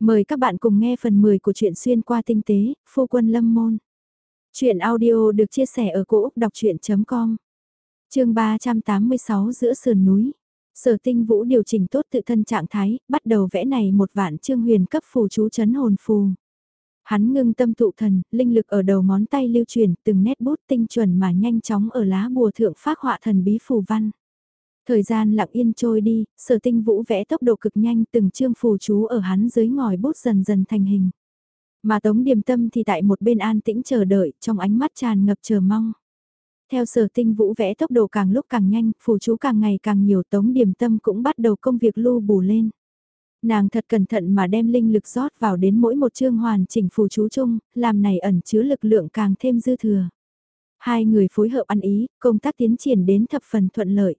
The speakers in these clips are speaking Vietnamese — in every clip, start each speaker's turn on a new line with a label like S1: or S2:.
S1: Mời các bạn cùng nghe phần 10 của truyện xuyên qua tinh tế, phu quân lâm môn. Chuyện audio được chia sẻ ở cỗ đọc chuyện.com Trường 386 giữa sườn núi. Sở tinh vũ điều chỉnh tốt tự thân trạng thái, bắt đầu vẽ này một vạn trương huyền cấp phù chú chấn hồn phù. Hắn ngưng tâm tụ thần, linh lực ở đầu ngón tay lưu truyền từng nét bút tinh chuẩn mà nhanh chóng ở lá bùa thượng phát họa thần bí phù văn. Thời gian lặng yên trôi đi, sở tinh vũ vẽ tốc độ cực nhanh từng chương phù chú ở hắn dưới ngòi bút dần dần thành hình. Mà Tống Điềm Tâm thì tại một bên an tĩnh chờ đợi, trong ánh mắt tràn ngập chờ mong. Theo sở tinh vũ vẽ tốc độ càng lúc càng nhanh, phù chú càng ngày càng nhiều Tống Điềm Tâm cũng bắt đầu công việc lưu bù lên. Nàng thật cẩn thận mà đem linh lực rót vào đến mỗi một chương hoàn chỉnh phù chú chung, làm này ẩn chứa lực lượng càng thêm dư thừa. Hai người phối hợp ăn ý, công tác tiến triển đến thập phần thuận lợi.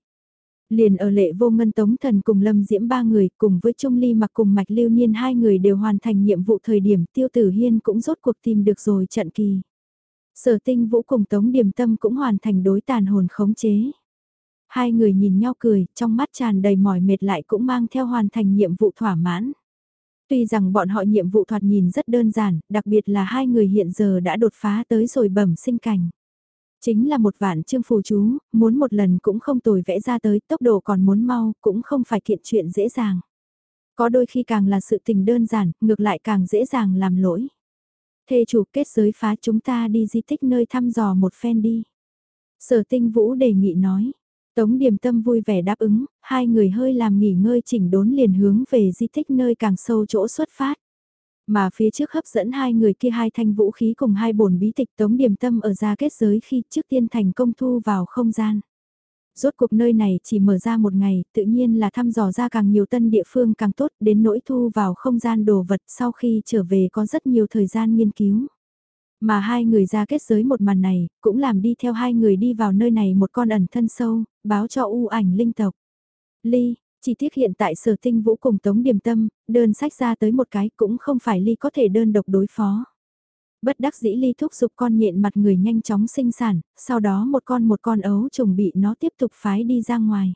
S1: Liền ở lệ vô ngân tống thần cùng lâm diễm ba người cùng với Trung Ly mặc cùng mạch lưu niên hai người đều hoàn thành nhiệm vụ thời điểm tiêu tử hiên cũng rốt cuộc tìm được rồi trận kỳ. Sở tinh vũ cùng tống điểm tâm cũng hoàn thành đối tàn hồn khống chế. Hai người nhìn nhau cười, trong mắt tràn đầy mỏi mệt lại cũng mang theo hoàn thành nhiệm vụ thỏa mãn. Tuy rằng bọn họ nhiệm vụ thoạt nhìn rất đơn giản, đặc biệt là hai người hiện giờ đã đột phá tới rồi bẩm sinh cảnh. Chính là một vạn chương phù chú, muốn một lần cũng không tồi vẽ ra tới, tốc độ còn muốn mau, cũng không phải kiện chuyện dễ dàng. Có đôi khi càng là sự tình đơn giản, ngược lại càng dễ dàng làm lỗi. Thê chủ kết giới phá chúng ta đi di tích nơi thăm dò một phen đi. Sở tinh vũ đề nghị nói. Tống điềm tâm vui vẻ đáp ứng, hai người hơi làm nghỉ ngơi chỉnh đốn liền hướng về di tích nơi càng sâu chỗ xuất phát. Mà phía trước hấp dẫn hai người kia hai thanh vũ khí cùng hai bổn bí tịch tống điểm tâm ở ra kết giới khi trước tiên thành công thu vào không gian. Rốt cuộc nơi này chỉ mở ra một ngày, tự nhiên là thăm dò ra càng nhiều tân địa phương càng tốt, đến nỗi thu vào không gian đồ vật sau khi trở về có rất nhiều thời gian nghiên cứu. Mà hai người ra kết giới một màn này, cũng làm đi theo hai người đi vào nơi này một con ẩn thân sâu, báo cho u ảnh linh tộc. Ly, chỉ tiếc hiện tại sở tinh vũ cùng Tống Điềm Tâm, đơn sách ra tới một cái cũng không phải Ly có thể đơn độc đối phó. Bất đắc dĩ Ly thúc giục con nhện mặt người nhanh chóng sinh sản, sau đó một con một con ấu trùng bị nó tiếp tục phái đi ra ngoài.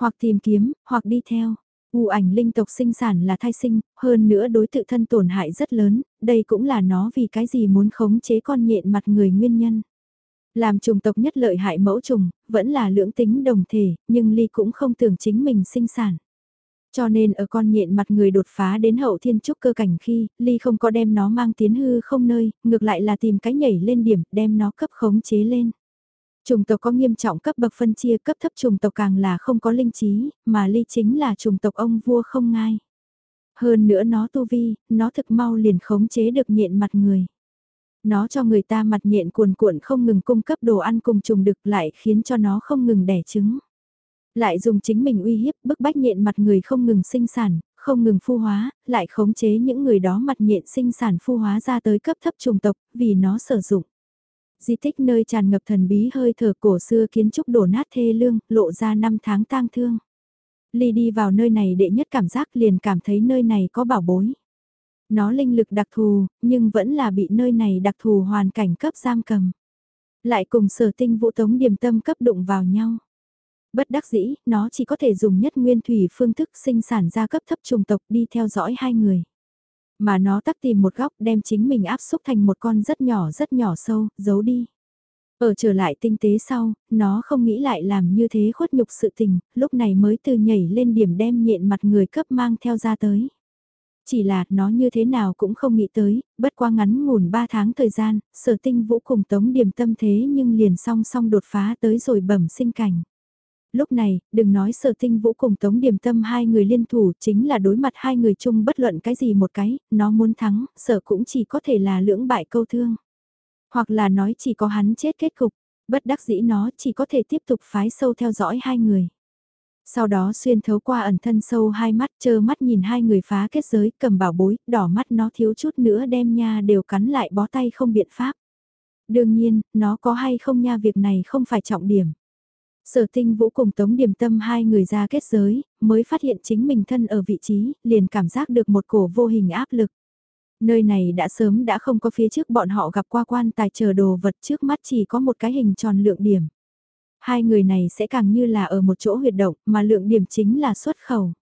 S1: Hoặc tìm kiếm, hoặc đi theo. U ảnh linh tộc sinh sản là thai sinh, hơn nữa đối tự thân tổn hại rất lớn, đây cũng là nó vì cái gì muốn khống chế con nhện mặt người nguyên nhân. Làm trùng tộc nhất lợi hại mẫu trùng, vẫn là lưỡng tính đồng thể, nhưng Ly cũng không tưởng chính mình sinh sản. Cho nên ở con nhện mặt người đột phá đến hậu thiên trúc cơ cảnh khi, Ly không có đem nó mang tiến hư không nơi, ngược lại là tìm cái nhảy lên điểm, đem nó cấp khống chế lên. Trùng tộc có nghiêm trọng cấp bậc phân chia cấp thấp trùng tộc càng là không có linh trí, mà Ly chính là trùng tộc ông vua không ngai. Hơn nữa nó tu vi, nó thực mau liền khống chế được nhện mặt người. Nó cho người ta mặt nhện cuồn cuộn không ngừng cung cấp đồ ăn cùng trùng đực lại khiến cho nó không ngừng đẻ trứng. Lại dùng chính mình uy hiếp bức bách nhện mặt người không ngừng sinh sản, không ngừng phu hóa, lại khống chế những người đó mặt nhện sinh sản phu hóa ra tới cấp thấp trùng tộc vì nó sử dụng. Di tích nơi tràn ngập thần bí hơi thở cổ xưa kiến trúc đổ nát thê lương, lộ ra năm tháng tang thương. Ly đi vào nơi này đệ nhất cảm giác liền cảm thấy nơi này có bảo bối. Nó linh lực đặc thù, nhưng vẫn là bị nơi này đặc thù hoàn cảnh cấp giam cầm. Lại cùng sở tinh vũ tống điểm tâm cấp đụng vào nhau. Bất đắc dĩ, nó chỉ có thể dùng nhất nguyên thủy phương thức sinh sản ra cấp thấp trùng tộc đi theo dõi hai người. Mà nó tắc tìm một góc đem chính mình áp xúc thành một con rất nhỏ rất nhỏ sâu, giấu đi. Ở trở lại tinh tế sau, nó không nghĩ lại làm như thế khuất nhục sự tình, lúc này mới từ nhảy lên điểm đem nhện mặt người cấp mang theo ra tới. Chỉ là nó như thế nào cũng không nghĩ tới, bất qua ngắn ngủn 3 tháng thời gian, sở tinh vũ cùng tống điểm tâm thế nhưng liền song song đột phá tới rồi bẩm sinh cảnh. Lúc này, đừng nói sở tinh vũ cùng tống điểm tâm hai người liên thủ chính là đối mặt hai người chung bất luận cái gì một cái, nó muốn thắng, sở cũng chỉ có thể là lưỡng bại câu thương. Hoặc là nói chỉ có hắn chết kết cục, bất đắc dĩ nó chỉ có thể tiếp tục phái sâu theo dõi hai người. Sau đó xuyên thấu qua ẩn thân sâu hai mắt chơ mắt nhìn hai người phá kết giới cầm bảo bối, đỏ mắt nó thiếu chút nữa đem nha đều cắn lại bó tay không biện pháp. Đương nhiên, nó có hay không nha việc này không phải trọng điểm. Sở tinh vũ cùng Tống điểm Tâm hai người ra kết giới, mới phát hiện chính mình thân ở vị trí, liền cảm giác được một cổ vô hình áp lực. Nơi này đã sớm đã không có phía trước bọn họ gặp qua quan tài chờ đồ vật trước mắt chỉ có một cái hình tròn lượng điểm. Hai người này sẽ càng như là ở một chỗ huyệt động mà lượng điểm chính là xuất khẩu.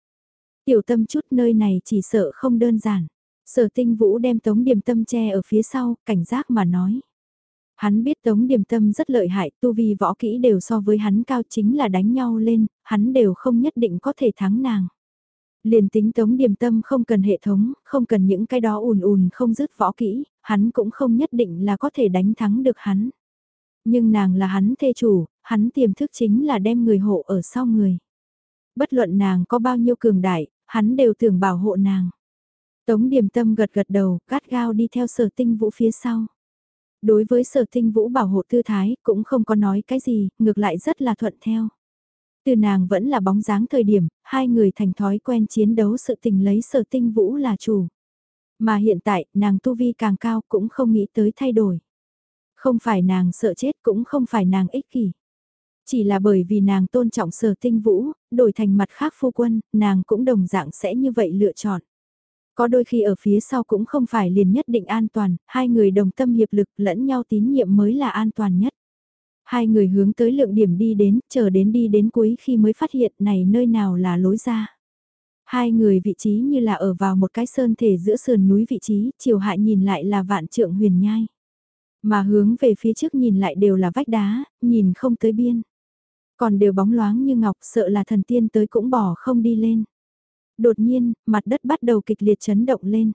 S1: Tiểu tâm chút nơi này chỉ sợ không đơn giản. Sở tinh vũ đem tống điểm tâm che ở phía sau, cảnh giác mà nói. Hắn biết tống điểm tâm rất lợi hại, tu vi võ kỹ đều so với hắn cao chính là đánh nhau lên, hắn đều không nhất định có thể thắng nàng. Liền tính tống điểm tâm không cần hệ thống, không cần những cái đó ùn ùn không dứt võ kỹ, hắn cũng không nhất định là có thể đánh thắng được hắn. Nhưng nàng là hắn thê chủ, hắn tiềm thức chính là đem người hộ ở sau người. Bất luận nàng có bao nhiêu cường đại, hắn đều tưởng bảo hộ nàng. Tống điểm tâm gật gật đầu, gắt gao đi theo sở tinh vũ phía sau. Đối với sở tinh vũ bảo hộ tư thái cũng không có nói cái gì, ngược lại rất là thuận theo. Từ nàng vẫn là bóng dáng thời điểm, hai người thành thói quen chiến đấu sự tình lấy sở tinh vũ là chủ. Mà hiện tại, nàng tu vi càng cao cũng không nghĩ tới thay đổi. Không phải nàng sợ chết cũng không phải nàng ích kỷ. Chỉ là bởi vì nàng tôn trọng sở tinh vũ, đổi thành mặt khác phu quân, nàng cũng đồng dạng sẽ như vậy lựa chọn. Có đôi khi ở phía sau cũng không phải liền nhất định an toàn, hai người đồng tâm hiệp lực lẫn nhau tín nhiệm mới là an toàn nhất. Hai người hướng tới lượng điểm đi đến, chờ đến đi đến cuối khi mới phát hiện này nơi nào là lối ra. Hai người vị trí như là ở vào một cái sơn thể giữa sườn núi vị trí, chiều hạ nhìn lại là vạn trượng huyền nhai. Mà hướng về phía trước nhìn lại đều là vách đá, nhìn không tới biên. Còn đều bóng loáng như ngọc sợ là thần tiên tới cũng bỏ không đi lên. Đột nhiên, mặt đất bắt đầu kịch liệt chấn động lên.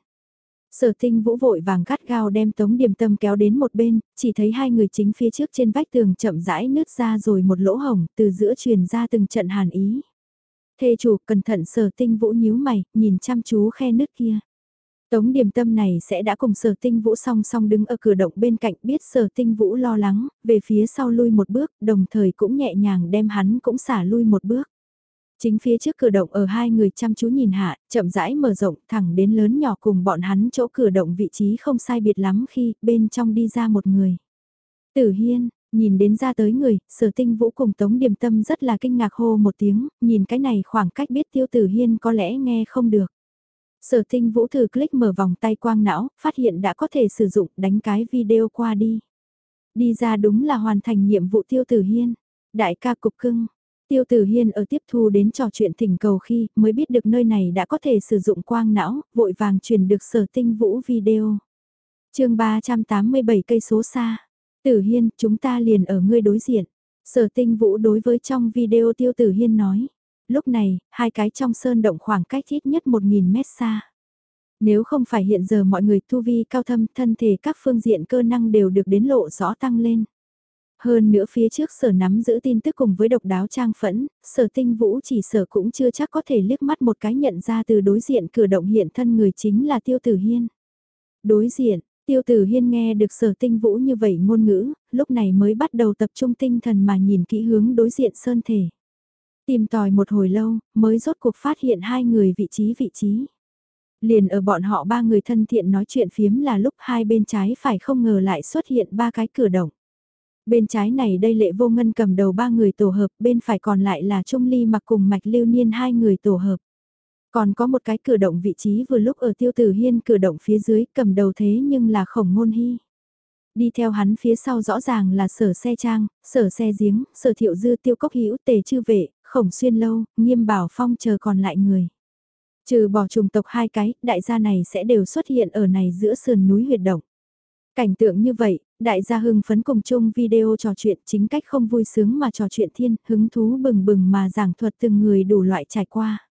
S1: Sở tinh vũ vội vàng gắt gao đem tống điểm tâm kéo đến một bên, chỉ thấy hai người chính phía trước trên vách tường chậm rãi nứt ra rồi một lỗ hồng từ giữa truyền ra từng trận hàn ý. Thê chủ cẩn thận sở tinh vũ nhíu mày, nhìn chăm chú khe nứt kia. Tống điểm tâm này sẽ đã cùng sở tinh vũ song song đứng ở cửa động bên cạnh biết sở tinh vũ lo lắng, về phía sau lui một bước, đồng thời cũng nhẹ nhàng đem hắn cũng xả lui một bước. Chính phía trước cửa động ở hai người chăm chú nhìn hạ, chậm rãi mở rộng thẳng đến lớn nhỏ cùng bọn hắn chỗ cửa động vị trí không sai biệt lắm khi bên trong đi ra một người. Tử Hiên, nhìn đến ra tới người, sở tinh vũ cùng Tống Điềm Tâm rất là kinh ngạc hô một tiếng, nhìn cái này khoảng cách biết tiêu tử hiên có lẽ nghe không được. Sở tinh vũ thử click mở vòng tay quang não, phát hiện đã có thể sử dụng đánh cái video qua đi. Đi ra đúng là hoàn thành nhiệm vụ tiêu tử hiên. Đại ca cục cưng, Tiêu Tử Hiên ở tiếp thu đến trò chuyện thỉnh cầu khi mới biết được nơi này đã có thể sử dụng quang não, vội vàng truyền được sở tinh vũ video. chương 387 cây số xa. Tử Hiên, chúng ta liền ở ngươi đối diện. Sở tinh vũ đối với trong video Tiêu Tử Hiên nói. Lúc này, hai cái trong sơn động khoảng cách ít nhất 1.000 mét xa. Nếu không phải hiện giờ mọi người tu vi cao thâm thân thể các phương diện cơ năng đều được đến lộ rõ tăng lên. Hơn nữa phía trước sở nắm giữ tin tức cùng với độc đáo trang phẫn, sở tinh vũ chỉ sở cũng chưa chắc có thể liếc mắt một cái nhận ra từ đối diện cửa động hiện thân người chính là tiêu tử hiên. Đối diện, tiêu tử hiên nghe được sở tinh vũ như vậy ngôn ngữ, lúc này mới bắt đầu tập trung tinh thần mà nhìn kỹ hướng đối diện sơn thể. Tìm tòi một hồi lâu, mới rốt cuộc phát hiện hai người vị trí vị trí. Liền ở bọn họ ba người thân thiện nói chuyện phiếm là lúc hai bên trái phải không ngờ lại xuất hiện ba cái cửa động. Bên trái này đây lệ vô ngân cầm đầu ba người tổ hợp, bên phải còn lại là Trung Ly mặc cùng Mạch Lưu Niên hai người tổ hợp. Còn có một cái cửa động vị trí vừa lúc ở tiêu tử hiên cửa động phía dưới cầm đầu thế nhưng là khổng ngôn hy. Đi theo hắn phía sau rõ ràng là sở xe trang, sở xe giếng, sở thiệu dư tiêu cốc hữu tề chư vệ, khổng xuyên lâu, nghiêm bảo phong chờ còn lại người. Trừ bỏ trùng tộc hai cái, đại gia này sẽ đều xuất hiện ở này giữa sườn núi huyệt động. Cảnh tượng như vậy, đại gia hưng phấn cùng chung video trò chuyện chính cách không vui sướng mà trò chuyện thiên, hứng thú bừng bừng mà giảng thuật từng người đủ loại trải qua.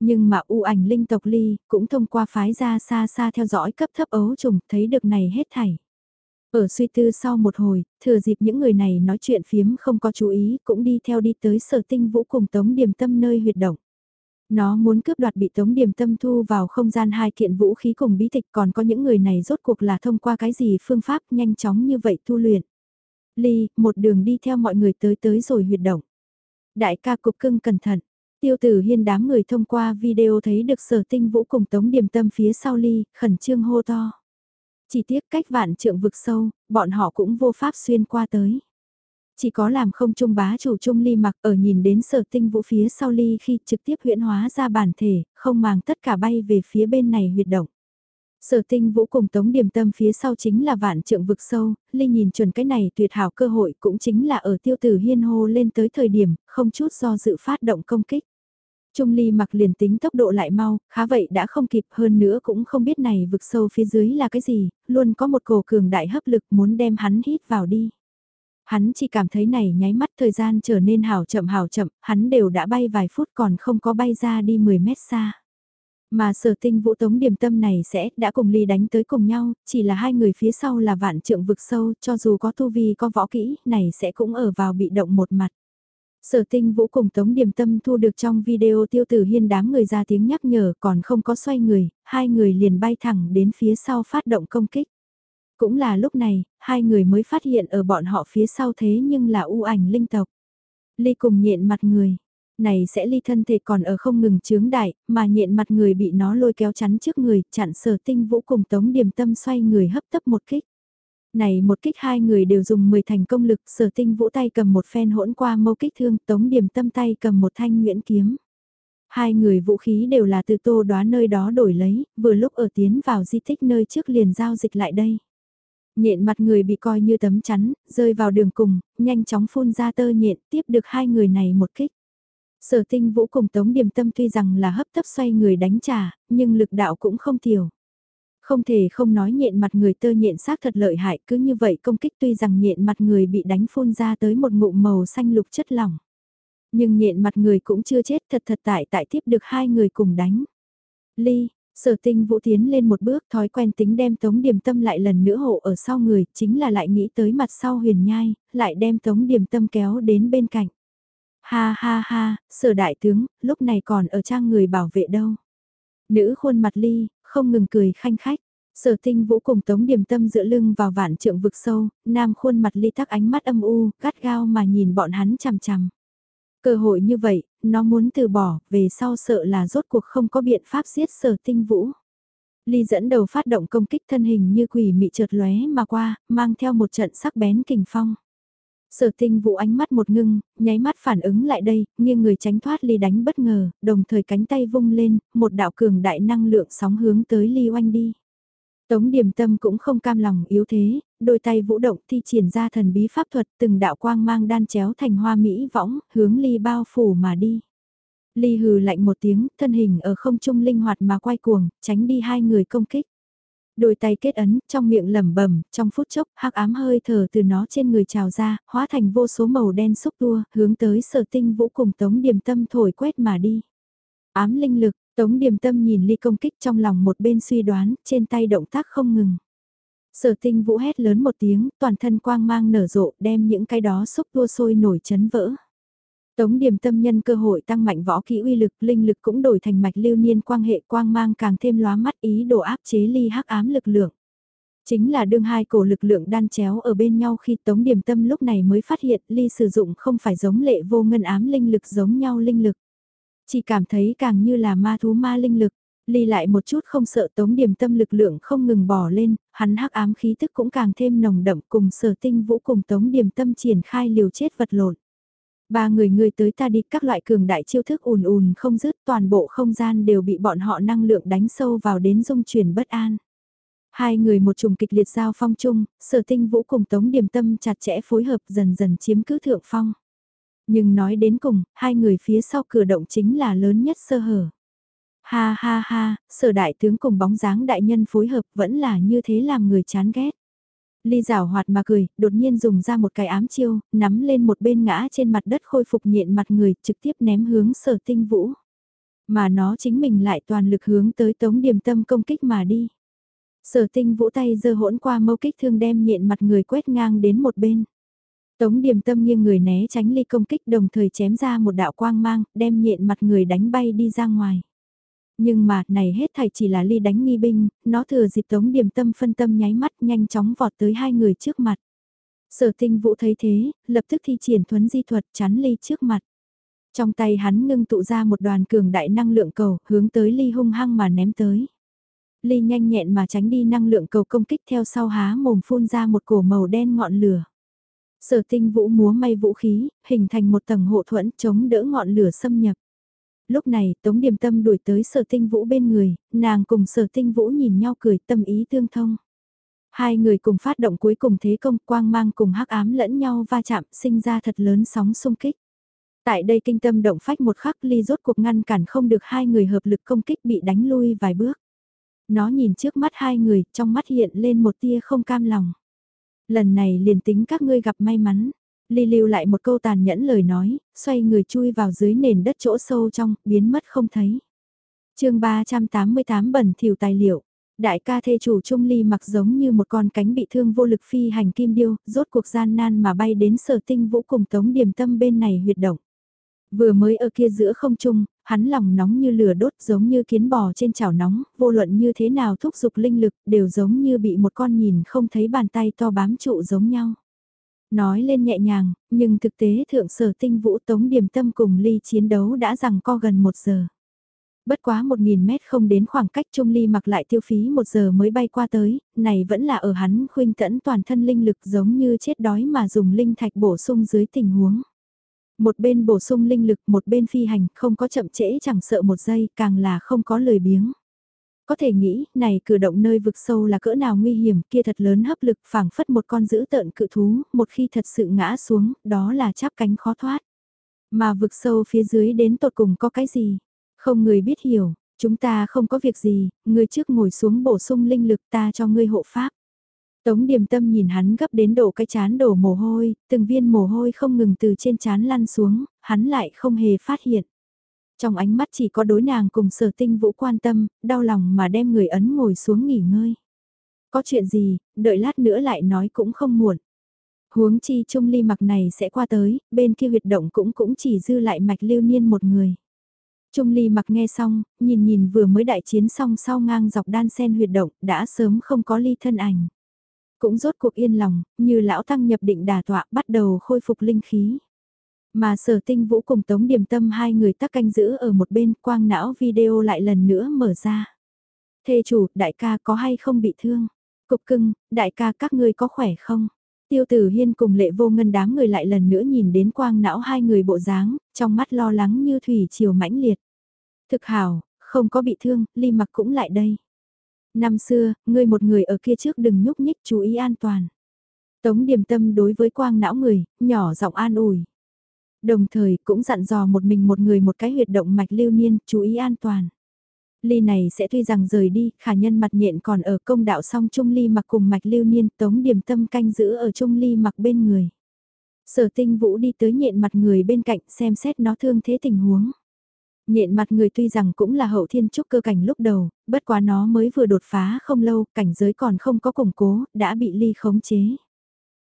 S1: Nhưng mà u ảnh linh tộc ly, cũng thông qua phái ra xa xa theo dõi cấp thấp ấu trùng, thấy được này hết thảy. Ở suy tư sau một hồi, thừa dịp những người này nói chuyện phiếm không có chú ý, cũng đi theo đi tới sở tinh vũ cùng tống điểm tâm nơi huyệt động. Nó muốn cướp đoạt bị Tống Điềm Tâm thu vào không gian hai kiện vũ khí cùng bí tịch còn có những người này rốt cuộc là thông qua cái gì phương pháp nhanh chóng như vậy thu luyện. Ly, một đường đi theo mọi người tới tới rồi huyệt động. Đại ca cục cưng cẩn thận. Tiêu tử hiên đám người thông qua video thấy được sở tinh vũ cùng Tống Điềm Tâm phía sau Ly, khẩn trương hô to. Chỉ tiếc cách vạn trượng vực sâu, bọn họ cũng vô pháp xuyên qua tới. Chỉ có làm không trung bá chủ trung ly mặc ở nhìn đến sở tinh vũ phía sau ly khi trực tiếp huyễn hóa ra bản thể, không màng tất cả bay về phía bên này huyệt động. Sở tinh vũ cùng tống điểm tâm phía sau chính là vạn trượng vực sâu, ly nhìn chuẩn cái này tuyệt hảo cơ hội cũng chính là ở tiêu tử hiên hô lên tới thời điểm, không chút do dự phát động công kích. Trung ly mặc liền tính tốc độ lại mau, khá vậy đã không kịp hơn nữa cũng không biết này vực sâu phía dưới là cái gì, luôn có một cổ cường đại hấp lực muốn đem hắn hít vào đi. Hắn chỉ cảm thấy này nháy mắt thời gian trở nên hào chậm hào chậm, hắn đều đã bay vài phút còn không có bay ra đi 10 mét xa. Mà sở tinh vũ tống điểm tâm này sẽ đã cùng ly đánh tới cùng nhau, chỉ là hai người phía sau là vạn trượng vực sâu, cho dù có tu vi có võ kỹ, này sẽ cũng ở vào bị động một mặt. Sở tinh vũ cùng Tống Điềm Tâm thu được trong video tiêu tử hiên đám người ra tiếng nhắc nhở còn không có xoay người, hai người liền bay thẳng đến phía sau phát động công kích. Cũng là lúc này, hai người mới phát hiện ở bọn họ phía sau thế nhưng là u ảnh linh tộc. Ly cùng nhện mặt người, này sẽ ly thân thể còn ở không ngừng chướng đại, mà nhện mặt người bị nó lôi kéo chắn trước người, chặn sở tinh vũ cùng Tống Điềm Tâm xoay người hấp tấp một kích. Này một kích hai người đều dùng 10 thành công lực, sở tinh vũ tay cầm một phen hỗn qua mâu kích thương, tống điểm tâm tay cầm một thanh nguyễn kiếm. Hai người vũ khí đều là từ tô đoá nơi đó đổi lấy, vừa lúc ở tiến vào di tích nơi trước liền giao dịch lại đây. Nhện mặt người bị coi như tấm chắn, rơi vào đường cùng, nhanh chóng phun ra tơ nhện, tiếp được hai người này một kích. Sở tinh vũ cùng tống điểm tâm tuy rằng là hấp tấp xoay người đánh trả, nhưng lực đạo cũng không tiểu. Không thể không nói nhện mặt người tơ nhện xác thật lợi hại cứ như vậy công kích tuy rằng nhện mặt người bị đánh phun ra tới một ngụm màu xanh lục chất lỏng. Nhưng nhện mặt người cũng chưa chết thật thật tại tại tiếp được hai người cùng đánh. Ly, sở tinh vũ tiến lên một bước thói quen tính đem tống điểm tâm lại lần nữa hộ ở sau người chính là lại nghĩ tới mặt sau huyền nhai, lại đem tống điểm tâm kéo đến bên cạnh. Ha ha ha, sở đại tướng, lúc này còn ở trang người bảo vệ đâu. Nữ khuôn mặt ly, không ngừng cười khanh khách. Sở tinh vũ cùng tống điểm tâm dựa lưng vào vạn trượng vực sâu, nam khuôn mặt ly tắc ánh mắt âm u, gắt gao mà nhìn bọn hắn chằm chằm. Cơ hội như vậy, nó muốn từ bỏ, về sau sợ là rốt cuộc không có biện pháp giết sở tinh vũ. Ly dẫn đầu phát động công kích thân hình như quỷ mị trượt lóe mà qua, mang theo một trận sắc bén kình phong. Sở tinh vũ ánh mắt một ngưng, nháy mắt phản ứng lại đây, nghiêng người tránh thoát ly đánh bất ngờ, đồng thời cánh tay vung lên, một đạo cường đại năng lượng sóng hướng tới ly oanh đi. Tống điểm tâm cũng không cam lòng yếu thế, đôi tay vũ động thi triển ra thần bí pháp thuật từng đạo quang mang đan chéo thành hoa mỹ võng, hướng ly bao phủ mà đi. Ly hừ lạnh một tiếng, thân hình ở không trung linh hoạt mà quay cuồng, tránh đi hai người công kích. Đôi tay kết ấn, trong miệng lẩm bẩm, trong phút chốc, hắc ám hơi thở từ nó trên người trào ra, hóa thành vô số màu đen xúc tua, hướng tới sở tinh vũ cùng tống điềm tâm thổi quét mà đi. Ám linh lực, tống điềm tâm nhìn ly công kích trong lòng một bên suy đoán, trên tay động tác không ngừng. Sở tinh vũ hét lớn một tiếng, toàn thân quang mang nở rộ, đem những cái đó xúc tua sôi nổi chấn vỡ. Tống điểm tâm nhân cơ hội tăng mạnh võ kỹ uy lực, linh lực cũng đổi thành mạch lưu niên quang hệ quang mang càng thêm lóa mắt ý đồ áp chế ly hắc ám lực lượng. Chính là đương hai cổ lực lượng đan chéo ở bên nhau khi tống điểm tâm lúc này mới phát hiện ly sử dụng không phải giống lệ vô ngân ám linh lực giống nhau linh lực. Chỉ cảm thấy càng như là ma thú ma linh lực. Ly lại một chút không sợ tống điểm tâm lực lượng không ngừng bỏ lên, hắn hắc ám khí tức cũng càng thêm nồng đậm cùng sở tinh vũ cùng tống điểm tâm triển khai liều chết vật lộn. Ba người người tới ta đi các loại cường đại chiêu thức ùn ùn không dứt toàn bộ không gian đều bị bọn họ năng lượng đánh sâu vào đến dung chuyển bất an. Hai người một trùng kịch liệt giao phong chung, sở tinh vũ cùng tống điểm tâm chặt chẽ phối hợp dần dần chiếm cứ thượng phong. Nhưng nói đến cùng, hai người phía sau cửa động chính là lớn nhất sơ hở. Ha ha ha, sở đại tướng cùng bóng dáng đại nhân phối hợp vẫn là như thế làm người chán ghét. Ly rào hoạt mà cười, đột nhiên dùng ra một cái ám chiêu, nắm lên một bên ngã trên mặt đất khôi phục nhện mặt người, trực tiếp ném hướng sở tinh vũ. Mà nó chính mình lại toàn lực hướng tới tống điểm tâm công kích mà đi. Sở tinh vũ tay giơ hỗn qua mâu kích thương đem nhện mặt người quét ngang đến một bên. Tống điểm tâm nghiêng người né tránh ly công kích đồng thời chém ra một đạo quang mang, đem nhện mặt người đánh bay đi ra ngoài. Nhưng mà, này hết thảy chỉ là ly đánh nghi binh, nó thừa dịp tống điểm tâm phân tâm nháy mắt nhanh chóng vọt tới hai người trước mặt. Sở tinh vũ thấy thế, lập tức thi triển thuấn di thuật chắn ly trước mặt. Trong tay hắn ngưng tụ ra một đoàn cường đại năng lượng cầu, hướng tới ly hung hăng mà ném tới. Ly nhanh nhẹn mà tránh đi năng lượng cầu công kích theo sau há mồm phun ra một cổ màu đen ngọn lửa. Sở tinh vũ múa may vũ khí, hình thành một tầng hộ thuẫn chống đỡ ngọn lửa xâm nhập lúc này Tống Điềm Tâm đuổi tới sở tinh vũ bên người, nàng cùng sở tinh vũ nhìn nhau cười tâm ý tương thông. Hai người cùng phát động cuối cùng thế công quang mang cùng hắc ám lẫn nhau va chạm sinh ra thật lớn sóng xung kích. Tại đây kinh tâm động phách một khắc ly rốt cuộc ngăn cản không được hai người hợp lực công kích bị đánh lui vài bước. Nó nhìn trước mắt hai người, trong mắt hiện lên một tia không cam lòng. Lần này liền tính các ngươi gặp may mắn. Ly lưu lại một câu tàn nhẫn lời nói, xoay người chui vào dưới nền đất chỗ sâu trong, biến mất không thấy. chương 388 bẩn thiểu tài liệu. Đại ca thê chủ Trung Ly mặc giống như một con cánh bị thương vô lực phi hành kim điêu, rốt cuộc gian nan mà bay đến sở tinh vũ cùng tống điểm tâm bên này huyệt động. Vừa mới ở kia giữa không trung, hắn lòng nóng như lửa đốt giống như kiến bò trên chảo nóng, vô luận như thế nào thúc giục linh lực đều giống như bị một con nhìn không thấy bàn tay to bám trụ giống nhau. Nói lên nhẹ nhàng, nhưng thực tế thượng sở tinh vũ tống điểm tâm cùng ly chiến đấu đã rằng co gần một giờ. Bất quá một nghìn mét không đến khoảng cách Trung Ly mặc lại tiêu phí một giờ mới bay qua tới, này vẫn là ở hắn khuynh tẫn toàn thân linh lực giống như chết đói mà dùng linh thạch bổ sung dưới tình huống. Một bên bổ sung linh lực, một bên phi hành, không có chậm trễ chẳng sợ một giây, càng là không có lời biếng. Có thể nghĩ, này cử động nơi vực sâu là cỡ nào nguy hiểm, kia thật lớn hấp lực phảng phất một con dữ tợn cự thú, một khi thật sự ngã xuống, đó là chắp cánh khó thoát. Mà vực sâu phía dưới đến tột cùng có cái gì? Không người biết hiểu, chúng ta không có việc gì, người trước ngồi xuống bổ sung linh lực ta cho ngươi hộ pháp. Tống điềm tâm nhìn hắn gấp đến độ cái chán đổ mồ hôi, từng viên mồ hôi không ngừng từ trên chán lăn xuống, hắn lại không hề phát hiện. Trong ánh mắt chỉ có đối nàng cùng sở tinh vũ quan tâm, đau lòng mà đem người ấn ngồi xuống nghỉ ngơi. Có chuyện gì, đợi lát nữa lại nói cũng không muộn. Huống chi trung ly mặc này sẽ qua tới, bên kia huyệt động cũng cũng chỉ dư lại mạch lưu niên một người. Trung ly mặc nghe xong, nhìn nhìn vừa mới đại chiến xong sau ngang dọc đan sen huyệt động, đã sớm không có ly thân ảnh. Cũng rốt cuộc yên lòng, như lão tăng nhập định đà tọa bắt đầu khôi phục linh khí. Mà sở tinh vũ cùng tống điểm tâm hai người tắc canh giữ ở một bên quang não video lại lần nữa mở ra. Thê chủ, đại ca có hay không bị thương? Cục cưng, đại ca các ngươi có khỏe không? Tiêu tử hiên cùng lệ vô ngân đám người lại lần nữa nhìn đến quang não hai người bộ dáng, trong mắt lo lắng như thủy chiều mãnh liệt. Thực hảo, không có bị thương, ly mặc cũng lại đây. Năm xưa, ngươi một người ở kia trước đừng nhúc nhích chú ý an toàn. Tống điềm tâm đối với quang não người, nhỏ giọng an ủi. Đồng thời cũng dặn dò một mình một người một cái huyệt động mạch lưu niên, chú ý an toàn. Ly này sẽ tuy rằng rời đi, khả nhân mặt nhện còn ở công đạo song Trung Ly mặc cùng mạch lưu niên, tống điểm tâm canh giữ ở Trung Ly mặc bên người. Sở tinh vũ đi tới nhện mặt người bên cạnh xem xét nó thương thế tình huống. Nhện mặt người tuy rằng cũng là hậu thiên trúc cơ cảnh lúc đầu, bất quá nó mới vừa đột phá không lâu, cảnh giới còn không có củng cố, đã bị ly khống chế.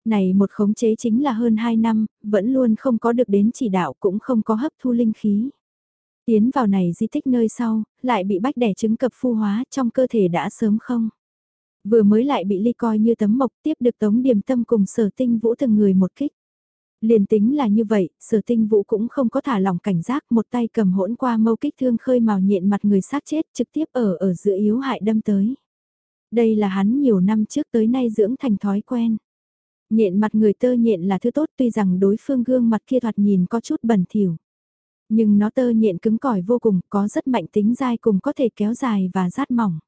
S1: Này một khống chế chính là hơn 2 năm, vẫn luôn không có được đến chỉ đạo cũng không có hấp thu linh khí. Tiến vào này di tích nơi sau, lại bị bách đẻ trứng cập phu hóa trong cơ thể đã sớm không. Vừa mới lại bị ly coi như tấm mộc tiếp được tống điểm tâm cùng sở tinh vũ từng người một kích. Liền tính là như vậy, sở tinh vũ cũng không có thả lỏng cảnh giác một tay cầm hỗn qua mâu kích thương khơi màu nhện mặt người sát chết trực tiếp ở ở giữa yếu hại đâm tới. Đây là hắn nhiều năm trước tới nay dưỡng thành thói quen. Nhện mặt người tơ nhện là thứ tốt tuy rằng đối phương gương mặt kia thoạt nhìn có chút bẩn thỉu. Nhưng nó tơ nhện cứng cỏi vô cùng, có rất mạnh tính dai cùng có thể kéo dài và rát mỏng.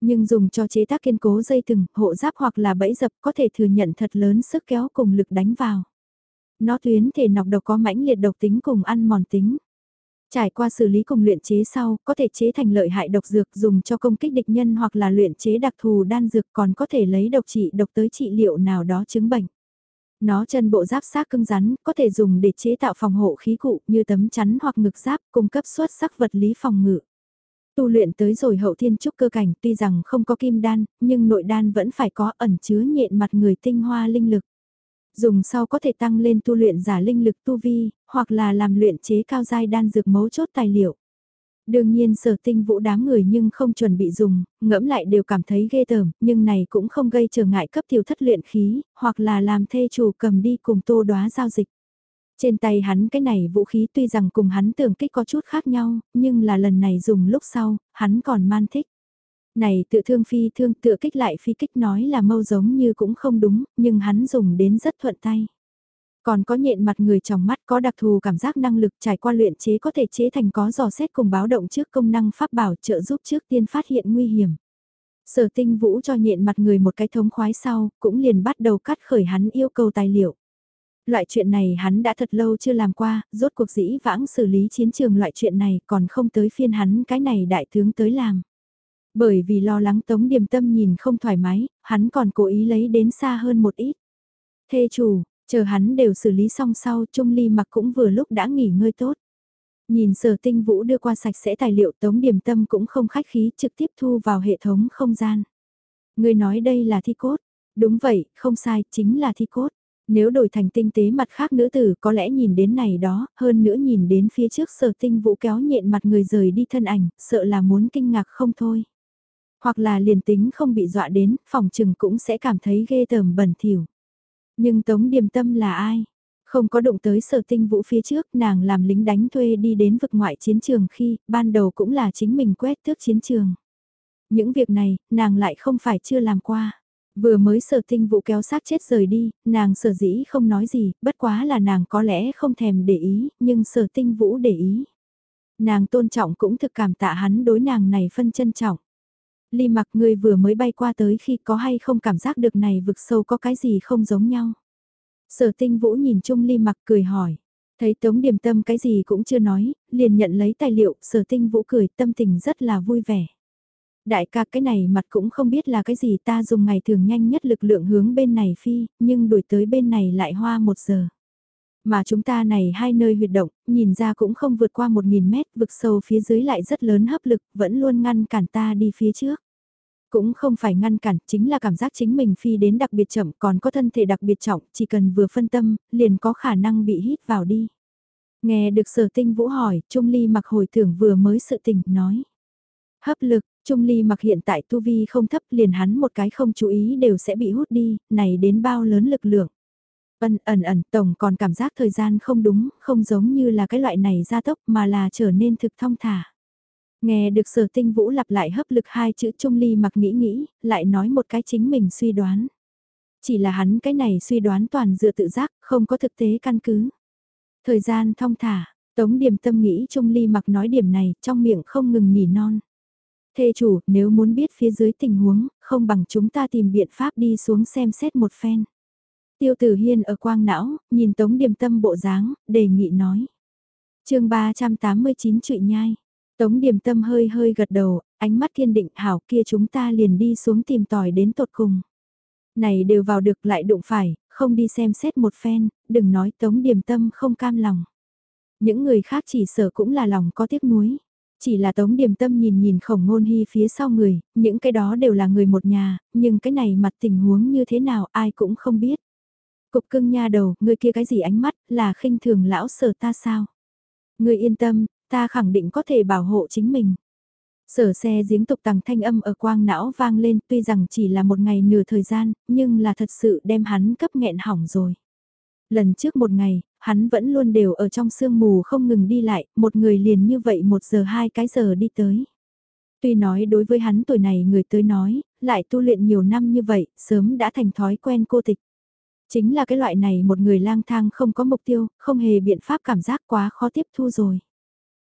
S1: Nhưng dùng cho chế tác kiên cố dây thừng, hộ giáp hoặc là bẫy dập có thể thừa nhận thật lớn sức kéo cùng lực đánh vào. Nó tuyến thể nọc độc có mãnh liệt độc tính cùng ăn mòn tính. Trải qua xử lý cùng luyện chế sau, có thể chế thành lợi hại độc dược dùng cho công kích địch nhân hoặc là luyện chế đặc thù đan dược còn có thể lấy độc trị độc tới trị liệu nào đó chứng bệnh. Nó chân bộ giáp xác cứng rắn, có thể dùng để chế tạo phòng hộ khí cụ như tấm chắn hoặc ngực giáp, cung cấp xuất sắc vật lý phòng ngự. Tu luyện tới rồi hậu thiên trúc cơ cảnh tuy rằng không có kim đan, nhưng nội đan vẫn phải có ẩn chứa nhện mặt người tinh hoa linh lực dùng sau có thể tăng lên tu luyện giả linh lực tu vi, hoặc là làm luyện chế cao giai đan dược mấu chốt tài liệu. Đương nhiên sở tinh vũ đám người nhưng không chuẩn bị dùng, ngẫm lại đều cảm thấy ghê tởm, nhưng này cũng không gây trở ngại cấp tiểu thất luyện khí, hoặc là làm thê chủ cầm đi cùng tô đoá giao dịch. Trên tay hắn cái này vũ khí tuy rằng cùng hắn tưởng kích có chút khác nhau, nhưng là lần này dùng lúc sau, hắn còn man thích. Này tự thương phi thương tự kích lại phi kích nói là mâu giống như cũng không đúng, nhưng hắn dùng đến rất thuận tay. Còn có nhện mặt người trong mắt có đặc thù cảm giác năng lực trải qua luyện chế có thể chế thành có dò xét cùng báo động trước công năng pháp bảo trợ giúp trước tiên phát hiện nguy hiểm. Sở tinh vũ cho nhện mặt người một cái thống khoái sau, cũng liền bắt đầu cắt khởi hắn yêu cầu tài liệu. Loại chuyện này hắn đã thật lâu chưa làm qua, rốt cuộc dĩ vãng xử lý chiến trường loại chuyện này còn không tới phiên hắn cái này đại tướng tới làm. Bởi vì lo lắng Tống Điềm Tâm nhìn không thoải mái, hắn còn cố ý lấy đến xa hơn một ít. Thê chủ, chờ hắn đều xử lý xong sau, Trung Ly mặc cũng vừa lúc đã nghỉ ngơi tốt. Nhìn sở tinh vũ đưa qua sạch sẽ tài liệu Tống Điềm Tâm cũng không khách khí trực tiếp thu vào hệ thống không gian. Người nói đây là thi cốt. Đúng vậy, không sai, chính là thi cốt. Nếu đổi thành tinh tế mặt khác nữ tử có lẽ nhìn đến này đó, hơn nữa nhìn đến phía trước sở tinh vũ kéo nhện mặt người rời đi thân ảnh, sợ là muốn kinh ngạc không thôi. Hoặc là liền tính không bị dọa đến, phòng trừng cũng sẽ cảm thấy ghê tởm bẩn thỉu. Nhưng Tống Điềm Tâm là ai? Không có động tới sở tinh vũ phía trước, nàng làm lính đánh thuê đi đến vực ngoại chiến trường khi, ban đầu cũng là chính mình quét tước chiến trường. Những việc này, nàng lại không phải chưa làm qua. Vừa mới sở tinh vũ kéo sát chết rời đi, nàng sở dĩ không nói gì, bất quá là nàng có lẽ không thèm để ý, nhưng sở tinh vũ để ý. Nàng tôn trọng cũng thực cảm tạ hắn đối nàng này phân trân trọng. Ly mặc người vừa mới bay qua tới khi có hay không cảm giác được này vực sâu có cái gì không giống nhau. Sở tinh vũ nhìn chung ly mặc cười hỏi. Thấy Tống Điềm Tâm cái gì cũng chưa nói, liền nhận lấy tài liệu, sở tinh vũ cười tâm tình rất là vui vẻ. Đại ca cái này mặt cũng không biết là cái gì ta dùng ngày thường nhanh nhất lực lượng hướng bên này phi, nhưng đuổi tới bên này lại hoa một giờ. Mà chúng ta này hai nơi huyệt động, nhìn ra cũng không vượt qua một nghìn mét, vực sâu phía dưới lại rất lớn hấp lực, vẫn luôn ngăn cản ta đi phía trước. Cũng không phải ngăn cản, chính là cảm giác chính mình phi đến đặc biệt chậm, còn có thân thể đặc biệt trọng, chỉ cần vừa phân tâm, liền có khả năng bị hít vào đi. Nghe được sở tinh vũ hỏi, Trung Ly mặc hồi tưởng vừa mới sự tình, nói. Hấp lực, Trung Ly mặc hiện tại tu vi không thấp liền hắn một cái không chú ý đều sẽ bị hút đi, này đến bao lớn lực lượng. Ân ẩn ẩn tổng còn cảm giác thời gian không đúng, không giống như là cái loại này gia tốc mà là trở nên thực thong thả. Nghe được sở tinh vũ lặp lại hấp lực hai chữ Trung Ly mặc nghĩ nghĩ, lại nói một cái chính mình suy đoán. Chỉ là hắn cái này suy đoán toàn dựa tự giác, không có thực tế căn cứ. Thời gian thong thả, Tống điểm tâm nghĩ Trung Ly mặc nói điểm này, trong miệng không ngừng nhỉ non. Thê chủ, nếu muốn biết phía dưới tình huống, không bằng chúng ta tìm biện pháp đi xuống xem xét một phen. Tiêu tử hiên ở quang não, nhìn Tống Điềm Tâm bộ dáng, đề nghị nói. chương 389 trụy nhai. Tống Điềm Tâm hơi hơi gật đầu, ánh mắt kiên định hảo kia chúng ta liền đi xuống tìm tòi đến tột cùng. Này đều vào được lại đụng phải, không đi xem xét một phen, đừng nói Tống Điềm Tâm không cam lòng. Những người khác chỉ sợ cũng là lòng có tiếc nuối. Chỉ là Tống Điềm Tâm nhìn nhìn khổng ngôn hy phía sau người, những cái đó đều là người một nhà, nhưng cái này mặt tình huống như thế nào ai cũng không biết. Cục cưng nha đầu, người kia cái gì ánh mắt, là khinh thường lão sở ta sao? Người yên tâm, ta khẳng định có thể bảo hộ chính mình. Sở xe giếng tục tằng thanh âm ở quang não vang lên tuy rằng chỉ là một ngày nửa thời gian, nhưng là thật sự đem hắn cấp nghẹn hỏng rồi. Lần trước một ngày, hắn vẫn luôn đều ở trong sương mù không ngừng đi lại, một người liền như vậy một giờ hai cái giờ đi tới. Tuy nói đối với hắn tuổi này người tới nói, lại tu luyện nhiều năm như vậy, sớm đã thành thói quen cô tịch. Chính là cái loại này một người lang thang không có mục tiêu, không hề biện pháp cảm giác quá khó tiếp thu rồi.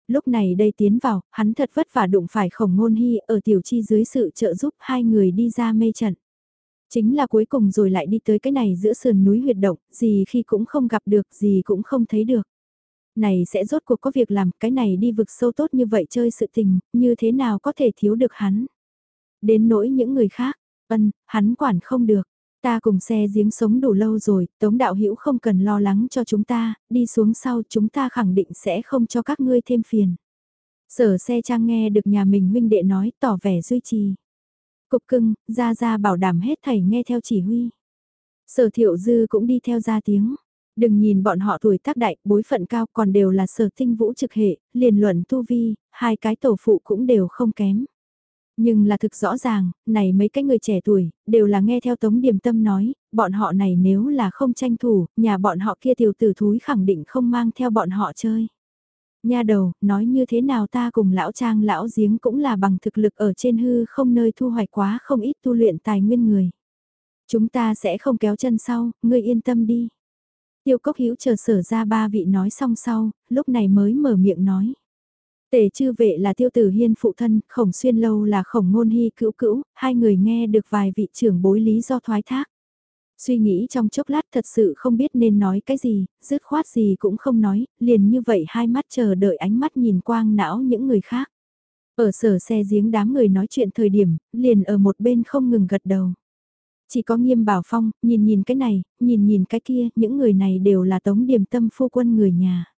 S1: Lúc này đây tiến vào, hắn thật vất vả đụng phải khổng ngôn hy ở tiểu chi dưới sự trợ giúp hai người đi ra mê trận. Chính là cuối cùng rồi lại đi tới cái này giữa sườn núi huyệt động, gì khi cũng không gặp được, gì cũng không thấy được. Này sẽ rốt cuộc có việc làm, cái này đi vực sâu tốt như vậy chơi sự tình, như thế nào có thể thiếu được hắn. Đến nỗi những người khác, ân, hắn quản không được. Ta cùng xe giếng sống đủ lâu rồi, Tống Đạo Hữu không cần lo lắng cho chúng ta, đi xuống sau chúng ta khẳng định sẽ không cho các ngươi thêm phiền. Sở xe trang nghe được nhà mình huynh đệ nói tỏ vẻ duy trì. Cục cưng, ra ra bảo đảm hết thầy nghe theo chỉ huy. Sở thiệu dư cũng đi theo ra tiếng. Đừng nhìn bọn họ tuổi tác đại, bối phận cao còn đều là sở tinh vũ trực hệ, liền luận tu vi, hai cái tổ phụ cũng đều không kém. Nhưng là thực rõ ràng, này mấy cái người trẻ tuổi, đều là nghe theo Tống Điềm Tâm nói, bọn họ này nếu là không tranh thủ, nhà bọn họ kia tiểu tử thúi khẳng định không mang theo bọn họ chơi. Nha đầu, nói như thế nào ta cùng lão trang lão giếng cũng là bằng thực lực ở trên hư không nơi thu hoạch quá không ít tu luyện tài nguyên người. Chúng ta sẽ không kéo chân sau, ngươi yên tâm đi. Tiêu cốc hữu chờ sở ra ba vị nói xong sau, lúc này mới mở miệng nói. Tề chư vệ là tiêu tử hiên phụ thân, khổng xuyên lâu là khổng ngôn hy cữu cữu, hai người nghe được vài vị trưởng bối lý do thoái thác. Suy nghĩ trong chốc lát thật sự không biết nên nói cái gì, dứt khoát gì cũng không nói, liền như vậy hai mắt chờ đợi ánh mắt nhìn quang não những người khác. Ở sở xe giếng đám người nói chuyện thời điểm, liền ở một bên không ngừng gật đầu. Chỉ có nghiêm bảo phong, nhìn nhìn cái này, nhìn nhìn cái kia, những người này đều là tống điểm tâm phu quân người nhà.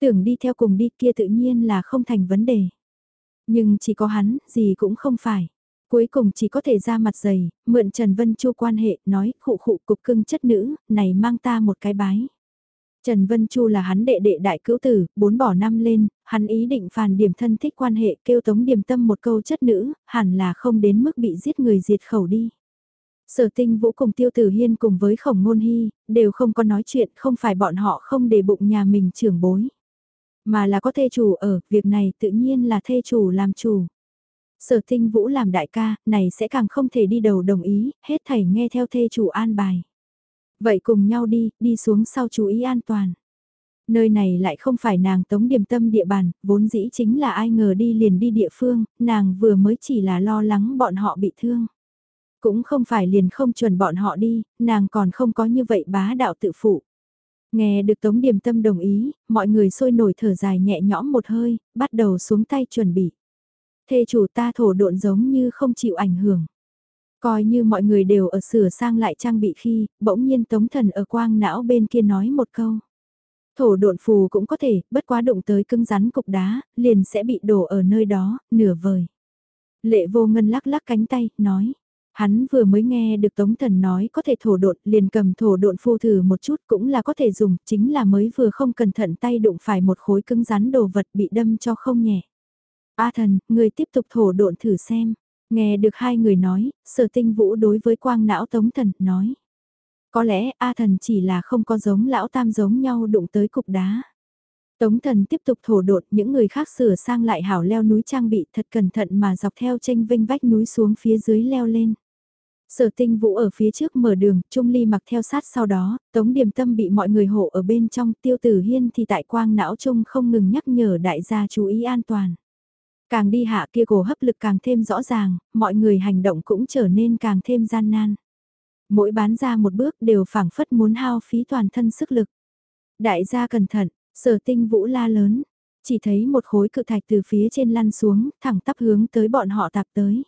S1: Tưởng đi theo cùng đi kia tự nhiên là không thành vấn đề. Nhưng chỉ có hắn, gì cũng không phải. Cuối cùng chỉ có thể ra mặt dày, mượn Trần Vân Chu quan hệ, nói, khụ khụ cục cưng chất nữ, này mang ta một cái bái. Trần Vân Chu là hắn đệ đệ đại cữu tử, bốn bỏ năm lên, hắn ý định phàn điểm thân thích quan hệ kêu tống điểm tâm một câu chất nữ, hẳn là không đến mức bị giết người diệt khẩu đi. Sở tinh vũ cùng tiêu tử hiên cùng với khổng ngôn hy, đều không có nói chuyện, không phải bọn họ không để bụng nhà mình trưởng bối. Mà là có thê chủ ở, việc này tự nhiên là thê chủ làm chủ. Sở tinh vũ làm đại ca, này sẽ càng không thể đi đầu đồng ý, hết thảy nghe theo thê chủ an bài. Vậy cùng nhau đi, đi xuống sau chú ý an toàn. Nơi này lại không phải nàng tống điểm tâm địa bàn, vốn dĩ chính là ai ngờ đi liền đi địa phương, nàng vừa mới chỉ là lo lắng bọn họ bị thương. Cũng không phải liền không chuẩn bọn họ đi, nàng còn không có như vậy bá đạo tự phụ. Nghe được Tống Điềm Tâm đồng ý, mọi người sôi nổi thở dài nhẹ nhõm một hơi, bắt đầu xuống tay chuẩn bị. Thê chủ ta thổ độn giống như không chịu ảnh hưởng. Coi như mọi người đều ở sửa sang lại trang bị khi, bỗng nhiên Tống Thần ở quang não bên kia nói một câu. Thổ độn phù cũng có thể, bất quá đụng tới cứng rắn cục đá, liền sẽ bị đổ ở nơi đó, nửa vời. Lệ vô ngân lắc lắc cánh tay, nói. Hắn vừa mới nghe được Tống Thần nói có thể thổ độn, liền cầm thổ độn phu thử một chút cũng là có thể dùng, chính là mới vừa không cẩn thận tay đụng phải một khối cứng rắn đồ vật bị đâm cho không nhẹ. A thần, người tiếp tục thổ độn thử xem. Nghe được hai người nói, sở tinh vũ đối với quang não Tống Thần nói. Có lẽ A thần chỉ là không có giống lão tam giống nhau đụng tới cục đá. Tống thần tiếp tục thổ đột những người khác sửa sang lại hảo leo núi trang bị thật cẩn thận mà dọc theo tranh vinh vách núi xuống phía dưới leo lên. Sở tinh vũ ở phía trước mở đường, Trung Ly mặc theo sát sau đó, Tống Điềm Tâm bị mọi người hộ ở bên trong, Tiêu Tử Hiên thì tại quang não Trung không ngừng nhắc nhở đại gia chú ý an toàn. Càng đi hạ kia cổ hấp lực càng thêm rõ ràng, mọi người hành động cũng trở nên càng thêm gian nan. Mỗi bán ra một bước đều phảng phất muốn hao phí toàn thân sức lực. Đại gia cẩn thận, sở tinh vũ la lớn, chỉ thấy một khối cự thạch từ phía trên lăn xuống, thẳng tắp hướng tới bọn họ tạp tới.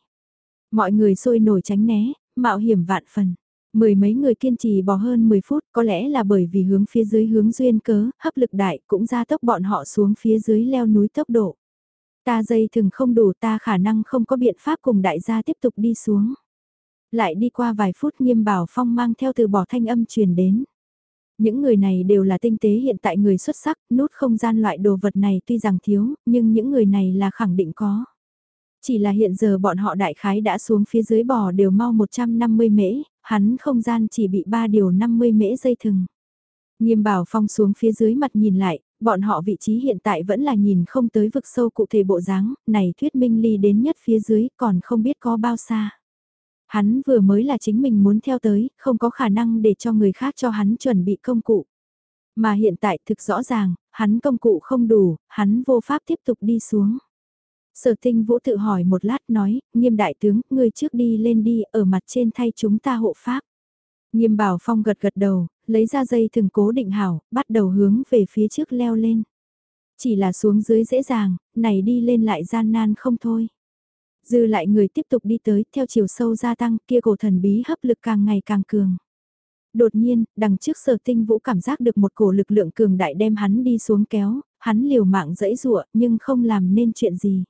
S1: Mọi người sôi nổi tránh né, mạo hiểm vạn phần. Mười mấy người kiên trì bò hơn 10 phút có lẽ là bởi vì hướng phía dưới hướng duyên cớ, hấp lực đại cũng ra tốc bọn họ xuống phía dưới leo núi tốc độ. Ta dây thừng không đủ ta khả năng không có biện pháp cùng đại gia tiếp tục đi xuống. Lại đi qua vài phút nghiêm bảo phong mang theo từ bỏ thanh âm truyền đến. Những người này đều là tinh tế hiện tại người xuất sắc, nút không gian loại đồ vật này tuy rằng thiếu, nhưng những người này là khẳng định có. Chỉ là hiện giờ bọn họ đại khái đã xuống phía dưới bò đều mau 150 mễ, hắn không gian chỉ bị 3 điều 50 mễ dây thừng. Nghiêm bảo phong xuống phía dưới mặt nhìn lại, bọn họ vị trí hiện tại vẫn là nhìn không tới vực sâu cụ thể bộ dáng, này thuyết minh ly đến nhất phía dưới còn không biết có bao xa. Hắn vừa mới là chính mình muốn theo tới, không có khả năng để cho người khác cho hắn chuẩn bị công cụ. Mà hiện tại thực rõ ràng, hắn công cụ không đủ, hắn vô pháp tiếp tục đi xuống. Sở tinh vũ tự hỏi một lát nói, nghiêm đại tướng, ngươi trước đi lên đi, ở mặt trên thay chúng ta hộ pháp. Nghiêm bảo phong gật gật đầu, lấy ra dây thừng cố định hảo, bắt đầu hướng về phía trước leo lên. Chỉ là xuống dưới dễ dàng, này đi lên lại gian nan không thôi. Dư lại người tiếp tục đi tới, theo chiều sâu gia tăng, kia cổ thần bí hấp lực càng ngày càng cường. Đột nhiên, đằng trước sở tinh vũ cảm giác được một cổ lực lượng cường đại đem hắn đi xuống kéo, hắn liều mạng dẫy dụa nhưng không làm nên chuyện gì.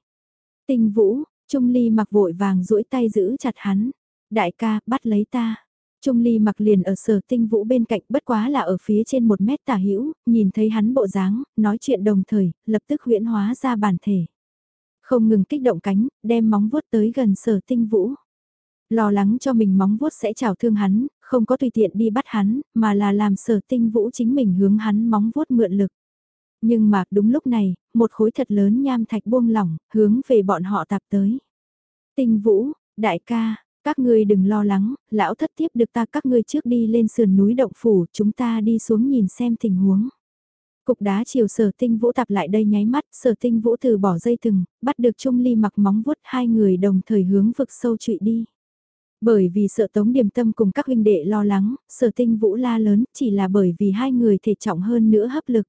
S1: Tinh vũ, Trung Ly mặc vội vàng duỗi tay giữ chặt hắn. Đại ca, bắt lấy ta. Trung Ly mặc liền ở sở tinh vũ bên cạnh bất quá là ở phía trên một mét tả hữu nhìn thấy hắn bộ dáng, nói chuyện đồng thời, lập tức huyễn hóa ra bản thể. Không ngừng kích động cánh, đem móng vuốt tới gần sở tinh vũ. Lo lắng cho mình móng vuốt sẽ trào thương hắn, không có tùy tiện đi bắt hắn, mà là làm sở tinh vũ chính mình hướng hắn móng vuốt mượn lực. Nhưng mà đúng lúc này, một khối thật lớn nham thạch buông lỏng, hướng về bọn họ tạp tới. Tinh vũ, đại ca, các ngươi đừng lo lắng, lão thất tiếp được ta các ngươi trước đi lên sườn núi động phủ, chúng ta đi xuống nhìn xem tình huống. Cục đá chiều sở tinh vũ tập lại đây nháy mắt, sở tinh vũ từ bỏ dây thừng, bắt được Trung Ly mặc móng vuốt hai người đồng thời hướng vực sâu trụy đi. Bởi vì sợ Tống điểm Tâm cùng các huynh đệ lo lắng, sở tinh vũ la lớn chỉ là bởi vì hai người thể trọng hơn nữa hấp lực.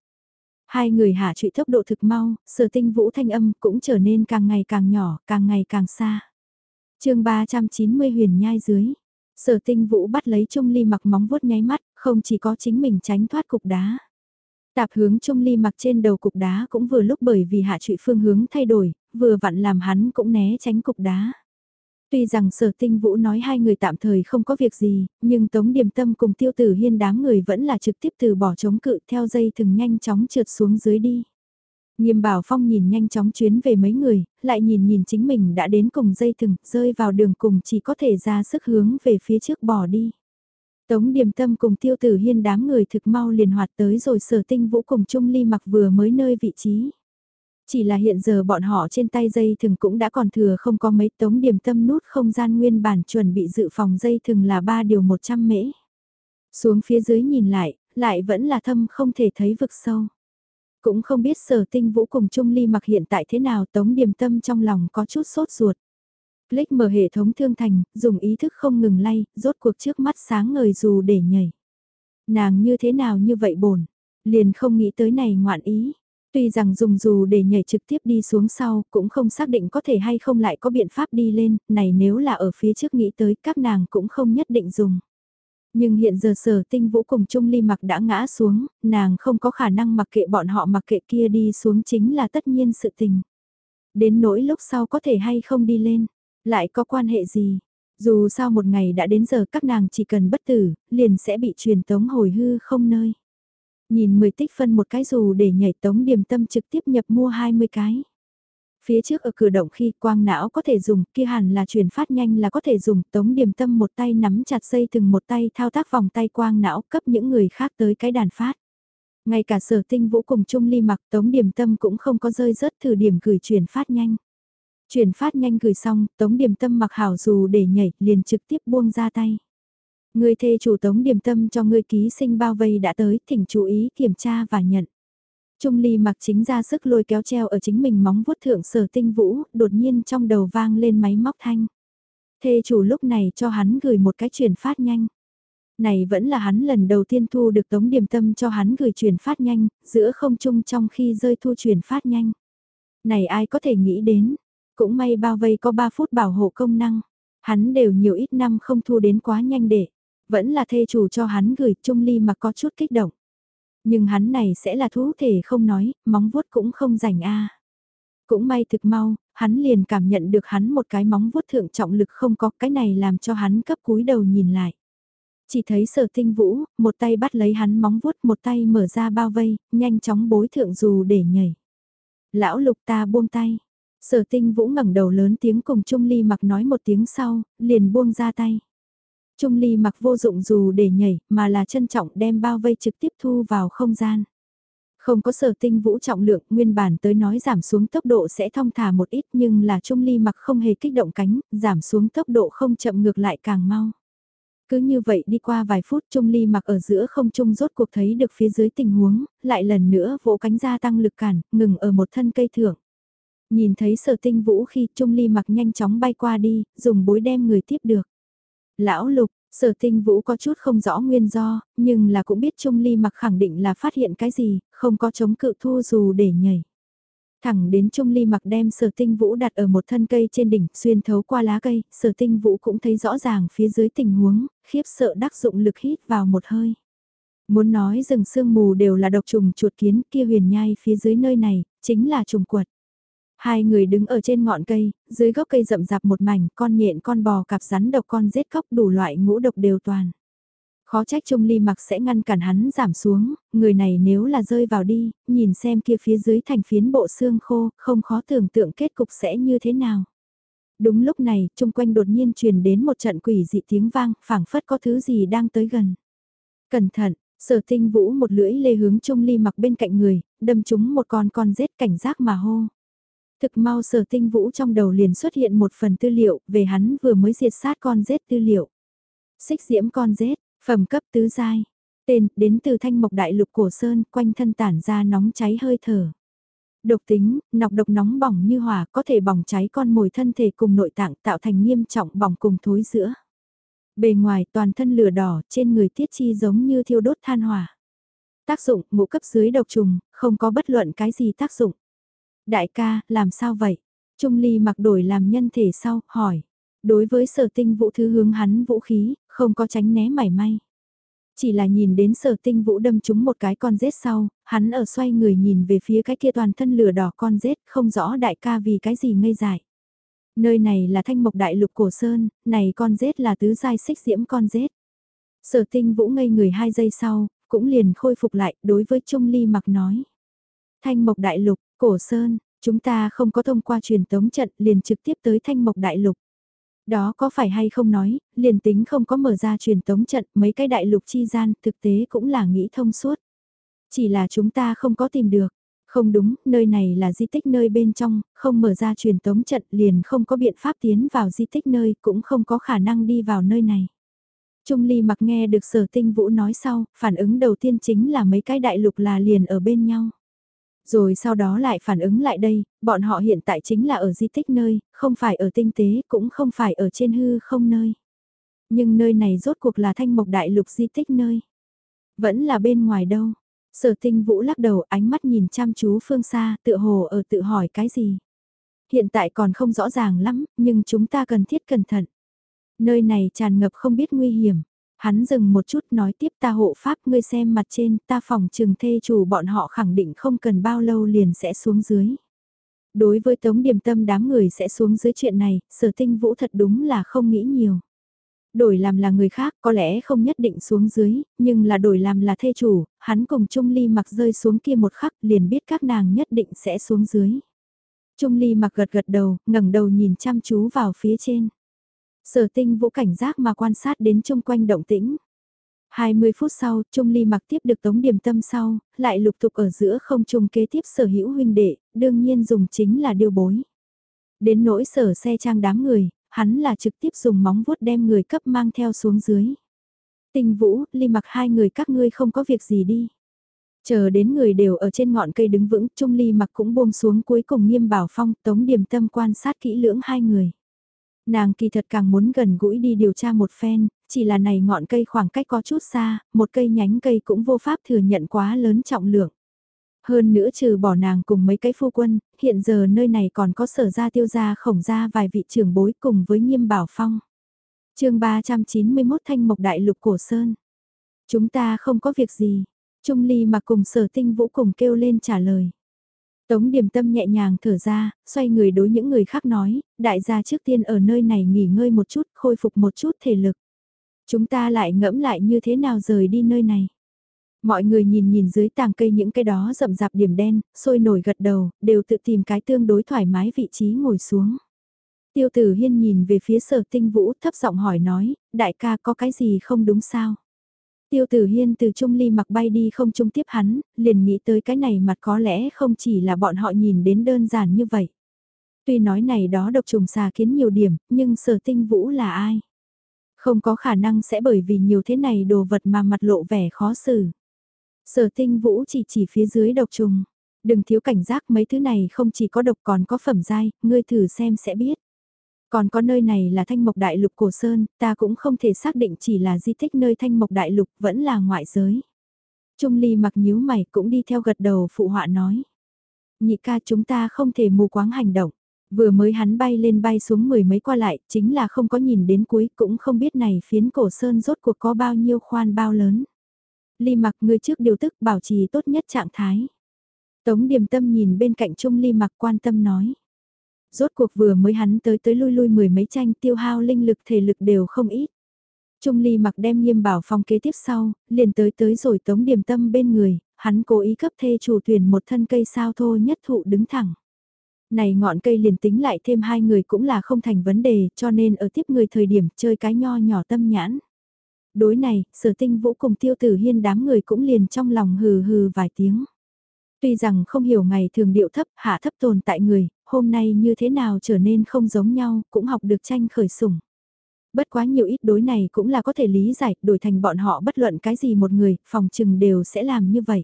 S1: Hai người hạ trụy tốc độ thực mau, sở tinh vũ thanh âm cũng trở nên càng ngày càng nhỏ, càng ngày càng xa. chương 390 huyền nhai dưới. Sở tinh vũ bắt lấy Trung Ly mặc móng vuốt nháy mắt, không chỉ có chính mình tránh thoát cục đá. Tạp hướng Trung Ly mặc trên đầu cục đá cũng vừa lúc bởi vì hạ trụy phương hướng thay đổi, vừa vặn làm hắn cũng né tránh cục đá. Tuy rằng sở tinh vũ nói hai người tạm thời không có việc gì, nhưng Tống Điềm Tâm cùng tiêu tử hiên đám người vẫn là trực tiếp từ bỏ chống cự theo dây thừng nhanh chóng trượt xuống dưới đi. Nghiêm bảo phong nhìn nhanh chóng chuyến về mấy người, lại nhìn nhìn chính mình đã đến cùng dây thừng, rơi vào đường cùng chỉ có thể ra sức hướng về phía trước bỏ đi. Tống Điềm Tâm cùng tiêu tử hiên đám người thực mau liền hoạt tới rồi sở tinh vũ cùng Trung Ly mặc vừa mới nơi vị trí. Chỉ là hiện giờ bọn họ trên tay dây thừng cũng đã còn thừa không có mấy tống điểm tâm nút không gian nguyên bản chuẩn bị dự phòng dây thừng là 3 điều 100 mễ. Xuống phía dưới nhìn lại, lại vẫn là thâm không thể thấy vực sâu. Cũng không biết sở tinh vũ cùng Trung Ly mặc hiện tại thế nào tống điểm tâm trong lòng có chút sốt ruột. Click mở hệ thống thương thành, dùng ý thức không ngừng lay, rốt cuộc trước mắt sáng ngời dù để nhảy. Nàng như thế nào như vậy bổn, liền không nghĩ tới này ngoạn ý. Tuy rằng dùng dù để nhảy trực tiếp đi xuống sau, cũng không xác định có thể hay không lại có biện pháp đi lên, này nếu là ở phía trước nghĩ tới các nàng cũng không nhất định dùng. Nhưng hiện giờ sở tinh vũ cùng Trung Ly mặc đã ngã xuống, nàng không có khả năng mặc kệ bọn họ mặc kệ kia đi xuống chính là tất nhiên sự tình. Đến nỗi lúc sau có thể hay không đi lên, lại có quan hệ gì? Dù sao một ngày đã đến giờ các nàng chỉ cần bất tử, liền sẽ bị truyền tống hồi hư không nơi. Nhìn 10 tích phân một cái dù để nhảy tống điểm tâm trực tiếp nhập mua 20 cái. Phía trước ở cửa động khi quang não có thể dùng, kia hẳn là truyền phát nhanh là có thể dùng, tống điểm tâm một tay nắm chặt dây từng một tay thao tác vòng tay quang não cấp những người khác tới cái đàn phát. Ngay cả sở tinh vũ cùng Trung Ly mặc tống điểm tâm cũng không có rơi rớt thử điểm gửi truyền phát nhanh. Truyền phát nhanh gửi xong, tống điểm tâm mặc hảo dù để nhảy, liền trực tiếp buông ra tay. Người thê chủ tống điểm tâm cho người ký sinh bao vây đã tới, thỉnh chú ý kiểm tra và nhận. Trung ly mặc chính ra sức lôi kéo treo ở chính mình móng vuốt thượng sở tinh vũ, đột nhiên trong đầu vang lên máy móc thanh. Thê chủ lúc này cho hắn gửi một cái truyền phát nhanh. Này vẫn là hắn lần đầu tiên thu được tống điểm tâm cho hắn gửi truyền phát nhanh, giữa không trung trong khi rơi thu truyền phát nhanh. Này ai có thể nghĩ đến, cũng may bao vây có 3 phút bảo hộ công năng. Hắn đều nhiều ít năm không thu đến quá nhanh để. Vẫn là thê chủ cho hắn gửi Trung Ly mà có chút kích động. Nhưng hắn này sẽ là thú thể không nói, móng vuốt cũng không rảnh a. Cũng may thực mau, hắn liền cảm nhận được hắn một cái móng vuốt thượng trọng lực không có cái này làm cho hắn cấp cúi đầu nhìn lại. Chỉ thấy sở tinh vũ, một tay bắt lấy hắn móng vuốt một tay mở ra bao vây, nhanh chóng bối thượng dù để nhảy. Lão lục ta buông tay. Sở tinh vũ ngẩng đầu lớn tiếng cùng Trung Ly mặc nói một tiếng sau, liền buông ra tay. Trung Ly mặc vô dụng dù để nhảy, mà là trân trọng đem bao vây trực tiếp thu vào không gian. Không có sở tinh vũ trọng lượng, nguyên bản tới nói giảm xuống tốc độ sẽ thong thả một ít nhưng là Trung Ly mặc không hề kích động cánh, giảm xuống tốc độ không chậm ngược lại càng mau. Cứ như vậy đi qua vài phút Trung Ly mặc ở giữa không trung rốt cuộc thấy được phía dưới tình huống, lại lần nữa vỗ cánh ra tăng lực cản, ngừng ở một thân cây thượng. Nhìn thấy sở tinh vũ khi Trung Ly mặc nhanh chóng bay qua đi, dùng bối đem người tiếp được. Lão Lục, sở tinh vũ có chút không rõ nguyên do, nhưng là cũng biết Trung Ly mặc khẳng định là phát hiện cái gì, không có chống cự thu dù để nhảy. Thẳng đến Trung Ly mặc đem sở tinh vũ đặt ở một thân cây trên đỉnh, xuyên thấu qua lá cây, sở tinh vũ cũng thấy rõ ràng phía dưới tình huống, khiếp sợ đắc dụng lực hít vào một hơi. Muốn nói rừng sương mù đều là độc trùng chuột kiến kia huyền nhai phía dưới nơi này, chính là trùng quật. Hai người đứng ở trên ngọn cây, dưới gốc cây rậm rạp một mảnh, con nhện con bò cạp rắn độc con rết cóc đủ loại ngũ độc đều toàn. Khó trách Trung Ly mặc sẽ ngăn cản hắn giảm xuống, người này nếu là rơi vào đi, nhìn xem kia phía dưới thành phiến bộ xương khô, không khó tưởng tượng kết cục sẽ như thế nào. Đúng lúc này, chung quanh đột nhiên truyền đến một trận quỷ dị tiếng vang, phảng phất có thứ gì đang tới gần. Cẩn thận, sở tinh vũ một lưỡi lê hướng Trung Ly mặc bên cạnh người, đâm trúng một con con rết cảnh giác mà hô. Thực mau sở tinh vũ trong đầu liền xuất hiện một phần tư liệu về hắn vừa mới diệt sát con rết tư liệu. Xích diễm con rết, phẩm cấp tứ giai. Tên, đến từ thanh mộc đại lục cổ sơn, quanh thân tản ra nóng cháy hơi thở. Độc tính, nọc độc nóng bỏng như hỏa có thể bỏng cháy con mồi thân thể cùng nội tạng tạo thành nghiêm trọng bỏng cùng thối giữa. Bề ngoài toàn thân lửa đỏ, trên người tiết chi giống như thiêu đốt than hỏa. Tác dụng, ngũ cấp dưới độc trùng, không có bất luận cái gì tác dụng. Đại ca, làm sao vậy? Trung ly mặc đổi làm nhân thể sau, hỏi. Đối với sở tinh vũ thứ hướng hắn vũ khí, không có tránh né mảy may. Chỉ là nhìn đến sở tinh vũ đâm trúng một cái con rết sau, hắn ở xoay người nhìn về phía cái kia toàn thân lửa đỏ con rết, không rõ đại ca vì cái gì ngây dại. Nơi này là thanh mộc đại lục cổ sơn, này con rết là tứ giai xích diễm con rết. Sở tinh vũ ngây người hai giây sau, cũng liền khôi phục lại đối với Trung Ly mặc nói. Thanh mộc đại lục, cổ sơn, chúng ta không có thông qua truyền tống trận liền trực tiếp tới thanh mộc đại lục. Đó có phải hay không nói, liền tính không có mở ra truyền tống trận mấy cái đại lục chi gian thực tế cũng là nghĩ thông suốt. Chỉ là chúng ta không có tìm được. Không đúng, nơi này là di tích nơi bên trong, không mở ra truyền tống trận liền không có biện pháp tiến vào di tích nơi, cũng không có khả năng đi vào nơi này. Trung Ly mặc nghe được sở tinh vũ nói sau, phản ứng đầu tiên chính là mấy cái đại lục là liền ở bên nhau. Rồi sau đó lại phản ứng lại đây, bọn họ hiện tại chính là ở di tích nơi, không phải ở tinh tế, cũng không phải ở trên hư không nơi. Nhưng nơi này rốt cuộc là thanh mộc đại lục di tích nơi. Vẫn là bên ngoài đâu. Sở tinh vũ lắc đầu ánh mắt nhìn chăm chú phương xa, tự hồ ở tự hỏi cái gì. Hiện tại còn không rõ ràng lắm, nhưng chúng ta cần thiết cẩn thận. Nơi này tràn ngập không biết nguy hiểm. Hắn dừng một chút nói tiếp ta hộ pháp ngươi xem mặt trên ta phòng trường thê chủ bọn họ khẳng định không cần bao lâu liền sẽ xuống dưới. Đối với tống điểm tâm đám người sẽ xuống dưới chuyện này, sở tinh vũ thật đúng là không nghĩ nhiều. Đổi làm là người khác có lẽ không nhất định xuống dưới, nhưng là đổi làm là thê chủ, hắn cùng Trung Ly mặc rơi xuống kia một khắc liền biết các nàng nhất định sẽ xuống dưới. Trung Ly mặc gật gật đầu, ngẩng đầu nhìn chăm chú vào phía trên. Sở tinh vũ cảnh giác mà quan sát đến chung quanh động tĩnh. 20 phút sau, Trung Ly mặc tiếp được tống điểm tâm sau, lại lục tục ở giữa không trung kế tiếp sở hữu huynh đệ, đương nhiên dùng chính là điều bối. Đến nỗi sở xe trang đám người, hắn là trực tiếp dùng móng vuốt đem người cấp mang theo xuống dưới. Tình vũ, Ly mặc hai người các ngươi không có việc gì đi. Chờ đến người đều ở trên ngọn cây đứng vững, Trung Ly mặc cũng buông xuống cuối cùng nghiêm bảo phong, tống điểm tâm quan sát kỹ lưỡng hai người. Nàng kỳ thật càng muốn gần gũi đi điều tra một phen, chỉ là này ngọn cây khoảng cách có chút xa, một cây nhánh cây cũng vô pháp thừa nhận quá lớn trọng lượng. Hơn nữa trừ bỏ nàng cùng mấy cái phu quân, hiện giờ nơi này còn có sở ra tiêu gia khổng gia vài vị trưởng bối cùng với nghiêm bảo phong. chương 391 Thanh Mộc Đại Lục Cổ Sơn. Chúng ta không có việc gì. Trung Ly mà cùng sở tinh vũ cùng kêu lên trả lời. Tống điểm tâm nhẹ nhàng thở ra, xoay người đối những người khác nói, đại gia trước tiên ở nơi này nghỉ ngơi một chút, khôi phục một chút thể lực. Chúng ta lại ngẫm lại như thế nào rời đi nơi này. Mọi người nhìn nhìn dưới tàng cây những cái đó rậm rạp điểm đen, sôi nổi gật đầu, đều tự tìm cái tương đối thoải mái vị trí ngồi xuống. Tiêu tử hiên nhìn về phía sở tinh vũ thấp giọng hỏi nói, đại ca có cái gì không đúng sao? Tiêu tử hiên từ trung ly mặc bay đi không trung tiếp hắn, liền nghĩ tới cái này mặt có lẽ không chỉ là bọn họ nhìn đến đơn giản như vậy. Tuy nói này đó độc trùng xà kiến nhiều điểm, nhưng sở tinh vũ là ai? Không có khả năng sẽ bởi vì nhiều thế này đồ vật mà mặt lộ vẻ khó xử. Sở tinh vũ chỉ chỉ phía dưới độc trùng. Đừng thiếu cảnh giác mấy thứ này không chỉ có độc còn có phẩm dai, ngươi thử xem sẽ biết. Còn có nơi này là thanh mộc đại lục cổ sơn, ta cũng không thể xác định chỉ là di tích nơi thanh mộc đại lục vẫn là ngoại giới. Trung ly mặc nhíu mày cũng đi theo gật đầu phụ họa nói. Nhị ca chúng ta không thể mù quáng hành động. Vừa mới hắn bay lên bay xuống mười mấy qua lại, chính là không có nhìn đến cuối cũng không biết này phiến cổ sơn rốt cuộc có bao nhiêu khoan bao lớn. Ly mặc người trước điều tức bảo trì tốt nhất trạng thái. Tống điềm tâm nhìn bên cạnh Trung Ly mặc quan tâm nói rốt cuộc vừa mới hắn tới tới lui lui mười mấy tranh tiêu hao linh lực thể lực đều không ít. Trung ly mặc đem nghiêm bảo phong kế tiếp sau, liền tới tới rồi tống điểm tâm bên người, hắn cố ý cấp thê chủ thuyền một thân cây sao thô nhất thụ đứng thẳng. Này ngọn cây liền tính lại thêm hai người cũng là không thành vấn đề cho nên ở tiếp người thời điểm chơi cái nho nhỏ tâm nhãn. Đối này, sở tinh vũ cùng tiêu tử hiên đám người cũng liền trong lòng hừ hừ vài tiếng. Tuy rằng không hiểu ngày thường điệu thấp, hạ thấp tồn tại người, hôm nay như thế nào trở nên không giống nhau, cũng học được tranh khởi sủng. Bất quá nhiều ít đối này cũng là có thể lý giải, đổi thành bọn họ bất luận cái gì một người, phòng trừng đều sẽ làm như vậy.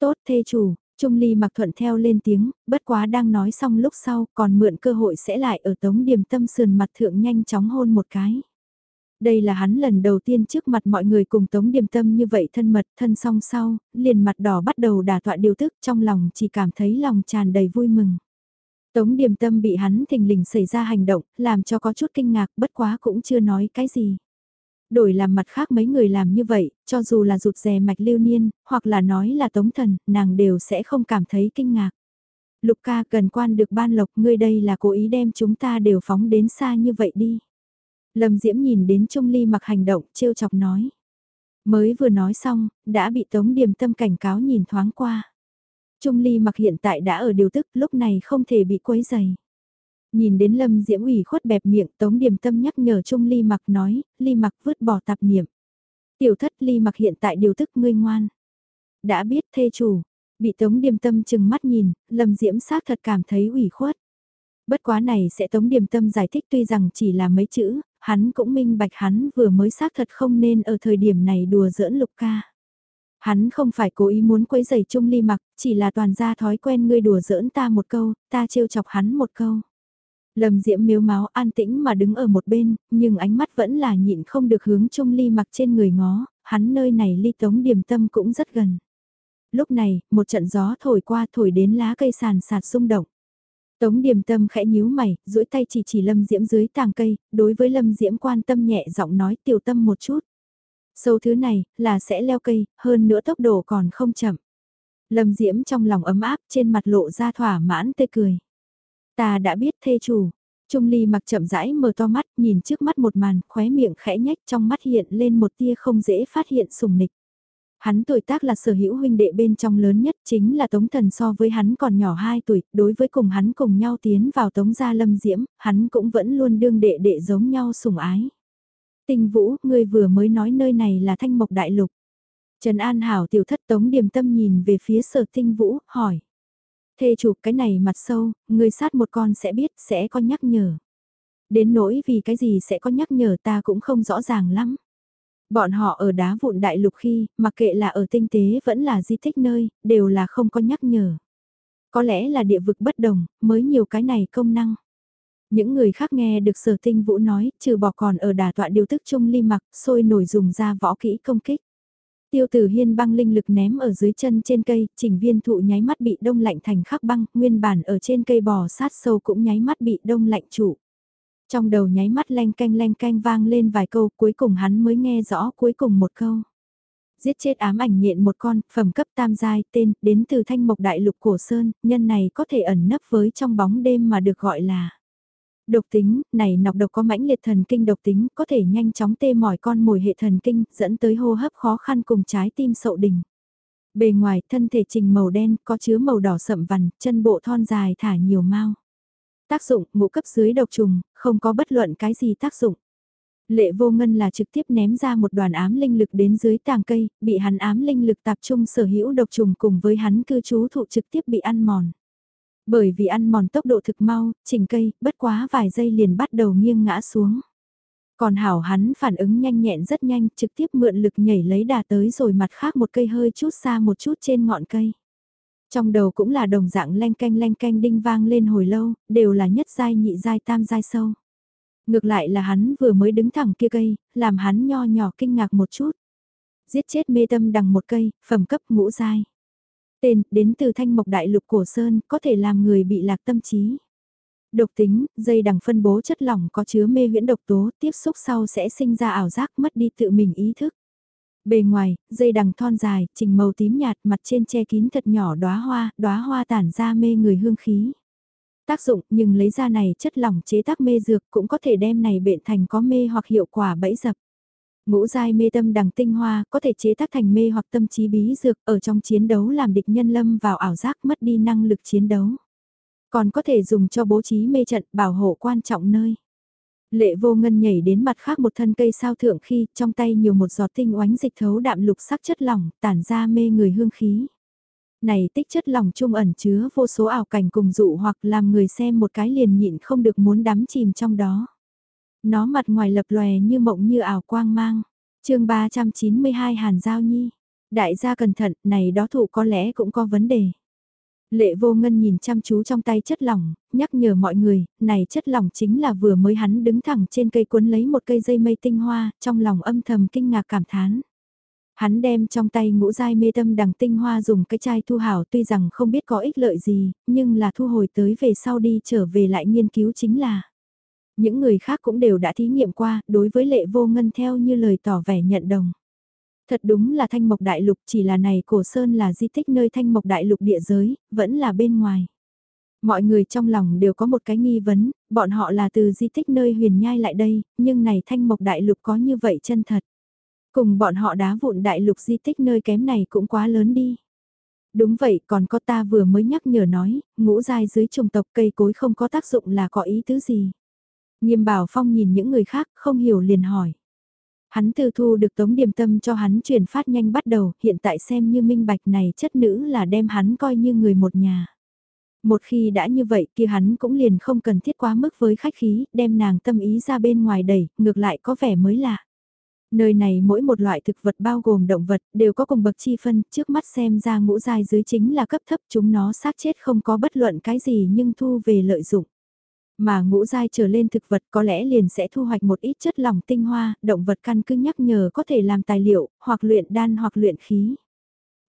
S1: Tốt thê chủ, Trung Ly mặc thuận theo lên tiếng, bất quá đang nói xong lúc sau còn mượn cơ hội sẽ lại ở tống điểm tâm sườn mặt thượng nhanh chóng hôn một cái. Đây là hắn lần đầu tiên trước mặt mọi người cùng Tống Điềm Tâm như vậy thân mật thân song sau, liền mặt đỏ bắt đầu đả tọa điều tức trong lòng chỉ cảm thấy lòng tràn đầy vui mừng. Tống Điềm Tâm bị hắn thình lình xảy ra hành động, làm cho có chút kinh ngạc bất quá cũng chưa nói cái gì. Đổi làm mặt khác mấy người làm như vậy, cho dù là rụt rè mạch lưu niên, hoặc là nói là tống thần, nàng đều sẽ không cảm thấy kinh ngạc. Lục ca cần quan được ban lộc, ngươi đây là cố ý đem chúng ta đều phóng đến xa như vậy đi. Lâm Diễm nhìn đến Trung Ly mặc hành động, trêu chọc nói. Mới vừa nói xong, đã bị Tống Điềm Tâm cảnh cáo nhìn thoáng qua. Trung Ly mặc hiện tại đã ở điều tức, lúc này không thể bị quấy dày. Nhìn đến Lâm Diễm ủy khuất bẹp miệng, Tống Điềm Tâm nhắc nhở Trung Ly mặc nói, Ly mặc vứt bỏ tạp niệm. Tiểu thất Ly mặc hiện tại điều tức ngươi ngoan. Đã biết thê chủ, bị Tống Điềm Tâm chừng mắt nhìn, Lâm Diễm xác thật cảm thấy ủy khuất. Bất quá này sẽ Tống Điềm Tâm giải thích tuy rằng chỉ là mấy chữ, hắn cũng minh bạch hắn vừa mới xác thật không nên ở thời điểm này đùa giỡn lục ca. Hắn không phải cố ý muốn quấy giày Trung Ly mặc, chỉ là toàn ra thói quen ngươi đùa giỡn ta một câu, ta trêu chọc hắn một câu. Lâm Diễm miếu máu an tĩnh mà đứng ở một bên, nhưng ánh mắt vẫn là nhịn không được hướng Trung Ly mặc trên người ngó, hắn nơi này ly tống điểm tâm cũng rất gần. Lúc này, một trận gió thổi qua thổi đến lá cây sàn sạt rung động. Tống điềm tâm khẽ nhíu mày, duỗi tay chỉ chỉ Lâm Diễm dưới tàng cây, đối với Lâm Diễm quan tâm nhẹ giọng nói tiểu tâm một chút. Sâu thứ này, là sẽ leo cây, hơn nữa tốc độ còn không chậm. Lâm Diễm trong lòng ấm áp trên mặt lộ ra thỏa mãn tê cười. Ta đã biết thê chủ. Trung Ly mặc chậm rãi mở to mắt, nhìn trước mắt một màn, khóe miệng khẽ nhách trong mắt hiện lên một tia không dễ phát hiện sùng nịch. Hắn tuổi tác là sở hữu huynh đệ bên trong lớn nhất chính là Tống Thần so với hắn còn nhỏ 2 tuổi, đối với cùng hắn cùng nhau tiến vào Tống Gia Lâm Diễm, hắn cũng vẫn luôn đương đệ đệ giống nhau sùng ái. Tinh Vũ, ngươi vừa mới nói nơi này là thanh mộc đại lục. Trần An Hảo tiểu thất Tống Điềm Tâm nhìn về phía sở Tinh Vũ, hỏi. Thê chụp cái này mặt sâu, ngươi sát một con sẽ biết, sẽ có nhắc nhở. Đến nỗi vì cái gì sẽ có nhắc nhở ta cũng không rõ ràng lắm. Bọn họ ở đá vụn đại lục khi, mặc kệ là ở tinh tế vẫn là di tích nơi, đều là không có nhắc nhở. Có lẽ là địa vực bất đồng, mới nhiều cái này công năng. Những người khác nghe được sở tinh vũ nói, trừ bỏ còn ở đà tọa điều tức chung ly mặc, sôi nổi dùng ra võ kỹ công kích. Tiêu tử hiên băng linh lực ném ở dưới chân trên cây, chỉnh viên thụ nháy mắt bị đông lạnh thành khắc băng, nguyên bản ở trên cây bò sát sâu cũng nháy mắt bị đông lạnh trụ. Trong đầu nháy mắt leng canh leng canh vang lên vài câu, cuối cùng hắn mới nghe rõ cuối cùng một câu. Giết chết ám ảnh nhện một con, phẩm cấp tam giai, tên, đến từ thanh mộc đại lục cổ sơn, nhân này có thể ẩn nấp với trong bóng đêm mà được gọi là Độc tính, này nọc độc có mãnh liệt thần kinh độc tính, có thể nhanh chóng tê mỏi con mồi hệ thần kinh, dẫn tới hô hấp khó khăn cùng trái tim sậu đỉnh. Bề ngoài, thân thể trình màu đen, có chứa màu đỏ sậm vằn, chân bộ thon dài thả nhiều mao. Tác dụng, ngũ cấp dưới độc trùng, không có bất luận cái gì tác dụng. Lệ vô ngân là trực tiếp ném ra một đoàn ám linh lực đến dưới tàng cây, bị hắn ám linh lực tập trung sở hữu độc trùng cùng với hắn cư trú thụ trực tiếp bị ăn mòn. Bởi vì ăn mòn tốc độ thực mau, chỉnh cây, bất quá vài giây liền bắt đầu nghiêng ngã xuống. Còn hảo hắn phản ứng nhanh nhẹn rất nhanh, trực tiếp mượn lực nhảy lấy đà tới rồi mặt khác một cây hơi chút xa một chút trên ngọn cây. Trong đầu cũng là đồng dạng len canh len canh đinh vang lên hồi lâu, đều là nhất giai nhị giai tam giai sâu. Ngược lại là hắn vừa mới đứng thẳng kia cây, làm hắn nho nhỏ kinh ngạc một chút. Giết chết mê tâm đằng một cây, phẩm cấp ngũ giai. Tên, đến từ thanh mộc đại lục cổ sơn, có thể làm người bị lạc tâm trí. Độc tính, dây đằng phân bố chất lỏng có chứa mê huyễn độc tố, tiếp xúc sau sẽ sinh ra ảo giác mất đi tự mình ý thức. Bề ngoài, dây đằng thon dài, trình màu tím nhạt, mặt trên che kín thật nhỏ đóa hoa, đóa hoa tản ra mê người hương khí. Tác dụng, nhưng lấy ra này chất lỏng chế tác mê dược cũng có thể đem này bệnh thành có mê hoặc hiệu quả bẫy dập. Ngũ giai mê tâm đằng tinh hoa có thể chế tác thành mê hoặc tâm trí bí dược ở trong chiến đấu làm địch nhân lâm vào ảo giác mất đi năng lực chiến đấu. Còn có thể dùng cho bố trí mê trận, bảo hộ quan trọng nơi. Lệ vô ngân nhảy đến mặt khác một thân cây sao thượng khi trong tay nhiều một giọt tinh oánh dịch thấu đạm lục sắc chất lỏng, tản ra mê người hương khí. Này tích chất lỏng trung ẩn chứa vô số ảo cảnh cùng dụ hoặc làm người xem một cái liền nhịn không được muốn đắm chìm trong đó. Nó mặt ngoài lập lòe như mộng như ảo quang mang. chương 392 Hàn Giao Nhi. Đại gia cẩn thận, này đó thụ có lẽ cũng có vấn đề. Lệ vô ngân nhìn chăm chú trong tay chất lỏng, nhắc nhở mọi người, này chất lỏng chính là vừa mới hắn đứng thẳng trên cây cuốn lấy một cây dây mây tinh hoa, trong lòng âm thầm kinh ngạc cảm thán. Hắn đem trong tay ngũ dai mê tâm đằng tinh hoa dùng cái chai thu hảo tuy rằng không biết có ích lợi gì, nhưng là thu hồi tới về sau đi trở về lại nghiên cứu chính là. Những người khác cũng đều đã thí nghiệm qua, đối với lệ vô ngân theo như lời tỏ vẻ nhận đồng. Thật đúng là thanh mộc đại lục chỉ là này cổ sơn là di tích nơi thanh mộc đại lục địa giới, vẫn là bên ngoài. Mọi người trong lòng đều có một cái nghi vấn, bọn họ là từ di tích nơi huyền nhai lại đây, nhưng này thanh mộc đại lục có như vậy chân thật. Cùng bọn họ đá vụn đại lục di tích nơi kém này cũng quá lớn đi. Đúng vậy, còn có ta vừa mới nhắc nhở nói, ngũ dai dưới trùng tộc cây cối không có tác dụng là có ý tứ gì. Nghiêm bảo phong nhìn những người khác, không hiểu liền hỏi. Hắn từ thu được tống điềm tâm cho hắn truyền phát nhanh bắt đầu, hiện tại xem như minh bạch này chất nữ là đem hắn coi như người một nhà. Một khi đã như vậy kia hắn cũng liền không cần thiết quá mức với khách khí, đem nàng tâm ý ra bên ngoài đẩy, ngược lại có vẻ mới lạ. Nơi này mỗi một loại thực vật bao gồm động vật đều có cùng bậc chi phân, trước mắt xem ra ngũ dài dưới chính là cấp thấp chúng nó xác chết không có bất luận cái gì nhưng thu về lợi dụng. Mà ngũ dai trở lên thực vật có lẽ liền sẽ thu hoạch một ít chất lỏng tinh hoa, động vật căn cứ nhắc nhở có thể làm tài liệu, hoặc luyện đan hoặc luyện khí.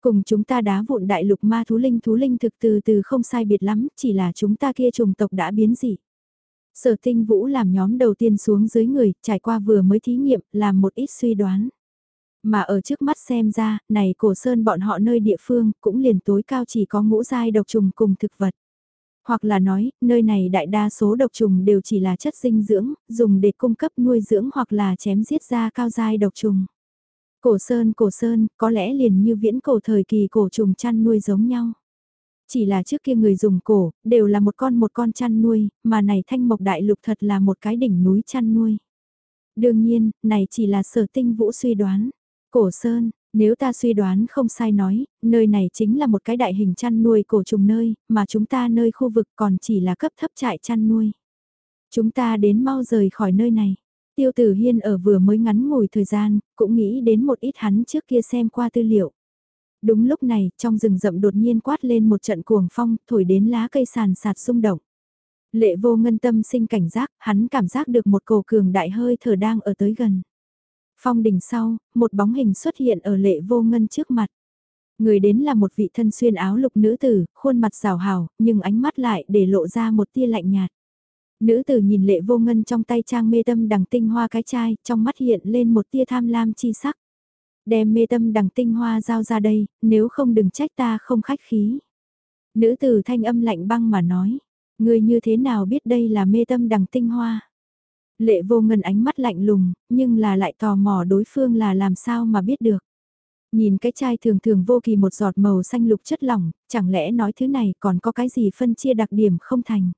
S1: Cùng chúng ta đá vụn đại lục ma thú linh thú linh thực từ từ không sai biệt lắm, chỉ là chúng ta kia trùng tộc đã biến dị. Sở tinh vũ làm nhóm đầu tiên xuống dưới người, trải qua vừa mới thí nghiệm, làm một ít suy đoán. Mà ở trước mắt xem ra, này cổ sơn bọn họ nơi địa phương, cũng liền tối cao chỉ có ngũ giai độc trùng cùng thực vật. Hoặc là nói, nơi này đại đa số độc trùng đều chỉ là chất dinh dưỡng, dùng để cung cấp nuôi dưỡng hoặc là chém giết ra cao giai độc trùng. Cổ sơn cổ sơn, có lẽ liền như viễn cổ thời kỳ cổ trùng chăn nuôi giống nhau. Chỉ là trước kia người dùng cổ, đều là một con một con chăn nuôi, mà này thanh mộc đại lục thật là một cái đỉnh núi chăn nuôi. Đương nhiên, này chỉ là sở tinh vũ suy đoán. Cổ sơn, nếu ta suy đoán không sai nói, nơi này chính là một cái đại hình chăn nuôi cổ trùng nơi, mà chúng ta nơi khu vực còn chỉ là cấp thấp trại chăn nuôi. Chúng ta đến mau rời khỏi nơi này. Tiêu tử hiên ở vừa mới ngắn ngủi thời gian, cũng nghĩ đến một ít hắn trước kia xem qua tư liệu. Đúng lúc này, trong rừng rậm đột nhiên quát lên một trận cuồng phong, thổi đến lá cây sàn sạt xung động. Lệ vô ngân tâm sinh cảnh giác, hắn cảm giác được một cổ cường đại hơi thở đang ở tới gần. Phong đỉnh sau, một bóng hình xuất hiện ở lệ vô ngân trước mặt. Người đến là một vị thân xuyên áo lục nữ tử, khuôn mặt rào hào, nhưng ánh mắt lại để lộ ra một tia lạnh nhạt. Nữ tử nhìn lệ vô ngân trong tay trang mê tâm đằng tinh hoa cái chai, trong mắt hiện lên một tia tham lam chi sắc. Đem mê tâm đằng tinh hoa giao ra đây, nếu không đừng trách ta không khách khí. Nữ tử thanh âm lạnh băng mà nói, người như thế nào biết đây là mê tâm đằng tinh hoa. Lệ vô ngân ánh mắt lạnh lùng, nhưng là lại tò mò đối phương là làm sao mà biết được. Nhìn cái chai thường thường vô kỳ một giọt màu xanh lục chất lỏng, chẳng lẽ nói thứ này còn có cái gì phân chia đặc điểm không thành.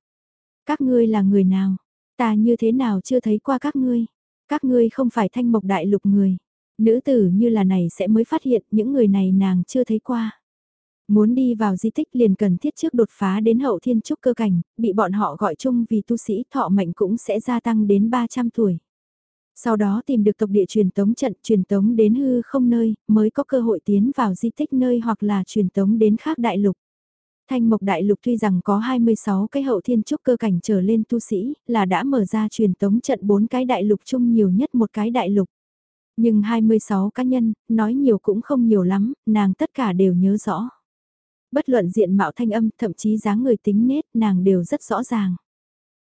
S1: Các ngươi là người nào? Ta như thế nào chưa thấy qua các ngươi? Các ngươi không phải thanh mộc đại lục người. Nữ tử như là này sẽ mới phát hiện những người này nàng chưa thấy qua. Muốn đi vào di tích liền cần thiết trước đột phá đến hậu thiên trúc cơ cảnh, bị bọn họ gọi chung vì tu sĩ thọ mệnh cũng sẽ gia tăng đến 300 tuổi. Sau đó tìm được tộc địa truyền tống trận truyền tống đến hư không nơi, mới có cơ hội tiến vào di tích nơi hoặc là truyền tống đến khác đại lục. Thanh Mộc Đại Lục tuy rằng có 26 cái hậu thiên trúc cơ cảnh trở lên tu sĩ, là đã mở ra truyền tống trận 4 cái đại lục chung nhiều nhất một cái đại lục. Nhưng 26 cá nhân, nói nhiều cũng không nhiều lắm, nàng tất cả đều nhớ rõ. Bất luận diện mạo thanh âm, thậm chí dáng người tính nết, nàng đều rất rõ ràng.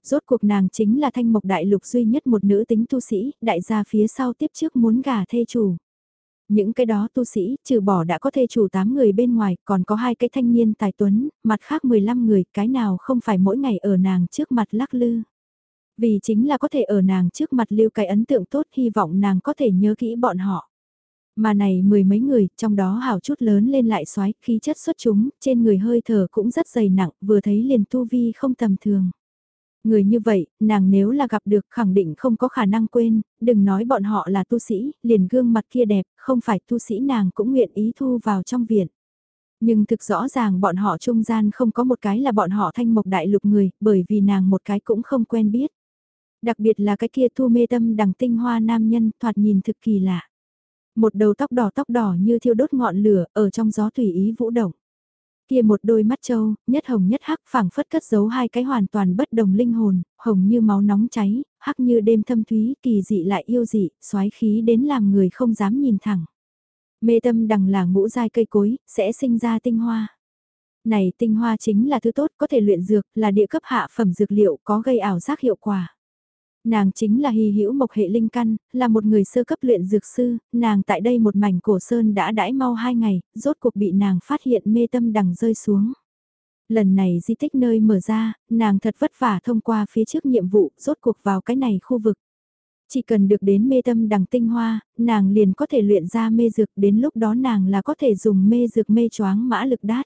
S1: Rốt cuộc nàng chính là thanh mộc đại lục duy nhất một nữ tính tu sĩ, đại gia phía sau tiếp trước muốn gả thê chủ. Những cái đó tu sĩ, trừ bỏ đã có thê chủ 8 người bên ngoài, còn có hai cái thanh niên tài tuấn, mặt khác 15 người, cái nào không phải mỗi ngày ở nàng trước mặt lắc lư. Vì chính là có thể ở nàng trước mặt lưu cái ấn tượng tốt hy vọng nàng có thể nhớ kỹ bọn họ. Mà này mười mấy người, trong đó hảo chút lớn lên lại xoái, khí chất xuất chúng, trên người hơi thở cũng rất dày nặng, vừa thấy liền tu vi không tầm thường. Người như vậy, nàng nếu là gặp được khẳng định không có khả năng quên, đừng nói bọn họ là tu sĩ, liền gương mặt kia đẹp, không phải tu sĩ nàng cũng nguyện ý thu vào trong viện. Nhưng thực rõ ràng bọn họ trung gian không có một cái là bọn họ thanh mộc đại lục người, bởi vì nàng một cái cũng không quen biết. Đặc biệt là cái kia thu mê tâm đằng tinh hoa nam nhân thoạt nhìn thực kỳ lạ. Một đầu tóc đỏ tóc đỏ như thiêu đốt ngọn lửa ở trong gió tùy ý vũ động. Kia một đôi mắt trâu, nhất hồng nhất hắc phảng phất cất giấu hai cái hoàn toàn bất đồng linh hồn, hồng như máu nóng cháy, hắc như đêm thâm thúy, kỳ dị lại yêu dị, xoái khí đến làm người không dám nhìn thẳng. Mê tâm đằng là ngũ giai cây cối, sẽ sinh ra tinh hoa. Này tinh hoa chính là thứ tốt có thể luyện dược, là địa cấp hạ phẩm dược liệu có gây ảo giác hiệu quả. Nàng chính là hy hữu mộc hệ linh căn, là một người sơ cấp luyện dược sư, nàng tại đây một mảnh cổ sơn đã đãi mau hai ngày, rốt cuộc bị nàng phát hiện mê tâm đằng rơi xuống. Lần này di tích nơi mở ra, nàng thật vất vả thông qua phía trước nhiệm vụ, rốt cuộc vào cái này khu vực. Chỉ cần được đến mê tâm đằng tinh hoa, nàng liền có thể luyện ra mê dược, đến lúc đó nàng là có thể dùng mê dược mê choáng mã lực đát.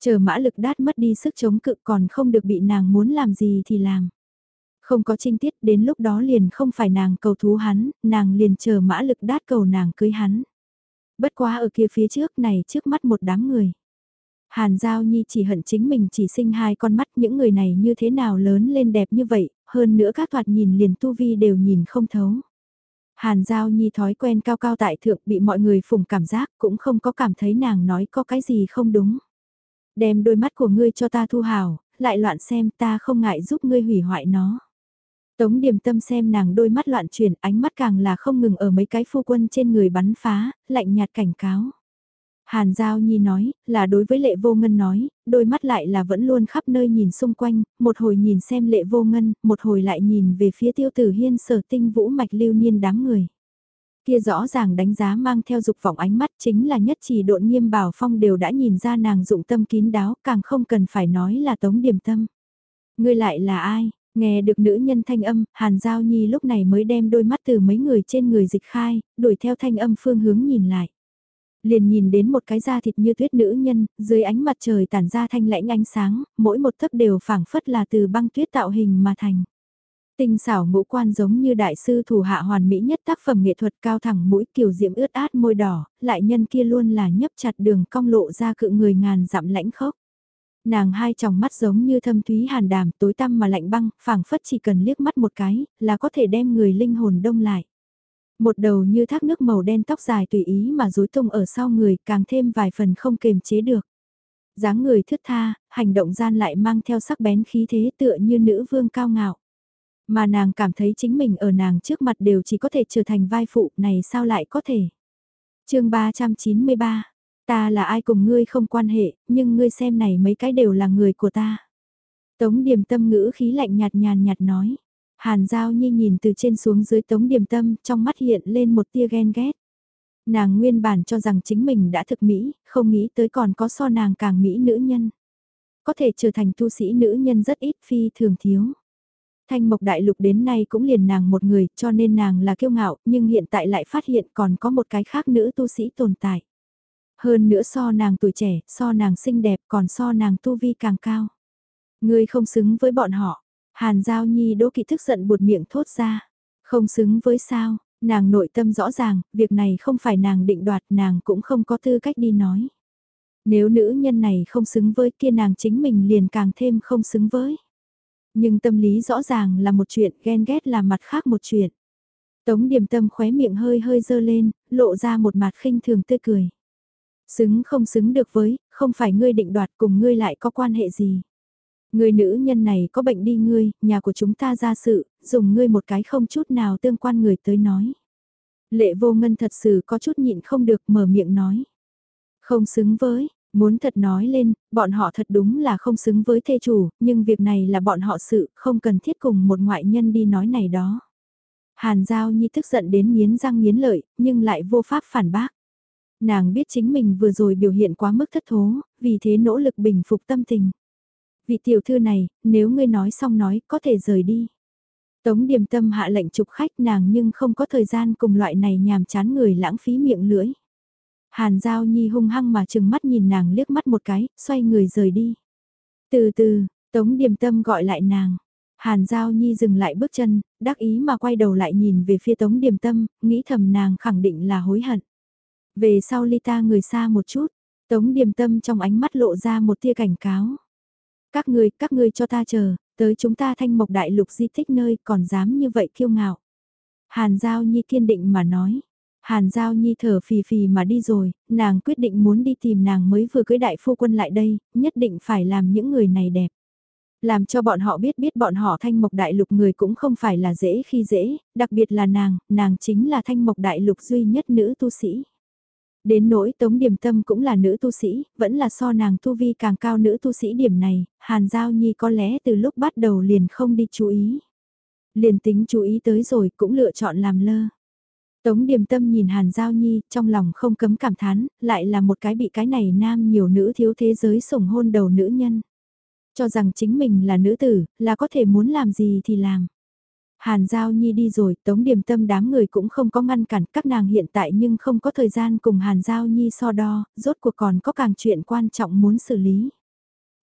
S1: Chờ mã lực đát mất đi sức chống cự còn không được bị nàng muốn làm gì thì làm. Không có trinh tiết đến lúc đó liền không phải nàng cầu thú hắn, nàng liền chờ mã lực đát cầu nàng cưới hắn. Bất quá ở kia phía trước này trước mắt một đám người. Hàn Giao Nhi chỉ hận chính mình chỉ sinh hai con mắt những người này như thế nào lớn lên đẹp như vậy, hơn nữa các thoạt nhìn liền tu vi đều nhìn không thấu. Hàn Giao Nhi thói quen cao cao tại thượng bị mọi người phùng cảm giác cũng không có cảm thấy nàng nói có cái gì không đúng. Đem đôi mắt của ngươi cho ta thu hào, lại loạn xem ta không ngại giúp ngươi hủy hoại nó. Tống điểm tâm xem nàng đôi mắt loạn chuyển ánh mắt càng là không ngừng ở mấy cái phu quân trên người bắn phá, lạnh nhạt cảnh cáo. Hàn Giao Nhi nói, là đối với lệ vô ngân nói, đôi mắt lại là vẫn luôn khắp nơi nhìn xung quanh, một hồi nhìn xem lệ vô ngân, một hồi lại nhìn về phía tiêu tử hiên sở tinh vũ mạch lưu niên đám người. Kia rõ ràng đánh giá mang theo dục vọng ánh mắt chính là nhất chỉ độn nghiêm bảo phong đều đã nhìn ra nàng dụng tâm kín đáo, càng không cần phải nói là tống điểm tâm. Ngươi lại là ai? Nghe được nữ nhân thanh âm, Hàn Giao Nhi lúc này mới đem đôi mắt từ mấy người trên người dịch khai, đuổi theo thanh âm phương hướng nhìn lại. Liền nhìn đến một cái da thịt như tuyết nữ nhân, dưới ánh mặt trời tản ra thanh lãnh ánh sáng, mỗi một thấp đều phảng phất là từ băng tuyết tạo hình mà thành. Tinh xảo ngũ quan giống như đại sư thủ hạ hoàn mỹ nhất tác phẩm nghệ thuật cao thẳng mũi kiều diễm ướt át môi đỏ, lại nhân kia luôn là nhấp chặt đường cong lộ ra cự người ngàn dặm lãnh khốc. Nàng hai tròng mắt giống như thâm thúy hàn đàm tối tăm mà lạnh băng, phảng phất chỉ cần liếc mắt một cái, là có thể đem người linh hồn đông lại. Một đầu như thác nước màu đen tóc dài tùy ý mà rối tung ở sau người càng thêm vài phần không kềm chế được. dáng người thướt tha, hành động gian lại mang theo sắc bén khí thế tựa như nữ vương cao ngạo. Mà nàng cảm thấy chính mình ở nàng trước mặt đều chỉ có thể trở thành vai phụ này sao lại có thể. chương 393 Ta là ai cùng ngươi không quan hệ, nhưng ngươi xem này mấy cái đều là người của ta. Tống điềm tâm ngữ khí lạnh nhạt nhàn nhạt nói. Hàn Giao Nhi nhìn từ trên xuống dưới tống điềm tâm, trong mắt hiện lên một tia ghen ghét. Nàng nguyên bản cho rằng chính mình đã thực mỹ, không nghĩ tới còn có so nàng càng mỹ nữ nhân. Có thể trở thành tu sĩ nữ nhân rất ít phi thường thiếu. Thanh Mộc Đại Lục đến nay cũng liền nàng một người cho nên nàng là kiêu ngạo nhưng hiện tại lại phát hiện còn có một cái khác nữ tu sĩ tồn tại. Hơn nữa so nàng tuổi trẻ, so nàng xinh đẹp còn so nàng tu vi càng cao. Ngươi không xứng với bọn họ. Hàn Giao Nhi đỗ kỵ thức giận buột miệng thốt ra. Không xứng với sao, nàng nội tâm rõ ràng, việc này không phải nàng định đoạt nàng cũng không có tư cách đi nói. Nếu nữ nhân này không xứng với kia nàng chính mình liền càng thêm không xứng với. Nhưng tâm lý rõ ràng là một chuyện, ghen ghét là mặt khác một chuyện. Tống điểm tâm khóe miệng hơi hơi dơ lên, lộ ra một mặt khinh thường tươi cười. Xứng không xứng được với, không phải ngươi định đoạt cùng ngươi lại có quan hệ gì. Người nữ nhân này có bệnh đi ngươi, nhà của chúng ta ra sự, dùng ngươi một cái không chút nào tương quan người tới nói. Lệ vô ngân thật sự có chút nhịn không được mở miệng nói. Không xứng với, muốn thật nói lên, bọn họ thật đúng là không xứng với thê chủ, nhưng việc này là bọn họ sự, không cần thiết cùng một ngoại nhân đi nói này đó. Hàn Giao Nhi tức giận đến miến răng miến lợi, nhưng lại vô pháp phản bác. Nàng biết chính mình vừa rồi biểu hiện quá mức thất thố, vì thế nỗ lực bình phục tâm tình. Vị tiểu thư này, nếu ngươi nói xong nói, có thể rời đi. Tống điềm tâm hạ lệnh chụp khách nàng nhưng không có thời gian cùng loại này nhàm chán người lãng phí miệng lưỡi. Hàn Giao Nhi hung hăng mà chừng mắt nhìn nàng liếc mắt một cái, xoay người rời đi. Từ từ, Tống điềm tâm gọi lại nàng. Hàn Giao Nhi dừng lại bước chân, đắc ý mà quay đầu lại nhìn về phía Tống điềm tâm, nghĩ thầm nàng khẳng định là hối hận. Về sau ly ta người xa một chút, Tống điềm tâm trong ánh mắt lộ ra một tia cảnh cáo. Các người các người cho ta chờ, tới chúng ta thanh mộc đại lục di tích nơi còn dám như vậy kiêu ngạo. Hàn Giao Nhi kiên định mà nói. Hàn Giao Nhi thở phì phì mà đi rồi, nàng quyết định muốn đi tìm nàng mới vừa cưới đại phu quân lại đây, nhất định phải làm những người này đẹp. Làm cho bọn họ biết biết bọn họ thanh mộc đại lục người cũng không phải là dễ khi dễ, đặc biệt là nàng, nàng chính là thanh mộc đại lục duy nhất nữ tu sĩ. Đến nỗi Tống Điểm Tâm cũng là nữ tu sĩ, vẫn là so nàng tu vi càng cao nữ tu sĩ điểm này, Hàn Giao Nhi có lẽ từ lúc bắt đầu liền không đi chú ý. Liền tính chú ý tới rồi cũng lựa chọn làm lơ. Tống Điềm Tâm nhìn Hàn Giao Nhi, trong lòng không cấm cảm thán, lại là một cái bị cái này nam nhiều nữ thiếu thế giới sủng hôn đầu nữ nhân. Cho rằng chính mình là nữ tử, là có thể muốn làm gì thì làm. Hàn Giao Nhi đi rồi, Tống Điềm Tâm đám người cũng không có ngăn cản các nàng hiện tại nhưng không có thời gian cùng Hàn Giao Nhi so đo, rốt cuộc còn có càng chuyện quan trọng muốn xử lý.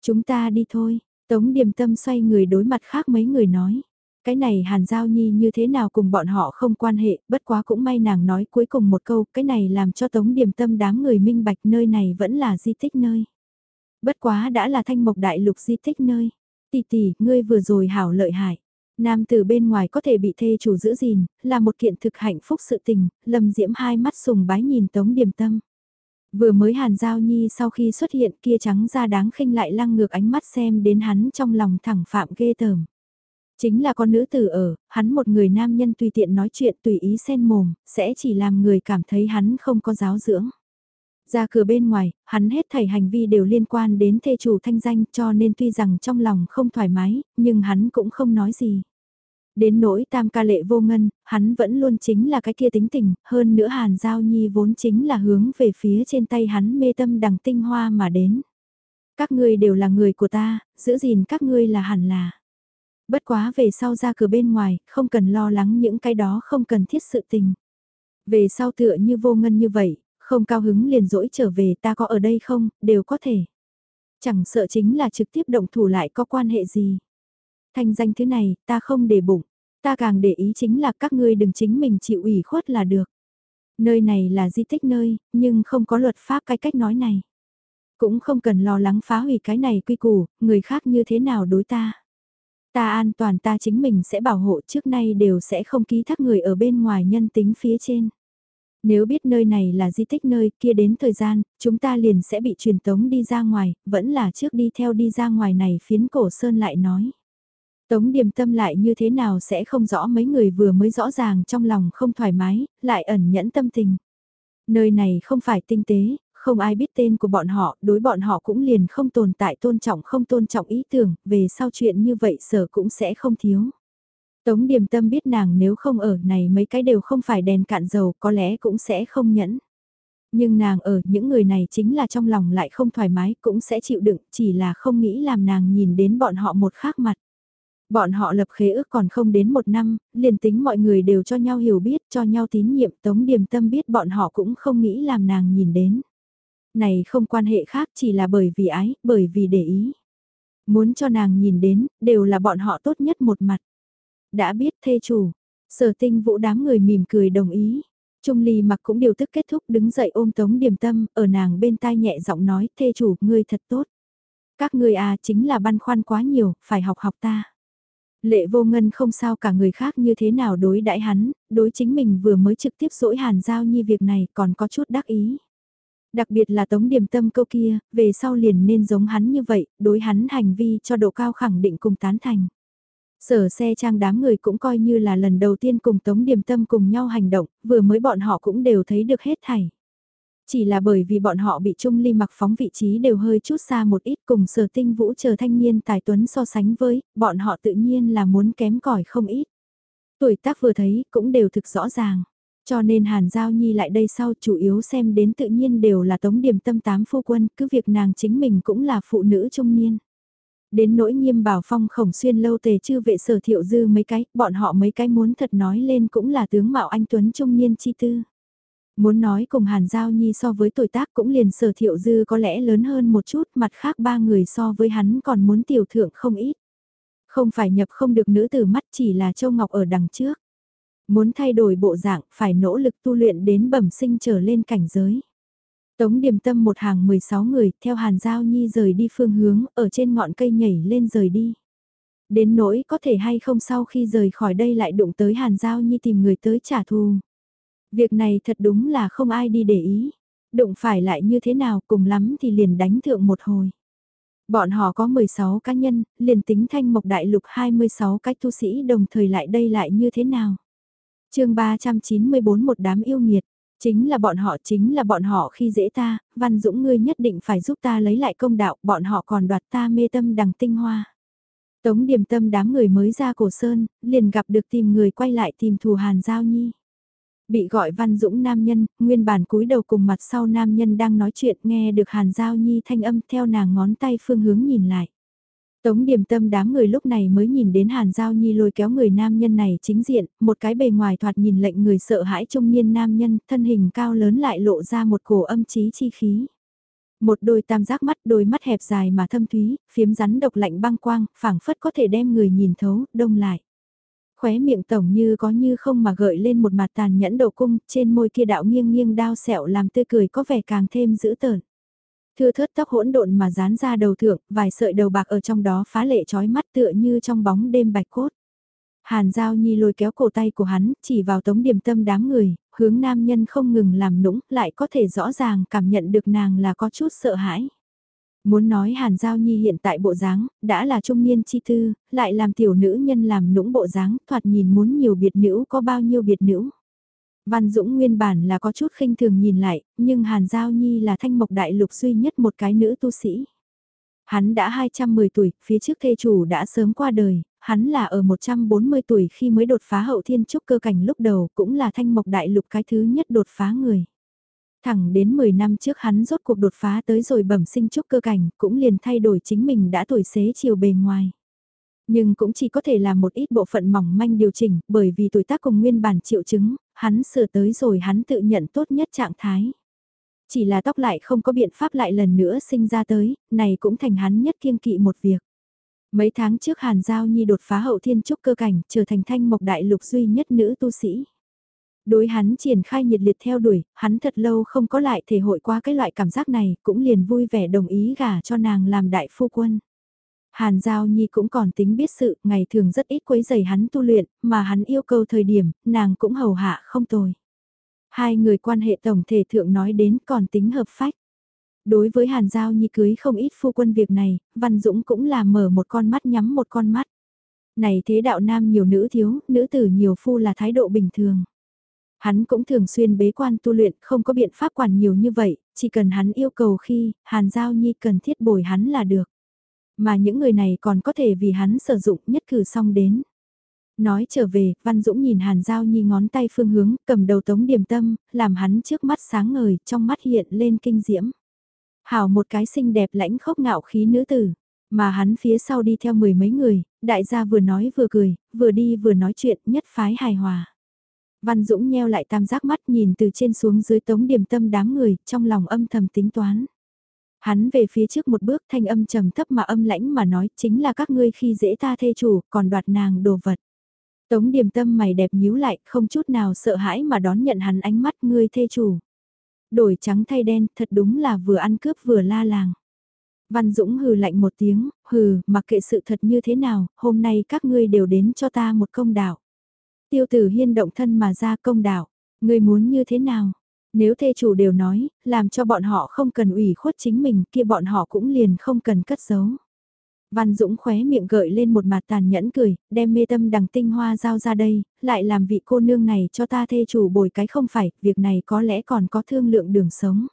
S1: Chúng ta đi thôi, Tống Điềm Tâm xoay người đối mặt khác mấy người nói. Cái này Hàn Giao Nhi như thế nào cùng bọn họ không quan hệ, bất quá cũng may nàng nói cuối cùng một câu, cái này làm cho Tống Điềm Tâm đám người minh bạch nơi này vẫn là di tích nơi. Bất quá đã là thanh mộc đại lục di tích nơi. Tỷ tỷ, ngươi vừa rồi hảo lợi hại. Nam từ bên ngoài có thể bị thê chủ giữ gìn, là một kiện thực hạnh phúc sự tình, lâm diễm hai mắt sùng bái nhìn Tống Điềm Tâm. Vừa mới Hàn Giao Nhi sau khi xuất hiện kia trắng ra đáng khinh lại lăng ngược ánh mắt xem đến hắn trong lòng thẳng phạm ghê tởm. Chính là con nữ tử ở, hắn một người nam nhân tùy tiện nói chuyện tùy ý xen mồm, sẽ chỉ làm người cảm thấy hắn không có giáo dưỡng. Ra cửa bên ngoài, hắn hết thảy hành vi đều liên quan đến thê chủ thanh danh cho nên tuy rằng trong lòng không thoải mái, nhưng hắn cũng không nói gì. Đến nỗi tam ca lệ vô ngân, hắn vẫn luôn chính là cái kia tính tình, hơn nữa hàn giao nhi vốn chính là hướng về phía trên tay hắn mê tâm đằng tinh hoa mà đến. Các ngươi đều là người của ta, giữ gìn các ngươi là hẳn là. Bất quá về sau ra cửa bên ngoài, không cần lo lắng những cái đó không cần thiết sự tình. Về sau tựa như vô ngân như vậy, không cao hứng liền dỗi trở về ta có ở đây không, đều có thể. Chẳng sợ chính là trực tiếp động thủ lại có quan hệ gì. Thanh danh thứ này, ta không để bụng. Ta càng để ý chính là các ngươi đừng chính mình chịu ủy khuất là được. Nơi này là di tích nơi, nhưng không có luật pháp cái cách nói này. Cũng không cần lo lắng phá hủy cái này quy củ, người khác như thế nào đối ta. Ta an toàn ta chính mình sẽ bảo hộ trước nay đều sẽ không ký thác người ở bên ngoài nhân tính phía trên. Nếu biết nơi này là di tích nơi kia đến thời gian, chúng ta liền sẽ bị truyền tống đi ra ngoài, vẫn là trước đi theo đi ra ngoài này phiến cổ sơn lại nói. Tống điềm tâm lại như thế nào sẽ không rõ mấy người vừa mới rõ ràng trong lòng không thoải mái, lại ẩn nhẫn tâm tình. Nơi này không phải tinh tế, không ai biết tên của bọn họ, đối bọn họ cũng liền không tồn tại tôn trọng không tôn trọng ý tưởng, về sau chuyện như vậy sở cũng sẽ không thiếu. Tống điềm tâm biết nàng nếu không ở này mấy cái đều không phải đèn cạn dầu có lẽ cũng sẽ không nhẫn. Nhưng nàng ở những người này chính là trong lòng lại không thoải mái cũng sẽ chịu đựng chỉ là không nghĩ làm nàng nhìn đến bọn họ một khác mặt. Bọn họ lập khế ước còn không đến một năm, liền tính mọi người đều cho nhau hiểu biết, cho nhau tín nhiệm tống điềm tâm biết bọn họ cũng không nghĩ làm nàng nhìn đến. Này không quan hệ khác chỉ là bởi vì ái, bởi vì để ý. Muốn cho nàng nhìn đến, đều là bọn họ tốt nhất một mặt. Đã biết thê chủ, sở tinh vũ đám người mỉm cười đồng ý. Trung ly mặc cũng điều tức kết thúc đứng dậy ôm tống điềm tâm, ở nàng bên tai nhẹ giọng nói, thê chủ, ngươi thật tốt. Các ngươi à chính là băn khoăn quá nhiều, phải học học ta. Lệ vô ngân không sao cả người khác như thế nào đối đãi hắn, đối chính mình vừa mới trực tiếp dỗi hàn giao như việc này còn có chút đắc ý. Đặc biệt là tống điểm tâm câu kia, về sau liền nên giống hắn như vậy, đối hắn hành vi cho độ cao khẳng định cùng tán thành. Sở xe trang đám người cũng coi như là lần đầu tiên cùng Tống Điềm Tâm cùng nhau hành động, vừa mới bọn họ cũng đều thấy được hết thảy. Chỉ là bởi vì bọn họ bị Trung Ly mặc phóng vị trí đều hơi chút xa một ít cùng sở tinh vũ chờ thanh niên tài tuấn so sánh với, bọn họ tự nhiên là muốn kém cỏi không ít. Tuổi tác vừa thấy cũng đều thực rõ ràng. Cho nên Hàn Giao Nhi lại đây sau chủ yếu xem đến tự nhiên đều là tống điểm tâm tám phu quân, cứ việc nàng chính mình cũng là phụ nữ trung niên. Đến nỗi nghiêm bảo phong khổng xuyên lâu tề chư vệ sở thiệu dư mấy cái, bọn họ mấy cái muốn thật nói lên cũng là tướng mạo anh Tuấn trung niên chi tư. Muốn nói cùng Hàn Giao Nhi so với tuổi tác cũng liền sở thiệu dư có lẽ lớn hơn một chút, mặt khác ba người so với hắn còn muốn tiểu thượng không ít. Không phải nhập không được nữ từ mắt chỉ là Châu Ngọc ở đằng trước. Muốn thay đổi bộ dạng phải nỗ lực tu luyện đến bẩm sinh trở lên cảnh giới. Tống điềm tâm một hàng 16 người theo Hàn Giao Nhi rời đi phương hướng ở trên ngọn cây nhảy lên rời đi. Đến nỗi có thể hay không sau khi rời khỏi đây lại đụng tới Hàn Giao Nhi tìm người tới trả thù. Việc này thật đúng là không ai đi để ý. Đụng phải lại như thế nào cùng lắm thì liền đánh thượng một hồi. Bọn họ có 16 cá nhân, liền tính thanh mộc đại lục 26 cách tu sĩ đồng thời lại đây lại như thế nào. chương 394 một đám yêu nghiệt, chính là bọn họ chính là bọn họ khi dễ ta, Văn Dũng ngươi nhất định phải giúp ta lấy lại công đạo, bọn họ còn đoạt ta mê tâm đằng tinh hoa. Tống điểm tâm đám người mới ra cổ sơn, liền gặp được tìm người quay lại tìm thù Hàn Giao Nhi. Bị gọi Văn Dũng nam nhân, nguyên bản cúi đầu cùng mặt sau nam nhân đang nói chuyện nghe được Hàn Giao Nhi thanh âm theo nàng ngón tay phương hướng nhìn lại. Tống điểm tâm đám người lúc này mới nhìn đến Hàn Giao Nhi lôi kéo người nam nhân này chính diện, một cái bề ngoài thoạt nhìn lệnh người sợ hãi trung niên nam nhân, thân hình cao lớn lại lộ ra một cổ âm trí chi khí. Một đôi tam giác mắt, đôi mắt hẹp dài mà thâm thúy, phiếm rắn độc lạnh băng quang, phảng phất có thể đem người nhìn thấu, đông lại. Khóe miệng tổng như có như không mà gợi lên một mặt tàn nhẫn đầu cung, trên môi kia đạo nghiêng nghiêng đao sẹo làm tươi cười có vẻ càng thêm dữ tợn. Thưa thớt tóc hỗn độn mà dán ra đầu thượng, vài sợi đầu bạc ở trong đó phá lệ trói mắt tựa như trong bóng đêm bạch cốt. Hàn Giao Nhi lôi kéo cổ tay của hắn, chỉ vào tống điểm tâm đám người, hướng nam nhân không ngừng làm nũng, lại có thể rõ ràng cảm nhận được nàng là có chút sợ hãi. Muốn nói Hàn Giao Nhi hiện tại bộ dáng, đã là trung niên chi thư lại làm tiểu nữ nhân làm nũng bộ dáng, thoạt nhìn muốn nhiều biệt nữ có bao nhiêu biệt nữ. Văn Dũng nguyên bản là có chút khinh thường nhìn lại, nhưng Hàn Giao Nhi là thanh mộc đại lục duy nhất một cái nữ tu sĩ. Hắn đã 210 tuổi, phía trước thê chủ đã sớm qua đời, hắn là ở 140 tuổi khi mới đột phá hậu thiên trúc cơ cảnh lúc đầu cũng là thanh mộc đại lục cái thứ nhất đột phá người. Thẳng đến 10 năm trước hắn rốt cuộc đột phá tới rồi bẩm sinh trúc cơ cảnh, cũng liền thay đổi chính mình đã tuổi xế chiều bề ngoài. Nhưng cũng chỉ có thể là một ít bộ phận mỏng manh điều chỉnh, bởi vì tuổi tác cùng nguyên bản triệu chứng, hắn sửa tới rồi hắn tự nhận tốt nhất trạng thái. Chỉ là tóc lại không có biện pháp lại lần nữa sinh ra tới, này cũng thành hắn nhất kiêng kỵ một việc. Mấy tháng trước Hàn Giao Nhi đột phá hậu thiên trúc cơ cảnh, trở thành thanh mộc đại lục duy nhất nữ tu sĩ. Đối hắn triển khai nhiệt liệt theo đuổi, hắn thật lâu không có lại thể hội qua cái loại cảm giác này, cũng liền vui vẻ đồng ý gả cho nàng làm đại phu quân. Hàn Giao Nhi cũng còn tính biết sự, ngày thường rất ít quấy giày hắn tu luyện, mà hắn yêu cầu thời điểm, nàng cũng hầu hạ không tồi. Hai người quan hệ tổng thể thượng nói đến còn tính hợp phách. Đối với Hàn Giao Nhi cưới không ít phu quân việc này, Văn Dũng cũng là mở một con mắt nhắm một con mắt. Này thế đạo nam nhiều nữ thiếu, nữ tử nhiều phu là thái độ bình thường. Hắn cũng thường xuyên bế quan tu luyện, không có biện pháp quản nhiều như vậy, chỉ cần hắn yêu cầu khi, Hàn Giao Nhi cần thiết bồi hắn là được. Mà những người này còn có thể vì hắn sử dụng nhất cử xong đến. Nói trở về, Văn Dũng nhìn Hàn Giao Nhi ngón tay phương hướng, cầm đầu tống điểm tâm, làm hắn trước mắt sáng ngời, trong mắt hiện lên kinh diễm. Hảo một cái xinh đẹp lãnh khốc ngạo khí nữ tử, mà hắn phía sau đi theo mười mấy người, đại gia vừa nói vừa cười, vừa đi vừa nói chuyện, nhất phái hài hòa. Văn Dũng nheo lại tam giác mắt nhìn từ trên xuống dưới tống điểm tâm đám người, trong lòng âm thầm tính toán. Hắn về phía trước một bước thanh âm trầm thấp mà âm lãnh mà nói chính là các ngươi khi dễ ta thê chủ, còn đoạt nàng đồ vật. Tống điểm tâm mày đẹp nhíu lại, không chút nào sợ hãi mà đón nhận hắn ánh mắt ngươi thê chủ. Đổi trắng thay đen, thật đúng là vừa ăn cướp vừa la làng. Văn Dũng hừ lạnh một tiếng, hừ, mặc kệ sự thật như thế nào, hôm nay các ngươi đều đến cho ta một công đạo. Tiêu tử hiên động thân mà ra công đạo, người muốn như thế nào? Nếu thê chủ đều nói, làm cho bọn họ không cần ủy khuất chính mình kia bọn họ cũng liền không cần cất giấu. Văn Dũng khóe miệng gợi lên một mặt tàn nhẫn cười, đem mê tâm đằng tinh hoa giao ra đây, lại làm vị cô nương này cho ta thê chủ bồi cái không phải, việc này có lẽ còn có thương lượng đường sống.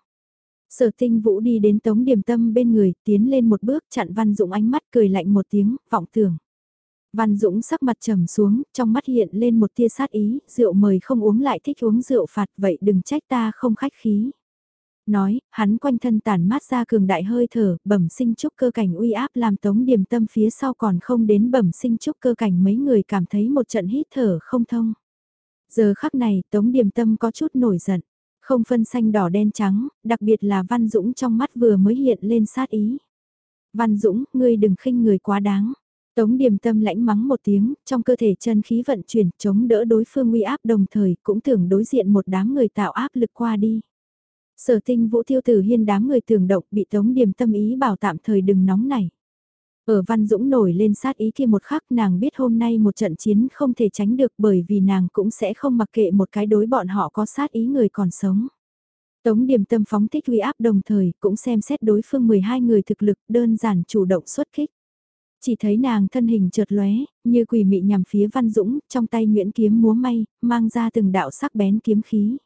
S1: Sở tinh vũ đi đến tống điểm tâm bên người, tiến lên một bước chặn Văn Dũng ánh mắt cười lạnh một tiếng, vọng tưởng. Văn Dũng sắc mặt trầm xuống, trong mắt hiện lên một tia sát ý, rượu mời không uống lại thích uống rượu phạt vậy đừng trách ta không khách khí. Nói, hắn quanh thân tản mát ra cường đại hơi thở, bẩm sinh trúc cơ cảnh uy áp làm tống điểm tâm phía sau còn không đến bẩm sinh trúc cơ cảnh mấy người cảm thấy một trận hít thở không thông. Giờ khắc này tống điểm tâm có chút nổi giận, không phân xanh đỏ đen trắng, đặc biệt là Văn Dũng trong mắt vừa mới hiện lên sát ý. Văn Dũng, ngươi đừng khinh người quá đáng. Tống điềm tâm lãnh mắng một tiếng, trong cơ thể chân khí vận chuyển, chống đỡ đối phương uy áp đồng thời cũng tưởng đối diện một đám người tạo áp lực qua đi. Sở tinh vũ tiêu tử hiên đám người tưởng động bị tống điềm tâm ý bảo tạm thời đừng nóng này. Ở Văn Dũng nổi lên sát ý kia một khắc nàng biết hôm nay một trận chiến không thể tránh được bởi vì nàng cũng sẽ không mặc kệ một cái đối bọn họ có sát ý người còn sống. Tống điểm tâm phóng thích uy áp đồng thời cũng xem xét đối phương 12 người thực lực đơn giản chủ động xuất kích. Chỉ thấy nàng thân hình chợt lóe, như quỷ mị nhằm phía Văn Dũng, trong tay Nguyễn kiếm múa may, mang ra từng đạo sắc bén kiếm khí.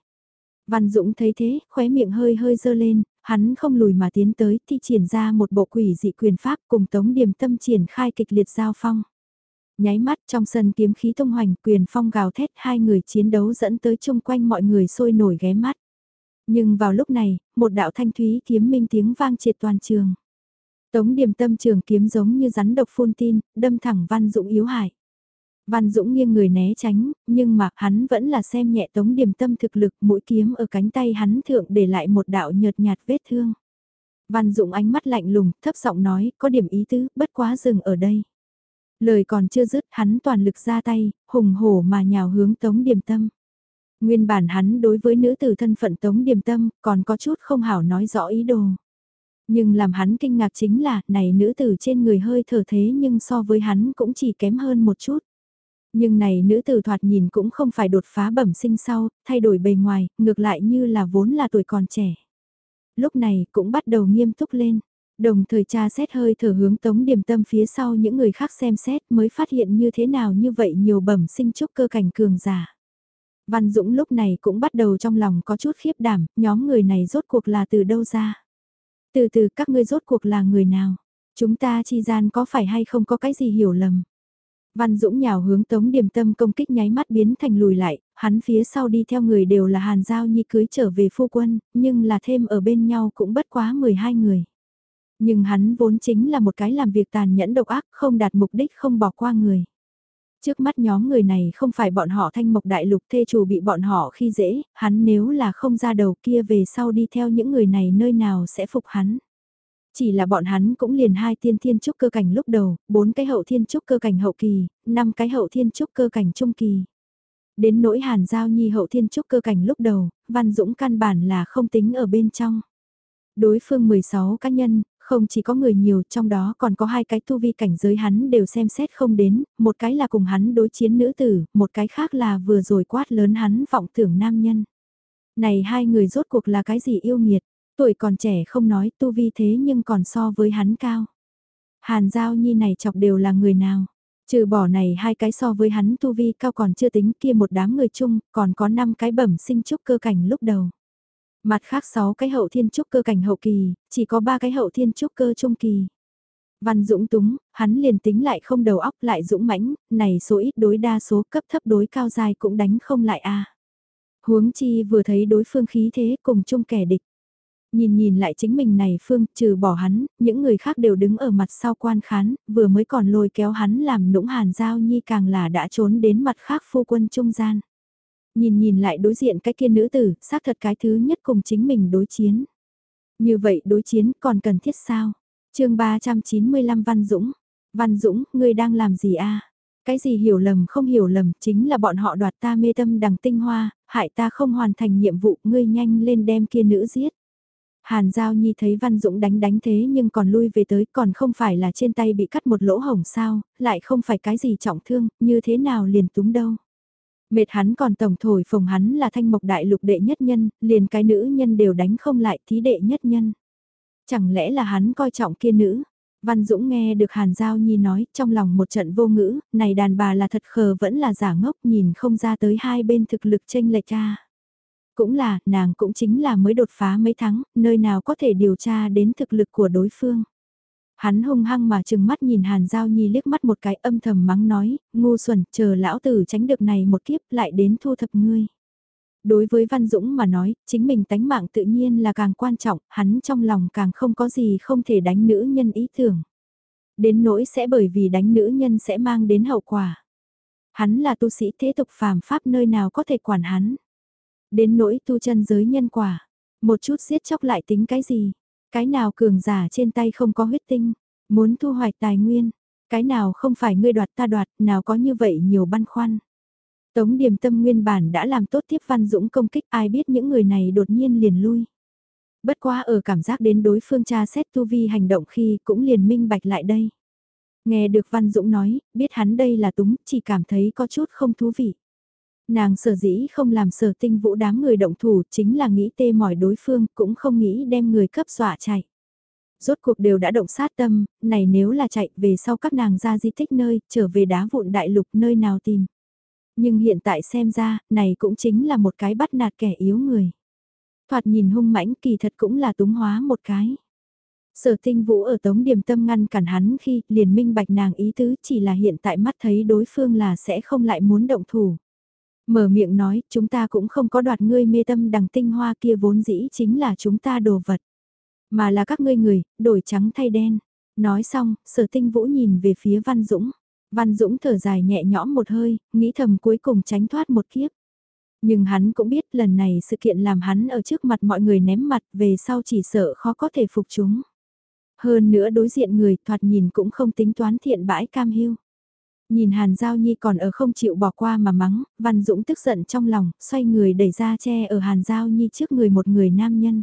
S1: Văn Dũng thấy thế, khóe miệng hơi hơi dơ lên, hắn không lùi mà tiến tới, thi triển ra một bộ quỷ dị quyền pháp cùng Tống Điềm Tâm triển khai kịch liệt giao phong. Nháy mắt trong sân kiếm khí tung hoành quyền phong gào thét hai người chiến đấu dẫn tới chung quanh mọi người sôi nổi ghé mắt. Nhưng vào lúc này, một đạo thanh thúy kiếm minh tiếng vang triệt toàn trường. Tống điểm tâm trường kiếm giống như rắn độc phun tin, đâm thẳng Văn Dũng yếu hại. Văn Dũng nghiêng người né tránh, nhưng mà hắn vẫn là xem nhẹ tống điểm tâm thực lực mũi kiếm ở cánh tay hắn thượng để lại một đạo nhợt nhạt vết thương. Văn Dũng ánh mắt lạnh lùng, thấp giọng nói, có điểm ý tứ, bất quá dừng ở đây. Lời còn chưa dứt, hắn toàn lực ra tay, hùng hổ mà nhào hướng tống điểm tâm. Nguyên bản hắn đối với nữ tử thân phận tống điểm tâm, còn có chút không hảo nói rõ ý đồ. Nhưng làm hắn kinh ngạc chính là, này nữ tử trên người hơi thở thế nhưng so với hắn cũng chỉ kém hơn một chút. Nhưng này nữ tử thoạt nhìn cũng không phải đột phá bẩm sinh sau, thay đổi bề ngoài, ngược lại như là vốn là tuổi còn trẻ. Lúc này cũng bắt đầu nghiêm túc lên. Đồng thời tra xét hơi thở hướng tống điểm tâm phía sau những người khác xem xét mới phát hiện như thế nào như vậy nhiều bẩm sinh trúc cơ cảnh cường giả. Văn Dũng lúc này cũng bắt đầu trong lòng có chút khiếp đảm, nhóm người này rốt cuộc là từ đâu ra. Từ từ các ngươi rốt cuộc là người nào? Chúng ta chi gian có phải hay không có cái gì hiểu lầm? Văn Dũng nhào hướng Tống Điềm Tâm công kích nháy mắt biến thành lùi lại, hắn phía sau đi theo người đều là Hàn Giao Nhi cưới trở về phu quân, nhưng là thêm ở bên nhau cũng bất quá 12 người. Nhưng hắn vốn chính là một cái làm việc tàn nhẫn độc ác, không đạt mục đích không bỏ qua người. Trước mắt nhóm người này không phải bọn họ thanh mộc đại lục thê chủ bị bọn họ khi dễ, hắn nếu là không ra đầu kia về sau đi theo những người này nơi nào sẽ phục hắn. Chỉ là bọn hắn cũng liền hai tiên thiên trúc cơ cảnh lúc đầu, bốn cái hậu thiên trúc cơ cảnh hậu kỳ, năm cái hậu thiên trúc cơ cảnh trung kỳ. Đến nỗi hàn giao nhi hậu thiên trúc cơ cảnh lúc đầu, Văn Dũng căn bản là không tính ở bên trong. Đối phương 16 cá nhân, không chỉ có người nhiều trong đó còn có hai cái tu vi cảnh giới hắn đều xem xét không đến, một cái là cùng hắn đối chiến nữ tử, một cái khác là vừa rồi quát lớn hắn vọng tưởng nam nhân. Này hai người rốt cuộc là cái gì yêu nghiệt, tuổi còn trẻ không nói tu vi thế nhưng còn so với hắn cao. Hàn Giao Nhi này chọc đều là người nào? Trừ bỏ này hai cái so với hắn tu vi cao còn chưa tính kia một đám người chung, còn có năm cái bẩm sinh trúc cơ cảnh lúc đầu. Mặt khác 6 cái hậu thiên trúc cơ cảnh hậu kỳ, chỉ có 3 cái hậu thiên trúc cơ trung kỳ. Văn Dũng túng, hắn liền tính lại không đầu óc lại dũng mãnh, này số ít đối đa số cấp thấp đối cao dài cũng đánh không lại a. Huống chi vừa thấy đối phương khí thế cùng chung kẻ địch. Nhìn nhìn lại chính mình này phương, trừ bỏ hắn, những người khác đều đứng ở mặt sau quan khán, vừa mới còn lôi kéo hắn làm nũng hàn giao nhi càng là đã trốn đến mặt khác phu quân trung gian. Nhìn nhìn lại đối diện cái kia nữ tử, xác thật cái thứ nhất cùng chính mình đối chiến. Như vậy đối chiến còn cần thiết sao? chương 395 Văn Dũng. Văn Dũng, ngươi đang làm gì a Cái gì hiểu lầm không hiểu lầm chính là bọn họ đoạt ta mê tâm đằng tinh hoa, hại ta không hoàn thành nhiệm vụ, ngươi nhanh lên đem kia nữ giết. Hàn Giao Nhi thấy Văn Dũng đánh đánh thế nhưng còn lui về tới còn không phải là trên tay bị cắt một lỗ hổng sao, lại không phải cái gì trọng thương, như thế nào liền túng đâu. Mệt hắn còn tổng thổi phồng hắn là thanh mộc đại lục đệ nhất nhân, liền cái nữ nhân đều đánh không lại thí đệ nhất nhân. Chẳng lẽ là hắn coi trọng kia nữ? Văn Dũng nghe được Hàn Giao Nhi nói trong lòng một trận vô ngữ, này đàn bà là thật khờ vẫn là giả ngốc nhìn không ra tới hai bên thực lực tranh lệch cha. Cũng là, nàng cũng chính là mới đột phá mấy tháng, nơi nào có thể điều tra đến thực lực của đối phương. Hắn hung hăng mà chừng mắt nhìn Hàn Giao Nhi liếc mắt một cái âm thầm mắng nói, ngu xuẩn, chờ lão tử tránh được này một kiếp lại đến thu thập ngươi. Đối với Văn Dũng mà nói, chính mình tánh mạng tự nhiên là càng quan trọng, hắn trong lòng càng không có gì không thể đánh nữ nhân ý tưởng. Đến nỗi sẽ bởi vì đánh nữ nhân sẽ mang đến hậu quả. Hắn là tu sĩ thế tục phàm pháp nơi nào có thể quản hắn. Đến nỗi tu chân giới nhân quả, một chút giết chóc lại tính cái gì, cái nào cường giả trên tay không có huyết tinh, muốn thu hoạch tài nguyên, cái nào không phải ngươi đoạt ta đoạt, nào có như vậy nhiều băn khoăn. Tống điểm tâm nguyên bản đã làm tốt tiếp văn dũng công kích ai biết những người này đột nhiên liền lui. Bất quá ở cảm giác đến đối phương tra xét tu vi hành động khi cũng liền minh bạch lại đây. Nghe được Văn Dũng nói, biết hắn đây là túng, chỉ cảm thấy có chút không thú vị. Nàng sở dĩ không làm sở tinh vũ đám người động thủ chính là nghĩ tê mỏi đối phương, cũng không nghĩ đem người cấp dọa chạy. Rốt cuộc đều đã động sát tâm, này nếu là chạy về sau các nàng ra di tích nơi, trở về đá vụn đại lục nơi nào tìm. Nhưng hiện tại xem ra, này cũng chính là một cái bắt nạt kẻ yếu người. Thoạt nhìn hung mãnh kỳ thật cũng là túng hóa một cái. Sở tinh vũ ở tống điểm tâm ngăn cản hắn khi liền minh bạch nàng ý tứ chỉ là hiện tại mắt thấy đối phương là sẽ không lại muốn động thủ. Mở miệng nói, chúng ta cũng không có đoạt ngươi mê tâm đằng tinh hoa kia vốn dĩ chính là chúng ta đồ vật. Mà là các ngươi người, đổi trắng thay đen. Nói xong, sở tinh vũ nhìn về phía Văn Dũng. Văn Dũng thở dài nhẹ nhõm một hơi, nghĩ thầm cuối cùng tránh thoát một kiếp. Nhưng hắn cũng biết lần này sự kiện làm hắn ở trước mặt mọi người ném mặt về sau chỉ sợ khó có thể phục chúng. Hơn nữa đối diện người thoạt nhìn cũng không tính toán thiện bãi cam hiu. Nhìn Hàn Giao Nhi còn ở không chịu bỏ qua mà mắng, Văn Dũng tức giận trong lòng, xoay người đẩy ra che ở Hàn Giao Nhi trước người một người nam nhân.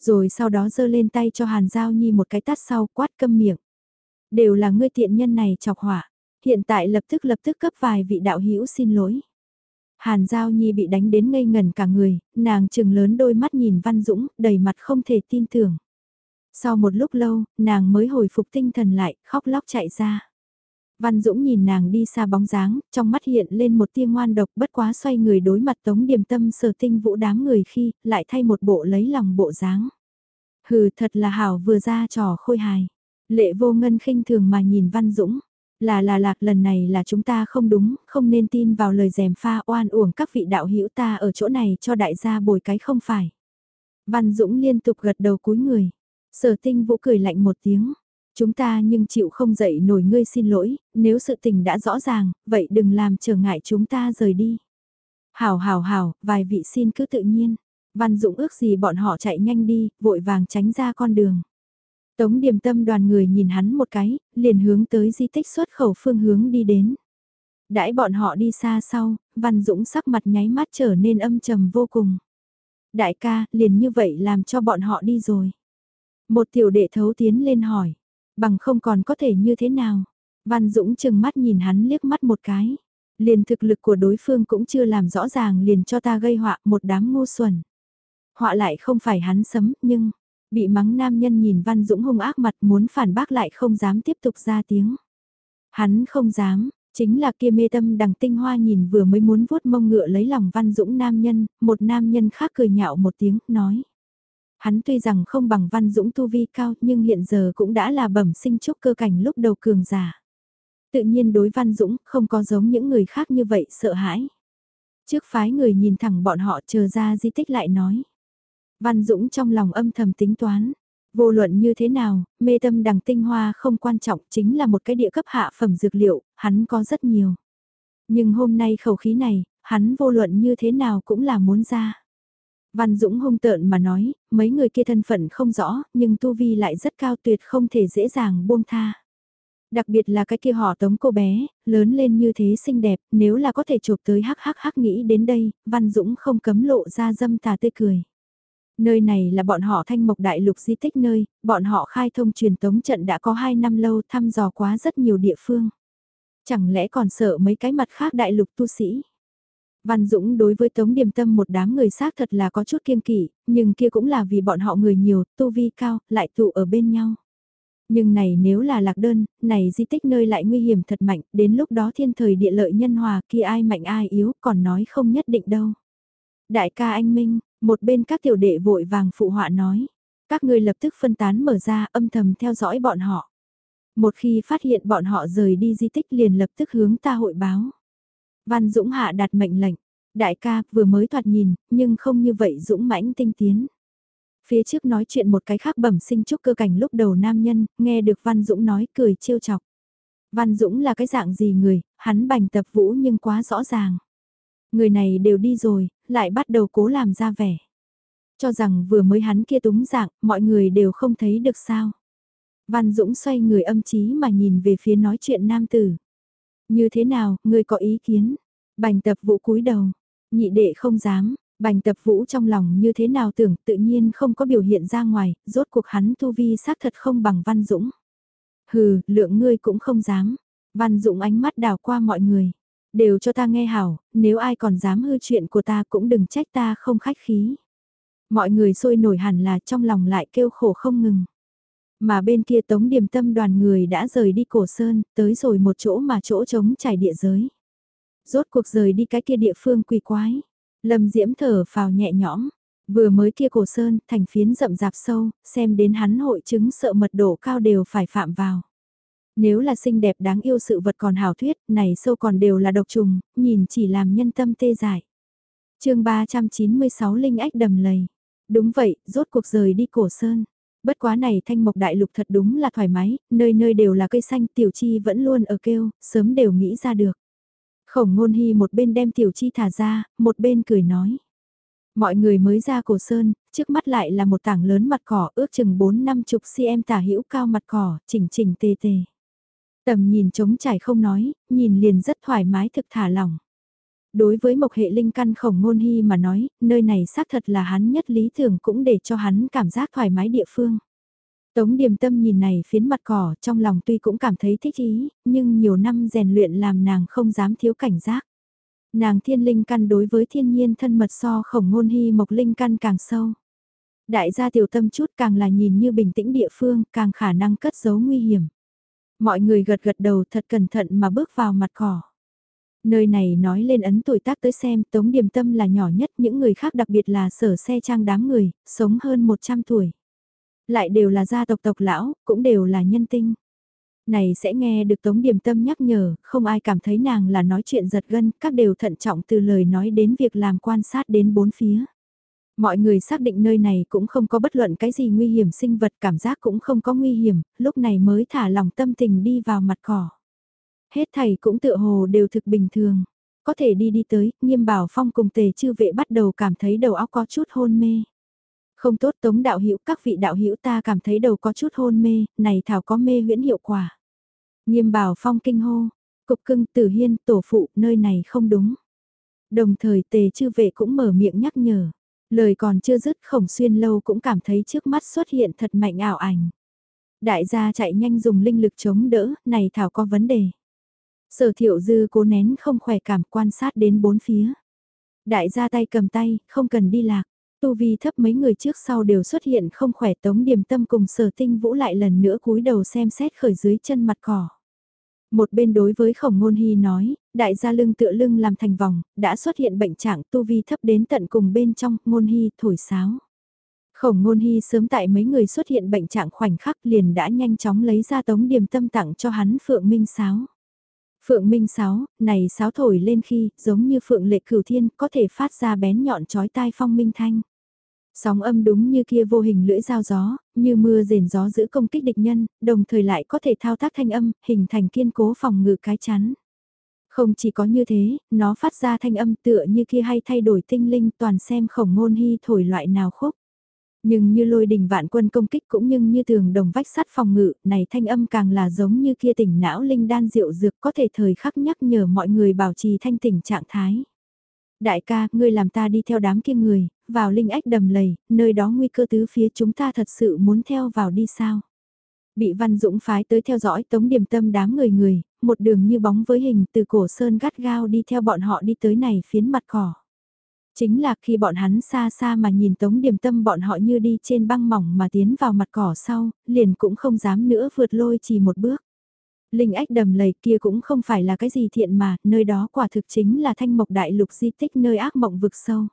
S1: Rồi sau đó giơ lên tay cho Hàn Giao Nhi một cái tát sau quát câm miệng. Đều là ngươi tiện nhân này chọc hỏa, hiện tại lập tức lập tức cấp vài vị đạo hữu xin lỗi. Hàn Giao Nhi bị đánh đến ngây ngần cả người, nàng trừng lớn đôi mắt nhìn Văn Dũng, đầy mặt không thể tin tưởng. Sau một lúc lâu, nàng mới hồi phục tinh thần lại, khóc lóc chạy ra. Văn Dũng nhìn nàng đi xa bóng dáng, trong mắt hiện lên một tia ngoan độc bất quá xoay người đối mặt tống điềm tâm sở tinh vũ đám người khi, lại thay một bộ lấy lòng bộ dáng. Hừ thật là hảo vừa ra trò khôi hài. Lệ vô ngân khinh thường mà nhìn Văn Dũng. Là là lạc lần này là chúng ta không đúng, không nên tin vào lời dèm pha oan uổng các vị đạo hữu ta ở chỗ này cho đại gia bồi cái không phải. Văn Dũng liên tục gật đầu cúi người. Sở tinh vũ cười lạnh một tiếng. Chúng ta nhưng chịu không dậy nổi ngươi xin lỗi, nếu sự tình đã rõ ràng, vậy đừng làm trở ngại chúng ta rời đi. Hảo hảo hảo, vài vị xin cứ tự nhiên. Văn Dũng ước gì bọn họ chạy nhanh đi, vội vàng tránh ra con đường. Tống điểm tâm đoàn người nhìn hắn một cái, liền hướng tới di tích xuất khẩu phương hướng đi đến. Đãi bọn họ đi xa sau, Văn Dũng sắc mặt nháy mắt trở nên âm trầm vô cùng. Đại ca, liền như vậy làm cho bọn họ đi rồi. Một tiểu đệ thấu tiến lên hỏi, bằng không còn có thể như thế nào. Văn Dũng chừng mắt nhìn hắn liếc mắt một cái. Liền thực lực của đối phương cũng chưa làm rõ ràng liền cho ta gây họa một đám ngu xuẩn. Họa lại không phải hắn sấm nhưng, bị mắng nam nhân nhìn Văn Dũng hung ác mặt muốn phản bác lại không dám tiếp tục ra tiếng. Hắn không dám, chính là kia mê tâm đằng tinh hoa nhìn vừa mới muốn vuốt mông ngựa lấy lòng Văn Dũng nam nhân, một nam nhân khác cười nhạo một tiếng, nói. Hắn tuy rằng không bằng Văn Dũng tu vi cao nhưng hiện giờ cũng đã là bẩm sinh trúc cơ cảnh lúc đầu cường giả. Tự nhiên đối Văn Dũng không có giống những người khác như vậy sợ hãi. Trước phái người nhìn thẳng bọn họ chờ ra di tích lại nói. Văn Dũng trong lòng âm thầm tính toán. Vô luận như thế nào, mê tâm đằng tinh hoa không quan trọng chính là một cái địa cấp hạ phẩm dược liệu, hắn có rất nhiều. Nhưng hôm nay khẩu khí này, hắn vô luận như thế nào cũng là muốn ra. Văn Dũng hung tợn mà nói, mấy người kia thân phận không rõ, nhưng tu vi lại rất cao tuyệt không thể dễ dàng buông tha. Đặc biệt là cái kia họ tống cô bé, lớn lên như thế xinh đẹp, nếu là có thể chụp tới hắc hắc hắc nghĩ đến đây, Văn Dũng không cấm lộ ra dâm tà tươi cười. Nơi này là bọn họ thanh mộc đại lục di tích nơi, bọn họ khai thông truyền tống trận đã có 2 năm lâu thăm dò quá rất nhiều địa phương. Chẳng lẽ còn sợ mấy cái mặt khác đại lục tu sĩ? Văn Dũng đối với Tống Điềm Tâm một đám người xác thật là có chút kiên kỵ, nhưng kia cũng là vì bọn họ người nhiều, tu vi cao, lại tụ ở bên nhau. Nhưng này nếu là lạc đơn, này di tích nơi lại nguy hiểm thật mạnh, đến lúc đó thiên thời địa lợi nhân hòa kia ai mạnh ai yếu, còn nói không nhất định đâu. Đại ca anh Minh, một bên các tiểu đệ vội vàng phụ họa nói, các người lập tức phân tán mở ra âm thầm theo dõi bọn họ. Một khi phát hiện bọn họ rời đi di tích liền lập tức hướng ta hội báo. Văn Dũng hạ đặt mệnh lệnh, đại ca vừa mới thoạt nhìn, nhưng không như vậy Dũng mãnh tinh tiến. Phía trước nói chuyện một cái khác bẩm sinh trúc cơ cảnh lúc đầu nam nhân, nghe được Văn Dũng nói cười trêu chọc. Văn Dũng là cái dạng gì người, hắn bành tập vũ nhưng quá rõ ràng. Người này đều đi rồi, lại bắt đầu cố làm ra vẻ. Cho rằng vừa mới hắn kia túng dạng, mọi người đều không thấy được sao. Văn Dũng xoay người âm trí mà nhìn về phía nói chuyện nam tử. Như thế nào, ngươi có ý kiến? Bành tập vũ cúi đầu. Nhị đệ không dám, bành tập vũ trong lòng như thế nào tưởng tự nhiên không có biểu hiện ra ngoài, rốt cuộc hắn tu vi xác thật không bằng văn dũng. Hừ, lượng ngươi cũng không dám. Văn Dũng ánh mắt đào qua mọi người. Đều cho ta nghe hảo, nếu ai còn dám hư chuyện của ta cũng đừng trách ta không khách khí. Mọi người sôi nổi hẳn là trong lòng lại kêu khổ không ngừng. Mà bên kia tống điểm tâm đoàn người đã rời đi cổ sơn, tới rồi một chỗ mà chỗ trống trải địa giới. Rốt cuộc rời đi cái kia địa phương quỷ quái. Lâm Diễm thở phào nhẹ nhõm, vừa mới kia cổ sơn, thành phiến rậm rạp sâu, xem đến hắn hội chứng sợ mật độ cao đều phải phạm vào. Nếu là xinh đẹp đáng yêu sự vật còn hảo thuyết, này sâu còn đều là độc trùng, nhìn chỉ làm nhân tâm tê dại. chương 396 Linh ách đầm lầy. Đúng vậy, rốt cuộc rời đi cổ sơn. Bất quá này thanh mộc đại lục thật đúng là thoải mái, nơi nơi đều là cây xanh tiểu chi vẫn luôn ở kêu, sớm đều nghĩ ra được. Khổng ngôn hy một bên đem tiểu chi thả ra, một bên cười nói. Mọi người mới ra cổ sơn, trước mắt lại là một tảng lớn mặt cỏ ước chừng 4 năm chục cm tả hữu cao mặt cỏ, chỉnh chỉnh tê tê. Tầm nhìn trống trải không nói, nhìn liền rất thoải mái thực thả lỏng. Đối với mộc hệ linh căn khổng ngôn hy mà nói, nơi này xác thật là hắn nhất lý tưởng cũng để cho hắn cảm giác thoải mái địa phương. Tống điềm tâm nhìn này phiến mặt cỏ trong lòng tuy cũng cảm thấy thích ý, nhưng nhiều năm rèn luyện làm nàng không dám thiếu cảnh giác. Nàng thiên linh căn đối với thiên nhiên thân mật so khổng ngôn hy mộc linh căn càng sâu. Đại gia tiểu tâm chút càng là nhìn như bình tĩnh địa phương, càng khả năng cất giấu nguy hiểm. Mọi người gật gật đầu thật cẩn thận mà bước vào mặt cỏ. Nơi này nói lên ấn tuổi tác tới xem Tống Điềm Tâm là nhỏ nhất những người khác đặc biệt là sở xe trang đám người, sống hơn 100 tuổi. Lại đều là gia tộc tộc lão, cũng đều là nhân tinh. Này sẽ nghe được Tống Điềm Tâm nhắc nhở, không ai cảm thấy nàng là nói chuyện giật gân, các đều thận trọng từ lời nói đến việc làm quan sát đến bốn phía. Mọi người xác định nơi này cũng không có bất luận cái gì nguy hiểm sinh vật cảm giác cũng không có nguy hiểm, lúc này mới thả lòng tâm tình đi vào mặt cỏ. Hết thầy cũng tựa hồ đều thực bình thường. Có thể đi đi tới, nghiêm bảo phong cùng tề chư vệ bắt đầu cảm thấy đầu óc có chút hôn mê. Không tốt tống đạo hữu các vị đạo hữu ta cảm thấy đầu có chút hôn mê, này thảo có mê huyễn hiệu quả. Nghiêm bảo phong kinh hô, cục cưng tử hiên tổ phụ nơi này không đúng. Đồng thời tề chư vệ cũng mở miệng nhắc nhở. Lời còn chưa dứt khổng xuyên lâu cũng cảm thấy trước mắt xuất hiện thật mạnh ảo ảnh. Đại gia chạy nhanh dùng linh lực chống đỡ, này thảo có vấn đề. Sở thiệu dư cố nén không khỏe cảm quan sát đến bốn phía. Đại gia tay cầm tay, không cần đi lạc. Tu vi thấp mấy người trước sau đều xuất hiện không khỏe tống điểm tâm cùng sở tinh vũ lại lần nữa cúi đầu xem xét khởi dưới chân mặt cỏ. Một bên đối với khổng ngôn hy nói, đại gia lưng tựa lưng làm thành vòng, đã xuất hiện bệnh trạng tu vi thấp đến tận cùng bên trong, ngôn hy thổi sáo. Khổng ngôn hy sớm tại mấy người xuất hiện bệnh trạng khoảnh khắc liền đã nhanh chóng lấy ra tống điểm tâm tặng cho hắn Phượng Minh Sáo. Phượng Minh Sáo, này sáo thổi lên khi, giống như Phượng Lệ Cửu Thiên, có thể phát ra bén nhọn chói tai phong minh thanh. Sóng âm đúng như kia vô hình lưỡi dao gió, như mưa rền gió giữ công kích địch nhân, đồng thời lại có thể thao tác thanh âm, hình thành kiên cố phòng ngự cái chắn. Không chỉ có như thế, nó phát ra thanh âm tựa như kia hay thay đổi tinh linh toàn xem khổng ngôn hy thổi loại nào khúc. Nhưng như lôi đình vạn quân công kích cũng nhưng như tường đồng vách sắt phòng ngự, này thanh âm càng là giống như kia tỉnh não linh đan rượu dược có thể thời khắc nhắc nhở mọi người bảo trì thanh tỉnh trạng thái. Đại ca, ngươi làm ta đi theo đám kia người, vào linh ách đầm lầy, nơi đó nguy cơ tứ phía chúng ta thật sự muốn theo vào đi sao? Bị Văn Dũng phái tới theo dõi tống điểm tâm đám người người, một đường như bóng với hình từ cổ sơn gắt gao đi theo bọn họ đi tới này phiến mặt cỏ. Chính là khi bọn hắn xa xa mà nhìn tống điểm tâm bọn họ như đi trên băng mỏng mà tiến vào mặt cỏ sau, liền cũng không dám nữa vượt lôi chỉ một bước. Linh ách đầm lầy kia cũng không phải là cái gì thiện mà, nơi đó quả thực chính là thanh mộc đại lục di tích nơi ác mộng vực sâu.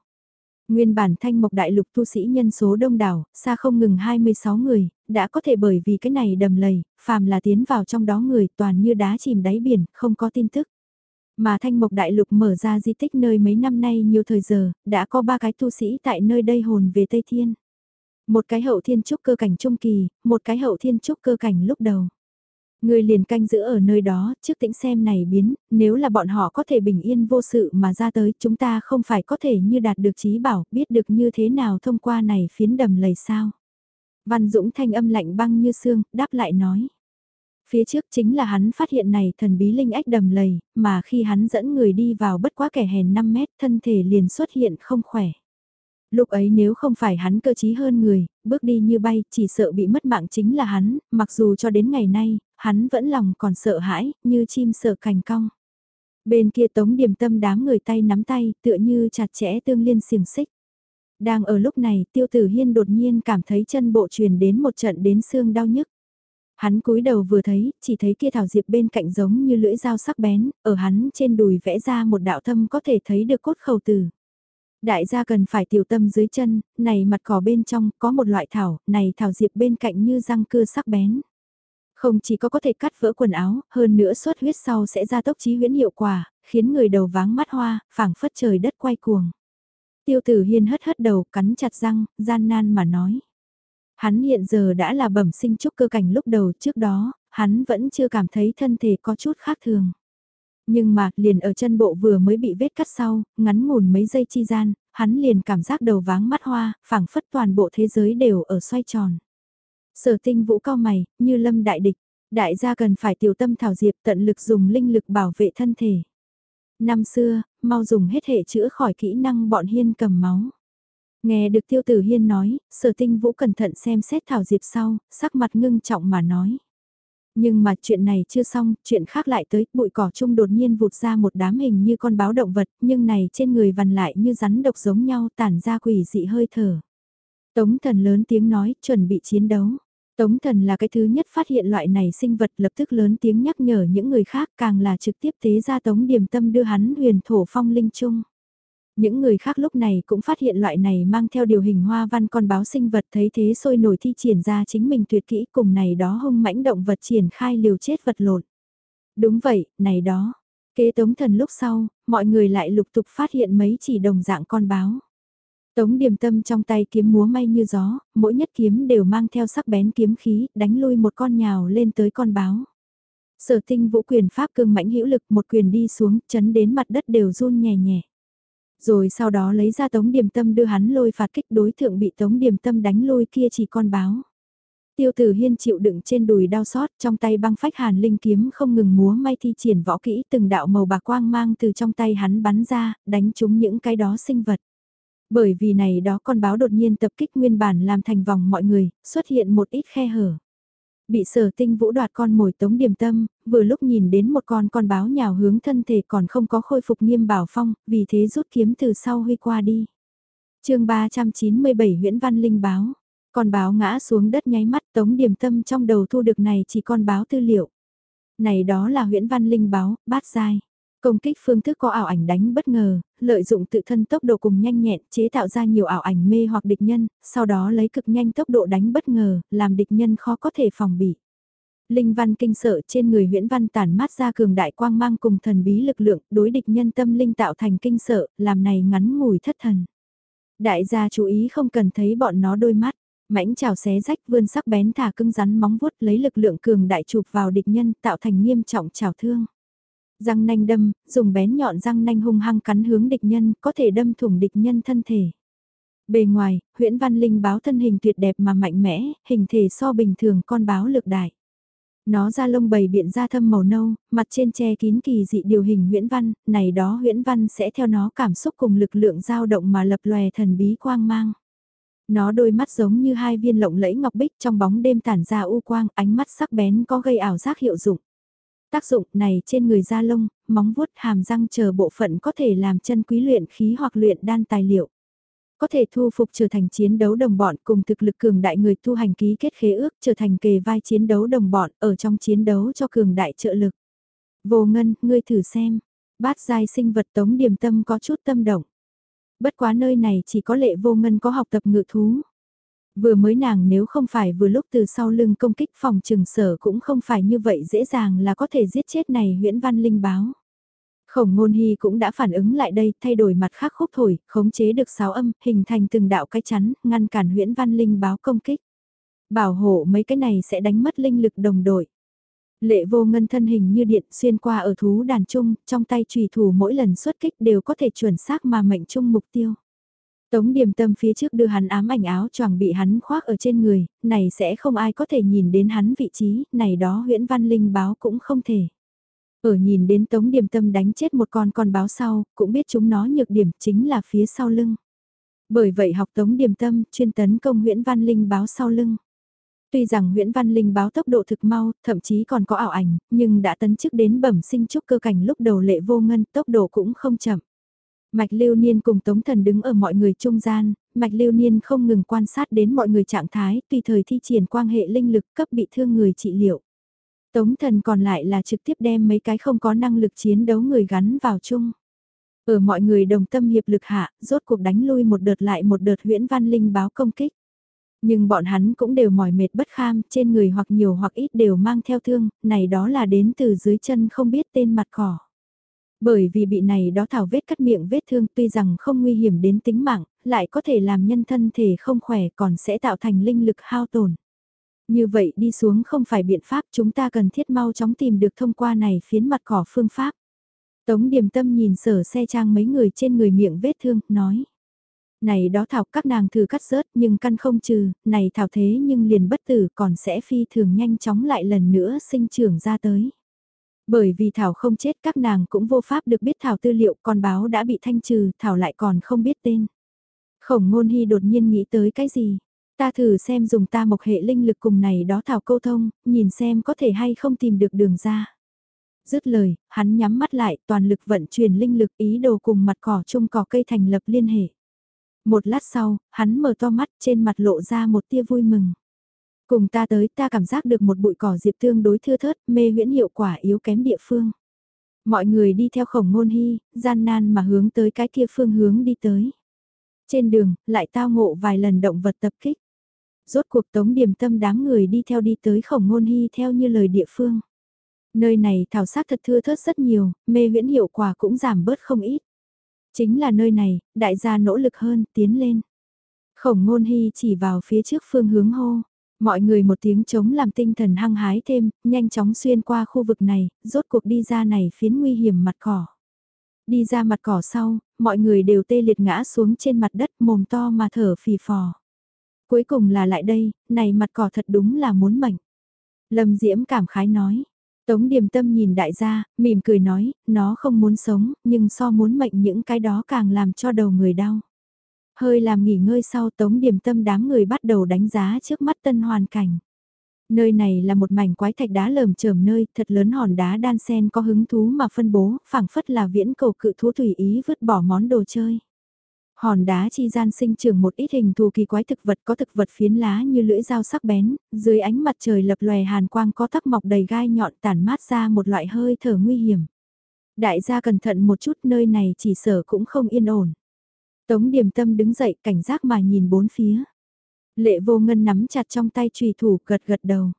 S1: Nguyên bản thanh mộc đại lục tu sĩ nhân số đông đảo, xa không ngừng 26 người, đã có thể bởi vì cái này đầm lầy, phàm là tiến vào trong đó người toàn như đá chìm đáy biển, không có tin tức. Mà thanh mộc đại lục mở ra di tích nơi mấy năm nay nhiều thời giờ, đã có ba cái tu sĩ tại nơi đây hồn về Tây Thiên. Một cái hậu thiên trúc cơ cảnh trung kỳ, một cái hậu thiên trúc cơ cảnh lúc đầu. Người liền canh giữ ở nơi đó, trước tĩnh xem này biến, nếu là bọn họ có thể bình yên vô sự mà ra tới, chúng ta không phải có thể như đạt được trí bảo, biết được như thế nào thông qua này phiến đầm lầy sao. Văn Dũng thanh âm lạnh băng như xương, đáp lại nói. Phía trước chính là hắn phát hiện này thần bí linh ách đầm lầy, mà khi hắn dẫn người đi vào bất quá kẻ hèn 5 mét thân thể liền xuất hiện không khỏe. Lúc ấy nếu không phải hắn cơ trí hơn người, bước đi như bay, chỉ sợ bị mất mạng chính là hắn, mặc dù cho đến ngày nay, hắn vẫn lòng còn sợ hãi, như chim sợ cành cong. Bên kia tống điểm tâm đám người tay nắm tay, tựa như chặt chẽ tương liên xiềng xích. Đang ở lúc này, tiêu tử hiên đột nhiên cảm thấy chân bộ truyền đến một trận đến xương đau nhức. Hắn cúi đầu vừa thấy, chỉ thấy kia thảo diệp bên cạnh giống như lưỡi dao sắc bén, ở hắn trên đùi vẽ ra một đạo thâm có thể thấy được cốt khẩu tử. Đại gia cần phải tiểu tâm dưới chân, này mặt cỏ bên trong có một loại thảo, này thảo diệp bên cạnh như răng cưa sắc bén. Không chỉ có có thể cắt vỡ quần áo, hơn nữa suốt huyết sau sẽ ra tốc trí huyễn hiệu quả, khiến người đầu váng mắt hoa, phảng phất trời đất quay cuồng. Tiêu tử hiên hất hất đầu, cắn chặt răng, gian nan mà nói. Hắn hiện giờ đã là bẩm sinh trúc cơ cảnh lúc đầu trước đó, hắn vẫn chưa cảm thấy thân thể có chút khác thường. Nhưng mà, liền ở chân bộ vừa mới bị vết cắt sau, ngắn ngủn mấy giây chi gian, hắn liền cảm giác đầu váng mắt hoa, phảng phất toàn bộ thế giới đều ở xoay tròn. Sở tinh vũ cao mày, như lâm đại địch, đại gia cần phải tiểu tâm thảo diệp tận lực dùng linh lực bảo vệ thân thể. Năm xưa, mau dùng hết hệ chữa khỏi kỹ năng bọn hiên cầm máu. Nghe được tiêu tử hiên nói, sở tinh vũ cẩn thận xem xét thảo diệp sau, sắc mặt ngưng trọng mà nói. Nhưng mà chuyện này chưa xong, chuyện khác lại tới, bụi cỏ chung đột nhiên vụt ra một đám hình như con báo động vật, nhưng này trên người vằn lại như rắn độc giống nhau tản ra quỷ dị hơi thở. Tống thần lớn tiếng nói, chuẩn bị chiến đấu. Tống thần là cái thứ nhất phát hiện loại này sinh vật lập tức lớn tiếng nhắc nhở những người khác càng là trực tiếp tế ra tống điểm tâm đưa hắn huyền thổ phong linh chung. Những người khác lúc này cũng phát hiện loại này mang theo điều hình hoa văn con báo sinh vật thấy thế sôi nổi thi triển ra chính mình tuyệt kỹ cùng này đó hung mãnh động vật triển khai liều chết vật lộn. Đúng vậy, này đó. Kế tống thần lúc sau, mọi người lại lục tục phát hiện mấy chỉ đồng dạng con báo. Tống điềm tâm trong tay kiếm múa may như gió, mỗi nhất kiếm đều mang theo sắc bén kiếm khí, đánh lui một con nhào lên tới con báo. Sở tinh vũ quyền pháp cương mãnh hữu lực một quyền đi xuống, chấn đến mặt đất đều run nhẹ nhẹ. Rồi sau đó lấy ra tống điềm tâm đưa hắn lôi phạt kích đối thượng bị tống điềm tâm đánh lôi kia chỉ con báo. Tiêu tử hiên chịu đựng trên đùi đau xót trong tay băng phách hàn linh kiếm không ngừng múa may thi triển võ kỹ từng đạo màu bạc quang mang từ trong tay hắn bắn ra, đánh trúng những cái đó sinh vật. Bởi vì này đó con báo đột nhiên tập kích nguyên bản làm thành vòng mọi người, xuất hiện một ít khe hở. Bị sở tinh vũ đoạt con mồi tống điểm tâm, vừa lúc nhìn đến một con con báo nhào hướng thân thể còn không có khôi phục nghiêm bảo phong, vì thế rút kiếm từ sau huy qua đi. chương 397 nguyễn Văn Linh báo, con báo ngã xuống đất nháy mắt tống điểm tâm trong đầu thu được này chỉ con báo tư liệu. Này đó là nguyễn Văn Linh báo, bát dai. Công kích phương thức có ảo ảnh đánh bất ngờ, lợi dụng tự thân tốc độ cùng nhanh nhẹn chế tạo ra nhiều ảo ảnh mê hoặc địch nhân, sau đó lấy cực nhanh tốc độ đánh bất ngờ, làm địch nhân khó có thể phòng bị. Linh văn kinh sợ trên người huyễn văn tản mát ra cường đại quang mang cùng thần bí lực lượng, đối địch nhân tâm linh tạo thành kinh sợ, làm này ngắn ngủi thất thần. Đại gia chú ý không cần thấy bọn nó đôi mắt, mãnh trào xé rách vươn sắc bén thả cưng rắn móng vuốt lấy lực lượng cường đại chụp vào địch nhân tạo thành nghiêm trọng trào thương. Răng nanh đâm, dùng bén nhọn răng nanh hung hăng cắn hướng địch nhân, có thể đâm thủng địch nhân thân thể. Bề ngoài, huyễn văn linh báo thân hình tuyệt đẹp mà mạnh mẽ, hình thể so bình thường con báo lực đại. Nó ra lông bầy biện da thâm màu nâu, mặt trên che kín kỳ dị điều hình huyễn văn, này đó huyễn văn sẽ theo nó cảm xúc cùng lực lượng dao động mà lập lòe thần bí quang mang. Nó đôi mắt giống như hai viên lộng lẫy ngọc bích trong bóng đêm tản ra u quang, ánh mắt sắc bén có gây ảo giác hiệu dụng. Tác dụng này trên người da lông, móng vuốt hàm răng chờ bộ phận có thể làm chân quý luyện khí hoặc luyện đan tài liệu. Có thể thu phục trở thành chiến đấu đồng bọn cùng thực lực cường đại người tu hành ký kết khế ước trở thành kề vai chiến đấu đồng bọn ở trong chiến đấu cho cường đại trợ lực. Vô ngân, ngươi thử xem. Bát giai sinh vật tống điểm tâm có chút tâm động. Bất quá nơi này chỉ có lệ vô ngân có học tập ngự thú. Vừa mới nàng nếu không phải vừa lúc từ sau lưng công kích phòng trừng sở cũng không phải như vậy dễ dàng là có thể giết chết này huyễn văn linh báo. Khổng ngôn hy cũng đã phản ứng lại đây, thay đổi mặt khác khúc thổi, khống chế được sáu âm, hình thành từng đạo cái chắn, ngăn cản huyễn văn linh báo công kích. Bảo hộ mấy cái này sẽ đánh mất linh lực đồng đội. Lệ vô ngân thân hình như điện xuyên qua ở thú đàn trung, trong tay trùy thủ mỗi lần xuất kích đều có thể chuẩn xác mà mệnh chung mục tiêu. Tống điềm tâm phía trước đưa hắn ám ảnh áo choàng bị hắn khoác ở trên người, này sẽ không ai có thể nhìn đến hắn vị trí, này đó huyễn văn linh báo cũng không thể. Ở nhìn đến tống điềm tâm đánh chết một con con báo sau, cũng biết chúng nó nhược điểm chính là phía sau lưng. Bởi vậy học tống điểm tâm, chuyên tấn công Huyễn Văn Linh báo sau lưng. Tuy rằng Nguyễn Văn Linh báo tốc độ thực mau, thậm chí còn có ảo ảnh, nhưng đã tấn chức đến bẩm sinh trúc cơ cảnh lúc đầu lệ vô ngân, tốc độ cũng không chậm. Mạch Lưu Niên cùng Tống Thần đứng ở mọi người trung gian, Mạch Lưu Niên không ngừng quan sát đến mọi người trạng thái, tùy thời thi triển quan hệ linh lực cấp bị thương người trị liệu. Tống Thần còn lại là trực tiếp đem mấy cái không có năng lực chiến đấu người gắn vào chung. Ở mọi người đồng tâm hiệp lực hạ, rốt cuộc đánh lui một đợt lại một đợt huyễn văn linh báo công kích. Nhưng bọn hắn cũng đều mỏi mệt bất kham, trên người hoặc nhiều hoặc ít đều mang theo thương, này đó là đến từ dưới chân không biết tên mặt cỏ. Bởi vì bị này đó thảo vết cắt miệng vết thương tuy rằng không nguy hiểm đến tính mạng, lại có thể làm nhân thân thể không khỏe còn sẽ tạo thành linh lực hao tổn. Như vậy đi xuống không phải biện pháp chúng ta cần thiết mau chóng tìm được thông qua này phiến mặt cỏ phương pháp. Tống điềm tâm nhìn sở xe trang mấy người trên người miệng vết thương, nói. Này đó thảo các nàng thử cắt rớt nhưng căn không trừ, này thảo thế nhưng liền bất tử còn sẽ phi thường nhanh chóng lại lần nữa sinh trưởng ra tới. Bởi vì Thảo không chết các nàng cũng vô pháp được biết Thảo tư liệu con báo đã bị thanh trừ, Thảo lại còn không biết tên. Khổng ngôn hy đột nhiên nghĩ tới cái gì? Ta thử xem dùng ta mộc hệ linh lực cùng này đó Thảo câu thông, nhìn xem có thể hay không tìm được đường ra. Dứt lời, hắn nhắm mắt lại toàn lực vận chuyển linh lực ý đồ cùng mặt cỏ chung cỏ cây thành lập liên hệ. Một lát sau, hắn mở to mắt trên mặt lộ ra một tia vui mừng. Cùng ta tới ta cảm giác được một bụi cỏ diệp tương đối thưa thớt, mê huyễn hiệu quả yếu kém địa phương. Mọi người đi theo khổng ngôn hy, gian nan mà hướng tới cái kia phương hướng đi tới. Trên đường, lại tao ngộ vài lần động vật tập kích. Rốt cuộc tống điểm tâm đám người đi theo đi tới khổng ngôn hy theo như lời địa phương. Nơi này thảo sát thật thưa thớt rất nhiều, mê huyễn hiệu quả cũng giảm bớt không ít. Chính là nơi này, đại gia nỗ lực hơn, tiến lên. Khổng ngôn hy chỉ vào phía trước phương hướng hô, Mọi người một tiếng chống làm tinh thần hăng hái thêm, nhanh chóng xuyên qua khu vực này, rốt cuộc đi ra này phiến nguy hiểm mặt cỏ. Đi ra mặt cỏ sau, mọi người đều tê liệt ngã xuống trên mặt đất mồm to mà thở phì phò. Cuối cùng là lại đây, này mặt cỏ thật đúng là muốn mệnh. Lâm Diễm cảm khái nói. Tống điềm tâm nhìn đại gia, mỉm cười nói, nó không muốn sống, nhưng so muốn mệnh những cái đó càng làm cho đầu người đau. Hơi làm nghỉ ngơi sau tống điểm tâm đám người bắt đầu đánh giá trước mắt tân hoàn cảnh. Nơi này là một mảnh quái thạch đá lởm chởm nơi, thật lớn hòn đá đan sen có hứng thú mà phân bố, phảng phất là viễn cầu cự thú tùy ý vứt bỏ món đồ chơi. Hòn đá chi gian sinh trưởng một ít hình thù kỳ quái thực vật có thực vật phiến lá như lưỡi dao sắc bén, dưới ánh mặt trời lập lòe hàn quang có tắc mọc đầy gai nhọn tản mát ra một loại hơi thở nguy hiểm. Đại gia cẩn thận một chút nơi này chỉ sở cũng không yên ổn. Tống điềm tâm đứng dậy cảnh giác mà nhìn bốn phía. Lệ vô ngân nắm chặt trong tay trùy thủ gật gật đầu.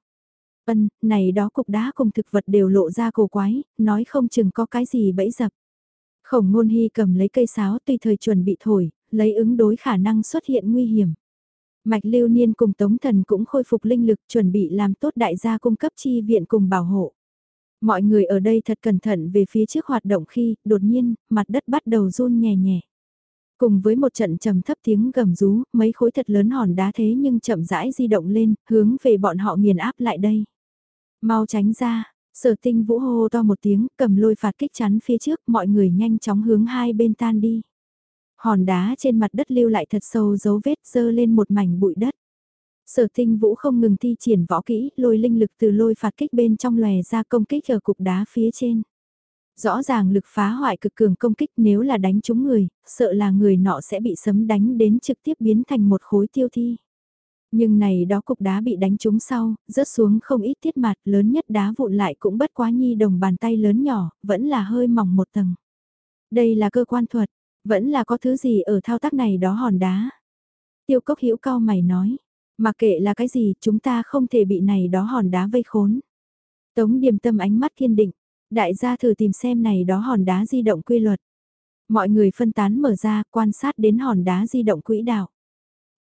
S1: Ân, này đó cục đá cùng thực vật đều lộ ra cổ quái, nói không chừng có cái gì bẫy dập. Khổng ngôn hy cầm lấy cây sáo tùy thời chuẩn bị thổi, lấy ứng đối khả năng xuất hiện nguy hiểm. Mạch lưu niên cùng tống thần cũng khôi phục linh lực chuẩn bị làm tốt đại gia cung cấp chi viện cùng bảo hộ. Mọi người ở đây thật cẩn thận về phía trước hoạt động khi, đột nhiên, mặt đất bắt đầu run nhẹ nhẹ. Cùng với một trận trầm thấp tiếng gầm rú, mấy khối thật lớn hòn đá thế nhưng chậm rãi di động lên, hướng về bọn họ nghiền áp lại đây. Mau tránh ra, sở tinh vũ hô to một tiếng, cầm lôi phạt kích chắn phía trước, mọi người nhanh chóng hướng hai bên tan đi. Hòn đá trên mặt đất lưu lại thật sâu dấu vết dơ lên một mảnh bụi đất. Sở tinh vũ không ngừng thi triển võ kỹ, lôi linh lực từ lôi phạt kích bên trong lòe ra công kích ở cục đá phía trên. Rõ ràng lực phá hoại cực cường công kích nếu là đánh trúng người, sợ là người nọ sẽ bị sấm đánh đến trực tiếp biến thành một khối tiêu thi. Nhưng này đó cục đá bị đánh trúng sau, rớt xuống không ít tiết mặt lớn nhất đá vụn lại cũng bất quá nhi đồng bàn tay lớn nhỏ, vẫn là hơi mỏng một tầng. Đây là cơ quan thuật, vẫn là có thứ gì ở thao tác này đó hòn đá. Tiêu cốc hữu cao mày nói, mà kệ là cái gì chúng ta không thể bị này đó hòn đá vây khốn. Tống điềm tâm ánh mắt kiên định, Đại gia thử tìm xem này đó hòn đá di động quy luật. Mọi người phân tán mở ra quan sát đến hòn đá di động quỹ đạo.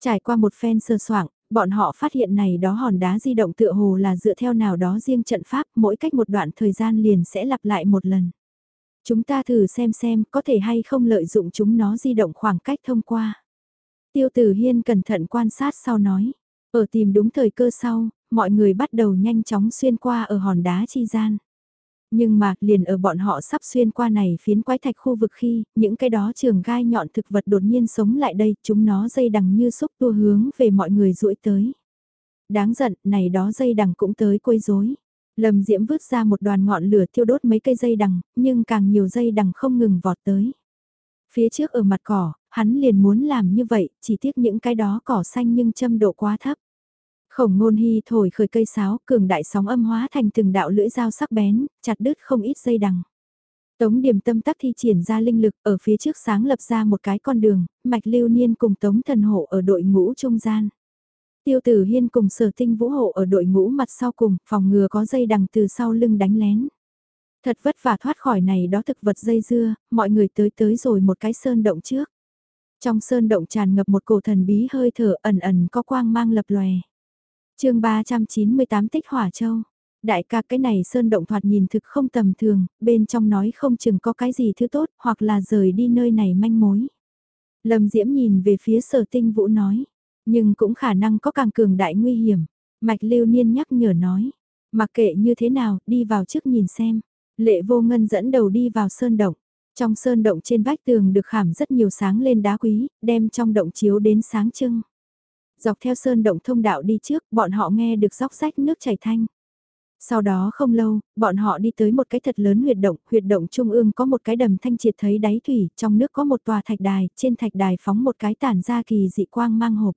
S1: Trải qua một phen sơ soảng, bọn họ phát hiện này đó hòn đá di động tựa hồ là dựa theo nào đó riêng trận pháp mỗi cách một đoạn thời gian liền sẽ lặp lại một lần. Chúng ta thử xem xem có thể hay không lợi dụng chúng nó di động khoảng cách thông qua. Tiêu tử hiên cẩn thận quan sát sau nói. Ở tìm đúng thời cơ sau, mọi người bắt đầu nhanh chóng xuyên qua ở hòn đá chi gian. Nhưng mà, liền ở bọn họ sắp xuyên qua này phiến quái thạch khu vực khi, những cái đó trường gai nhọn thực vật đột nhiên sống lại đây, chúng nó dây đằng như xúc tua hướng về mọi người rũi tới. Đáng giận, này đó dây đằng cũng tới quấy rối. Lâm Diễm vứt ra một đoàn ngọn lửa thiêu đốt mấy cây dây đằng, nhưng càng nhiều dây đằng không ngừng vọt tới. Phía trước ở mặt cỏ, hắn liền muốn làm như vậy, chỉ tiếc những cái đó cỏ xanh nhưng châm độ quá thấp. Khổng ngôn hy thổi khởi cây sáo, cường đại sóng âm hóa thành từng đạo lưỡi dao sắc bén, chặt đứt không ít dây đằng. Tống điểm tâm tắc thi triển ra linh lực ở phía trước sáng lập ra một cái con đường, mạch lưu niên cùng tống thần hộ ở đội ngũ trung gian. Tiêu tử hiên cùng sở tinh vũ hộ ở đội ngũ mặt sau cùng, phòng ngừa có dây đằng từ sau lưng đánh lén. Thật vất vả thoát khỏi này đó thực vật dây dưa, mọi người tới tới rồi một cái sơn động trước. Trong sơn động tràn ngập một cổ thần bí hơi thở ẩn ẩn có quang mang lập lòe chương 398 tích hỏa châu. Đại ca cái này sơn động thoạt nhìn thực không tầm thường, bên trong nói không chừng có cái gì thứ tốt hoặc là rời đi nơi này manh mối. Lâm Diễm nhìn về phía sở tinh vũ nói, nhưng cũng khả năng có càng cường đại nguy hiểm. Mạch lưu niên nhắc nhở nói, mặc kệ như thế nào, đi vào trước nhìn xem. Lệ vô ngân dẫn đầu đi vào sơn động. Trong sơn động trên vách tường được khảm rất nhiều sáng lên đá quý, đem trong động chiếu đến sáng trưng. Dọc theo sơn động thông đạo đi trước, bọn họ nghe được róc rách nước chảy thanh. Sau đó không lâu, bọn họ đi tới một cái thật lớn huyệt động, huyệt động trung ương có một cái đầm thanh triệt thấy đáy thủy, trong nước có một tòa thạch đài, trên thạch đài phóng một cái tản ra kỳ dị quang mang hộp.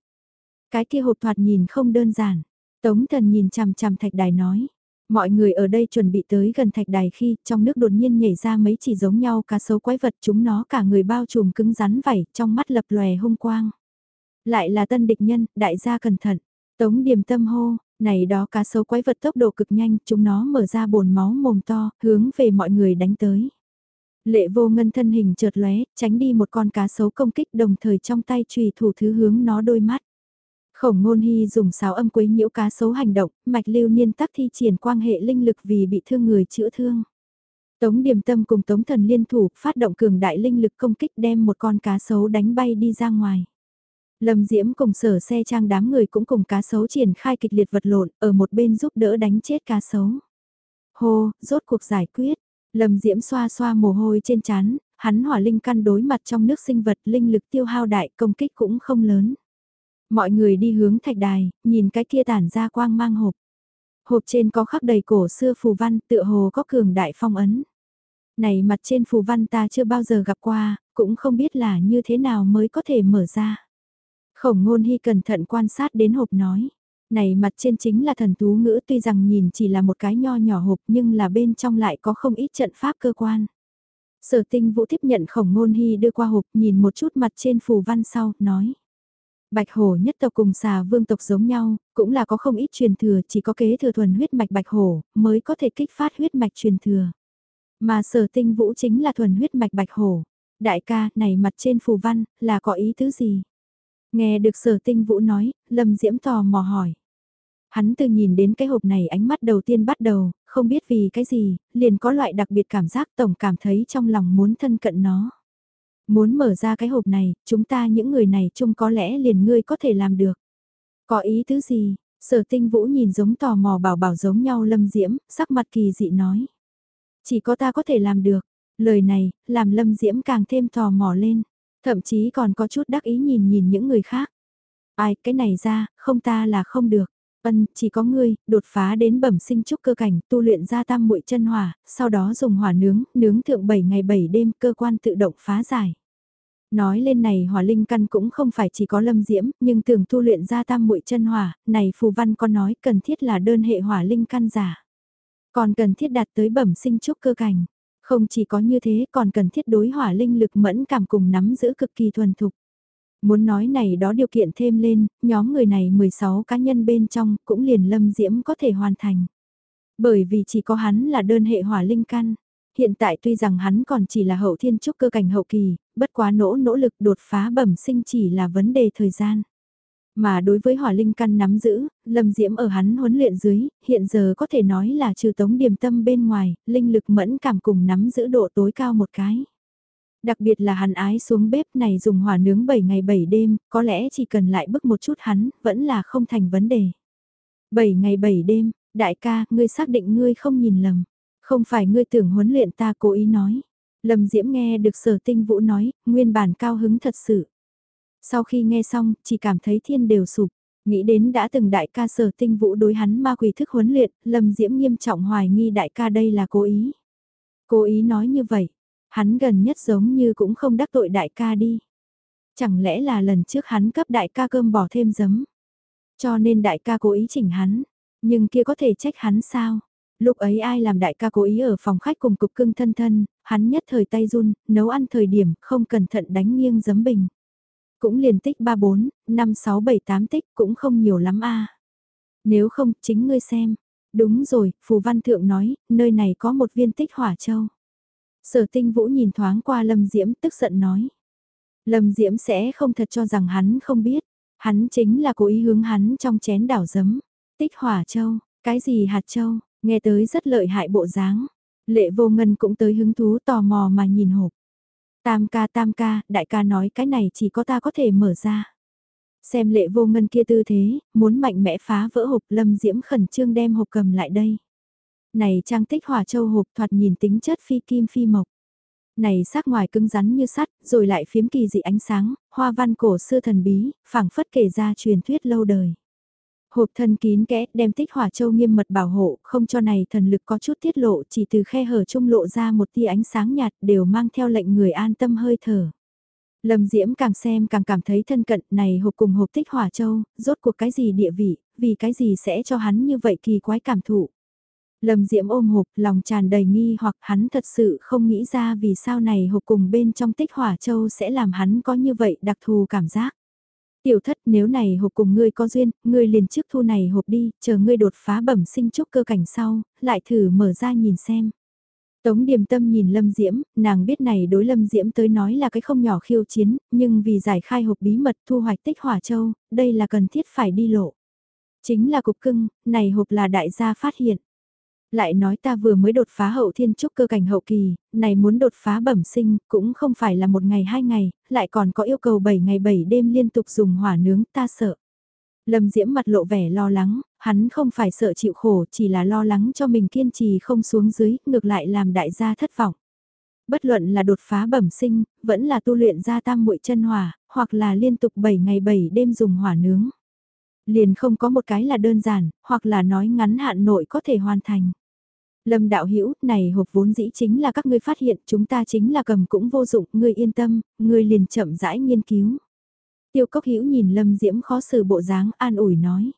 S1: Cái kia hộp thoạt nhìn không đơn giản. Tống thần nhìn chằm chằm thạch đài nói. Mọi người ở đây chuẩn bị tới gần thạch đài khi trong nước đột nhiên nhảy ra mấy chỉ giống nhau cá sấu quái vật chúng nó cả người bao trùm cứng rắn vảy trong mắt lập lòe hung quang. Lại là tân địch nhân, đại gia cẩn thận. Tống điềm tâm hô, này đó cá sấu quái vật tốc độ cực nhanh, chúng nó mở ra bồn máu mồm to, hướng về mọi người đánh tới. Lệ vô ngân thân hình chợt lóe, tránh đi một con cá sấu công kích đồng thời trong tay trùy thủ thứ hướng nó đôi mắt. Khổng ngôn hy dùng sáo âm quấy nhiễu cá sấu hành động, mạch lưu niên tắc thi triển quan hệ linh lực vì bị thương người chữa thương. Tống điểm tâm cùng tống thần liên thủ phát động cường đại linh lực công kích đem một con cá sấu đánh bay đi ra ngoài. Lâm Diễm cùng sở xe trang đám người cũng cùng cá sấu triển khai kịch liệt vật lộn ở một bên giúp đỡ đánh chết cá sấu. Hô, rốt cuộc giải quyết. Lâm Diễm xoa xoa mồ hôi trên chán, hắn hỏa linh căn đối mặt trong nước sinh vật linh lực tiêu hao đại công kích cũng không lớn. Mọi người đi hướng thạch đài, nhìn cái kia tản ra quang mang hộp. Hộp trên có khắc đầy cổ xưa phù văn tựa hồ có cường đại phong ấn. Này mặt trên phù văn ta chưa bao giờ gặp qua, cũng không biết là như thế nào mới có thể mở ra. Khổng ngôn hy cẩn thận quan sát đến hộp nói. Này mặt trên chính là thần tú ngữ tuy rằng nhìn chỉ là một cái nho nhỏ hộp nhưng là bên trong lại có không ít trận pháp cơ quan. Sở tinh vũ tiếp nhận khổng ngôn hy đưa qua hộp nhìn một chút mặt trên phù văn sau, nói. Bạch hổ nhất tộc cùng xà vương tộc giống nhau, cũng là có không ít truyền thừa, chỉ có kế thừa thuần huyết mạch bạch hổ, mới có thể kích phát huyết mạch truyền thừa. Mà sở tinh vũ chính là thuần huyết mạch bạch hổ. Đại ca, này mặt trên phù văn, là có ý tứ gì? Nghe được sở tinh vũ nói, lâm diễm tò mò hỏi. Hắn từ nhìn đến cái hộp này ánh mắt đầu tiên bắt đầu, không biết vì cái gì, liền có loại đặc biệt cảm giác tổng cảm thấy trong lòng muốn thân cận nó. Muốn mở ra cái hộp này, chúng ta những người này chung có lẽ liền ngươi có thể làm được. Có ý tứ gì? Sở tinh vũ nhìn giống tò mò bảo bảo giống nhau lâm diễm, sắc mặt kỳ dị nói. Chỉ có ta có thể làm được. Lời này, làm lâm diễm càng thêm tò mò lên. Thậm chí còn có chút đắc ý nhìn nhìn những người khác. Ai, cái này ra, không ta là không được. Ân, chỉ có ngươi, đột phá đến bẩm sinh trúc cơ cảnh, tu luyện ra tam muội chân hỏa, sau đó dùng hỏa nướng, nướng thượng 7 ngày 7 đêm, cơ quan tự động phá giải. Nói lên này hỏa linh căn cũng không phải chỉ có lâm diễm, nhưng tưởng tu luyện ra tam muội chân hỏa, này phù văn có nói cần thiết là đơn hệ hỏa linh căn giả. Còn cần thiết đạt tới bẩm sinh trúc cơ cảnh. Không chỉ có như thế còn cần thiết đối hỏa linh lực mẫn cảm cùng nắm giữ cực kỳ thuần thục. Muốn nói này đó điều kiện thêm lên, nhóm người này 16 cá nhân bên trong cũng liền lâm diễm có thể hoàn thành. Bởi vì chỉ có hắn là đơn hệ hỏa linh căn. Hiện tại tuy rằng hắn còn chỉ là hậu thiên trúc cơ cảnh hậu kỳ, bất quá nỗ nỗ lực đột phá bẩm sinh chỉ là vấn đề thời gian. Mà đối với hỏa linh căn nắm giữ, Lâm Diễm ở hắn huấn luyện dưới, hiện giờ có thể nói là trừ tống điểm tâm bên ngoài, linh lực mẫn cảm cùng nắm giữ độ tối cao một cái. Đặc biệt là hắn ái xuống bếp này dùng hỏa nướng 7 ngày 7 đêm, có lẽ chỉ cần lại bức một chút hắn, vẫn là không thành vấn đề. 7 ngày 7 đêm, đại ca, ngươi xác định ngươi không nhìn lầm. Không phải ngươi tưởng huấn luyện ta cố ý nói. Lâm Diễm nghe được sở tinh vũ nói, nguyên bản cao hứng thật sự. Sau khi nghe xong, chỉ cảm thấy thiên đều sụp. Nghĩ đến đã từng đại ca sở tinh vũ đối hắn ma quỷ thức huấn luyện, Lâm Diễm nghiêm trọng hoài nghi đại ca đây là cố ý. Cố ý nói như vậy, hắn gần nhất giống như cũng không đắc tội đại ca đi. Chẳng lẽ là lần trước hắn cấp đại ca cơm bỏ thêm giấm. Cho nên đại ca cố ý chỉnh hắn, nhưng kia có thể trách hắn sao? Lúc ấy ai làm đại ca cố ý ở phòng khách cùng cục cưng thân thân, hắn nhất thời tay run, nấu ăn thời điểm không cẩn thận đánh nghiêng giấm bình. Cũng liền tích 3 4, 5 6 7 8 tích cũng không nhiều lắm a. Nếu không, chính ngươi xem. Đúng rồi, Phù Văn Thượng nói, nơi này có một viên tích hỏa châu. Sở tinh vũ nhìn thoáng qua Lâm Diễm tức giận nói. Lâm Diễm sẽ không thật cho rằng hắn không biết. Hắn chính là cố ý hướng hắn trong chén đảo giấm. Tích hỏa châu, cái gì hạt châu, nghe tới rất lợi hại bộ dáng. Lệ vô ngân cũng tới hứng thú tò mò mà nhìn hộp. Tam ca tam ca, đại ca nói cái này chỉ có ta có thể mở ra. Xem lệ vô ngân kia tư thế, muốn mạnh mẽ phá vỡ hộp lâm diễm khẩn trương đem hộp cầm lại đây. Này trang tích hỏa châu hộp thoạt nhìn tính chất phi kim phi mộc. Này sắc ngoài cứng rắn như sắt, rồi lại phiếm kỳ dị ánh sáng, hoa văn cổ xưa thần bí, phảng phất kể ra truyền thuyết lâu đời. Hộp thân kín kẽ, đem tích hỏa châu nghiêm mật bảo hộ, không cho này thần lực có chút tiết lộ, chỉ từ khe hở trung lộ ra một tia ánh sáng nhạt đều mang theo lệnh người an tâm hơi thở. Lâm Diễm càng xem càng cảm thấy thân cận này hộp cùng hộp tích hỏa châu, rốt cuộc cái gì địa vị, vì cái gì sẽ cho hắn như vậy kỳ quái cảm thụ. Lâm Diễm ôm hộp, lòng tràn đầy nghi hoặc hắn thật sự không nghĩ ra vì sao này hộp cùng bên trong tích hỏa châu sẽ làm hắn có như vậy đặc thù cảm giác. Tiểu thất nếu này hộp cùng ngươi có duyên, ngươi liền trước thu này hộp đi, chờ ngươi đột phá bẩm sinh trúc cơ cảnh sau, lại thử mở ra nhìn xem. Tống điềm tâm nhìn Lâm Diễm, nàng biết này đối Lâm Diễm tới nói là cái không nhỏ khiêu chiến, nhưng vì giải khai hộp bí mật thu hoạch tích hỏa châu, đây là cần thiết phải đi lộ. Chính là cục cưng, này hộp là đại gia phát hiện. Lại nói ta vừa mới đột phá hậu thiên trúc cơ cảnh hậu kỳ, này muốn đột phá bẩm sinh, cũng không phải là một ngày hai ngày, lại còn có yêu cầu 7 ngày 7 đêm liên tục dùng hỏa nướng, ta sợ. Lâm Diễm mặt lộ vẻ lo lắng, hắn không phải sợ chịu khổ, chỉ là lo lắng cho mình kiên trì không xuống dưới, ngược lại làm đại gia thất vọng. Bất luận là đột phá bẩm sinh, vẫn là tu luyện gia tam muội chân hỏa, hoặc là liên tục 7 ngày 7 đêm dùng hỏa nướng. Liền không có một cái là đơn giản, hoặc là nói ngắn hạn nội có thể hoàn thành. Lâm đạo hữu này hộp vốn dĩ chính là các ngươi phát hiện chúng ta chính là cầm cũng vô dụng, ngươi yên tâm, ngươi liền chậm rãi nghiên cứu. Tiêu cốc hữu nhìn Lâm Diễm khó xử bộ dáng an ủi nói.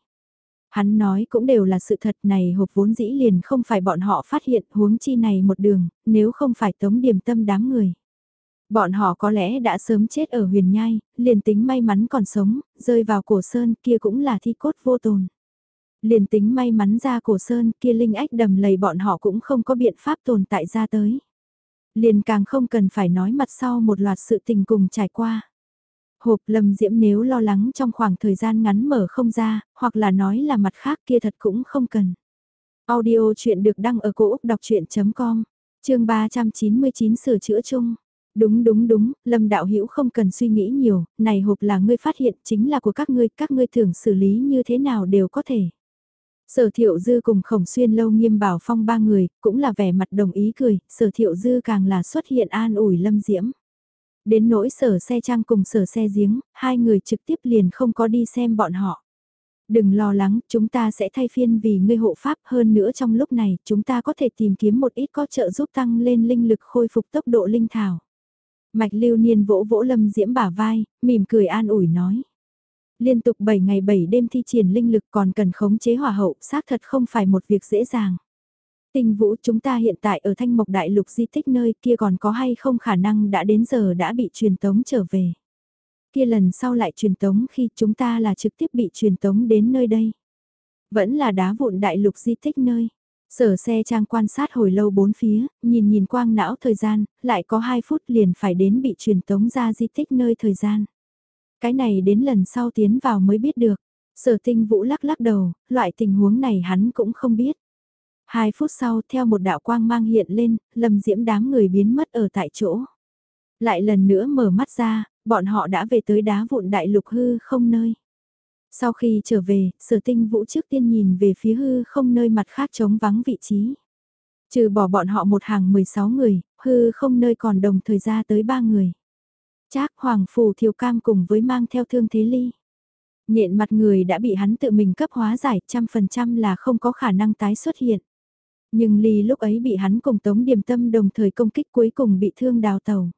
S1: Hắn nói cũng đều là sự thật này hộp vốn dĩ liền không phải bọn họ phát hiện huống chi này một đường, nếu không phải tống điểm tâm đám người. Bọn họ có lẽ đã sớm chết ở huyền nhai, liền tính may mắn còn sống, rơi vào cổ sơn kia cũng là thi cốt vô tồn. Liền tính may mắn ra cổ sơn kia linh ách đầm lầy bọn họ cũng không có biện pháp tồn tại ra tới. Liền càng không cần phải nói mặt sau một loạt sự tình cùng trải qua. Hộp lâm diễm nếu lo lắng trong khoảng thời gian ngắn mở không ra, hoặc là nói là mặt khác kia thật cũng không cần. Audio chuyện được đăng ở cổ Úc đọc chuyện.com, chương 399 sửa chữa chung. Đúng đúng đúng, Lâm Đạo Hữu không cần suy nghĩ nhiều, này hộp là ngươi phát hiện chính là của các ngươi, các ngươi thường xử lý như thế nào đều có thể. Sở thiệu dư cùng khổng xuyên lâu nghiêm bảo phong ba người, cũng là vẻ mặt đồng ý cười, sở thiệu dư càng là xuất hiện an ủi lâm diễm. Đến nỗi sở xe trang cùng sở xe giếng, hai người trực tiếp liền không có đi xem bọn họ. Đừng lo lắng, chúng ta sẽ thay phiên vì ngươi hộ pháp hơn nữa trong lúc này, chúng ta có thể tìm kiếm một ít có trợ giúp tăng lên linh lực khôi phục tốc độ linh thảo. Mạch lưu niên vỗ vỗ lâm diễm bả vai, mỉm cười an ủi nói. Liên tục 7 ngày 7 đêm thi triển linh lực còn cần khống chế hỏa hậu, xác thật không phải một việc dễ dàng. tình vũ chúng ta hiện tại ở thanh mộc đại lục di tích nơi kia còn có hay không khả năng đã đến giờ đã bị truyền tống trở về. Kia lần sau lại truyền tống khi chúng ta là trực tiếp bị truyền tống đến nơi đây. Vẫn là đá vụn đại lục di tích nơi. Sở xe trang quan sát hồi lâu bốn phía, nhìn nhìn quang não thời gian, lại có 2 phút liền phải đến bị truyền tống ra di tích nơi thời gian. Cái này đến lần sau tiến vào mới biết được. Sở tinh vũ lắc lắc đầu, loại tình huống này hắn cũng không biết. Hai phút sau theo một đạo quang mang hiện lên, lầm diễm đám người biến mất ở tại chỗ. Lại lần nữa mở mắt ra, bọn họ đã về tới đá vụn đại lục hư không nơi. Sau khi trở về, sở tinh vũ trước tiên nhìn về phía hư không nơi mặt khác trống vắng vị trí. Trừ bỏ bọn họ một hàng 16 người, hư không nơi còn đồng thời ra tới ba người. Trác Hoàng phù Thiều Cam cùng với mang theo thương thế ly. Nhện mặt người đã bị hắn tự mình cấp hóa giải trăm phần trăm là không có khả năng tái xuất hiện. Nhưng ly lúc ấy bị hắn cùng tống điềm tâm đồng thời công kích cuối cùng bị thương đào tàu.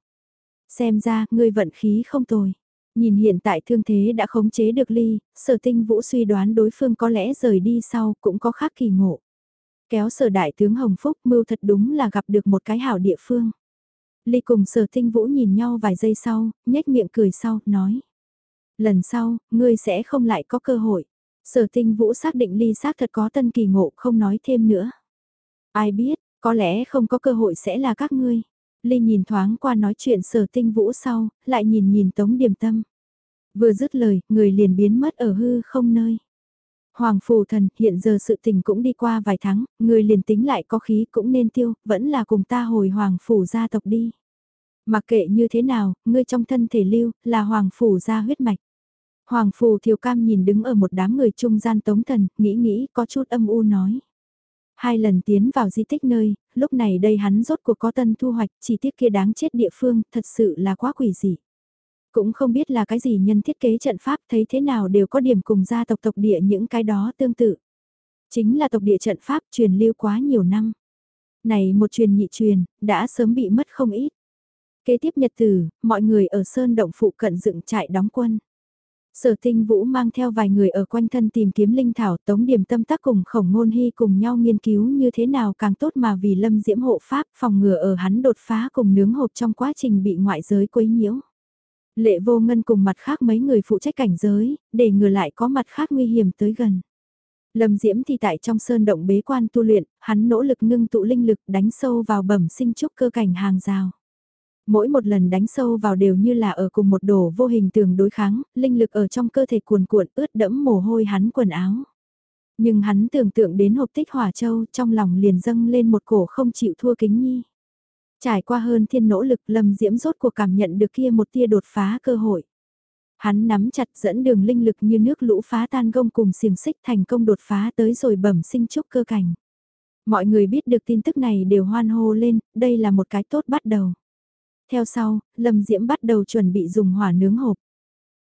S1: Xem ra, ngươi vận khí không tồi. Nhìn hiện tại thương thế đã khống chế được ly, sở tinh vũ suy đoán đối phương có lẽ rời đi sau cũng có khác kỳ ngộ. Kéo sở đại tướng Hồng Phúc mưu thật đúng là gặp được một cái hảo địa phương. Ly cùng sở tinh vũ nhìn nhau vài giây sau, nhếch miệng cười sau, nói. Lần sau, ngươi sẽ không lại có cơ hội. Sở tinh vũ xác định ly xác thật có tân kỳ ngộ không nói thêm nữa. Ai biết, có lẽ không có cơ hội sẽ là các ngươi. Ly nhìn thoáng qua nói chuyện sở tinh vũ sau, lại nhìn nhìn tống điềm tâm. Vừa dứt lời, người liền biến mất ở hư không nơi. Hoàng phù thần, hiện giờ sự tình cũng đi qua vài tháng, người liền tính lại có khí cũng nên tiêu, vẫn là cùng ta hồi hoàng phủ gia tộc đi. Mặc kệ như thế nào, ngươi trong thân thể lưu, là hoàng phủ gia huyết mạch. Hoàng phù thiều cam nhìn đứng ở một đám người trung gian tống thần, nghĩ nghĩ, có chút âm u nói. Hai lần tiến vào di tích nơi, lúc này đây hắn rốt cuộc có tân thu hoạch, chỉ tiếc kia đáng chết địa phương, thật sự là quá quỷ dị. Cũng không biết là cái gì nhân thiết kế trận pháp thấy thế nào đều có điểm cùng gia tộc tộc địa những cái đó tương tự. Chính là tộc địa trận pháp truyền lưu quá nhiều năm. Này một truyền nhị truyền, đã sớm bị mất không ít. Kế tiếp nhật tử, mọi người ở Sơn Động phụ cận dựng trại đóng quân. Sở tinh vũ mang theo vài người ở quanh thân tìm kiếm linh thảo tống điểm tâm tác cùng khổng ngôn hy cùng nhau nghiên cứu như thế nào càng tốt mà vì lâm diễm hộ pháp phòng ngừa ở hắn đột phá cùng nướng hộp trong quá trình bị ngoại giới quấy nhiễu. Lệ vô ngân cùng mặt khác mấy người phụ trách cảnh giới, để ngừa lại có mặt khác nguy hiểm tới gần. Lâm Diễm thì tại trong sơn động bế quan tu luyện, hắn nỗ lực ngưng tụ linh lực đánh sâu vào bẩm sinh trúc cơ cảnh hàng rào. Mỗi một lần đánh sâu vào đều như là ở cùng một đổ vô hình tường đối kháng, linh lực ở trong cơ thể cuồn cuộn ướt đẫm mồ hôi hắn quần áo. Nhưng hắn tưởng tượng đến hộp tích hỏa châu trong lòng liền dâng lên một cổ không chịu thua kính nhi. Trải qua hơn thiên nỗ lực Lâm Diễm rốt cuộc cảm nhận được kia một tia đột phá cơ hội. Hắn nắm chặt dẫn đường linh lực như nước lũ phá tan gông cùng xiềng xích thành công đột phá tới rồi bẩm sinh trúc cơ cảnh. Mọi người biết được tin tức này đều hoan hô lên, đây là một cái tốt bắt đầu. Theo sau, Lâm Diễm bắt đầu chuẩn bị dùng hỏa nướng hộp.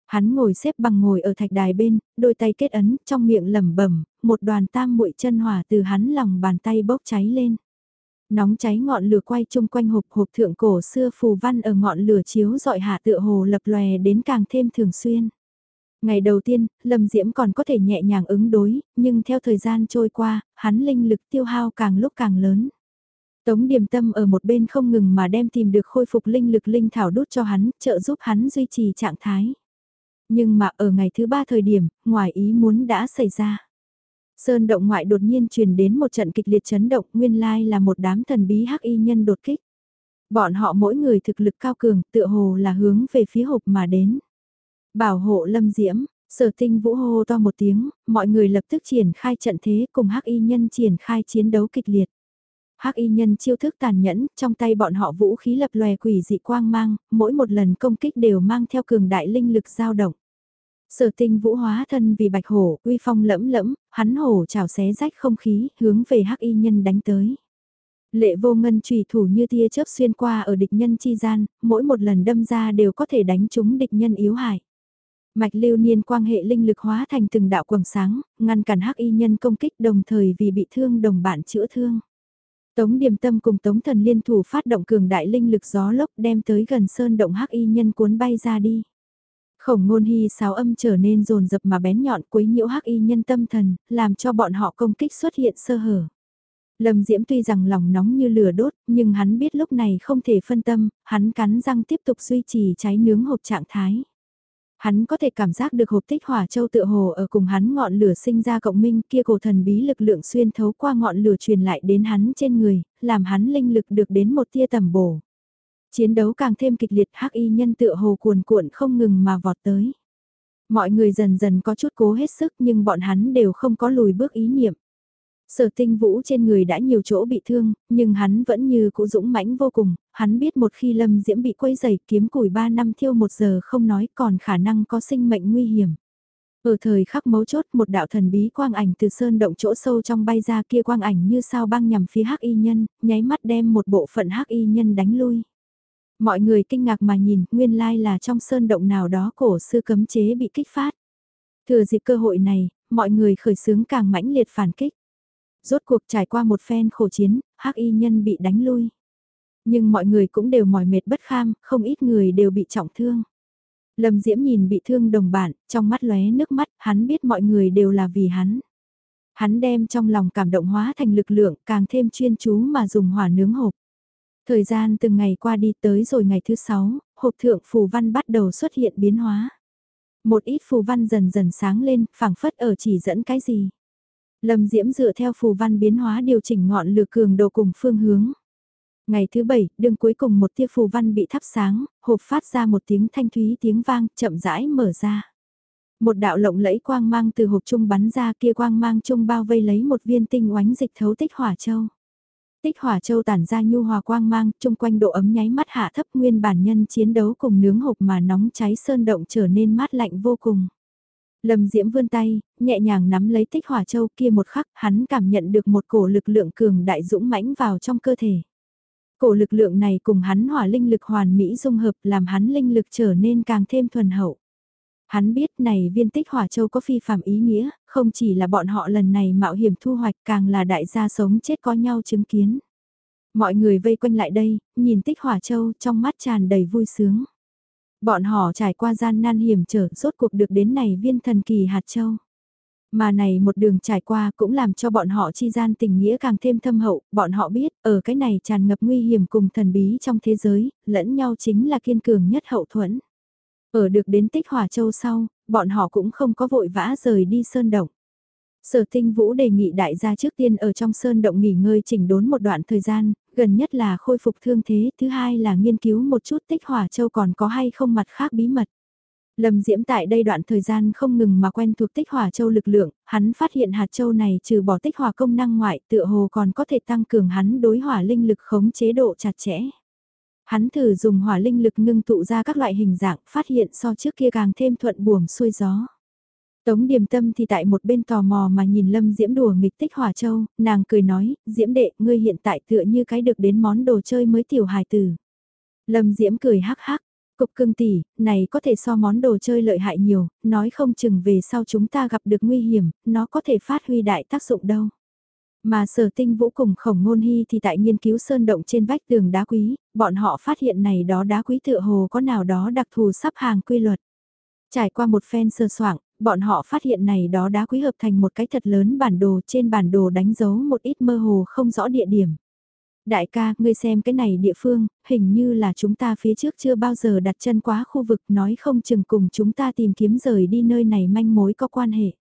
S1: Hắn ngồi xếp bằng ngồi ở thạch đài bên, đôi tay kết ấn, trong miệng lẩm bẩm, một đoàn tam muội chân hỏa từ hắn lòng bàn tay bốc cháy lên. Nóng cháy ngọn lửa quay chung quanh hộp hộp thượng cổ xưa phù văn ở ngọn lửa chiếu dọi hạ tựa hồ lập lòe đến càng thêm thường xuyên. Ngày đầu tiên, Lâm Diễm còn có thể nhẹ nhàng ứng đối, nhưng theo thời gian trôi qua, hắn linh lực tiêu hao càng lúc càng lớn. Tống điềm tâm ở một bên không ngừng mà đem tìm được khôi phục linh lực linh thảo đút cho hắn, trợ giúp hắn duy trì trạng thái. Nhưng mà ở ngày thứ ba thời điểm, ngoài ý muốn đã xảy ra. Sơn động ngoại đột nhiên truyền đến một trận kịch liệt chấn động nguyên lai là một đám thần bí hắc y nhân đột kích. Bọn họ mỗi người thực lực cao cường tựa hồ là hướng về phía hộp mà đến. Bảo hộ lâm diễm, sở tinh vũ hô to một tiếng, mọi người lập tức triển khai trận thế cùng hắc y nhân triển khai chiến đấu kịch liệt. Hắc y nhân chiêu thức tàn nhẫn, trong tay bọn họ vũ khí lập lòe quỷ dị quang mang, mỗi một lần công kích đều mang theo cường đại linh lực dao động. Sở tinh vũ hóa thân vì bạch hổ, uy phong lẫm lẫm, hắn hổ chảo xé rách không khí, hướng về hắc y nhân đánh tới. Lệ vô ngân trùy thủ như tia chớp xuyên qua ở địch nhân chi gian, mỗi một lần đâm ra đều có thể đánh trúng địch nhân yếu hại. Mạch lưu niên quang hệ linh lực hóa thành từng đạo quầng sáng, ngăn cản hắc y nhân công kích đồng thời vì bị thương đồng bạn chữa thương. Tống Điềm Tâm cùng Tống Thần liên thủ phát động cường đại linh lực gió lốc đem tới gần sơn động hắc y nhân cuốn bay ra đi. Khổng ngôn hy sáo âm trở nên rồn rập mà bén nhọn quấy nhiễu hắc y nhân tâm thần, làm cho bọn họ công kích xuất hiện sơ hở. Lâm Diễm tuy rằng lòng nóng như lửa đốt, nhưng hắn biết lúc này không thể phân tâm, hắn cắn răng tiếp tục duy trì cháy nướng hộp trạng thái. Hắn có thể cảm giác được hộp tích hỏa châu tựa hồ ở cùng hắn ngọn lửa sinh ra cộng minh kia cổ thần bí lực lượng xuyên thấu qua ngọn lửa truyền lại đến hắn trên người, làm hắn linh lực được đến một tia tầm bổ. Chiến đấu càng thêm kịch liệt hắc y nhân tựa hồ cuồn cuộn không ngừng mà vọt tới. Mọi người dần dần có chút cố hết sức nhưng bọn hắn đều không có lùi bước ý niệm. Sở tinh vũ trên người đã nhiều chỗ bị thương, nhưng hắn vẫn như cũ dũng mãnh vô cùng, hắn biết một khi lâm diễm bị quấy dày kiếm củi 3 năm thiêu một giờ không nói còn khả năng có sinh mệnh nguy hiểm. Ở thời khắc mấu chốt một đạo thần bí quang ảnh từ sơn động chỗ sâu trong bay ra kia quang ảnh như sao băng nhằm phía hắc y nhân, nháy mắt đem một bộ phận hắc y nhân đánh lui. Mọi người kinh ngạc mà nhìn, nguyên lai là trong sơn động nào đó cổ sư cấm chế bị kích phát. Thừa dịp cơ hội này, mọi người khởi xướng càng mãnh liệt phản kích. Rốt cuộc trải qua một phen khổ chiến, hắc y nhân bị đánh lui. Nhưng mọi người cũng đều mỏi mệt bất kham, không ít người đều bị trọng thương. Lâm Diễm nhìn bị thương đồng bạn, trong mắt lóe nước mắt, hắn biết mọi người đều là vì hắn. Hắn đem trong lòng cảm động hóa thành lực lượng, càng thêm chuyên chú mà dùng hỏa nướng hộp. Thời gian từng ngày qua đi tới rồi ngày thứ sáu, hộp thượng phù văn bắt đầu xuất hiện biến hóa. Một ít phù văn dần dần sáng lên, phảng phất ở chỉ dẫn cái gì. Lâm Diễm dựa theo phù văn biến hóa điều chỉnh ngọn lửa cường độ cùng phương hướng. Ngày thứ bảy, đường cuối cùng một tia phù văn bị thắp sáng, hộp phát ra một tiếng thanh thúy tiếng vang, chậm rãi mở ra. Một đạo lộng lẫy quang mang từ hộp trung bắn ra kia quang mang trung bao vây lấy một viên tinh oánh dịch thấu tích hỏa châu. Tích hỏa châu tản ra nhu hòa quang mang, chung quanh độ ấm nháy mắt hạ thấp nguyên bản nhân chiến đấu cùng nướng hộp mà nóng cháy sơn động trở nên mát lạnh vô cùng. Lâm Diễm vươn tay, nhẹ nhàng nắm lấy tích hỏa châu kia một khắc, hắn cảm nhận được một cổ lực lượng cường đại dũng mãnh vào trong cơ thể. Cổ lực lượng này cùng hắn hỏa linh lực hoàn mỹ dung hợp làm hắn linh lực trở nên càng thêm thuần hậu. Hắn biết này viên tích hỏa châu có phi phạm ý nghĩa, không chỉ là bọn họ lần này mạo hiểm thu hoạch càng là đại gia sống chết có nhau chứng kiến. Mọi người vây quanh lại đây, nhìn tích hỏa châu trong mắt tràn đầy vui sướng. Bọn họ trải qua gian nan hiểm trở rốt cuộc được đến này viên thần kỳ hạt châu. Mà này một đường trải qua cũng làm cho bọn họ chi gian tình nghĩa càng thêm thâm hậu, bọn họ biết, ở cái này tràn ngập nguy hiểm cùng thần bí trong thế giới, lẫn nhau chính là kiên cường nhất hậu thuẫn. Ở được đến tích hỏa châu sau, bọn họ cũng không có vội vã rời đi sơn động. Sở tinh vũ đề nghị đại gia trước tiên ở trong sơn động nghỉ ngơi chỉnh đốn một đoạn thời gian, gần nhất là khôi phục thương thế, thứ hai là nghiên cứu một chút tích hỏa châu còn có hay không mặt khác bí mật. Lâm Diễm tại đây đoạn thời gian không ngừng mà quen thuộc tích hỏa châu lực lượng, hắn phát hiện hạt châu này trừ bỏ tích hỏa công năng ngoại tựa hồ còn có thể tăng cường hắn đối hỏa linh lực khống chế độ chặt chẽ. Hắn thử dùng hỏa linh lực ngưng tụ ra các loại hình dạng phát hiện so trước kia càng thêm thuận buồm xuôi gió. Tống điềm tâm thì tại một bên tò mò mà nhìn Lâm Diễm đùa nghịch tích hỏa châu, nàng cười nói, Diễm đệ, ngươi hiện tại tựa như cái được đến món đồ chơi mới tiểu hài tử. Lâm Diễm cười hắc hắc, Cục cưng tỷ, này có thể so món đồ chơi lợi hại nhiều, nói không chừng về sau chúng ta gặp được nguy hiểm, nó có thể phát huy đại tác dụng đâu. Mà sở tinh vũ cùng khổng ngôn hy thì tại nghiên cứu sơn động trên vách tường đá quý, bọn họ phát hiện này đó đá quý tựa hồ có nào đó đặc thù sắp hàng quy luật. Trải qua một phen sơ soảng, bọn họ phát hiện này đó đá quý hợp thành một cái thật lớn bản đồ trên bản đồ đánh dấu một ít mơ hồ không rõ địa điểm. Đại ca, ngươi xem cái này địa phương, hình như là chúng ta phía trước chưa bao giờ đặt chân quá khu vực nói không chừng cùng chúng ta tìm kiếm rời đi nơi này manh mối có quan hệ.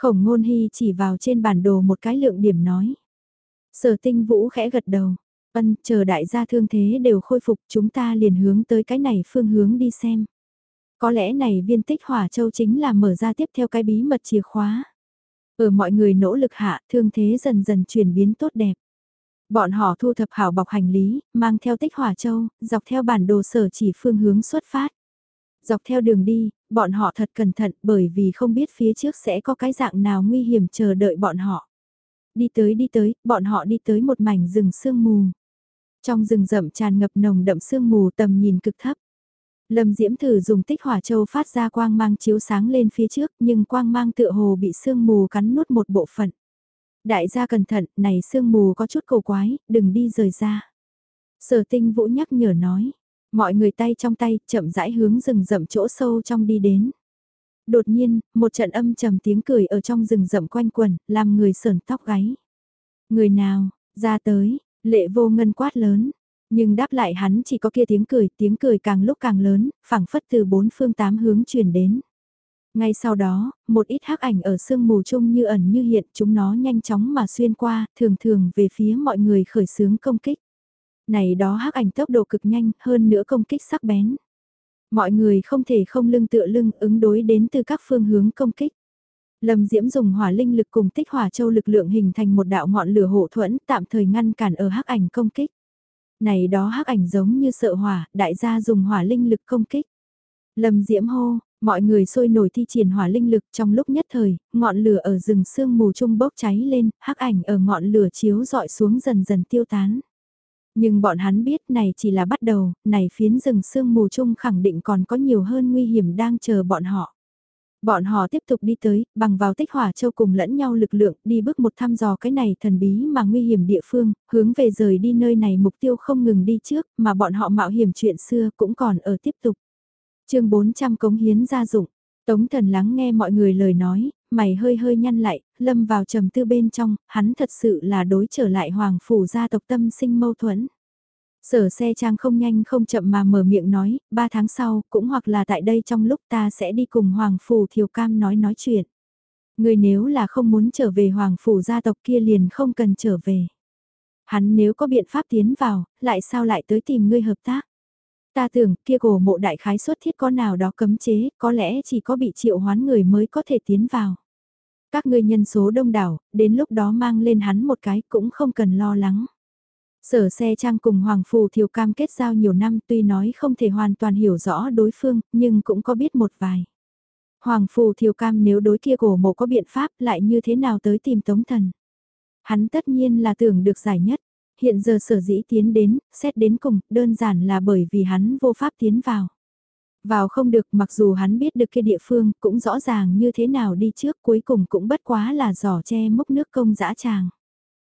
S1: Khổng ngôn hy chỉ vào trên bản đồ một cái lượng điểm nói. Sở tinh vũ khẽ gật đầu. Ân, chờ đại gia thương thế đều khôi phục chúng ta liền hướng tới cái này phương hướng đi xem. Có lẽ này viên tích hỏa châu chính là mở ra tiếp theo cái bí mật chìa khóa. Ở mọi người nỗ lực hạ, thương thế dần dần chuyển biến tốt đẹp. Bọn họ thu thập hảo bọc hành lý, mang theo tích hỏa châu, dọc theo bản đồ sở chỉ phương hướng xuất phát. Dọc theo đường đi, bọn họ thật cẩn thận bởi vì không biết phía trước sẽ có cái dạng nào nguy hiểm chờ đợi bọn họ. Đi tới đi tới, bọn họ đi tới một mảnh rừng sương mù. Trong rừng rậm tràn ngập nồng đậm sương mù tầm nhìn cực thấp. Lâm Diễm thử dùng tích hỏa châu phát ra quang mang chiếu sáng lên phía trước nhưng quang mang tựa hồ bị sương mù cắn nuốt một bộ phận. Đại gia cẩn thận, này sương mù có chút cầu quái, đừng đi rời ra. Sở tinh vũ nhắc nhở nói, mọi người tay trong tay chậm rãi hướng rừng rậm chỗ sâu trong đi đến. Đột nhiên, một trận âm trầm tiếng cười ở trong rừng rậm quanh quần, làm người sờn tóc gáy. Người nào, ra tới, lệ vô ngân quát lớn. Nhưng đáp lại hắn chỉ có kia tiếng cười, tiếng cười càng lúc càng lớn, phảng phất từ bốn phương tám hướng truyền đến. Ngay sau đó, một ít hắc ảnh ở sương mù chung như ẩn như hiện chúng nó nhanh chóng mà xuyên qua, thường thường về phía mọi người khởi xướng công kích. Này đó hắc ảnh tốc độ cực nhanh hơn nữa công kích sắc bén. Mọi người không thể không lưng tựa lưng ứng đối đến từ các phương hướng công kích. Lâm Diễm dùng hỏa linh lực cùng tích hỏa châu lực lượng hình thành một đạo ngọn lửa hộ thuẫn tạm thời ngăn cản ở hắc ảnh công kích. Này đó hắc ảnh giống như sợ hỏa, đại gia dùng hỏa linh lực công kích. Lâm Diễm hô, Mọi người sôi nổi thi triển hỏa linh lực trong lúc nhất thời, ngọn lửa ở rừng sương mù trung bốc cháy lên, hắc ảnh ở ngọn lửa chiếu dọi xuống dần dần tiêu tán. Nhưng bọn hắn biết này chỉ là bắt đầu, này phiến rừng sương mù chung khẳng định còn có nhiều hơn nguy hiểm đang chờ bọn họ. Bọn họ tiếp tục đi tới, bằng vào tích hỏa châu cùng lẫn nhau lực lượng, đi bước một thăm dò cái này thần bí mà nguy hiểm địa phương, hướng về rời đi nơi này mục tiêu không ngừng đi trước, mà bọn họ mạo hiểm chuyện xưa cũng còn ở tiếp tục. chương 400 cống hiến gia dụng, Tống thần lắng nghe mọi người lời nói, mày hơi hơi nhăn lại, lâm vào trầm tư bên trong, hắn thật sự là đối trở lại hoàng phủ gia tộc tâm sinh mâu thuẫn. Sở xe trang không nhanh không chậm mà mở miệng nói, ba tháng sau, cũng hoặc là tại đây trong lúc ta sẽ đi cùng Hoàng Phủ Thiều Cam nói nói chuyện. Người nếu là không muốn trở về Hoàng Phủ gia tộc kia liền không cần trở về. Hắn nếu có biện pháp tiến vào, lại sao lại tới tìm ngươi hợp tác? Ta tưởng kia cổ mộ đại khái xuất thiết có nào đó cấm chế, có lẽ chỉ có bị triệu hoán người mới có thể tiến vào. Các ngươi nhân số đông đảo, đến lúc đó mang lên hắn một cái cũng không cần lo lắng. Sở xe trang cùng Hoàng Phù Thiều Cam kết giao nhiều năm tuy nói không thể hoàn toàn hiểu rõ đối phương, nhưng cũng có biết một vài. Hoàng Phù Thiều Cam nếu đối kia cổ mộ có biện pháp lại như thế nào tới tìm Tống Thần. Hắn tất nhiên là tưởng được giải nhất. Hiện giờ sở dĩ tiến đến, xét đến cùng, đơn giản là bởi vì hắn vô pháp tiến vào. Vào không được mặc dù hắn biết được kia địa phương cũng rõ ràng như thế nào đi trước cuối cùng cũng bất quá là giỏ che mốc nước công dã tràng.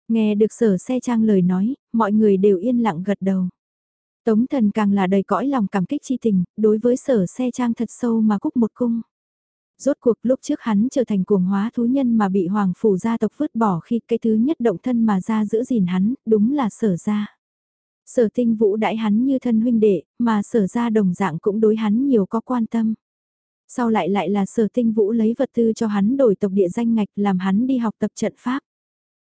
S1: Nghe được sở xe trang lời nói, mọi người đều yên lặng gật đầu. Tống thần càng là đầy cõi lòng cảm kích chi tình, đối với sở xe trang thật sâu mà cúc một cung. Rốt cuộc lúc trước hắn trở thành cuồng hóa thú nhân mà bị hoàng phủ gia tộc vứt bỏ khi cái thứ nhất động thân mà ra giữ gìn hắn, đúng là sở gia. Sở tinh vũ đãi hắn như thân huynh đệ, mà sở gia đồng dạng cũng đối hắn nhiều có quan tâm. Sau lại lại là sở tinh vũ lấy vật tư cho hắn đổi tộc địa danh ngạch làm hắn đi học tập trận pháp.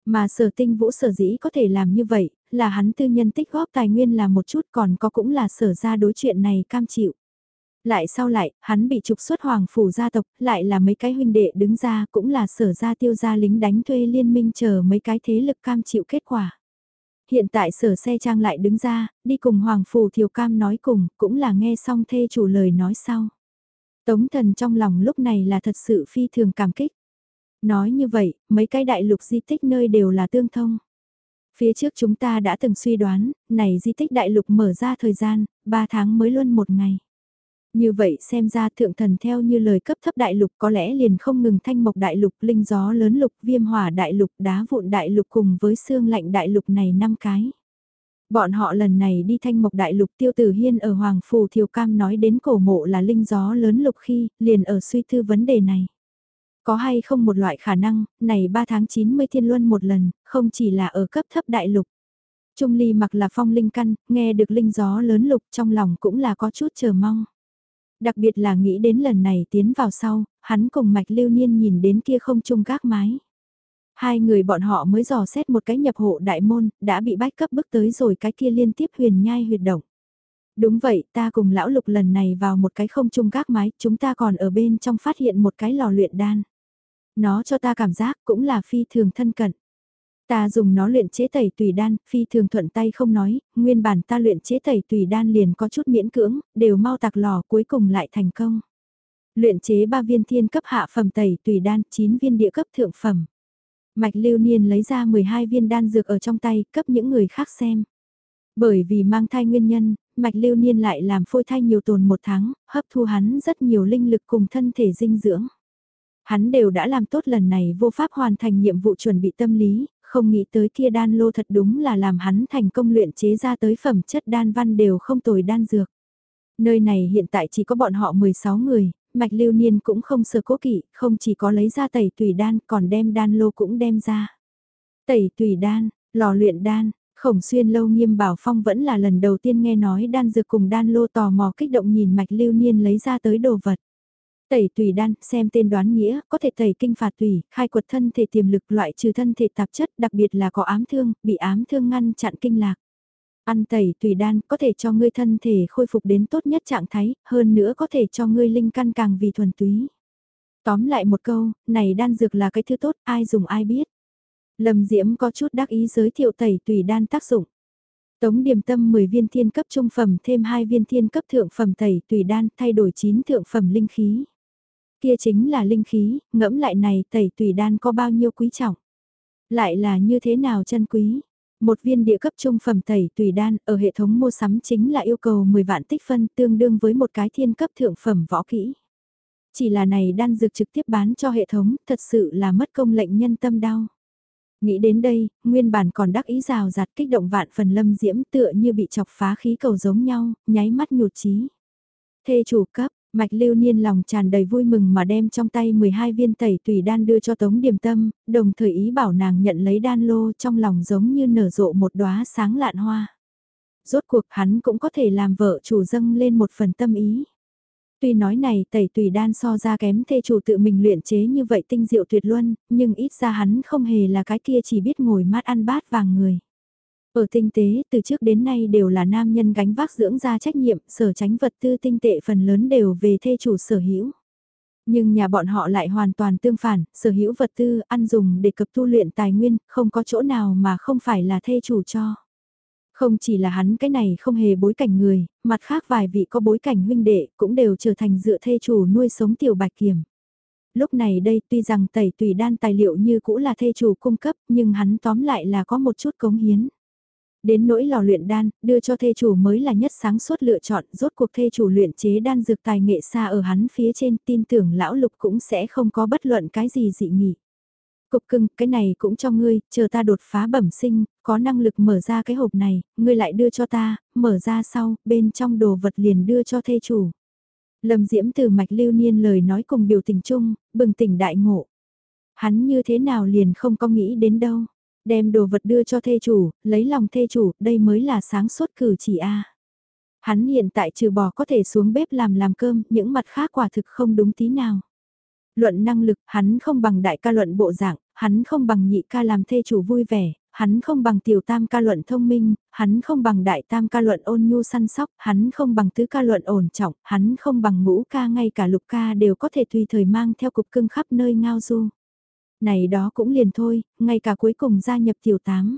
S1: Mà sở tinh vũ sở dĩ có thể làm như vậy, là hắn tư nhân tích góp tài nguyên là một chút còn có cũng là sở ra đối chuyện này cam chịu. Lại sau lại, hắn bị trục xuất hoàng phủ gia tộc, lại là mấy cái huynh đệ đứng ra cũng là sở ra tiêu gia lính đánh thuê liên minh chờ mấy cái thế lực cam chịu kết quả. Hiện tại sở xe trang lại đứng ra, đi cùng hoàng phù thiều cam nói cùng, cũng là nghe xong thê chủ lời nói sau. Tống thần trong lòng lúc này là thật sự phi thường cảm kích. Nói như vậy, mấy cái đại lục di tích nơi đều là tương thông. Phía trước chúng ta đã từng suy đoán, này di tích đại lục mở ra thời gian, 3 tháng mới luôn một ngày. Như vậy xem ra thượng thần theo như lời cấp thấp đại lục có lẽ liền không ngừng thanh mộc đại lục, linh gió lớn lục, viêm hỏa đại lục, đá vụn đại lục cùng với xương lạnh đại lục này năm cái. Bọn họ lần này đi thanh mộc đại lục tiêu tử hiên ở Hoàng Phù Thiều Cam nói đến cổ mộ là linh gió lớn lục khi, liền ở suy tư vấn đề này. Có hay không một loại khả năng, này 3 tháng 90 thiên luân một lần, không chỉ là ở cấp thấp đại lục. Trung ly mặc là phong linh căn, nghe được linh gió lớn lục trong lòng cũng là có chút chờ mong. Đặc biệt là nghĩ đến lần này tiến vào sau, hắn cùng mạch lưu niên nhìn đến kia không chung gác mái. Hai người bọn họ mới dò xét một cái nhập hộ đại môn, đã bị bách cấp bước tới rồi cái kia liên tiếp huyền nhai huyệt động. Đúng vậy, ta cùng lão lục lần này vào một cái không chung gác mái, chúng ta còn ở bên trong phát hiện một cái lò luyện đan. Nó cho ta cảm giác cũng là phi thường thân cận. Ta dùng nó luyện chế tẩy tùy đan, phi thường thuận tay không nói, nguyên bản ta luyện chế tẩy tùy đan liền có chút miễn cưỡng, đều mau tạc lò cuối cùng lại thành công. Luyện chế 3 viên thiên cấp hạ phẩm tẩy tùy đan, 9 viên địa cấp thượng phẩm. Mạch lưu niên lấy ra 12 viên đan dược ở trong tay, cấp những người khác xem. Bởi vì mang thai nguyên nhân, mạch lưu niên lại làm phôi thai nhiều tồn một tháng, hấp thu hắn rất nhiều linh lực cùng thân thể dinh dưỡng. Hắn đều đã làm tốt lần này vô pháp hoàn thành nhiệm vụ chuẩn bị tâm lý, không nghĩ tới kia đan lô thật đúng là làm hắn thành công luyện chế ra tới phẩm chất đan văn đều không tồi đan dược. Nơi này hiện tại chỉ có bọn họ 16 người, mạch lưu niên cũng không sơ cố kỵ, không chỉ có lấy ra tẩy tùy đan còn đem đan lô cũng đem ra. Tẩy tùy đan, lò luyện đan, khổng xuyên lâu nghiêm bảo phong vẫn là lần đầu tiên nghe nói đan dược cùng đan lô tò mò kích động nhìn mạch lưu niên lấy ra tới đồ vật. Tẩy tùy đan, xem tên đoán nghĩa, có thể tẩy kinh phạt tùy, khai quật thân thể tiềm lực loại trừ thân thể tạp chất, đặc biệt là có ám thương, bị ám thương ngăn chặn kinh lạc. Ăn tẩy tùy đan có thể cho ngươi thân thể khôi phục đến tốt nhất trạng thái, hơn nữa có thể cho ngươi linh căn càng vì thuần túy. Tóm lại một câu, này đan dược là cái thứ tốt, ai dùng ai biết. Lâm Diễm có chút đắc ý giới thiệu tẩy tùy đan tác dụng. Tống điểm tâm 10 viên thiên cấp trung phẩm thêm 2 viên thiên cấp thượng phẩm tẩy tùy đan thay đổi 9 thượng phẩm linh khí. Kia chính là linh khí, ngẫm lại này tẩy tùy đan có bao nhiêu quý trọng. Lại là như thế nào chân quý. Một viên địa cấp trung phẩm tẩy tùy đan ở hệ thống mua sắm chính là yêu cầu 10 vạn tích phân tương đương với một cái thiên cấp thượng phẩm võ kỹ. Chỉ là này đan dược trực tiếp bán cho hệ thống, thật sự là mất công lệnh nhân tâm đau. Nghĩ đến đây, nguyên bản còn đắc ý rào rạt kích động vạn phần lâm diễm tựa như bị chọc phá khí cầu giống nhau, nháy mắt nhụt chí. Thê chủ cấp, Mạch lưu niên lòng tràn đầy vui mừng mà đem trong tay 12 viên tẩy tùy đan đưa cho Tống Điềm Tâm, đồng thời ý bảo nàng nhận lấy đan lô trong lòng giống như nở rộ một đóa sáng lạn hoa. Rốt cuộc hắn cũng có thể làm vợ chủ dâng lên một phần tâm ý. Tuy nói này tẩy tùy đan so ra kém thê chủ tự mình luyện chế như vậy tinh diệu tuyệt luân, nhưng ít ra hắn không hề là cái kia chỉ biết ngồi mát ăn bát vàng người. Ở tinh tế, từ trước đến nay đều là nam nhân gánh vác dưỡng ra trách nhiệm, sở tránh vật tư tinh tệ phần lớn đều về thê chủ sở hữu. Nhưng nhà bọn họ lại hoàn toàn tương phản, sở hữu vật tư, ăn dùng để cập tu luyện tài nguyên, không có chỗ nào mà không phải là thê chủ cho. Không chỉ là hắn cái này không hề bối cảnh người, mặt khác vài vị có bối cảnh huynh đệ cũng đều trở thành dựa thê chủ nuôi sống tiểu bạch kiểm. Lúc này đây tuy rằng tẩy tùy đan tài liệu như cũ là thê chủ cung cấp nhưng hắn tóm lại là có một chút cống hiến. Đến nỗi lò luyện đan, đưa cho thê chủ mới là nhất sáng suốt lựa chọn, rốt cuộc thê chủ luyện chế đan dược tài nghệ xa ở hắn phía trên, tin tưởng lão lục cũng sẽ không có bất luận cái gì dị nghị. Cục cưng, cái này cũng cho ngươi, chờ ta đột phá bẩm sinh, có năng lực mở ra cái hộp này, ngươi lại đưa cho ta, mở ra sau, bên trong đồ vật liền đưa cho thê chủ. Lâm Diễm từ mạch lưu niên lời nói cùng biểu tình chung, bừng tỉnh đại ngộ. Hắn như thế nào liền không có nghĩ đến đâu. Đem đồ vật đưa cho thê chủ, lấy lòng thê chủ, đây mới là sáng suốt cử chỉ a. Hắn hiện tại trừ bỏ có thể xuống bếp làm làm cơm, những mặt khác quả thực không đúng tí nào. Luận năng lực, hắn không bằng đại ca luận bộ dạng, hắn không bằng nhị ca làm thê chủ vui vẻ, hắn không bằng tiểu tam ca luận thông minh, hắn không bằng đại tam ca luận ôn nhu săn sóc, hắn không bằng tứ ca luận ổn trọng, hắn không bằng ngũ ca ngay cả lục ca đều có thể tùy thời mang theo cục cưng khắp nơi ngao du. Này đó cũng liền thôi, ngay cả cuối cùng gia nhập tiểu tám.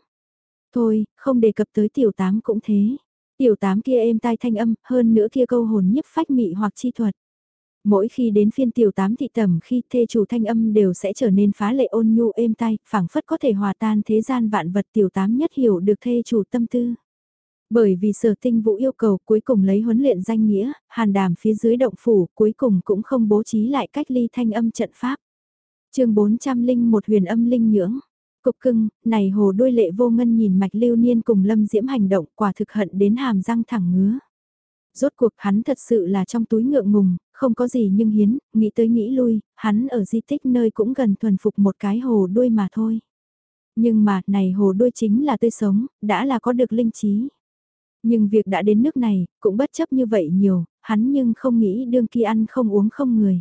S1: Thôi, không đề cập tới tiểu tám cũng thế. Tiểu tám kia êm tai thanh âm, hơn nữa kia câu hồn nhiếp phách mị hoặc chi thuật. Mỗi khi đến phiên tiểu tám thị tầm khi thê chủ thanh âm đều sẽ trở nên phá lệ ôn nhu êm tai, phảng phất có thể hòa tan thế gian vạn vật tiểu tám nhất hiểu được thê chủ tâm tư. Bởi vì sở tinh vũ yêu cầu cuối cùng lấy huấn luyện danh nghĩa, hàn đàm phía dưới động phủ cuối cùng cũng không bố trí lại cách ly thanh âm trận pháp chương 401 huyền âm linh nhưỡng. Cục cưng, này hồ đôi lệ vô ngân nhìn mạch lưu niên cùng lâm diễm hành động quả thực hận đến hàm răng thẳng ngứa. Rốt cuộc hắn thật sự là trong túi ngượng ngùng, không có gì nhưng hiến, nghĩ tới nghĩ lui, hắn ở di tích nơi cũng gần thuần phục một cái hồ đuôi mà thôi. Nhưng mà, này hồ đuôi chính là tươi sống, đã là có được linh trí. Nhưng việc đã đến nước này, cũng bất chấp như vậy nhiều, hắn nhưng không nghĩ đương kia ăn không uống không người.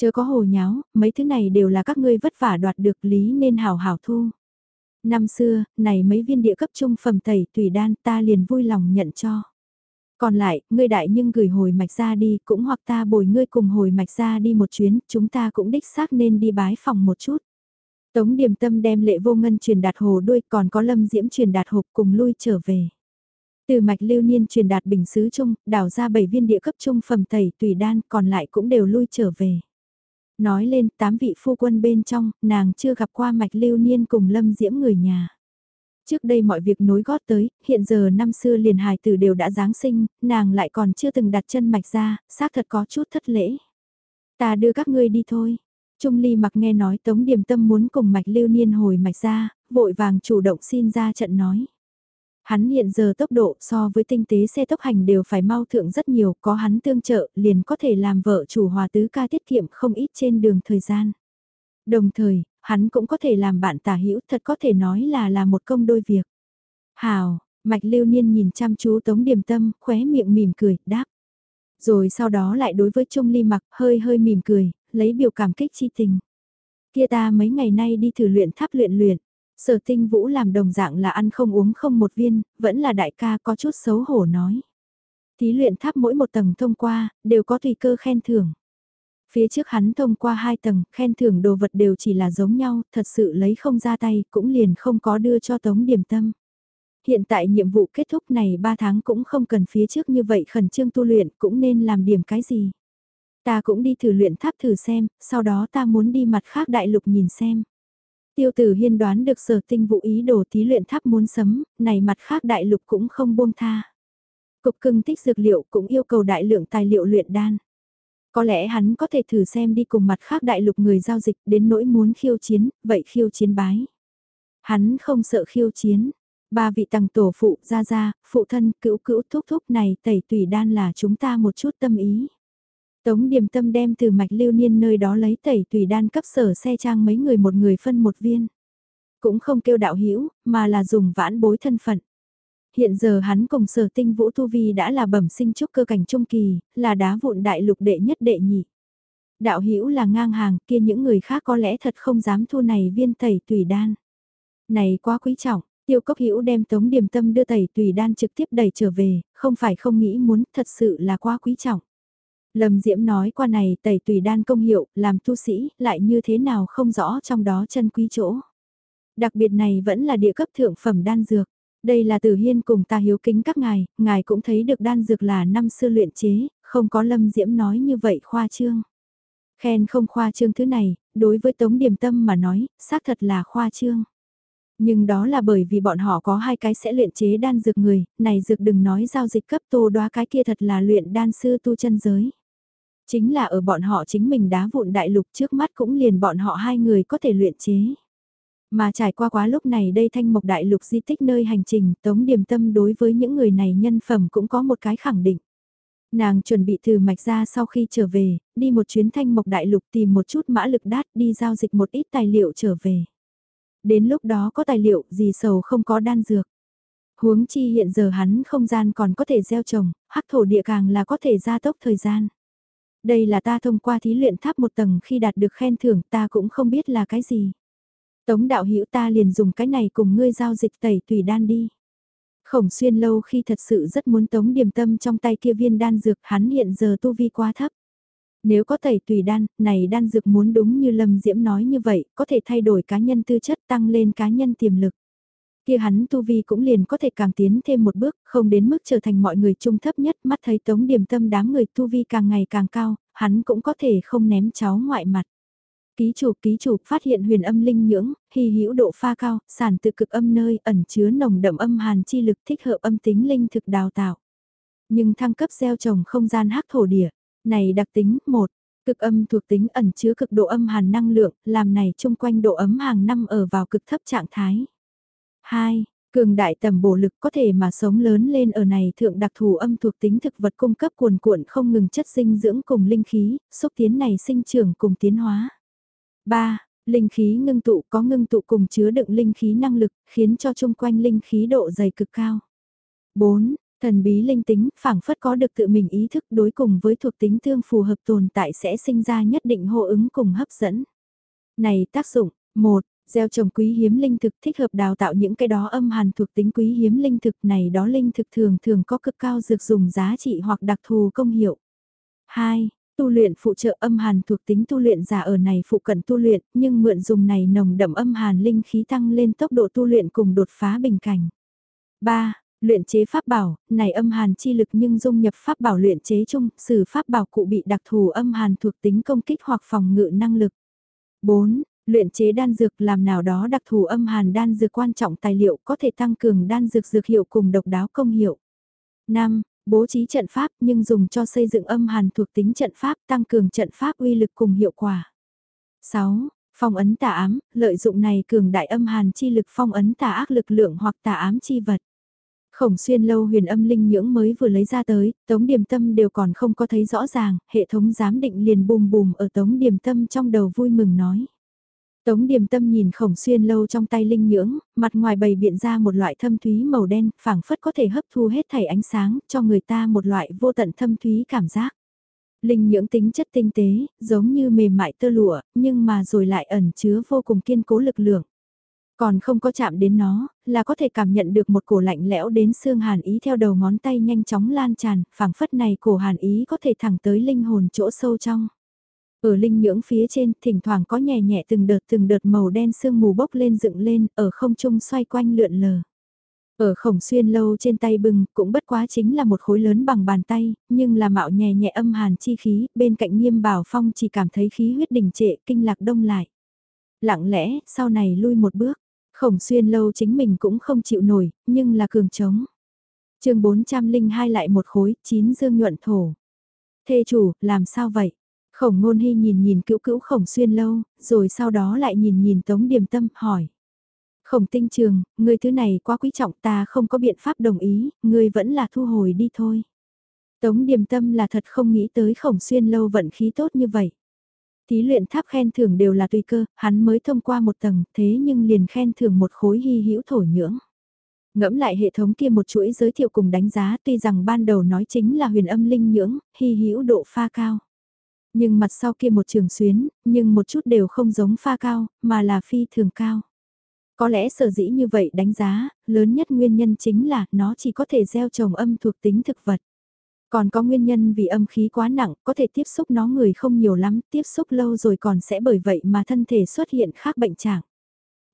S1: Chớ có hồ nháo, mấy thứ này đều là các ngươi vất vả đoạt được lý nên hào hào thu. Năm xưa, này mấy viên địa cấp trung phẩm tẩy tùy đan ta liền vui lòng nhận cho. Còn lại, ngươi đại nhưng gửi hồi mạch ra đi, cũng hoặc ta bồi ngươi cùng hồi mạch ra đi một chuyến, chúng ta cũng đích xác nên đi bái phòng một chút. Tống điểm tâm đem lệ vô ngân truyền đạt hồ đuôi còn có lâm diễm truyền đạt hộp cùng lui trở về. Từ mạch lưu niên truyền đạt bình xứ chung, đảo ra 7 viên địa cấp trung phẩm tẩy tùy đan còn lại cũng đều lui trở về. Nói lên tám vị phu quân bên trong, nàng chưa gặp qua mạch lưu niên cùng lâm diễm người nhà. Trước đây mọi việc nối gót tới, hiện giờ năm xưa liền hài tử đều đã Giáng sinh, nàng lại còn chưa từng đặt chân mạch ra, xác thật có chút thất lễ. Ta đưa các ngươi đi thôi. Trung Ly mặc nghe nói Tống Điềm Tâm muốn cùng mạch lưu niên hồi mạch ra, vội vàng chủ động xin ra trận nói. Hắn hiện giờ tốc độ so với tinh tế xe tốc hành đều phải mau thượng rất nhiều, có hắn tương trợ, liền có thể làm vợ chủ hòa tứ ca tiết kiệm không ít trên đường thời gian. Đồng thời, hắn cũng có thể làm bạn tả hữu thật có thể nói là là một công đôi việc. Hào, mạch lưu niên nhìn chăm chú tống điềm tâm, khóe miệng mỉm cười, đáp. Rồi sau đó lại đối với Trung Ly mặc hơi hơi mỉm cười, lấy biểu cảm kích chi tình. Kia ta mấy ngày nay đi thử luyện tháp luyện luyện. Sở tinh vũ làm đồng dạng là ăn không uống không một viên, vẫn là đại ca có chút xấu hổ nói. Thí luyện tháp mỗi một tầng thông qua, đều có tùy cơ khen thưởng. Phía trước hắn thông qua hai tầng, khen thưởng đồ vật đều chỉ là giống nhau, thật sự lấy không ra tay, cũng liền không có đưa cho tống điểm tâm. Hiện tại nhiệm vụ kết thúc này 3 tháng cũng không cần phía trước như vậy khẩn trương tu luyện cũng nên làm điểm cái gì. Ta cũng đi thử luyện tháp thử xem, sau đó ta muốn đi mặt khác đại lục nhìn xem. Tiêu tử hiên đoán được sở tinh vụ ý đồ tí luyện tháp muốn sấm, này mặt khác đại lục cũng không buông tha. Cục cưng tích dược liệu cũng yêu cầu đại lượng tài liệu luyện đan. Có lẽ hắn có thể thử xem đi cùng mặt khác đại lục người giao dịch đến nỗi muốn khiêu chiến, vậy khiêu chiến bái. Hắn không sợ khiêu chiến. Ba vị tầng tổ phụ, gia gia, phụ thân, cữu cữu thúc thúc này tẩy tùy đan là chúng ta một chút tâm ý. Tống điểm tâm đem từ mạch lưu niên nơi đó lấy tẩy tùy đan cấp sở xe trang mấy người một người phân một viên. Cũng không kêu đạo hữu mà là dùng vãn bối thân phận. Hiện giờ hắn cùng sở tinh vũ tu vi đã là bẩm sinh trúc cơ cảnh trung kỳ, là đá vụn đại lục đệ nhất đệ nhị. Đạo hữu là ngang hàng kia những người khác có lẽ thật không dám thu này viên tẩy tùy đan. Này quá quý trọng, tiêu cốc hữu đem tống điểm tâm đưa tẩy tùy đan trực tiếp đẩy trở về, không phải không nghĩ muốn, thật sự là quá quý trọng. Lâm Diễm nói qua này tẩy tùy đan công hiệu, làm tu sĩ, lại như thế nào không rõ trong đó chân quý chỗ. Đặc biệt này vẫn là địa cấp thượng phẩm đan dược. Đây là từ hiên cùng ta hiếu kính các ngài, ngài cũng thấy được đan dược là năm xưa luyện chế, không có lâm diễm nói như vậy khoa trương. Khen không khoa trương thứ này, đối với tống điềm tâm mà nói, xác thật là khoa trương. Nhưng đó là bởi vì bọn họ có hai cái sẽ luyện chế đan dược người, này dược đừng nói giao dịch cấp tô đoá cái kia thật là luyện đan sư tu chân giới. Chính là ở bọn họ chính mình đá vụn đại lục trước mắt cũng liền bọn họ hai người có thể luyện chế. Mà trải qua quá lúc này đây thanh mộc đại lục di tích nơi hành trình, Tống Điềm Tâm đối với những người này nhân phẩm cũng có một cái khẳng định. Nàng chuẩn bị từ mạch ra sau khi trở về, đi một chuyến thanh mộc đại lục tìm một chút mã lực đát đi giao dịch một ít tài liệu trở về. Đến lúc đó có tài liệu gì sầu không có đan dược. Huống chi hiện giờ hắn không gian còn có thể gieo trồng, hắc thổ địa càng là có thể gia tốc thời gian. Đây là ta thông qua thí luyện tháp một tầng khi đạt được khen thưởng ta cũng không biết là cái gì. Tống đạo hữu ta liền dùng cái này cùng ngươi giao dịch tẩy tùy đan đi. Khổng xuyên lâu khi thật sự rất muốn tống điềm tâm trong tay kia viên đan dược hắn hiện giờ tu vi quá thấp. Nếu có tẩy tùy đan, này đan dược muốn đúng như Lâm Diễm nói như vậy, có thể thay đổi cá nhân tư chất tăng lên cá nhân tiềm lực. Kia hắn tu vi cũng liền có thể càng tiến thêm một bước, không đến mức trở thành mọi người trung thấp nhất, mắt thấy tống điểm tâm đám người tu vi càng ngày càng cao, hắn cũng có thể không ném cháu ngoại mặt. Ký chủ ký chủ phát hiện huyền âm linh nhưỡng, hy hữu độ pha cao, sản từ cực âm nơi ẩn chứa nồng đậm âm hàn chi lực thích hợp âm tính linh thực đào tạo. Nhưng thăng cấp gieo trồng không gian hắc thổ địa, này đặc tính một Cực âm thuộc tính ẩn chứa cực độ âm hàn năng lượng, làm này chung quanh độ ấm hàng năm ở vào cực thấp trạng thái. 2. Cường đại tầm bổ lực có thể mà sống lớn lên ở này thượng đặc thù âm thuộc tính thực vật cung cấp cuồn cuộn không ngừng chất dinh dưỡng cùng linh khí, xúc tiến này sinh trưởng cùng tiến hóa. 3. Linh khí ngưng tụ có ngưng tụ cùng chứa đựng linh khí năng lực, khiến cho chung quanh linh khí độ dày cực cao. 4. Thần bí linh tính, phảng phất có được tự mình ý thức đối cùng với thuộc tính tương phù hợp tồn tại sẽ sinh ra nhất định hô ứng cùng hấp dẫn. Này tác dụng, 1. Gieo trồng quý hiếm linh thực thích hợp đào tạo những cái đó âm hàn thuộc tính quý hiếm linh thực này đó linh thực thường thường có cực cao dược dùng giá trị hoặc đặc thù công hiệu. 2. Tu luyện phụ trợ âm hàn thuộc tính tu luyện giả ở này phụ cận tu luyện, nhưng mượn dùng này nồng đậm âm hàn linh khí tăng lên tốc độ tu luyện cùng đột phá bình cảnh. 3. Luyện chế pháp bảo, này âm hàn chi lực nhưng dung nhập pháp bảo luyện chế chung, sử pháp bảo cụ bị đặc thù âm hàn thuộc tính công kích hoặc phòng ngự năng lực. 4. Luyện chế đan dược làm nào đó đặc thù âm hàn đan dược quan trọng tài liệu có thể tăng cường đan dược dược hiệu cùng độc đáo công hiệu. 5. Bố trí trận pháp nhưng dùng cho xây dựng âm hàn thuộc tính trận pháp tăng cường trận pháp uy lực cùng hiệu quả. 6. Phong ấn tà ám, lợi dụng này cường đại âm hàn chi lực phong ấn tà ác lực lượng hoặc tà ám chi vật. Khổng xuyên lâu huyền âm linh nhưỡng mới vừa lấy ra tới, tống điểm tâm đều còn không có thấy rõ ràng, hệ thống giám định liền bùm bùm ở tống điểm tâm trong đầu vui mừng nói. Tống điểm tâm nhìn khổng xuyên lâu trong tay linh nhưỡng, mặt ngoài bày biện ra một loại thâm thúy màu đen, phảng phất có thể hấp thu hết thảy ánh sáng, cho người ta một loại vô tận thâm thúy cảm giác. Linh nhưỡng tính chất tinh tế, giống như mềm mại tơ lụa, nhưng mà rồi lại ẩn chứa vô cùng kiên cố lực lượng. Còn không có chạm đến nó, là có thể cảm nhận được một cổ lạnh lẽo đến xương hàn ý theo đầu ngón tay nhanh chóng lan tràn, phảng phất này cổ hàn ý có thể thẳng tới linh hồn chỗ sâu trong. Ở linh nhưỡng phía trên, thỉnh thoảng có nhẹ nhẹ từng đợt từng đợt màu đen sương mù bốc lên dựng lên, ở không trung xoay quanh lượn lờ. Ở khổng xuyên lâu trên tay bừng, cũng bất quá chính là một khối lớn bằng bàn tay, nhưng là mạo nhẹ nhẹ âm hàn chi khí, bên cạnh nghiêm bảo phong chỉ cảm thấy khí huyết đình trệ, kinh lạc đông lại. Lặng lẽ, sau này lui một bước, khổng xuyên lâu chính mình cũng không chịu nổi, nhưng là cường trống. chương 402 lại một khối, chín dương nhuận thổ. Thê chủ, làm sao vậy? Khổng ngôn hy nhìn nhìn cữu cữu khổng xuyên lâu, rồi sau đó lại nhìn nhìn tống điềm tâm, hỏi. Khổng tinh trường, người thứ này quá quý trọng ta không có biện pháp đồng ý, người vẫn là thu hồi đi thôi. Tống điềm tâm là thật không nghĩ tới khổng xuyên lâu vận khí tốt như vậy. Thí luyện tháp khen thưởng đều là tùy cơ, hắn mới thông qua một tầng, thế nhưng liền khen thưởng một khối hy hữu thổ nhưỡng. Ngẫm lại hệ thống kia một chuỗi giới thiệu cùng đánh giá tuy rằng ban đầu nói chính là huyền âm linh nhưỡng, hy hữu độ pha cao. Nhưng mặt sau kia một trường xuyến, nhưng một chút đều không giống pha cao, mà là phi thường cao. Có lẽ sở dĩ như vậy đánh giá, lớn nhất nguyên nhân chính là nó chỉ có thể gieo trồng âm thuộc tính thực vật. Còn có nguyên nhân vì âm khí quá nặng, có thể tiếp xúc nó người không nhiều lắm, tiếp xúc lâu rồi còn sẽ bởi vậy mà thân thể xuất hiện khác bệnh trạng.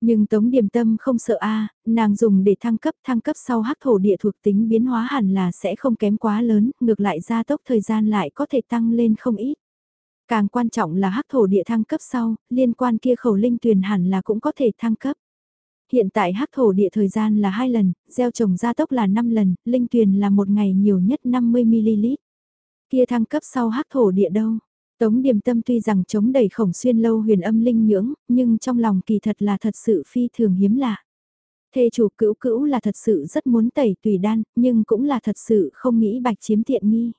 S1: Nhưng Tống Điềm Tâm không sợ a, nàng dùng để thăng cấp, thăng cấp sau hắc thổ địa thuộc tính biến hóa hẳn là sẽ không kém quá lớn, ngược lại gia tốc thời gian lại có thể tăng lên không ít. Càng quan trọng là hắc thổ địa thăng cấp sau, liên quan kia khẩu linh tuyền hẳn là cũng có thể thăng cấp. Hiện tại hắc thổ địa thời gian là 2 lần, gieo trồng gia tốc là 5 lần, linh tuyền là một ngày nhiều nhất 50ml. Kia thăng cấp sau hắc thổ địa đâu? Tống điềm tâm tuy rằng chống đẩy khổng xuyên lâu huyền âm linh nhưỡng, nhưng trong lòng kỳ thật là thật sự phi thường hiếm lạ. Thê chủ cữu cữu là thật sự rất muốn tẩy tùy đan, nhưng cũng là thật sự không nghĩ bạch chiếm tiện nghi.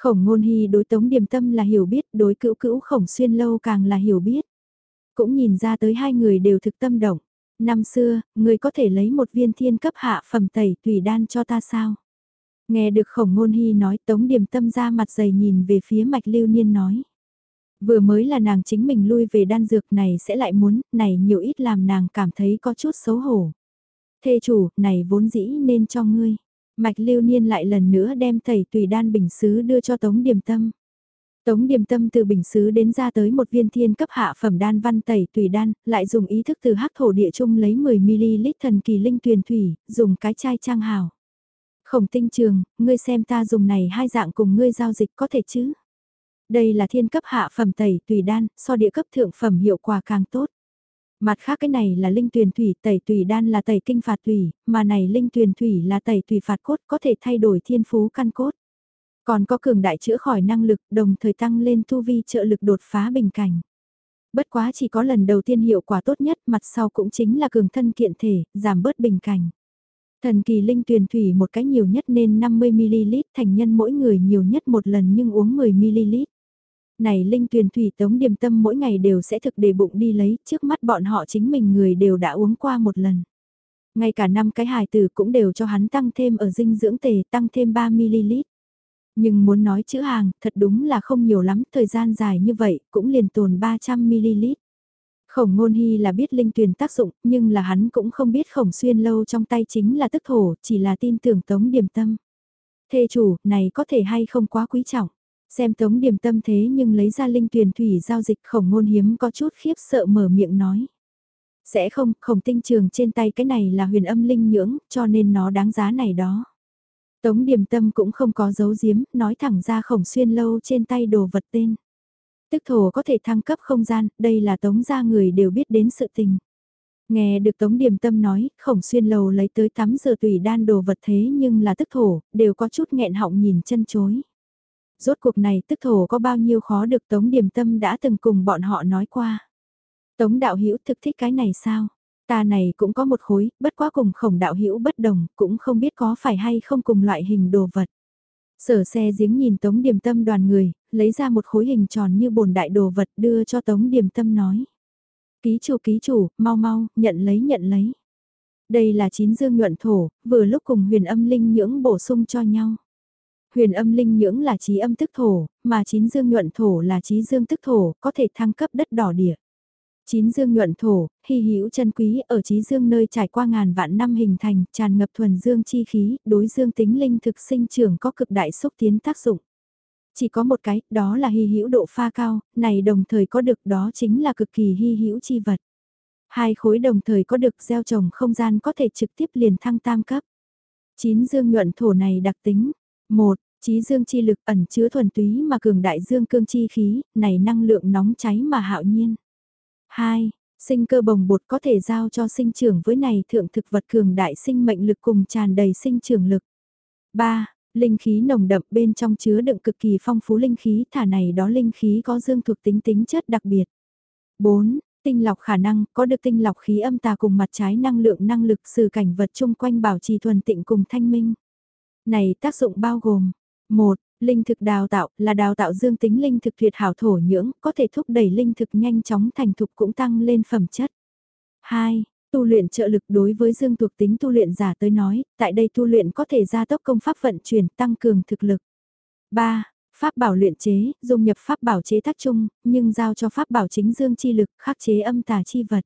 S1: Khổng ngôn hy đối tống điềm tâm là hiểu biết, đối cữu cữu khổng xuyên lâu càng là hiểu biết. Cũng nhìn ra tới hai người đều thực tâm động. Năm xưa, người có thể lấy một viên thiên cấp hạ phẩm tẩy tùy đan cho ta sao? Nghe được khổng ngôn hy nói tống điểm tâm ra mặt dày nhìn về phía mạch lưu niên nói. Vừa mới là nàng chính mình lui về đan dược này sẽ lại muốn, này nhiều ít làm nàng cảm thấy có chút xấu hổ. Thê chủ, này vốn dĩ nên cho ngươi. Mạch lưu niên lại lần nữa đem tẩy tùy đan bình xứ đưa cho tống Điềm tâm. Tống điềm tâm từ bình xứ đến ra tới một viên thiên cấp hạ phẩm đan văn tẩy tùy đan, lại dùng ý thức từ hắc thổ địa trung lấy 10ml thần kỳ linh tuyền thủy, dùng cái chai trang hào. Khổng tinh trường, ngươi xem ta dùng này hai dạng cùng ngươi giao dịch có thể chứ? Đây là thiên cấp hạ phẩm tẩy tùy đan, so địa cấp thượng phẩm hiệu quả càng tốt. Mặt khác cái này là linh tuyền thủy, tẩy tùy đan là tẩy kinh phạt tùy, mà này linh tuyền thủy là tẩy tùy phạt cốt có thể thay đổi thiên phú căn cốt. Còn có cường đại chữa khỏi năng lực đồng thời tăng lên tu vi trợ lực đột phá bình cảnh. Bất quá chỉ có lần đầu tiên hiệu quả tốt nhất mặt sau cũng chính là cường thân kiện thể, giảm bớt bình cảnh. Thần kỳ linh tuyền thủy một cái nhiều nhất nên 50ml thành nhân mỗi người nhiều nhất một lần nhưng uống 10ml. Này linh tuyền thủy tống điềm tâm mỗi ngày đều sẽ thực để bụng đi lấy trước mắt bọn họ chính mình người đều đã uống qua một lần. Ngay cả năm cái hài tử cũng đều cho hắn tăng thêm ở dinh dưỡng tề tăng thêm 3ml. Nhưng muốn nói chữ hàng, thật đúng là không nhiều lắm, thời gian dài như vậy, cũng liền tồn 300ml. Khổng ngôn hy là biết linh tuyền tác dụng, nhưng là hắn cũng không biết khổng xuyên lâu trong tay chính là tức thổ, chỉ là tin tưởng tống điểm tâm. Thê chủ, này có thể hay không quá quý trọng. Xem tống điểm tâm thế nhưng lấy ra linh tuyển thủy giao dịch khổng ngôn hiếm có chút khiếp sợ mở miệng nói. Sẽ không, khổng tinh trường trên tay cái này là huyền âm linh nhưỡng, cho nên nó đáng giá này đó. Tống điềm tâm cũng không có giấu giếm, nói thẳng ra khổng xuyên lâu trên tay đồ vật tên. Tức thổ có thể thăng cấp không gian, đây là tống gia người đều biết đến sự tình. Nghe được Tống Điềm Tâm nói, khổng xuyên lầu lấy tới tắm giờ tùy đan đồ vật thế nhưng là tức thổ, đều có chút nghẹn họng nhìn chân chối. Rốt cuộc này tức thổ có bao nhiêu khó được Tống Điềm Tâm đã từng cùng bọn họ nói qua. Tống Đạo Hữu thực thích cái này sao? Ta này cũng có một khối, bất quá cùng khổng đạo hữu bất đồng, cũng không biết có phải hay không cùng loại hình đồ vật. Sở xe giếng nhìn Tống Điềm Tâm đoàn người, lấy ra một khối hình tròn như bồn đại đồ vật đưa cho Tống Điềm Tâm nói. Ký chủ ký chủ, mau mau, nhận lấy nhận lấy. Đây là chín dương nhuận thổ, vừa lúc cùng huyền âm linh nhưỡng bổ sung cho nhau. Huyền âm linh nhưỡng là trí âm tức thổ, mà chín dương nhuận thổ là trí dương tức thổ, có thể thăng cấp đất đỏ địa. Chín dương nhuận thổ, hy hữu chân quý ở trí dương nơi trải qua ngàn vạn năm hình thành, tràn ngập thuần dương chi khí, đối dương tính linh thực sinh trưởng có cực đại xúc tiến tác dụng. Chỉ có một cái, đó là hy hữu độ pha cao, này đồng thời có được đó chính là cực kỳ hy hữu chi vật. Hai khối đồng thời có được gieo trồng không gian có thể trực tiếp liền thăng tam cấp. Chín dương nhuận thổ này đặc tính một Chí dương chi lực ẩn chứa thuần túy mà cường đại dương cương chi khí, này năng lượng nóng cháy mà hạo nhiên. 2. Sinh cơ bồng bột có thể giao cho sinh trưởng với này thượng thực vật cường đại sinh mệnh lực cùng tràn đầy sinh trưởng lực. 3. Linh khí nồng đậm bên trong chứa đựng cực kỳ phong phú linh khí thả này đó linh khí có dương thuộc tính tính chất đặc biệt. 4. Tinh lọc khả năng có được tinh lọc khí âm tà cùng mặt trái năng lượng năng lực sự cảnh vật chung quanh bảo trì thuần tịnh cùng thanh minh. Này tác dụng bao gồm một Linh thực đào tạo là đào tạo dương tính linh thực tuyệt hảo thổ nhưỡng, có thể thúc đẩy linh thực nhanh chóng thành thục cũng tăng lên phẩm chất. 2. Tu luyện trợ lực đối với dương thuộc tính tu luyện giả tới nói, tại đây tu luyện có thể gia tốc công pháp vận chuyển tăng cường thực lực. 3. Pháp bảo luyện chế, dùng nhập pháp bảo chế tác chung, nhưng giao cho pháp bảo chính dương chi lực khắc chế âm tà chi vật.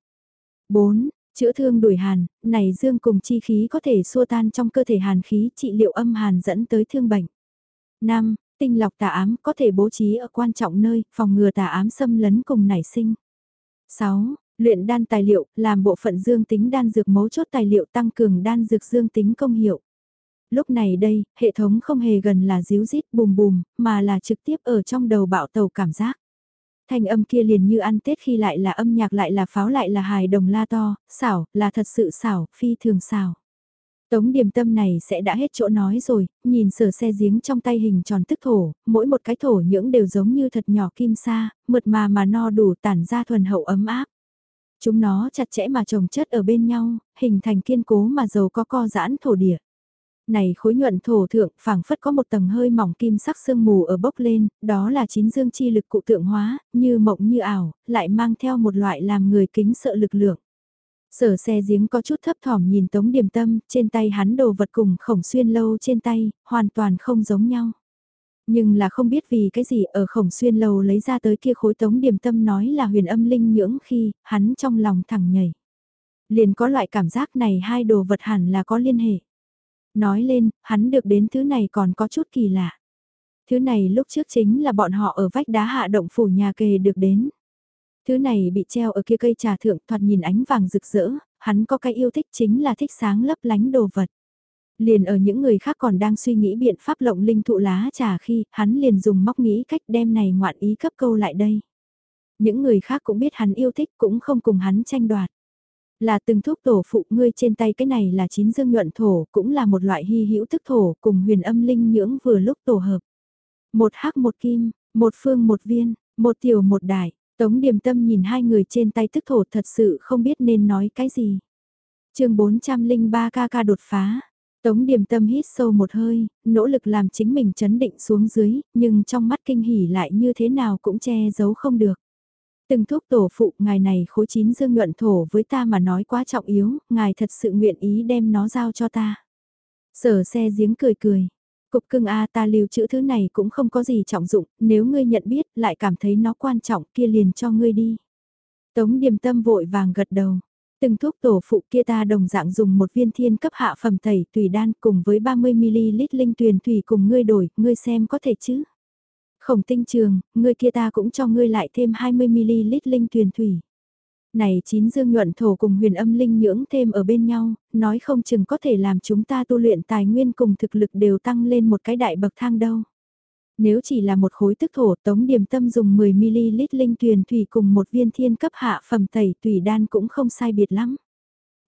S1: 4. Chữa thương đuổi hàn, này dương cùng chi khí có thể xua tan trong cơ thể hàn khí trị liệu âm hàn dẫn tới thương bệnh. 5. Tinh lọc tà ám có thể bố trí ở quan trọng nơi, phòng ngừa tà ám xâm lấn cùng nảy sinh. 6. Luyện đan tài liệu, làm bộ phận dương tính đan dược mấu chốt tài liệu tăng cường đan dược dương tính công hiệu. Lúc này đây, hệ thống không hề gần là díu dít bùm bùm, mà là trực tiếp ở trong đầu bạo tàu cảm giác. Thanh âm kia liền như ăn Tết khi lại là âm nhạc lại là pháo lại là hài đồng la to, xảo, là thật sự xảo, phi thường xảo. Tống điểm tâm này sẽ đã hết chỗ nói rồi, nhìn sở xe giếng trong tay hình tròn tức thổ, mỗi một cái thổ nhưỡng đều giống như thật nhỏ kim sa, mượt mà mà no đủ tản ra thuần hậu ấm áp. Chúng nó chặt chẽ mà trồng chất ở bên nhau, hình thành kiên cố mà giàu có co giãn thổ địa. Này khối nhuận thổ thượng phảng phất có một tầng hơi mỏng kim sắc sương mù ở bốc lên, đó là chín dương chi lực cụ tượng hóa, như mộng như ảo, lại mang theo một loại làm người kính sợ lực lượng. Sở xe giếng có chút thấp thỏm nhìn Tống Điềm Tâm, trên tay hắn đồ vật cùng khổng xuyên lâu trên tay, hoàn toàn không giống nhau. Nhưng là không biết vì cái gì ở khổng xuyên lâu lấy ra tới kia khối Tống Điềm Tâm nói là huyền âm linh nhưỡng khi hắn trong lòng thẳng nhảy. Liền có loại cảm giác này hai đồ vật hẳn là có liên hệ. Nói lên, hắn được đến thứ này còn có chút kỳ lạ. Thứ này lúc trước chính là bọn họ ở vách đá hạ động phủ nhà kề được đến. Thứ này bị treo ở kia cây trà thượng thoạt nhìn ánh vàng rực rỡ, hắn có cái yêu thích chính là thích sáng lấp lánh đồ vật. Liền ở những người khác còn đang suy nghĩ biện pháp lộng linh thụ lá trà khi hắn liền dùng móc nghĩ cách đem này ngoạn ý cấp câu lại đây. Những người khác cũng biết hắn yêu thích cũng không cùng hắn tranh đoạt. Là từng thuốc tổ phụ ngươi trên tay cái này là chín dương nhuận thổ cũng là một loại hy hữu thức thổ cùng huyền âm linh nhưỡng vừa lúc tổ hợp. Một hắc một kim, một phương một viên, một tiểu một đại, Tống điềm tâm nhìn hai người trên tay thức thổ thật sự không biết nên nói cái gì. chương 403 ca ca đột phá. Tống điềm tâm hít sâu một hơi, nỗ lực làm chính mình chấn định xuống dưới, nhưng trong mắt kinh hỉ lại như thế nào cũng che giấu không được. Từng thuốc tổ phụ, ngài này khối chín dương nhuận thổ với ta mà nói quá trọng yếu, ngài thật sự nguyện ý đem nó giao cho ta. Sở xe giếng cười cười, Cục cưng A ta lưu trữ thứ này cũng không có gì trọng dụng, nếu ngươi nhận biết lại cảm thấy nó quan trọng kia liền cho ngươi đi. Tống điềm tâm vội vàng gật đầu. Từng thuốc tổ phụ kia ta đồng dạng dùng một viên thiên cấp hạ phẩm tẩy tùy đan cùng với 30ml linh tuyền thủy cùng ngươi đổi, ngươi xem có thể chứ. Khổng tinh trường, ngươi kia ta cũng cho ngươi lại thêm 20ml linh tuyền thủy này chín dương nhuận thổ cùng huyền âm linh nhưỡng thêm ở bên nhau, nói không chừng có thể làm chúng ta tu luyện tài nguyên cùng thực lực đều tăng lên một cái đại bậc thang đâu. Nếu chỉ là một khối tức thổ tống điểm tâm dùng 10ml linh tuyền thủy cùng một viên thiên cấp hạ phẩm tẩy tùy đan cũng không sai biệt lắm.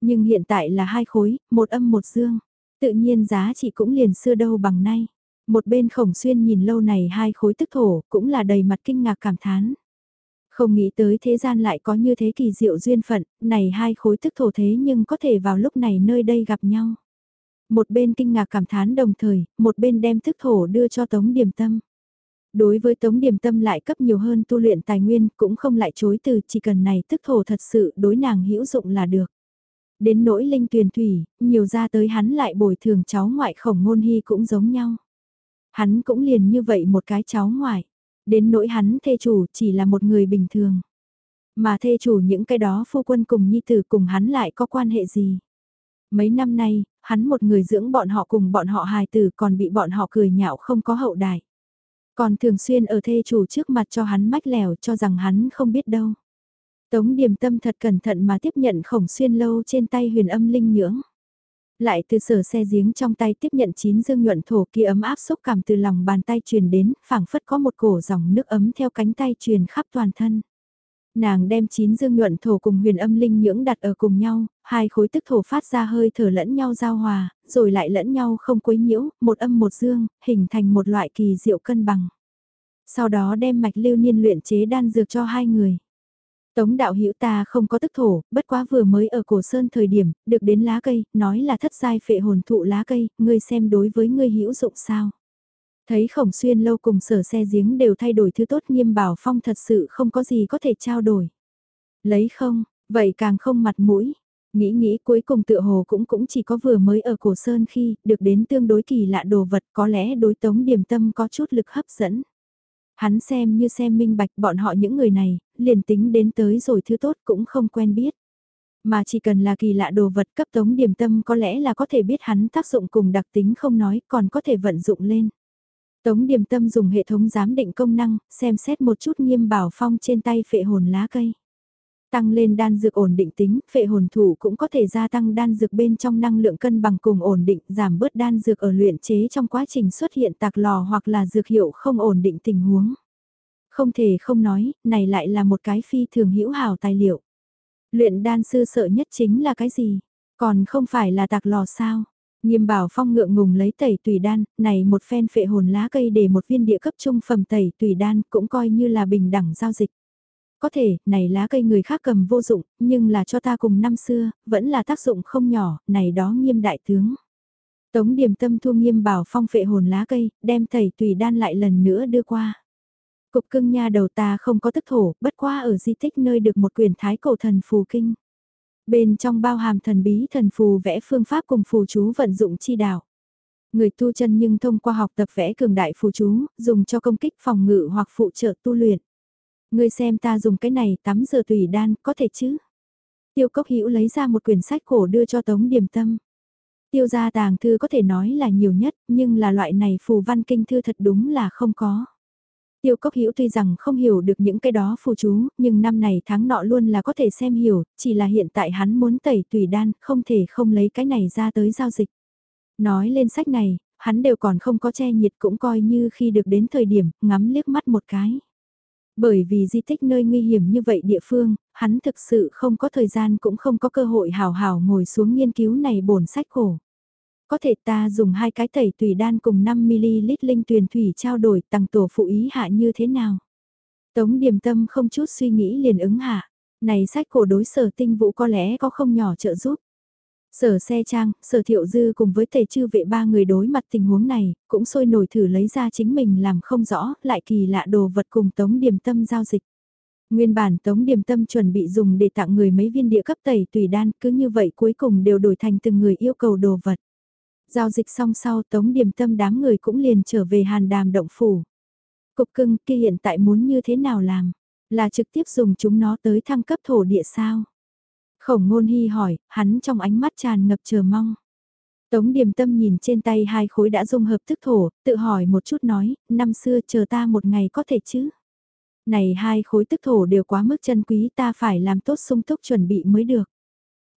S1: Nhưng hiện tại là hai khối, một âm một dương. Tự nhiên giá trị cũng liền xưa đâu bằng nay. Một bên khổng xuyên nhìn lâu này hai khối tức thổ cũng là đầy mặt kinh ngạc cảm thán. Không nghĩ tới thế gian lại có như thế kỳ diệu duyên phận, này hai khối tức thổ thế nhưng có thể vào lúc này nơi đây gặp nhau. Một bên kinh ngạc cảm thán đồng thời, một bên đem tức thổ đưa cho Tống Điềm Tâm. Đối với Tống Điềm Tâm lại cấp nhiều hơn tu luyện tài nguyên cũng không lại chối từ chỉ cần này tức thổ thật sự đối nàng hữu dụng là được. Đến nỗi linh tuyền thủy, nhiều ra tới hắn lại bồi thường cháu ngoại khổng ngôn hy cũng giống nhau. Hắn cũng liền như vậy một cái cháu ngoại. Đến nỗi hắn thê chủ chỉ là một người bình thường. Mà thê chủ những cái đó phu quân cùng nhi tử cùng hắn lại có quan hệ gì. Mấy năm nay, hắn một người dưỡng bọn họ cùng bọn họ hài tử còn bị bọn họ cười nhạo không có hậu đại Còn thường xuyên ở thê chủ trước mặt cho hắn mách lèo cho rằng hắn không biết đâu. Tống Điềm Tâm thật cẩn thận mà tiếp nhận khổng xuyên lâu trên tay huyền âm linh nhưỡng. Lại từ sở xe giếng trong tay tiếp nhận chín dương nhuận thổ kia ấm áp xúc cảm từ lòng bàn tay truyền đến, phảng phất có một cổ dòng nước ấm theo cánh tay truyền khắp toàn thân. Nàng đem chín dương nhuận thổ cùng huyền âm linh nhưỡng đặt ở cùng nhau, hai khối tức thổ phát ra hơi thở lẫn nhau giao hòa, rồi lại lẫn nhau không quấy nhiễu, một âm một dương, hình thành một loại kỳ diệu cân bằng. Sau đó đem mạch lưu niên luyện chế đan dược cho hai người. Tống đạo hữu ta không có tức thổ, bất quá vừa mới ở cổ sơn thời điểm, được đến lá cây, nói là thất giai phệ hồn thụ lá cây, ngươi xem đối với ngươi hữu dụng sao. Thấy khổng xuyên lâu cùng sở xe giếng đều thay đổi thứ tốt nghiêm bảo phong thật sự không có gì có thể trao đổi. Lấy không, vậy càng không mặt mũi. Nghĩ nghĩ cuối cùng tựa hồ cũng cũng chỉ có vừa mới ở cổ sơn khi được đến tương đối kỳ lạ đồ vật có lẽ đối tống điểm tâm có chút lực hấp dẫn. Hắn xem như xem minh bạch bọn họ những người này, liền tính đến tới rồi thứ tốt cũng không quen biết. Mà chỉ cần là kỳ lạ đồ vật cấp tống điểm tâm có lẽ là có thể biết hắn tác dụng cùng đặc tính không nói còn có thể vận dụng lên. Tống điểm tâm dùng hệ thống giám định công năng, xem xét một chút nghiêm bảo phong trên tay phệ hồn lá cây. Tăng lên đan dược ổn định tính, phệ hồn thủ cũng có thể gia tăng đan dược bên trong năng lượng cân bằng cùng ổn định, giảm bớt đan dược ở luyện chế trong quá trình xuất hiện tạc lò hoặc là dược hiệu không ổn định tình huống. Không thể không nói, này lại là một cái phi thường hữu hảo tài liệu. Luyện đan sư sợ nhất chính là cái gì? Còn không phải là tạc lò sao? Nghiêm bảo phong ngượng ngùng lấy tẩy tùy đan, này một phen phệ hồn lá cây để một viên địa cấp trung phẩm tẩy tùy đan cũng coi như là bình đẳng giao dịch. Có thể, này lá cây người khác cầm vô dụng, nhưng là cho ta cùng năm xưa, vẫn là tác dụng không nhỏ, này đó nghiêm đại tướng. Tống điểm tâm thu nghiêm bảo phong phệ hồn lá cây, đem thầy tùy đan lại lần nữa đưa qua. Cục cưng nha đầu ta không có tức thổ, bất qua ở di tích nơi được một quyển thái cổ thần phù kinh. Bên trong bao hàm thần bí thần phù vẽ phương pháp cùng phù chú vận dụng chi đạo. Người tu chân nhưng thông qua học tập vẽ cường đại phù chú, dùng cho công kích phòng ngự hoặc phụ trợ tu luyện. Ngươi xem ta dùng cái này tắm rửa tùy đan, có thể chứ? Tiêu cốc hữu lấy ra một quyển sách cổ đưa cho Tống Điềm Tâm. Tiêu gia tàng thư có thể nói là nhiều nhất, nhưng là loại này phù văn kinh thư thật đúng là không có. Tiêu Cốc Hữu tuy rằng không hiểu được những cái đó phù chú, nhưng năm này tháng nọ luôn là có thể xem hiểu, chỉ là hiện tại hắn muốn tẩy tùy đan, không thể không lấy cái này ra tới giao dịch. Nói lên sách này, hắn đều còn không có che nhiệt cũng coi như khi được đến thời điểm, ngắm liếc mắt một cái. Bởi vì di tích nơi nguy hiểm như vậy địa phương, hắn thực sự không có thời gian cũng không có cơ hội hào hào ngồi xuống nghiên cứu này bổn sách cổ. Có thể ta dùng hai cái tẩy tùy đan cùng 5ml linh tuyền thủy trao đổi tăng tổ phụ ý hạ như thế nào. Tống điềm tâm không chút suy nghĩ liền ứng hạ. Này sách cổ đối sở tinh vũ có lẽ có không nhỏ trợ giúp. Sở xe trang, sở thiệu dư cùng với tề chư vệ ba người đối mặt tình huống này, cũng sôi nổi thử lấy ra chính mình làm không rõ, lại kỳ lạ đồ vật cùng tống điểm tâm giao dịch. Nguyên bản tống điểm tâm chuẩn bị dùng để tặng người mấy viên địa cấp tẩy tùy đan, cứ như vậy cuối cùng đều đổi thành từng người yêu cầu đồ vật. Giao dịch xong sau tống điểm tâm đám người cũng liền trở về hàn đàm động phủ. Cục cưng kia hiện tại muốn như thế nào làm? Là trực tiếp dùng chúng nó tới thăng cấp thổ địa sao? Khổng ngôn hy hỏi, hắn trong ánh mắt tràn ngập chờ mong. Tống điềm tâm nhìn trên tay hai khối đã dung hợp thức thổ, tự hỏi một chút nói, năm xưa chờ ta một ngày có thể chứ? Này hai khối tức thổ đều quá mức chân quý ta phải làm tốt sung túc chuẩn bị mới được.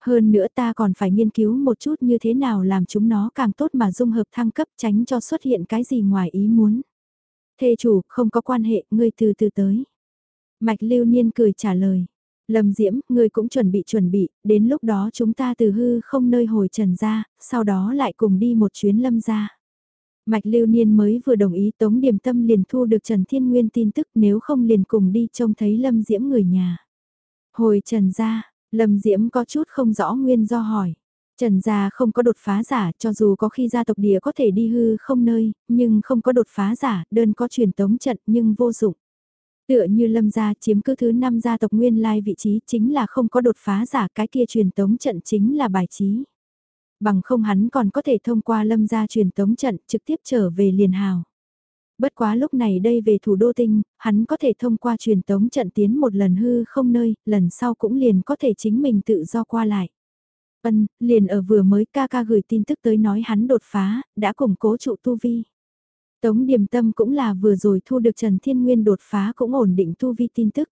S1: Hơn nữa ta còn phải nghiên cứu một chút như thế nào làm chúng nó càng tốt mà dung hợp thăng cấp tránh cho xuất hiện cái gì ngoài ý muốn. Thê chủ, không có quan hệ, ngươi từ từ tới. Mạch lưu niên cười trả lời. Lâm Diễm, ngươi cũng chuẩn bị chuẩn bị, đến lúc đó chúng ta từ hư không nơi hồi trần ra, sau đó lại cùng đi một chuyến lâm ra. Mạch lưu niên mới vừa đồng ý tống Điềm tâm liền thu được Trần Thiên Nguyên tin tức nếu không liền cùng đi trông thấy Lâm Diễm người nhà. Hồi trần ra, Lâm Diễm có chút không rõ nguyên do hỏi. Trần gia không có đột phá giả cho dù có khi gia tộc địa có thể đi hư không nơi, nhưng không có đột phá giả, đơn có truyền tống trận nhưng vô dụng. Tựa như lâm gia chiếm cứ thứ năm gia tộc nguyên lai vị trí chính là không có đột phá giả cái kia truyền tống trận chính là bài trí. Bằng không hắn còn có thể thông qua lâm gia truyền tống trận trực tiếp trở về liền hào. Bất quá lúc này đây về thủ đô tinh, hắn có thể thông qua truyền tống trận tiến một lần hư không nơi, lần sau cũng liền có thể chính mình tự do qua lại. Ân, liền ở vừa mới ca ca gửi tin tức tới nói hắn đột phá, đã củng cố trụ tu vi. Tống Điềm Tâm cũng là vừa rồi thu được Trần Thiên Nguyên đột phá cũng ổn định tu vi tin tức.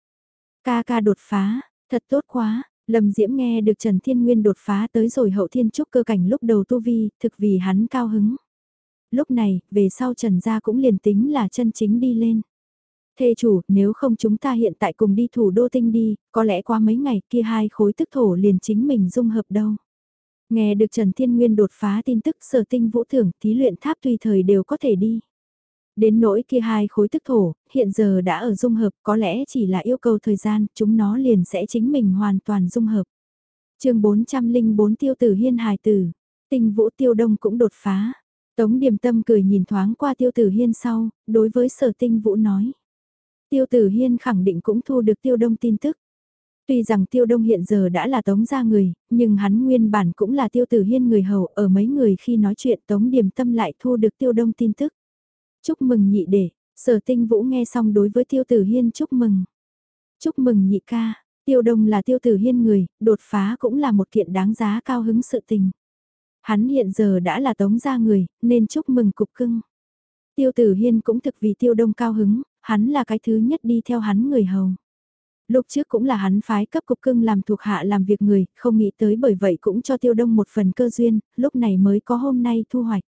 S1: Ca ca đột phá, Thật tốt quá, Lâm Diễm nghe được Trần Thiên Nguyên đột phá tới rồi hậu thiên trúc cơ cảnh lúc đầu tu vi, thực vì hắn cao hứng. Lúc này, về sau Trần gia cũng liền tính là chân chính đi lên. Thê chủ, nếu không chúng ta hiện tại cùng đi thủ đô tinh đi, có lẽ qua mấy ngày kia hai khối tức thổ liền chính mình dung hợp đâu. Nghe được Trần Thiên Nguyên đột phá tin tức sở tinh vũ thưởng thí luyện tháp tùy thời đều có thể đi. Đến nỗi kia hai khối tức thổ, hiện giờ đã ở dung hợp có lẽ chỉ là yêu cầu thời gian, chúng nó liền sẽ chính mình hoàn toàn dung hợp. chương 404 tiêu tử hiên hài tử, tinh vũ tiêu đông cũng đột phá. Tống điềm tâm cười nhìn thoáng qua tiêu tử hiên sau, đối với sở tinh vũ nói. Tiêu tử hiên khẳng định cũng thu được tiêu đông tin tức. Tuy rằng tiêu đông hiện giờ đã là tống gia người, nhưng hắn nguyên bản cũng là tiêu tử hiên người hầu ở mấy người khi nói chuyện tống điềm tâm lại thu được tiêu đông tin tức. Chúc mừng nhị đệ, sở tinh vũ nghe xong đối với tiêu tử hiên chúc mừng. Chúc mừng nhị ca, tiêu đông là tiêu tử hiên người, đột phá cũng là một kiện đáng giá cao hứng sự tình. Hắn hiện giờ đã là tống gia người, nên chúc mừng cục cưng. Tiêu tử hiên cũng thực vì tiêu đông cao hứng, hắn là cái thứ nhất đi theo hắn người hầu. Lúc trước cũng là hắn phái cấp cục cưng làm thuộc hạ làm việc người, không nghĩ tới bởi vậy cũng cho tiêu đông một phần cơ duyên, lúc này mới có hôm nay thu hoạch.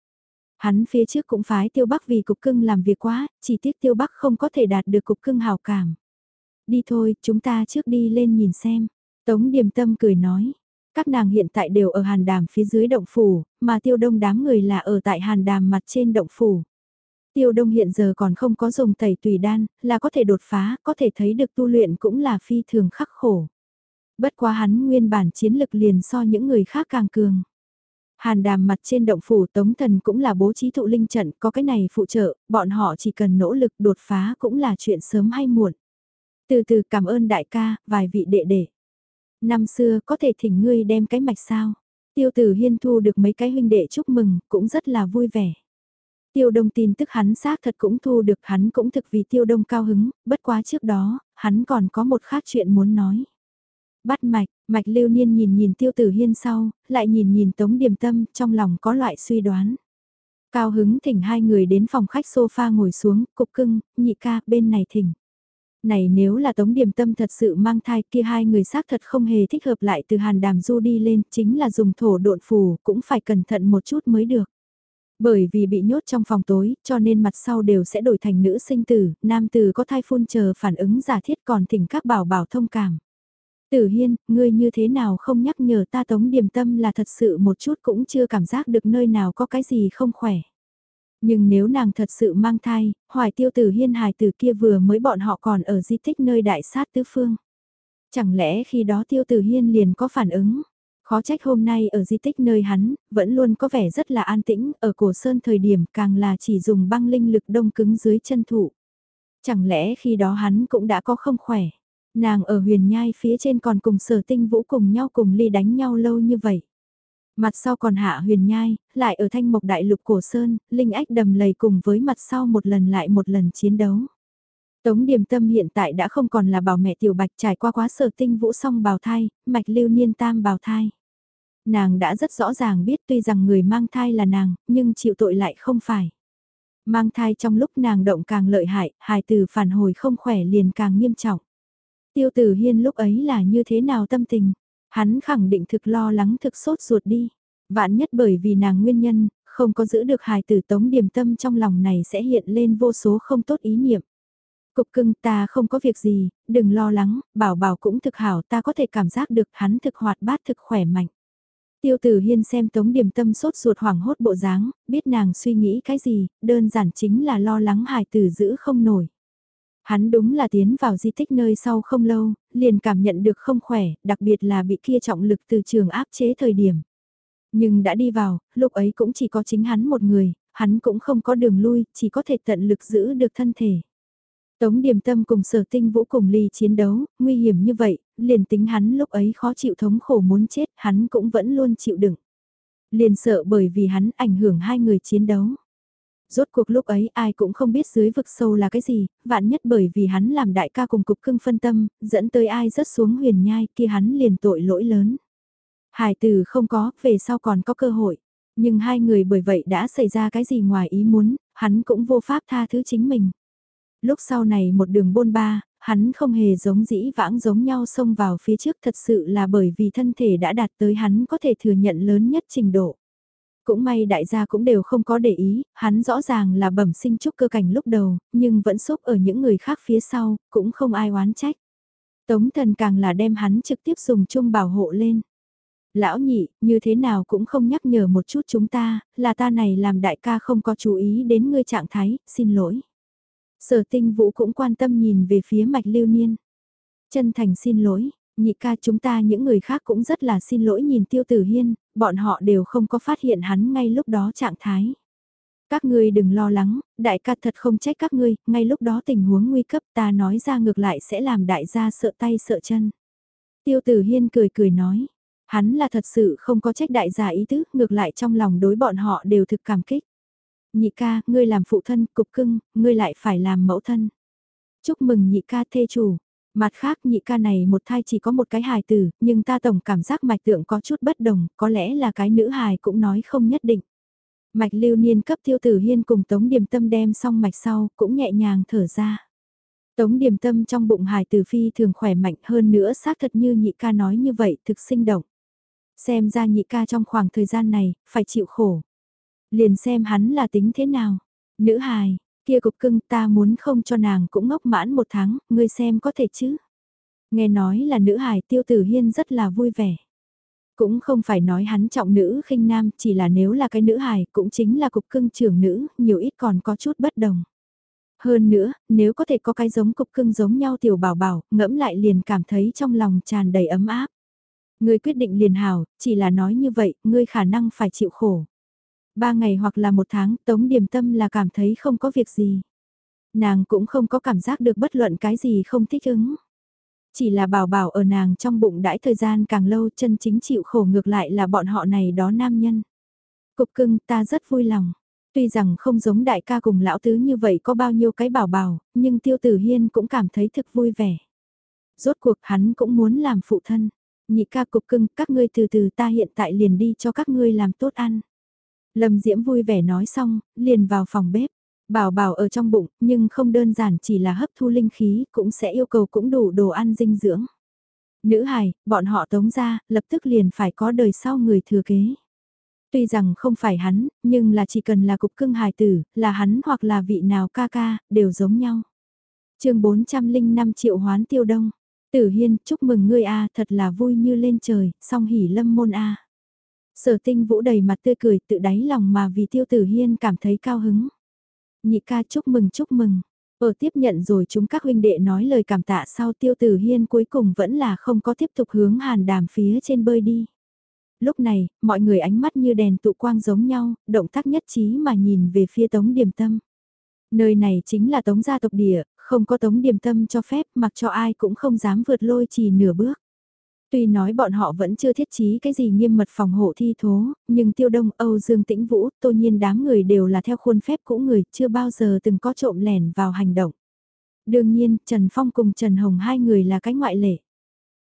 S1: Hắn phía trước cũng phái tiêu bắc vì cục cưng làm việc quá, chỉ tiếc tiêu bắc không có thể đạt được cục cưng hào cảm. Đi thôi, chúng ta trước đi lên nhìn xem. Tống điềm tâm cười nói. Các nàng hiện tại đều ở hàn đàm phía dưới động phủ, mà tiêu đông đám người là ở tại hàn đàm mặt trên động phủ. Tiêu đông hiện giờ còn không có dùng tẩy tùy đan, là có thể đột phá, có thể thấy được tu luyện cũng là phi thường khắc khổ. Bất quá hắn nguyên bản chiến lực liền so những người khác càng cường. Hàn đàm mặt trên động phủ tống thần cũng là bố trí thụ linh trận, có cái này phụ trợ, bọn họ chỉ cần nỗ lực đột phá cũng là chuyện sớm hay muộn. Từ từ cảm ơn đại ca, vài vị đệ đệ. Năm xưa có thể thỉnh ngươi đem cái mạch sao. Tiêu tử hiên thu được mấy cái huynh đệ chúc mừng, cũng rất là vui vẻ. Tiêu đông tin tức hắn xác thật cũng thu được hắn cũng thực vì tiêu đông cao hứng, bất quá trước đó, hắn còn có một khác chuyện muốn nói. Bắt mạch, mạch lưu niên nhìn nhìn tiêu tử hiên sau, lại nhìn nhìn tống điềm tâm, trong lòng có loại suy đoán. Cao hứng thỉnh hai người đến phòng khách sofa ngồi xuống, cục cưng, nhị ca, bên này thỉnh. Này nếu là tống điềm tâm thật sự mang thai kia hai người xác thật không hề thích hợp lại từ hàn đàm du đi lên, chính là dùng thổ độn phù, cũng phải cẩn thận một chút mới được. Bởi vì bị nhốt trong phòng tối, cho nên mặt sau đều sẽ đổi thành nữ sinh tử, nam tử có thai phun chờ phản ứng giả thiết còn thỉnh các bảo bảo thông cảm. Tử Hiên, ngươi như thế nào không nhắc nhở ta tống điểm tâm là thật sự một chút cũng chưa cảm giác được nơi nào có cái gì không khỏe. Nhưng nếu nàng thật sự mang thai, hoài tiêu tử hiên hài tử kia vừa mới bọn họ còn ở di tích nơi đại sát tứ phương. Chẳng lẽ khi đó tiêu tử hiên liền có phản ứng? Khó trách hôm nay ở di tích nơi hắn, vẫn luôn có vẻ rất là an tĩnh, ở cổ sơn thời điểm càng là chỉ dùng băng linh lực đông cứng dưới chân thụ. Chẳng lẽ khi đó hắn cũng đã có không khỏe? Nàng ở huyền nhai phía trên còn cùng sở tinh vũ cùng nhau cùng ly đánh nhau lâu như vậy. Mặt sau còn hạ huyền nhai, lại ở thanh mộc đại lục cổ sơn, linh ách đầm lầy cùng với mặt sau một lần lại một lần chiến đấu. Tống Điềm Tâm hiện tại đã không còn là bảo mẹ tiểu bạch trải qua quá sở tinh vũ song bào thai, mạch lưu niên tam bào thai. Nàng đã rất rõ ràng biết tuy rằng người mang thai là nàng, nhưng chịu tội lại không phải. Mang thai trong lúc nàng động càng lợi hại, hài từ phản hồi không khỏe liền càng nghiêm trọng. Tiêu tử hiên lúc ấy là như thế nào tâm tình? Hắn khẳng định thực lo lắng thực sốt ruột đi. Vạn nhất bởi vì nàng nguyên nhân, không có giữ được hài tử tống điểm tâm trong lòng này sẽ hiện lên vô số không tốt ý niệm. Cục cưng ta không có việc gì, đừng lo lắng, bảo bảo cũng thực hảo ta có thể cảm giác được hắn thực hoạt bát thực khỏe mạnh. Tiêu tử hiên xem tống điểm tâm sốt ruột hoảng hốt bộ dáng, biết nàng suy nghĩ cái gì, đơn giản chính là lo lắng hài tử giữ không nổi. Hắn đúng là tiến vào di tích nơi sau không lâu, liền cảm nhận được không khỏe, đặc biệt là bị kia trọng lực từ trường áp chế thời điểm. Nhưng đã đi vào, lúc ấy cũng chỉ có chính hắn một người, hắn cũng không có đường lui, chỉ có thể tận lực giữ được thân thể. Tống điểm tâm cùng sở tinh vũ cùng ly chiến đấu, nguy hiểm như vậy, liền tính hắn lúc ấy khó chịu thống khổ muốn chết, hắn cũng vẫn luôn chịu đựng. Liền sợ bởi vì hắn ảnh hưởng hai người chiến đấu. Rốt cuộc lúc ấy ai cũng không biết dưới vực sâu là cái gì, vạn nhất bởi vì hắn làm đại ca cùng cục cưng phân tâm, dẫn tới ai rớt xuống huyền nhai kia hắn liền tội lỗi lớn. Hải tử không có, về sau còn có cơ hội. Nhưng hai người bởi vậy đã xảy ra cái gì ngoài ý muốn, hắn cũng vô pháp tha thứ chính mình. Lúc sau này một đường bôn ba, hắn không hề giống dĩ vãng giống nhau xông vào phía trước thật sự là bởi vì thân thể đã đạt tới hắn có thể thừa nhận lớn nhất trình độ. Cũng may đại gia cũng đều không có để ý, hắn rõ ràng là bẩm sinh trúc cơ cảnh lúc đầu, nhưng vẫn xúc ở những người khác phía sau, cũng không ai oán trách. Tống thần càng là đem hắn trực tiếp dùng chung bảo hộ lên. Lão nhị, như thế nào cũng không nhắc nhở một chút chúng ta, là ta này làm đại ca không có chú ý đến ngươi trạng thái, xin lỗi. Sở tinh vũ cũng quan tâm nhìn về phía mạch lưu niên. Chân thành xin lỗi, nhị ca chúng ta những người khác cũng rất là xin lỗi nhìn tiêu tử hiên, bọn họ đều không có phát hiện hắn ngay lúc đó trạng thái. Các ngươi đừng lo lắng, đại ca thật không trách các ngươi, ngay lúc đó tình huống nguy cấp ta nói ra ngược lại sẽ làm đại gia sợ tay sợ chân. Tiêu tử hiên cười cười nói, hắn là thật sự không có trách đại gia ý tứ, ngược lại trong lòng đối bọn họ đều thực cảm kích. Nhị ca, ngươi làm phụ thân, cục cưng, ngươi lại phải làm mẫu thân. Chúc mừng nhị ca thê chủ. Mặt khác nhị ca này một thai chỉ có một cái hài tử, nhưng ta tổng cảm giác mạch tượng có chút bất đồng, có lẽ là cái nữ hài cũng nói không nhất định. Mạch lưu niên cấp tiêu tử hiên cùng tống điểm tâm đem xong mạch sau, cũng nhẹ nhàng thở ra. Tống điểm tâm trong bụng hài tử phi thường khỏe mạnh hơn nữa xác thật như nhị ca nói như vậy thực sinh động. Xem ra nhị ca trong khoảng thời gian này, phải chịu khổ. Liền xem hắn là tính thế nào. Nữ hài, kia cục cưng ta muốn không cho nàng cũng ngốc mãn một tháng, ngươi xem có thể chứ. Nghe nói là nữ hài tiêu tử hiên rất là vui vẻ. Cũng không phải nói hắn trọng nữ khinh nam, chỉ là nếu là cái nữ hài cũng chính là cục cưng trưởng nữ, nhiều ít còn có chút bất đồng. Hơn nữa, nếu có thể có cái giống cục cưng giống nhau tiểu bảo bảo, ngẫm lại liền cảm thấy trong lòng tràn đầy ấm áp. Ngươi quyết định liền hào chỉ là nói như vậy, ngươi khả năng phải chịu khổ. Ba ngày hoặc là một tháng, Tống Điềm Tâm là cảm thấy không có việc gì. Nàng cũng không có cảm giác được bất luận cái gì không thích ứng. Chỉ là bảo bảo ở nàng trong bụng đãi thời gian càng lâu chân chính chịu khổ ngược lại là bọn họ này đó nam nhân. Cục cưng ta rất vui lòng. Tuy rằng không giống đại ca cùng lão tứ như vậy có bao nhiêu cái bảo bảo, nhưng tiêu tử hiên cũng cảm thấy thực vui vẻ. Rốt cuộc hắn cũng muốn làm phụ thân. Nhị ca cục cưng, các ngươi từ từ ta hiện tại liền đi cho các ngươi làm tốt ăn. Lâm Diễm vui vẻ nói xong, liền vào phòng bếp. Bảo bảo ở trong bụng, nhưng không đơn giản chỉ là hấp thu linh khí, cũng sẽ yêu cầu cũng đủ đồ ăn dinh dưỡng. Nữ hài, bọn họ tống ra, lập tức liền phải có đời sau người thừa kế. Tuy rằng không phải hắn, nhưng là chỉ cần là cục cưng hài tử, là hắn hoặc là vị nào ca ca, đều giống nhau. chương 405 triệu hoán tiêu đông. Tử Hiên, chúc mừng ngươi a thật là vui như lên trời, song hỉ lâm môn a Sở tinh vũ đầy mặt tươi cười tự đáy lòng mà vì tiêu tử hiên cảm thấy cao hứng. Nhị ca chúc mừng chúc mừng. Ở tiếp nhận rồi chúng các huynh đệ nói lời cảm tạ sau tiêu tử hiên cuối cùng vẫn là không có tiếp tục hướng hàn đàm phía trên bơi đi. Lúc này, mọi người ánh mắt như đèn tụ quang giống nhau, động tác nhất trí mà nhìn về phía tống điểm tâm. Nơi này chính là tống gia tộc địa, không có tống điểm tâm cho phép mặc cho ai cũng không dám vượt lôi chỉ nửa bước. Tuy nói bọn họ vẫn chưa thiết trí cái gì nghiêm mật phòng hộ thi thố, nhưng Tiêu Đông, Âu Dương Tĩnh Vũ, tô nhiên đám người đều là theo khuôn phép cũ người, chưa bao giờ từng có trộm lẻn vào hành động. Đương nhiên, Trần Phong cùng Trần Hồng hai người là cái ngoại lệ.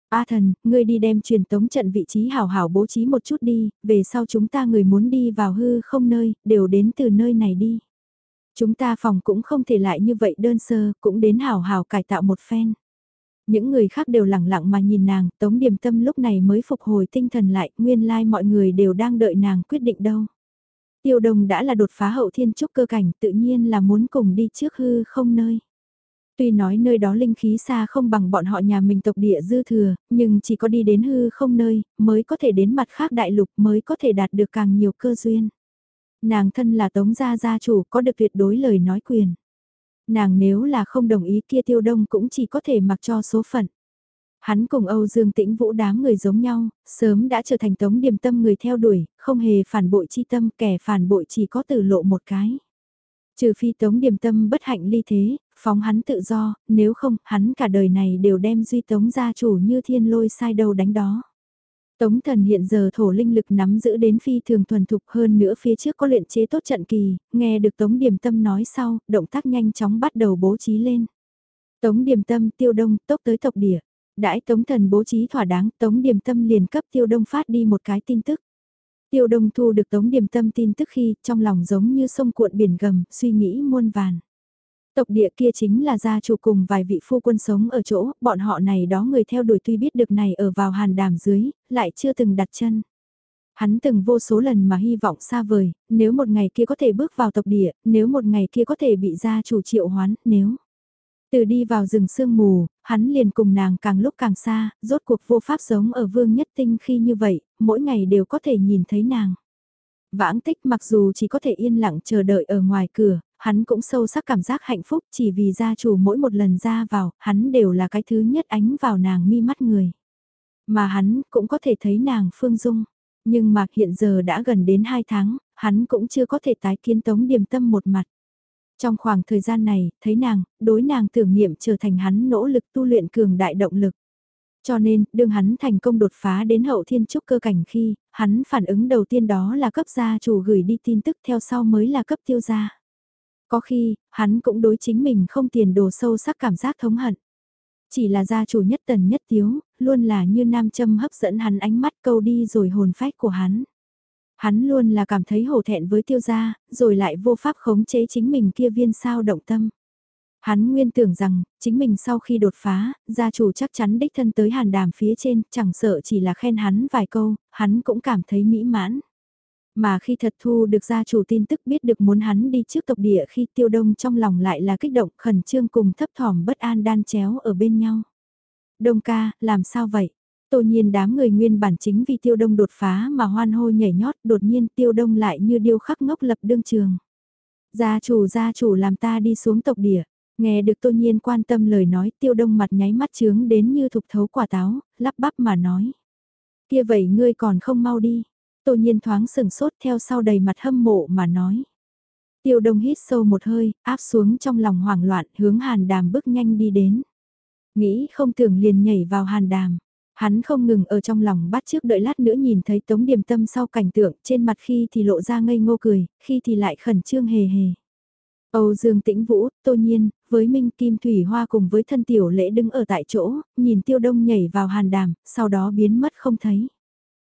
S1: A thần, ngươi đi đem truyền tống trận vị trí hảo hảo bố trí một chút đi, về sau chúng ta người muốn đi vào hư không nơi, đều đến từ nơi này đi. Chúng ta phòng cũng không thể lại như vậy đơn sơ, cũng đến hảo hảo cải tạo một phen. Những người khác đều lặng lặng mà nhìn nàng, Tống Điềm Tâm lúc này mới phục hồi tinh thần lại, nguyên lai like mọi người đều đang đợi nàng quyết định đâu. Tiêu đồng đã là đột phá hậu thiên trúc cơ cảnh, tự nhiên là muốn cùng đi trước hư không nơi. Tuy nói nơi đó linh khí xa không bằng bọn họ nhà mình tộc địa dư thừa, nhưng chỉ có đi đến hư không nơi, mới có thể đến mặt khác đại lục mới có thể đạt được càng nhiều cơ duyên. Nàng thân là tống gia gia chủ có được tuyệt đối lời nói quyền nàng nếu là không đồng ý kia tiêu đông cũng chỉ có thể mặc cho số phận. Hắn cùng Âu Dương Tĩnh Vũ đám người giống nhau, sớm đã trở thành tống điểm tâm người theo đuổi, không hề phản bội chi tâm, kẻ phản bội chỉ có tử lộ một cái. Trừ phi tống điểm tâm bất hạnh ly thế, phóng hắn tự do, nếu không, hắn cả đời này đều đem duy tống gia chủ như thiên lôi sai đầu đánh đó. Tống thần hiện giờ thổ linh lực nắm giữ đến phi thường thuần thục hơn nữa phía trước có luyện chế tốt trận kỳ, nghe được Tống Điềm Tâm nói sau, động tác nhanh chóng bắt đầu bố trí lên. Tống Điềm Tâm tiêu đông tốc tới tộc địa, đãi Tống thần bố trí thỏa đáng, Tống Điềm Tâm liền cấp tiêu đông phát đi một cái tin tức. Tiêu đông thu được Tống Điềm Tâm tin tức khi trong lòng giống như sông cuộn biển gầm, suy nghĩ muôn vàn. Tộc địa kia chính là gia chủ cùng vài vị phu quân sống ở chỗ, bọn họ này đó người theo đuổi tuy biết được này ở vào hàn đàm dưới, lại chưa từng đặt chân. Hắn từng vô số lần mà hy vọng xa vời, nếu một ngày kia có thể bước vào tộc địa, nếu một ngày kia có thể bị gia chủ triệu hoán, nếu... Từ đi vào rừng sương mù, hắn liền cùng nàng càng lúc càng xa, rốt cuộc vô pháp giống ở vương nhất tinh khi như vậy, mỗi ngày đều có thể nhìn thấy nàng. Vãng tích mặc dù chỉ có thể yên lặng chờ đợi ở ngoài cửa, hắn cũng sâu sắc cảm giác hạnh phúc chỉ vì gia chủ mỗi một lần ra vào, hắn đều là cái thứ nhất ánh vào nàng mi mắt người. Mà hắn cũng có thể thấy nàng phương dung, nhưng mà hiện giờ đã gần đến 2 tháng, hắn cũng chưa có thể tái kiến tống điềm tâm một mặt. Trong khoảng thời gian này, thấy nàng, đối nàng tưởng niệm trở thành hắn nỗ lực tu luyện cường đại động lực. Cho nên, đương hắn thành công đột phá đến hậu thiên trúc cơ cảnh khi, hắn phản ứng đầu tiên đó là cấp gia chủ gửi đi tin tức theo sau mới là cấp tiêu gia. Có khi, hắn cũng đối chính mình không tiền đồ sâu sắc cảm giác thống hận. Chỉ là gia chủ nhất tần nhất tiếu, luôn là như nam châm hấp dẫn hắn ánh mắt câu đi rồi hồn phách của hắn. Hắn luôn là cảm thấy hổ thẹn với tiêu gia, rồi lại vô pháp khống chế chính mình kia viên sao động tâm. Hắn nguyên tưởng rằng, chính mình sau khi đột phá, gia chủ chắc chắn đích thân tới hàn đàm phía trên, chẳng sợ chỉ là khen hắn vài câu, hắn cũng cảm thấy mỹ mãn. Mà khi thật thu được gia chủ tin tức biết được muốn hắn đi trước tộc địa khi tiêu đông trong lòng lại là kích động khẩn trương cùng thấp thỏm bất an đan chéo ở bên nhau. Đông ca, làm sao vậy? Tô nhiên đám người nguyên bản chính vì tiêu đông đột phá mà hoan hô nhảy nhót đột nhiên tiêu đông lại như điêu khắc ngốc lập đương trường. Gia chủ gia chủ làm ta đi xuống tộc địa. Nghe được tô nhiên quan tâm lời nói tiêu đông mặt nháy mắt chướng đến như thục thấu quả táo, lắp bắp mà nói. Kia vậy ngươi còn không mau đi. Tô nhiên thoáng sừng sốt theo sau đầy mặt hâm mộ mà nói. Tiêu đông hít sâu một hơi, áp xuống trong lòng hoảng loạn hướng hàn đàm bước nhanh đi đến. Nghĩ không tưởng liền nhảy vào hàn đàm. Hắn không ngừng ở trong lòng bắt trước đợi lát nữa nhìn thấy tống điềm tâm sau cảnh tượng trên mặt khi thì lộ ra ngây ngô cười, khi thì lại khẩn trương hề hề. Âu Dương Tĩnh Vũ, Tô Nhiên, với Minh Kim Thủy Hoa cùng với thân tiểu lễ đứng ở tại chỗ, nhìn tiêu đông nhảy vào hàn đàm, sau đó biến mất không thấy.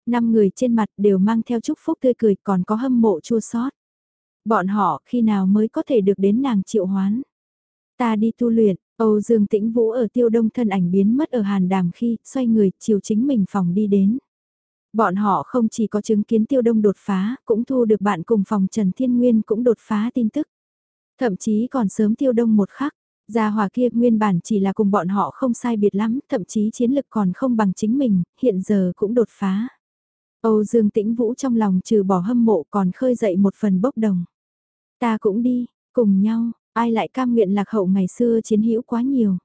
S1: Năm người trên mặt đều mang theo chúc phúc tươi cười còn có hâm mộ chua xót. Bọn họ khi nào mới có thể được đến nàng triệu hoán. Ta đi tu luyện, Âu Dương Tĩnh Vũ ở tiêu đông thân ảnh biến mất ở hàn đàm khi xoay người chiều chính mình phòng đi đến. Bọn họ không chỉ có chứng kiến tiêu đông đột phá, cũng thu được bạn cùng phòng Trần Thiên Nguyên cũng đột phá tin tức. Thậm chí còn sớm tiêu đông một khắc, gia hòa kia nguyên bản chỉ là cùng bọn họ không sai biệt lắm, thậm chí chiến lực còn không bằng chính mình, hiện giờ cũng đột phá. Âu Dương Tĩnh Vũ trong lòng trừ bỏ hâm mộ còn khơi dậy một phần bốc đồng. Ta cũng đi, cùng nhau, ai lại cam nguyện lạc hậu ngày xưa chiến hữu quá nhiều.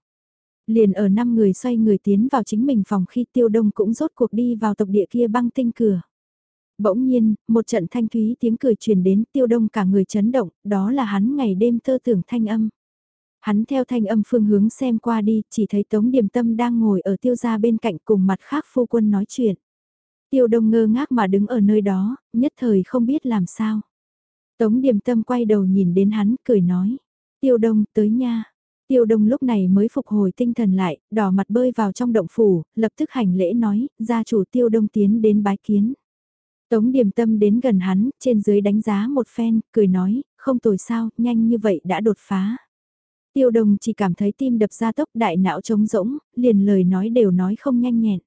S1: Liền ở năm người xoay người tiến vào chính mình phòng khi tiêu đông cũng rốt cuộc đi vào tộc địa kia băng tinh cửa. Bỗng nhiên, một trận thanh thúy tiếng cười truyền đến tiêu đông cả người chấn động, đó là hắn ngày đêm thơ tưởng thanh âm. Hắn theo thanh âm phương hướng xem qua đi, chỉ thấy Tống Điềm Tâm đang ngồi ở tiêu gia bên cạnh cùng mặt khác phu quân nói chuyện. Tiêu đông ngơ ngác mà đứng ở nơi đó, nhất thời không biết làm sao. Tống Điềm Tâm quay đầu nhìn đến hắn, cười nói. Tiêu đông, tới nha. Tiêu đông lúc này mới phục hồi tinh thần lại, đỏ mặt bơi vào trong động phủ, lập tức hành lễ nói, gia chủ tiêu đông tiến đến bái kiến. Tống điềm tâm đến gần hắn, trên dưới đánh giá một phen, cười nói, không tồi sao, nhanh như vậy đã đột phá. Tiêu đồng chỉ cảm thấy tim đập ra tốc đại não trống rỗng, liền lời nói đều nói không nhanh nhẹn.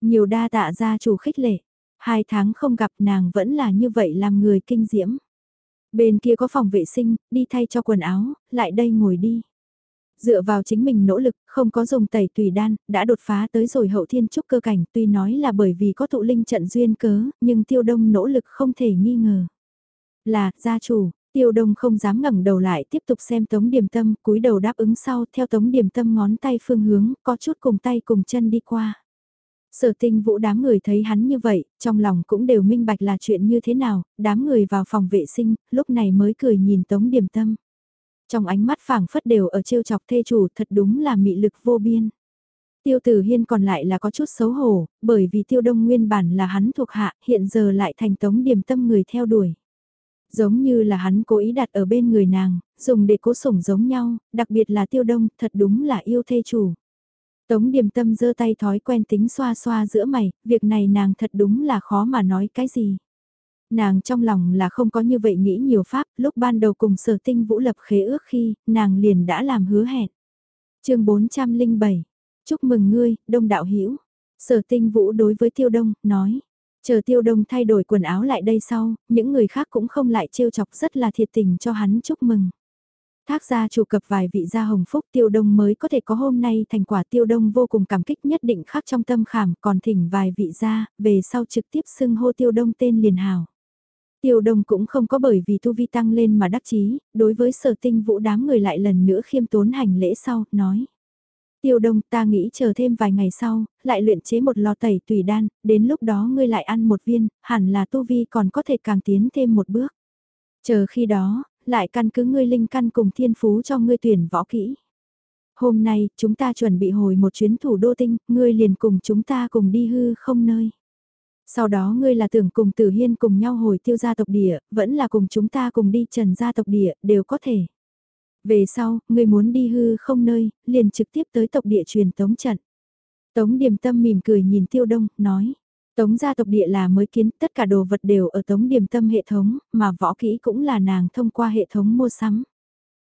S1: Nhiều đa tạ gia chủ khích lệ, hai tháng không gặp nàng vẫn là như vậy làm người kinh diễm. Bên kia có phòng vệ sinh, đi thay cho quần áo, lại đây ngồi đi. Dựa vào chính mình nỗ lực, không có dùng tẩy tùy đan, đã đột phá tới rồi hậu thiên trúc cơ cảnh tuy nói là bởi vì có tụ linh trận duyên cớ, nhưng tiêu đông nỗ lực không thể nghi ngờ. Là, gia chủ, tiêu đông không dám ngẩng đầu lại tiếp tục xem tống điểm tâm, cúi đầu đáp ứng sau theo tống điểm tâm ngón tay phương hướng, có chút cùng tay cùng chân đi qua. Sở tinh vũ đám người thấy hắn như vậy, trong lòng cũng đều minh bạch là chuyện như thế nào, đám người vào phòng vệ sinh, lúc này mới cười nhìn tống điểm tâm. Trong ánh mắt phảng phất đều ở trêu chọc thê chủ thật đúng là mị lực vô biên. Tiêu tử hiên còn lại là có chút xấu hổ, bởi vì tiêu đông nguyên bản là hắn thuộc hạ, hiện giờ lại thành tống điểm tâm người theo đuổi. Giống như là hắn cố ý đặt ở bên người nàng, dùng để cố sủng giống nhau, đặc biệt là tiêu đông, thật đúng là yêu thê chủ. Tống điềm tâm giơ tay thói quen tính xoa xoa giữa mày, việc này nàng thật đúng là khó mà nói cái gì. Nàng trong lòng là không có như vậy nghĩ nhiều pháp, lúc ban đầu cùng sở tinh vũ lập khế ước khi, nàng liền đã làm hứa hẹn. chương 407, chúc mừng ngươi, đông đạo hiểu Sở tinh vũ đối với tiêu đông, nói. Chờ tiêu đông thay đổi quần áo lại đây sau, những người khác cũng không lại trêu chọc rất là thiệt tình cho hắn chúc mừng. Thác gia chủ cập vài vị gia hồng phúc tiêu đông mới có thể có hôm nay thành quả tiêu đông vô cùng cảm kích nhất định khắc trong tâm khảm còn thỉnh vài vị gia, về sau trực tiếp xưng hô tiêu đông tên liền hào. Tiêu đông cũng không có bởi vì tu vi tăng lên mà đắc chí, đối với sở tinh vũ đám người lại lần nữa khiêm tốn hành lễ sau, nói. Tiêu đông ta nghĩ chờ thêm vài ngày sau, lại luyện chế một lò tẩy tùy đan, đến lúc đó ngươi lại ăn một viên, hẳn là tu vi còn có thể càng tiến thêm một bước. Chờ khi đó, lại căn cứ ngươi linh căn cùng thiên phú cho ngươi tuyển võ kỹ. Hôm nay, chúng ta chuẩn bị hồi một chuyến thủ đô tinh, ngươi liền cùng chúng ta cùng đi hư không nơi. Sau đó ngươi là tưởng cùng tử hiên cùng nhau hồi tiêu gia tộc địa, vẫn là cùng chúng ta cùng đi trần gia tộc địa, đều có thể. Về sau, ngươi muốn đi hư không nơi, liền trực tiếp tới tộc địa truyền tống trận. Tống điềm tâm mỉm cười nhìn tiêu đông, nói. Tống gia tộc địa là mới kiến, tất cả đồ vật đều ở tống điềm tâm hệ thống, mà võ kỹ cũng là nàng thông qua hệ thống mua sắm.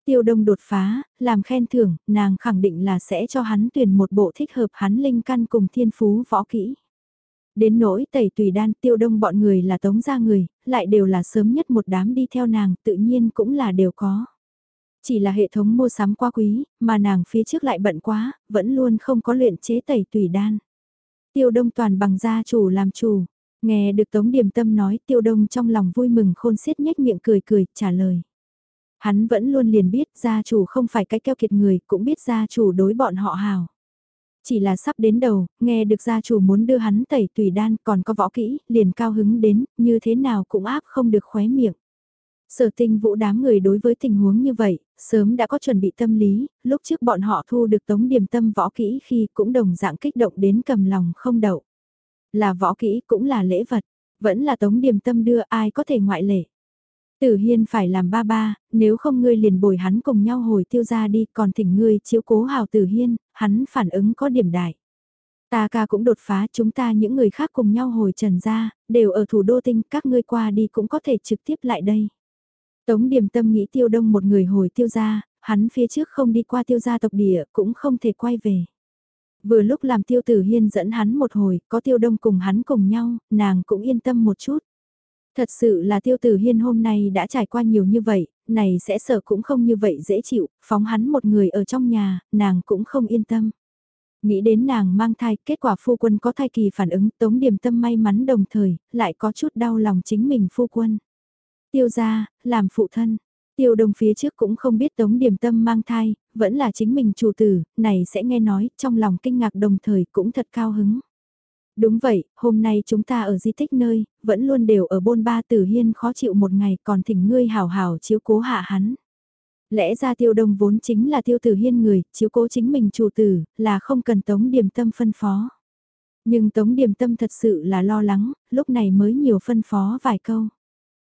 S1: Tiêu đông đột phá, làm khen thưởng, nàng khẳng định là sẽ cho hắn tuyển một bộ thích hợp hắn linh căn cùng thiên phú võ kỹ. Đến nỗi tẩy tùy đan tiêu đông bọn người là tống gia người, lại đều là sớm nhất một đám đi theo nàng tự nhiên cũng là đều có. Chỉ là hệ thống mua sắm quá quý, mà nàng phía trước lại bận quá, vẫn luôn không có luyện chế tẩy tùy đan. Tiêu đông toàn bằng gia chủ làm chủ. Nghe được Tống Điềm Tâm nói tiêu đông trong lòng vui mừng khôn xiết nhếch miệng cười cười, trả lời. Hắn vẫn luôn liền biết gia chủ không phải cái keo kiệt người, cũng biết gia chủ đối bọn họ hào. Chỉ là sắp đến đầu, nghe được gia chủ muốn đưa hắn tẩy tùy đan còn có võ kỹ, liền cao hứng đến, như thế nào cũng áp không được khóe miệng. Sở tinh vũ đám người đối với tình huống như vậy, sớm đã có chuẩn bị tâm lý, lúc trước bọn họ thu được tống điểm tâm võ kỹ khi cũng đồng dạng kích động đến cầm lòng không đậu. Là võ kỹ cũng là lễ vật, vẫn là tống điểm tâm đưa ai có thể ngoại lệ. Tử Hiên phải làm ba ba, nếu không ngươi liền bồi hắn cùng nhau hồi tiêu ra đi, còn thỉnh ngươi chiếu cố hào Tử Hiên, hắn phản ứng có điểm đại. Ta ca cũng đột phá chúng ta những người khác cùng nhau hồi trần ra, đều ở thủ đô tinh, các ngươi qua đi cũng có thể trực tiếp lại đây. Tống điềm tâm nghĩ tiêu đông một người hồi tiêu gia, hắn phía trước không đi qua tiêu gia tộc địa cũng không thể quay về. Vừa lúc làm tiêu tử hiên dẫn hắn một hồi, có tiêu đông cùng hắn cùng nhau, nàng cũng yên tâm một chút. Thật sự là tiêu tử hiên hôm nay đã trải qua nhiều như vậy, này sẽ sợ cũng không như vậy dễ chịu, phóng hắn một người ở trong nhà, nàng cũng không yên tâm. Nghĩ đến nàng mang thai, kết quả phu quân có thai kỳ phản ứng, tống điềm tâm may mắn đồng thời, lại có chút đau lòng chính mình phu quân. Tiêu gia, làm phụ thân. Tiêu đồng phía trước cũng không biết Tống Điềm Tâm mang thai, vẫn là chính mình chủ tử, này sẽ nghe nói, trong lòng kinh ngạc đồng thời cũng thật cao hứng. Đúng vậy, hôm nay chúng ta ở di tích nơi, vẫn luôn đều ở bôn ba tử hiên khó chịu một ngày còn thỉnh ngươi hào hào chiếu cố hạ hắn. Lẽ ra tiêu đông vốn chính là tiêu tử hiên người, chiếu cố chính mình chủ tử, là không cần tống điềm tâm phân phó. Nhưng tống điềm tâm thật sự là lo lắng, lúc này mới nhiều phân phó vài câu.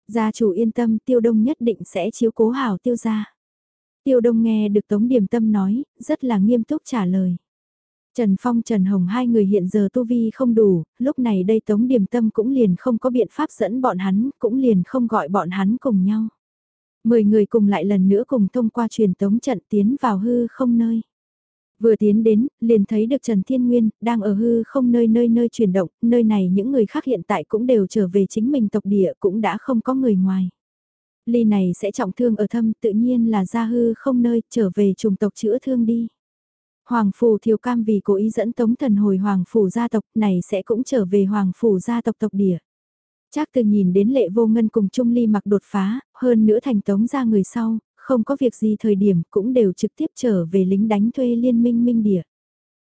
S1: Gia chủ yên tâm tiêu đông nhất định sẽ chiếu cố hảo tiêu gia. Tiêu đông nghe được Tống Điểm Tâm nói, rất là nghiêm túc trả lời. Trần Phong Trần Hồng hai người hiện giờ tu vi không đủ, lúc này đây Tống Điềm Tâm cũng liền không có biện pháp dẫn bọn hắn, cũng liền không gọi bọn hắn cùng nhau. Mười người cùng lại lần nữa cùng thông qua truyền tống trận tiến vào hư không nơi. Vừa tiến đến, liền thấy được Trần Thiên Nguyên, đang ở hư không nơi nơi nơi chuyển động, nơi này những người khác hiện tại cũng đều trở về chính mình tộc địa cũng đã không có người ngoài. Ly này sẽ trọng thương ở thâm tự nhiên là ra hư không nơi trở về trùng tộc chữa thương đi. Hoàng Phủ Thiều Cam vì cố ý dẫn Tống Thần hồi Hoàng Phủ gia tộc này sẽ cũng trở về Hoàng Phủ gia tộc tộc địa. Chắc từ nhìn đến lệ vô ngân cùng Trung Ly mặc đột phá, hơn nữa thành Tống gia người sau, không có việc gì thời điểm cũng đều trực tiếp trở về lính đánh thuê liên minh minh địa.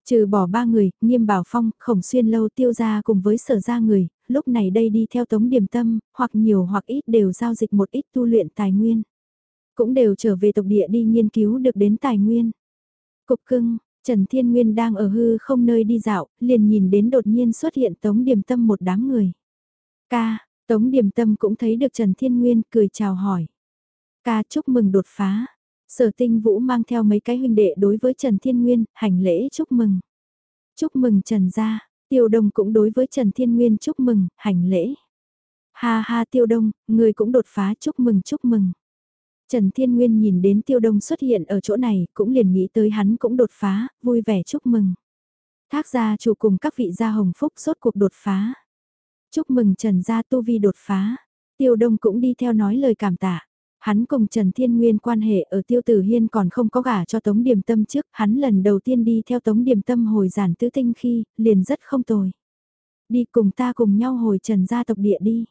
S1: Trừ bỏ ba người, nghiêm bảo phong, khổng xuyên lâu tiêu gia cùng với sở gia người, lúc này đây đi theo tống điểm tâm, hoặc nhiều hoặc ít đều giao dịch một ít tu luyện tài nguyên. Cũng đều trở về tộc địa đi nghiên cứu được đến tài nguyên. Cục cưng, Trần Thiên Nguyên đang ở hư không nơi đi dạo, liền nhìn đến đột nhiên xuất hiện tống Điềm tâm một đám người. Ca, tống Điềm tâm cũng thấy được Trần Thiên Nguyên cười chào hỏi. Ca chúc mừng đột phá. Sở tinh vũ mang theo mấy cái huynh đệ đối với Trần Thiên Nguyên, hành lễ chúc mừng. Chúc mừng Trần gia, tiêu Đông cũng đối với Trần Thiên Nguyên chúc mừng, hành lễ. Ha ha tiêu đông, người cũng đột phá chúc mừng chúc mừng. Trần Thiên Nguyên nhìn đến tiêu đông xuất hiện ở chỗ này, cũng liền nghĩ tới hắn cũng đột phá, vui vẻ chúc mừng. Thác gia chủ cùng các vị gia hồng phúc suốt cuộc đột phá. Chúc mừng Trần gia tu vi đột phá. Tiêu đông cũng đi theo nói lời cảm tạ. Hắn cùng Trần Thiên Nguyên quan hệ ở Tiêu Tử Hiên còn không có gả cho Tống Điềm Tâm trước, hắn lần đầu tiên đi theo Tống Điềm Tâm hồi giản tứ tinh khi, liền rất không tồi. Đi cùng ta cùng nhau hồi Trần gia tộc địa đi.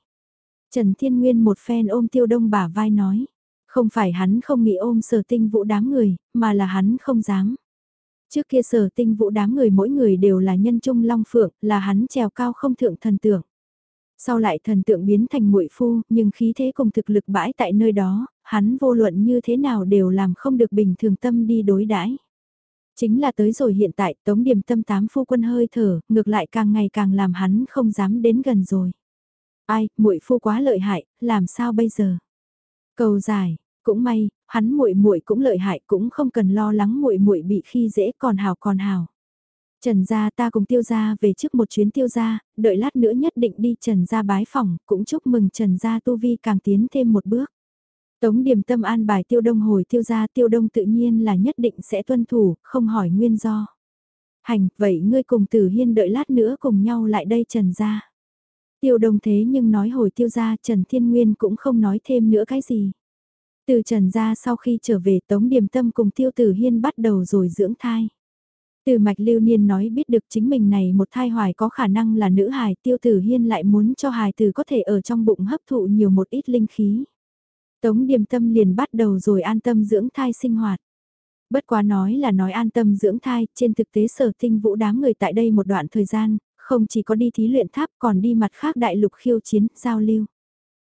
S1: Trần Thiên Nguyên một phen ôm Tiêu Đông bả vai nói. Không phải hắn không nghĩ ôm sở tinh vũ đám người, mà là hắn không dám. Trước kia sở tinh vũ đám người mỗi người đều là nhân trung long phượng, là hắn trèo cao không thượng thần tượng. Sau lại thần tượng biến thành muội phu, nhưng khí thế cùng thực lực bãi tại nơi đó, hắn vô luận như thế nào đều làm không được bình thường tâm đi đối đãi. Chính là tới rồi hiện tại tống điểm tâm tám phu quân hơi thở, ngược lại càng ngày càng làm hắn không dám đến gần rồi. Ai, muội phu quá lợi hại, làm sao bây giờ? Cầu giải, cũng may, hắn muội muội cũng lợi hại, cũng không cần lo lắng muội muội bị khi dễ còn hào còn hào. Trần gia ta cùng tiêu gia về trước một chuyến tiêu gia, đợi lát nữa nhất định đi Trần gia bái phòng, cũng chúc mừng Trần gia tu vi càng tiến thêm một bước. Tống điểm tâm an bài tiêu đông hồi tiêu gia tiêu đông tự nhiên là nhất định sẽ tuân thủ, không hỏi nguyên do. Hành, vậy ngươi cùng tử hiên đợi lát nữa cùng nhau lại đây Trần gia. Tiêu đông thế nhưng nói hồi tiêu gia Trần Thiên Nguyên cũng không nói thêm nữa cái gì. Từ Trần gia sau khi trở về Tống Điềm Tâm cùng Tiêu Tử Hiên bắt đầu rồi dưỡng thai. Từ mạch lưu niên nói biết được chính mình này một thai hoài có khả năng là nữ hài tiêu tử hiên lại muốn cho hài tử có thể ở trong bụng hấp thụ nhiều một ít linh khí. Tống điềm tâm liền bắt đầu rồi an tâm dưỡng thai sinh hoạt. Bất quá nói là nói an tâm dưỡng thai, trên thực tế sở tinh vũ đám người tại đây một đoạn thời gian, không chỉ có đi thí luyện tháp còn đi mặt khác đại lục khiêu chiến, giao lưu.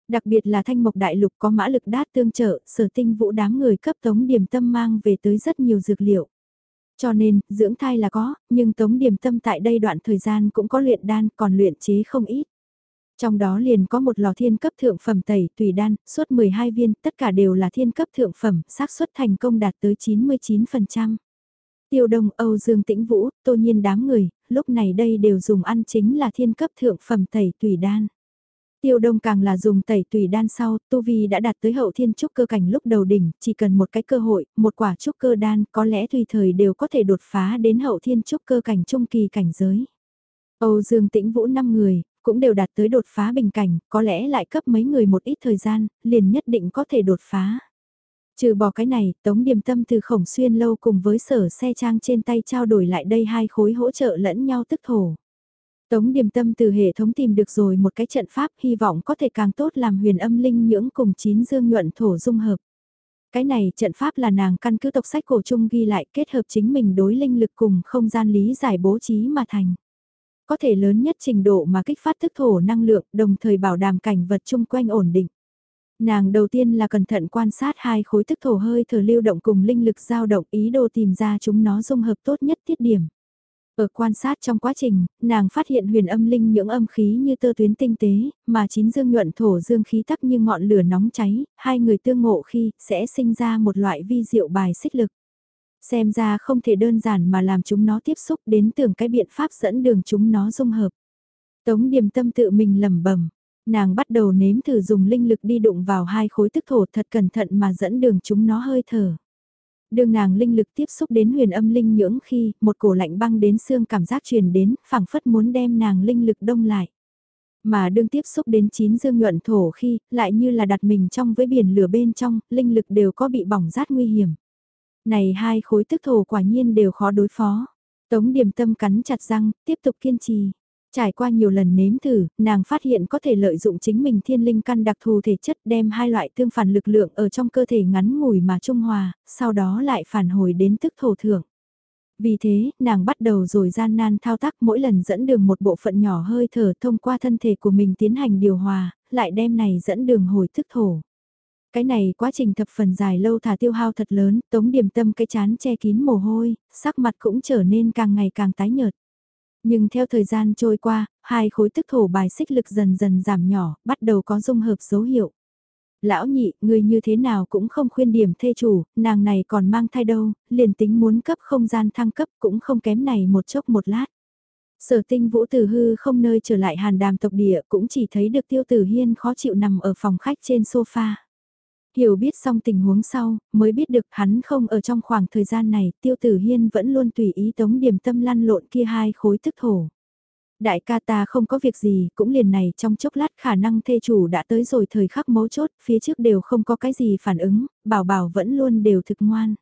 S1: Đặc biệt là thanh mộc đại lục có mã lực đát tương trợ, sở tinh vũ đám người cấp tống điểm tâm mang về tới rất nhiều dược liệu. Cho nên, dưỡng thai là có, nhưng tống điểm tâm tại đây đoạn thời gian cũng có luyện đan còn luyện chế không ít. Trong đó liền có một lò thiên cấp thượng phẩm tẩy tùy đan, suốt 12 viên, tất cả đều là thiên cấp thượng phẩm, xác suất thành công đạt tới 99%. Tiêu Đông, Âu Dương Tĩnh Vũ, tô nhiên đám người, lúc này đây đều dùng ăn chính là thiên cấp thượng phẩm tẩy tùy đan. Tiêu đông càng là dùng tẩy tùy đan sau, Tu Vi đã đạt tới hậu thiên trúc cơ cảnh lúc đầu đỉnh, chỉ cần một cái cơ hội, một quả trúc cơ đan có lẽ tùy thời đều có thể đột phá đến hậu thiên trúc cơ cảnh trung kỳ cảnh giới. Âu Dương Tĩnh Vũ 5 người, cũng đều đạt tới đột phá bình cảnh, có lẽ lại cấp mấy người một ít thời gian, liền nhất định có thể đột phá. Trừ bỏ cái này, Tống Điềm Tâm từ khổng xuyên lâu cùng với sở xe trang trên tay trao đổi lại đây hai khối hỗ trợ lẫn nhau tức thổ. Tống điềm tâm từ hệ thống tìm được rồi một cái trận pháp hy vọng có thể càng tốt làm huyền âm linh nhưỡng cùng chín dương nhuận thổ dung hợp. Cái này trận pháp là nàng căn cứ tộc sách cổ chung ghi lại kết hợp chính mình đối linh lực cùng không gian lý giải bố trí mà thành. Có thể lớn nhất trình độ mà kích phát thức thổ năng lượng đồng thời bảo đảm cảnh vật chung quanh ổn định. Nàng đầu tiên là cẩn thận quan sát hai khối thức thổ hơi thở lưu động cùng linh lực dao động ý đồ tìm ra chúng nó dung hợp tốt nhất tiết điểm. Ở quan sát trong quá trình, nàng phát hiện huyền âm linh những âm khí như tơ tuyến tinh tế, mà chín dương nhuận thổ dương khí tắc như ngọn lửa nóng cháy, hai người tương ngộ khi sẽ sinh ra một loại vi diệu bài xích lực. Xem ra không thể đơn giản mà làm chúng nó tiếp xúc đến tưởng cái biện pháp dẫn đường chúng nó dung hợp. Tống điềm tâm tự mình lẩm bẩm nàng bắt đầu nếm thử dùng linh lực đi đụng vào hai khối tức thổ thật cẩn thận mà dẫn đường chúng nó hơi thở đường nàng linh lực tiếp xúc đến huyền âm linh nhưỡng khi một cổ lạnh băng đến xương cảm giác truyền đến, phảng phất muốn đem nàng linh lực đông lại. Mà đương tiếp xúc đến chín dương nhuận thổ khi, lại như là đặt mình trong với biển lửa bên trong, linh lực đều có bị bỏng rát nguy hiểm. Này hai khối tức thổ quả nhiên đều khó đối phó. Tống điểm tâm cắn chặt răng, tiếp tục kiên trì. Trải qua nhiều lần nếm thử, nàng phát hiện có thể lợi dụng chính mình thiên linh căn đặc thù thể chất đem hai loại tương phản lực lượng ở trong cơ thể ngắn ngủi mà trung hòa, sau đó lại phản hồi đến tức thổ thượng. Vì thế, nàng bắt đầu rồi gian nan thao tác mỗi lần dẫn đường một bộ phận nhỏ hơi thở thông qua thân thể của mình tiến hành điều hòa, lại đem này dẫn đường hồi thức thổ. Cái này quá trình thập phần dài lâu thả tiêu hao thật lớn, tống điểm tâm cái chán che kín mồ hôi, sắc mặt cũng trở nên càng ngày càng tái nhợt. Nhưng theo thời gian trôi qua, hai khối tức thổ bài xích lực dần dần giảm nhỏ, bắt đầu có dung hợp dấu hiệu. Lão nhị, người như thế nào cũng không khuyên điểm thê chủ, nàng này còn mang thai đâu, liền tính muốn cấp không gian thăng cấp cũng không kém này một chốc một lát. Sở tinh vũ tử hư không nơi trở lại hàn đàm tộc địa cũng chỉ thấy được tiêu tử hiên khó chịu nằm ở phòng khách trên sofa. Hiểu biết xong tình huống sau, mới biết được hắn không ở trong khoảng thời gian này, tiêu tử hiên vẫn luôn tùy ý tống điểm tâm lăn lộn kia hai khối tức thổ. Đại ca ta không có việc gì, cũng liền này trong chốc lát khả năng thê chủ đã tới rồi thời khắc mấu chốt, phía trước đều không có cái gì phản ứng, bảo bảo vẫn luôn đều thực ngoan.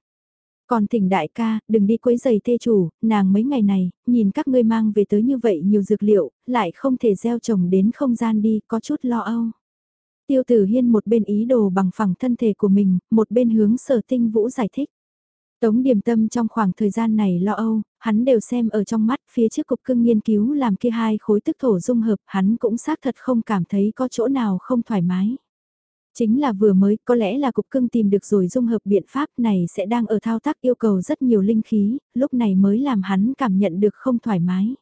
S1: Còn thỉnh đại ca, đừng đi quấy giày thê chủ, nàng mấy ngày này, nhìn các ngươi mang về tới như vậy nhiều dược liệu, lại không thể gieo trồng đến không gian đi, có chút lo âu. Tiêu tử hiên một bên ý đồ bằng phẳng thân thể của mình, một bên hướng sở tinh vũ giải thích. Tống điểm tâm trong khoảng thời gian này lo âu, hắn đều xem ở trong mắt phía trước cục cưng nghiên cứu làm kia hai khối tức thổ dung hợp, hắn cũng xác thật không cảm thấy có chỗ nào không thoải mái. Chính là vừa mới, có lẽ là cục cưng tìm được rồi dung hợp biện pháp này sẽ đang ở thao tác yêu cầu rất nhiều linh khí, lúc này mới làm hắn cảm nhận được không thoải mái.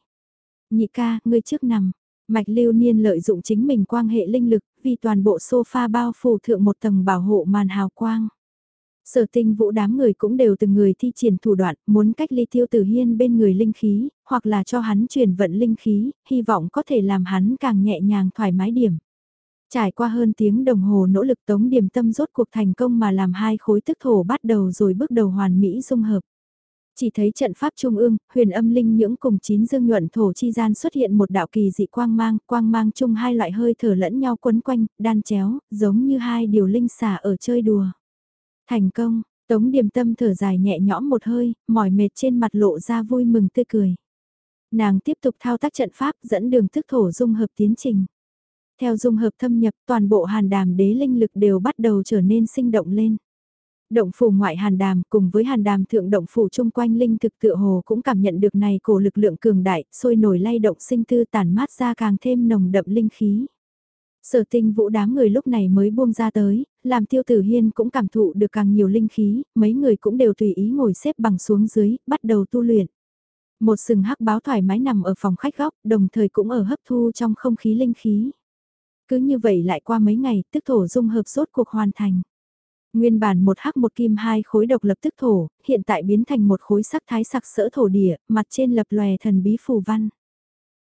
S1: Nhị ca, ngươi trước nằm, Mạch lưu niên lợi dụng chính mình quan hệ linh lực, vì toàn bộ sofa bao phủ thượng một tầng bảo hộ màn hào quang. Sở tinh vũ đám người cũng đều từng người thi triển thủ đoạn, muốn cách ly tiêu tử hiên bên người linh khí, hoặc là cho hắn truyền vận linh khí, hy vọng có thể làm hắn càng nhẹ nhàng thoải mái điểm. Trải qua hơn tiếng đồng hồ nỗ lực tống điểm tâm rốt cuộc thành công mà làm hai khối tức thổ bắt đầu rồi bước đầu hoàn mỹ dung hợp. Chỉ thấy trận pháp trung ương, huyền âm linh nhưỡng cùng chín dương nhuận thổ chi gian xuất hiện một đạo kỳ dị quang mang, quang mang chung hai loại hơi thở lẫn nhau quấn quanh, đan chéo, giống như hai điều linh xả ở chơi đùa. Thành công, Tống Điềm Tâm thở dài nhẹ nhõm một hơi, mỏi mệt trên mặt lộ ra vui mừng tươi cười. Nàng tiếp tục thao tác trận pháp dẫn đường thức thổ dung hợp tiến trình. Theo dung hợp thâm nhập toàn bộ hàn đàm đế linh lực đều bắt đầu trở nên sinh động lên. Động phủ ngoại hàn đàm cùng với hàn đàm thượng động phủ chung quanh linh thực tựa hồ cũng cảm nhận được này cổ lực lượng cường đại, sôi nổi lay động sinh tư tàn mát ra càng thêm nồng đậm linh khí. Sở tinh vũ đám người lúc này mới buông ra tới, làm tiêu tử hiên cũng cảm thụ được càng nhiều linh khí, mấy người cũng đều tùy ý ngồi xếp bằng xuống dưới, bắt đầu tu luyện. Một sừng hắc báo thoải mái nằm ở phòng khách góc, đồng thời cũng ở hấp thu trong không khí linh khí. Cứ như vậy lại qua mấy ngày, tức thổ dung hợp sốt cuộc hoàn thành. Nguyên bản một hắc một kim hai khối độc lập tức thổ, hiện tại biến thành một khối sắc thái sặc sỡ thổ địa, mặt trên lập lòe thần bí phù văn.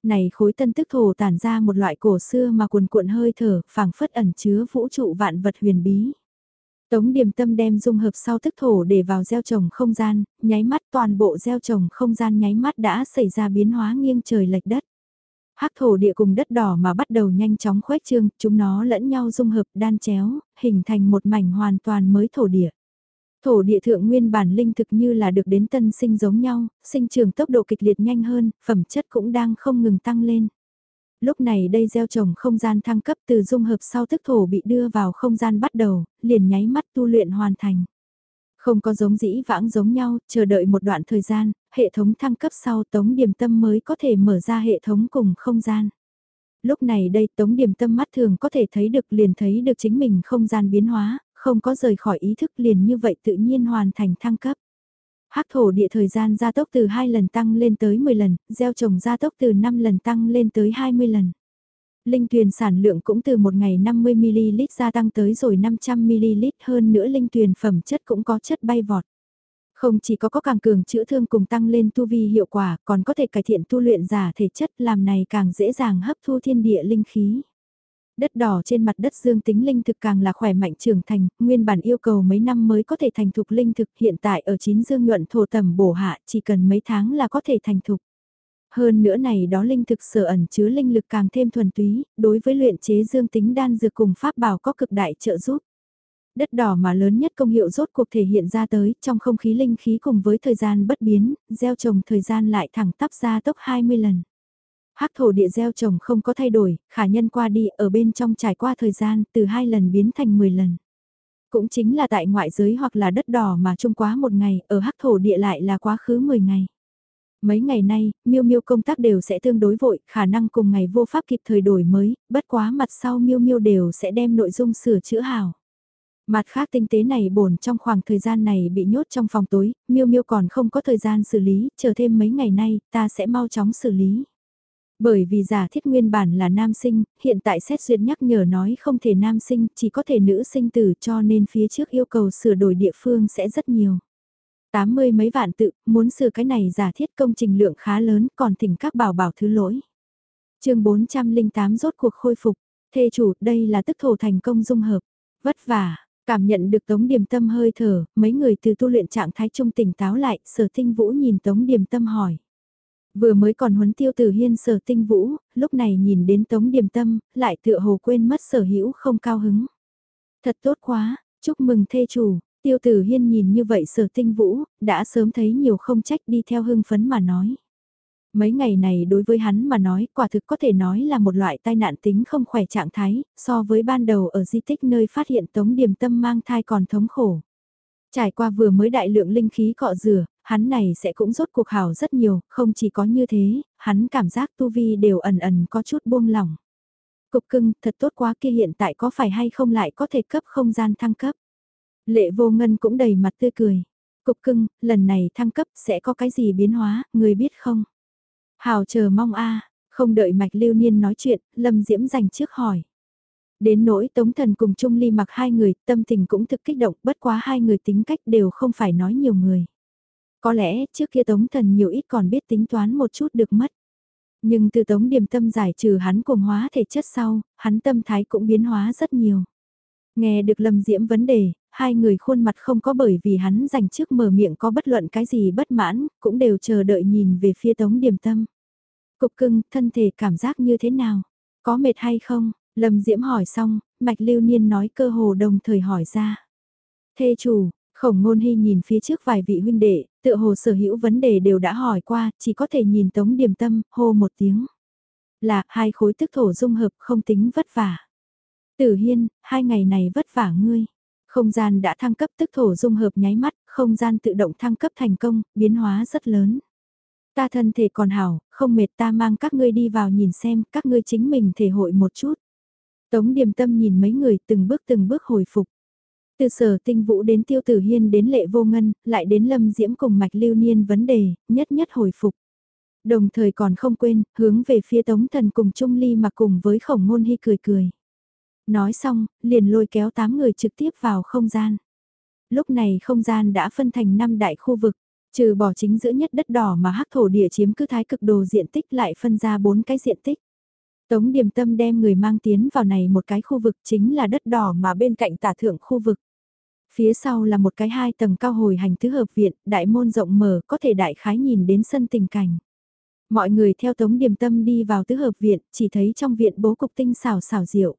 S1: Này khối tân tức thổ tản ra một loại cổ xưa mà cuồn cuộn hơi thở, phảng phất ẩn chứa vũ trụ vạn vật huyền bí. Tống điểm tâm đem dung hợp sau tức thổ để vào gieo trồng không gian, nháy mắt toàn bộ gieo trồng không gian nháy mắt đã xảy ra biến hóa nghiêng trời lệch đất. Hắc thổ địa cùng đất đỏ mà bắt đầu nhanh chóng khuếch trương, chúng nó lẫn nhau dung hợp đan chéo, hình thành một mảnh hoàn toàn mới thổ địa. Thổ địa thượng nguyên bản linh thực như là được đến tân sinh giống nhau, sinh trưởng tốc độ kịch liệt nhanh hơn, phẩm chất cũng đang không ngừng tăng lên. Lúc này đây gieo trồng không gian thăng cấp từ dung hợp sau thức thổ bị đưa vào không gian bắt đầu, liền nháy mắt tu luyện hoàn thành. Không có giống dĩ vãng giống nhau, chờ đợi một đoạn thời gian, hệ thống thăng cấp sau tống điểm tâm mới có thể mở ra hệ thống cùng không gian. Lúc này đây tống điểm tâm mắt thường có thể thấy được liền thấy được chính mình không gian biến hóa, không có rời khỏi ý thức liền như vậy tự nhiên hoàn thành thăng cấp. Hắc thổ địa thời gian gia tốc từ 2 lần tăng lên tới 10 lần, gieo trồng gia tốc từ 5 lần tăng lên tới 20 lần. Linh tuyền sản lượng cũng từ một ngày 50ml gia tăng tới rồi 500ml hơn nữa linh tuyền phẩm chất cũng có chất bay vọt. Không chỉ có có càng cường chữa thương cùng tăng lên tu vi hiệu quả, còn có thể cải thiện tu luyện giả thể chất làm này càng dễ dàng hấp thu thiên địa linh khí. Đất đỏ trên mặt đất dương tính linh thực càng là khỏe mạnh trưởng thành, nguyên bản yêu cầu mấy năm mới có thể thành thục linh thực hiện tại ở chín dương nhuận thổ tầm bổ hạ chỉ cần mấy tháng là có thể thành thục. Hơn nữa này đó linh thực sở ẩn chứa linh lực càng thêm thuần túy, đối với luyện chế dương tính đan dược cùng pháp bảo có cực đại trợ giúp. Đất đỏ mà lớn nhất công hiệu rốt cuộc thể hiện ra tới trong không khí linh khí cùng với thời gian bất biến, gieo trồng thời gian lại thẳng tắp ra tốc 20 lần. Hắc thổ địa gieo trồng không có thay đổi, khả nhân qua đi ở bên trong trải qua thời gian từ 2 lần biến thành 10 lần. Cũng chính là tại ngoại giới hoặc là đất đỏ mà chung quá một ngày, ở hắc thổ địa lại là quá khứ 10 ngày. Mấy ngày nay, miêu miêu công tác đều sẽ tương đối vội, khả năng cùng ngày vô pháp kịp thời đổi mới, bất quá mặt sau miêu miêu đều sẽ đem nội dung sửa chữa hào. Mặt khác tinh tế này bổn trong khoảng thời gian này bị nhốt trong phòng tối, miêu miêu còn không có thời gian xử lý, chờ thêm mấy ngày nay, ta sẽ mau chóng xử lý. Bởi vì giả thiết nguyên bản là nam sinh, hiện tại xét duyệt nhắc nhở nói không thể nam sinh, chỉ có thể nữ sinh tử cho nên phía trước yêu cầu sửa đổi địa phương sẽ rất nhiều. Tám mươi mấy vạn tự, muốn sửa cái này giả thiết công trình lượng khá lớn còn thỉnh các bảo bảo thứ lỗi. chương 408 rốt cuộc khôi phục, thê chủ đây là tức thổ thành công dung hợp, vất vả, cảm nhận được tống điềm tâm hơi thở, mấy người từ tu luyện trạng thái trung tỉnh táo lại, sở tinh vũ nhìn tống điềm tâm hỏi. Vừa mới còn huấn tiêu tử hiên sở tinh vũ, lúc này nhìn đến tống điềm tâm, lại tựa hồ quên mất sở hữu không cao hứng. Thật tốt quá, chúc mừng thê chủ, tiêu tử hiên nhìn như vậy sở tinh vũ, đã sớm thấy nhiều không trách đi theo hưng phấn mà nói. Mấy ngày này đối với hắn mà nói quả thực có thể nói là một loại tai nạn tính không khỏe trạng thái, so với ban đầu ở di tích nơi phát hiện tống điềm tâm mang thai còn thống khổ. Trải qua vừa mới đại lượng linh khí cọ rửa, hắn này sẽ cũng rốt cuộc hảo rất nhiều, không chỉ có như thế, hắn cảm giác tu vi đều ẩn ẩn có chút buông lỏng. Cục cưng, thật tốt quá kia hiện tại có phải hay không lại có thể cấp không gian thăng cấp. Lệ vô ngân cũng đầy mặt tươi cười. Cục cưng, lần này thăng cấp sẽ có cái gì biến hóa, người biết không? Hào chờ mong a không đợi mạch lưu niên nói chuyện, lâm diễm dành trước hỏi. Đến nỗi Tống Thần cùng Trung Ly mặc hai người, tâm tình cũng thực kích động, bất quá hai người tính cách đều không phải nói nhiều người. Có lẽ trước kia Tống Thần nhiều ít còn biết tính toán một chút được mất. Nhưng từ Tống Điềm Tâm giải trừ hắn cùng hóa thể chất sau, hắn tâm thái cũng biến hóa rất nhiều. Nghe được Lâm Diễm vấn đề, hai người khuôn mặt không có bởi vì hắn dành trước mở miệng có bất luận cái gì bất mãn, cũng đều chờ đợi nhìn về phía Tống Điềm Tâm. Cục cưng, thân thể cảm giác như thế nào? Có mệt hay không? Lâm Diễm hỏi xong, Mạch Lưu Niên nói cơ hồ đồng thời hỏi ra. Thê chủ, khổng ngôn hy nhìn phía trước vài vị huynh đệ, tựa hồ sở hữu vấn đề đều đã hỏi qua, chỉ có thể nhìn Tống Điềm Tâm, hô một tiếng. Là, hai khối tức thổ dung hợp không tính vất vả. Tử Hiên, hai ngày này vất vả ngươi. Không gian đã thăng cấp tức thổ dung hợp nháy mắt, không gian tự động thăng cấp thành công, biến hóa rất lớn. Ta thân thể còn hảo, không mệt ta mang các ngươi đi vào nhìn xem, các ngươi chính mình thể hội một chút. Tống điềm tâm nhìn mấy người từng bước từng bước hồi phục. Từ sở tinh vũ đến tiêu tử hiên đến lệ vô ngân, lại đến lâm diễm cùng mạch lưu niên vấn đề, nhất nhất hồi phục. Đồng thời còn không quên, hướng về phía tống thần cùng Trung Ly mà cùng với khổng ngôn hy cười cười. Nói xong, liền lôi kéo tám người trực tiếp vào không gian. Lúc này không gian đã phân thành năm đại khu vực, trừ bỏ chính giữa nhất đất đỏ mà hắc thổ địa chiếm cứ thái cực đồ diện tích lại phân ra bốn cái diện tích. Tống Điềm Tâm đem người mang tiến vào này một cái khu vực chính là đất đỏ mà bên cạnh tả thượng khu vực. Phía sau là một cái hai tầng cao hồi hành tứ hợp viện, đại môn rộng mở có thể đại khái nhìn đến sân tình cảnh. Mọi người theo Tống Điềm Tâm đi vào tứ hợp viện, chỉ thấy trong viện bố cục tinh xảo xảo diệu.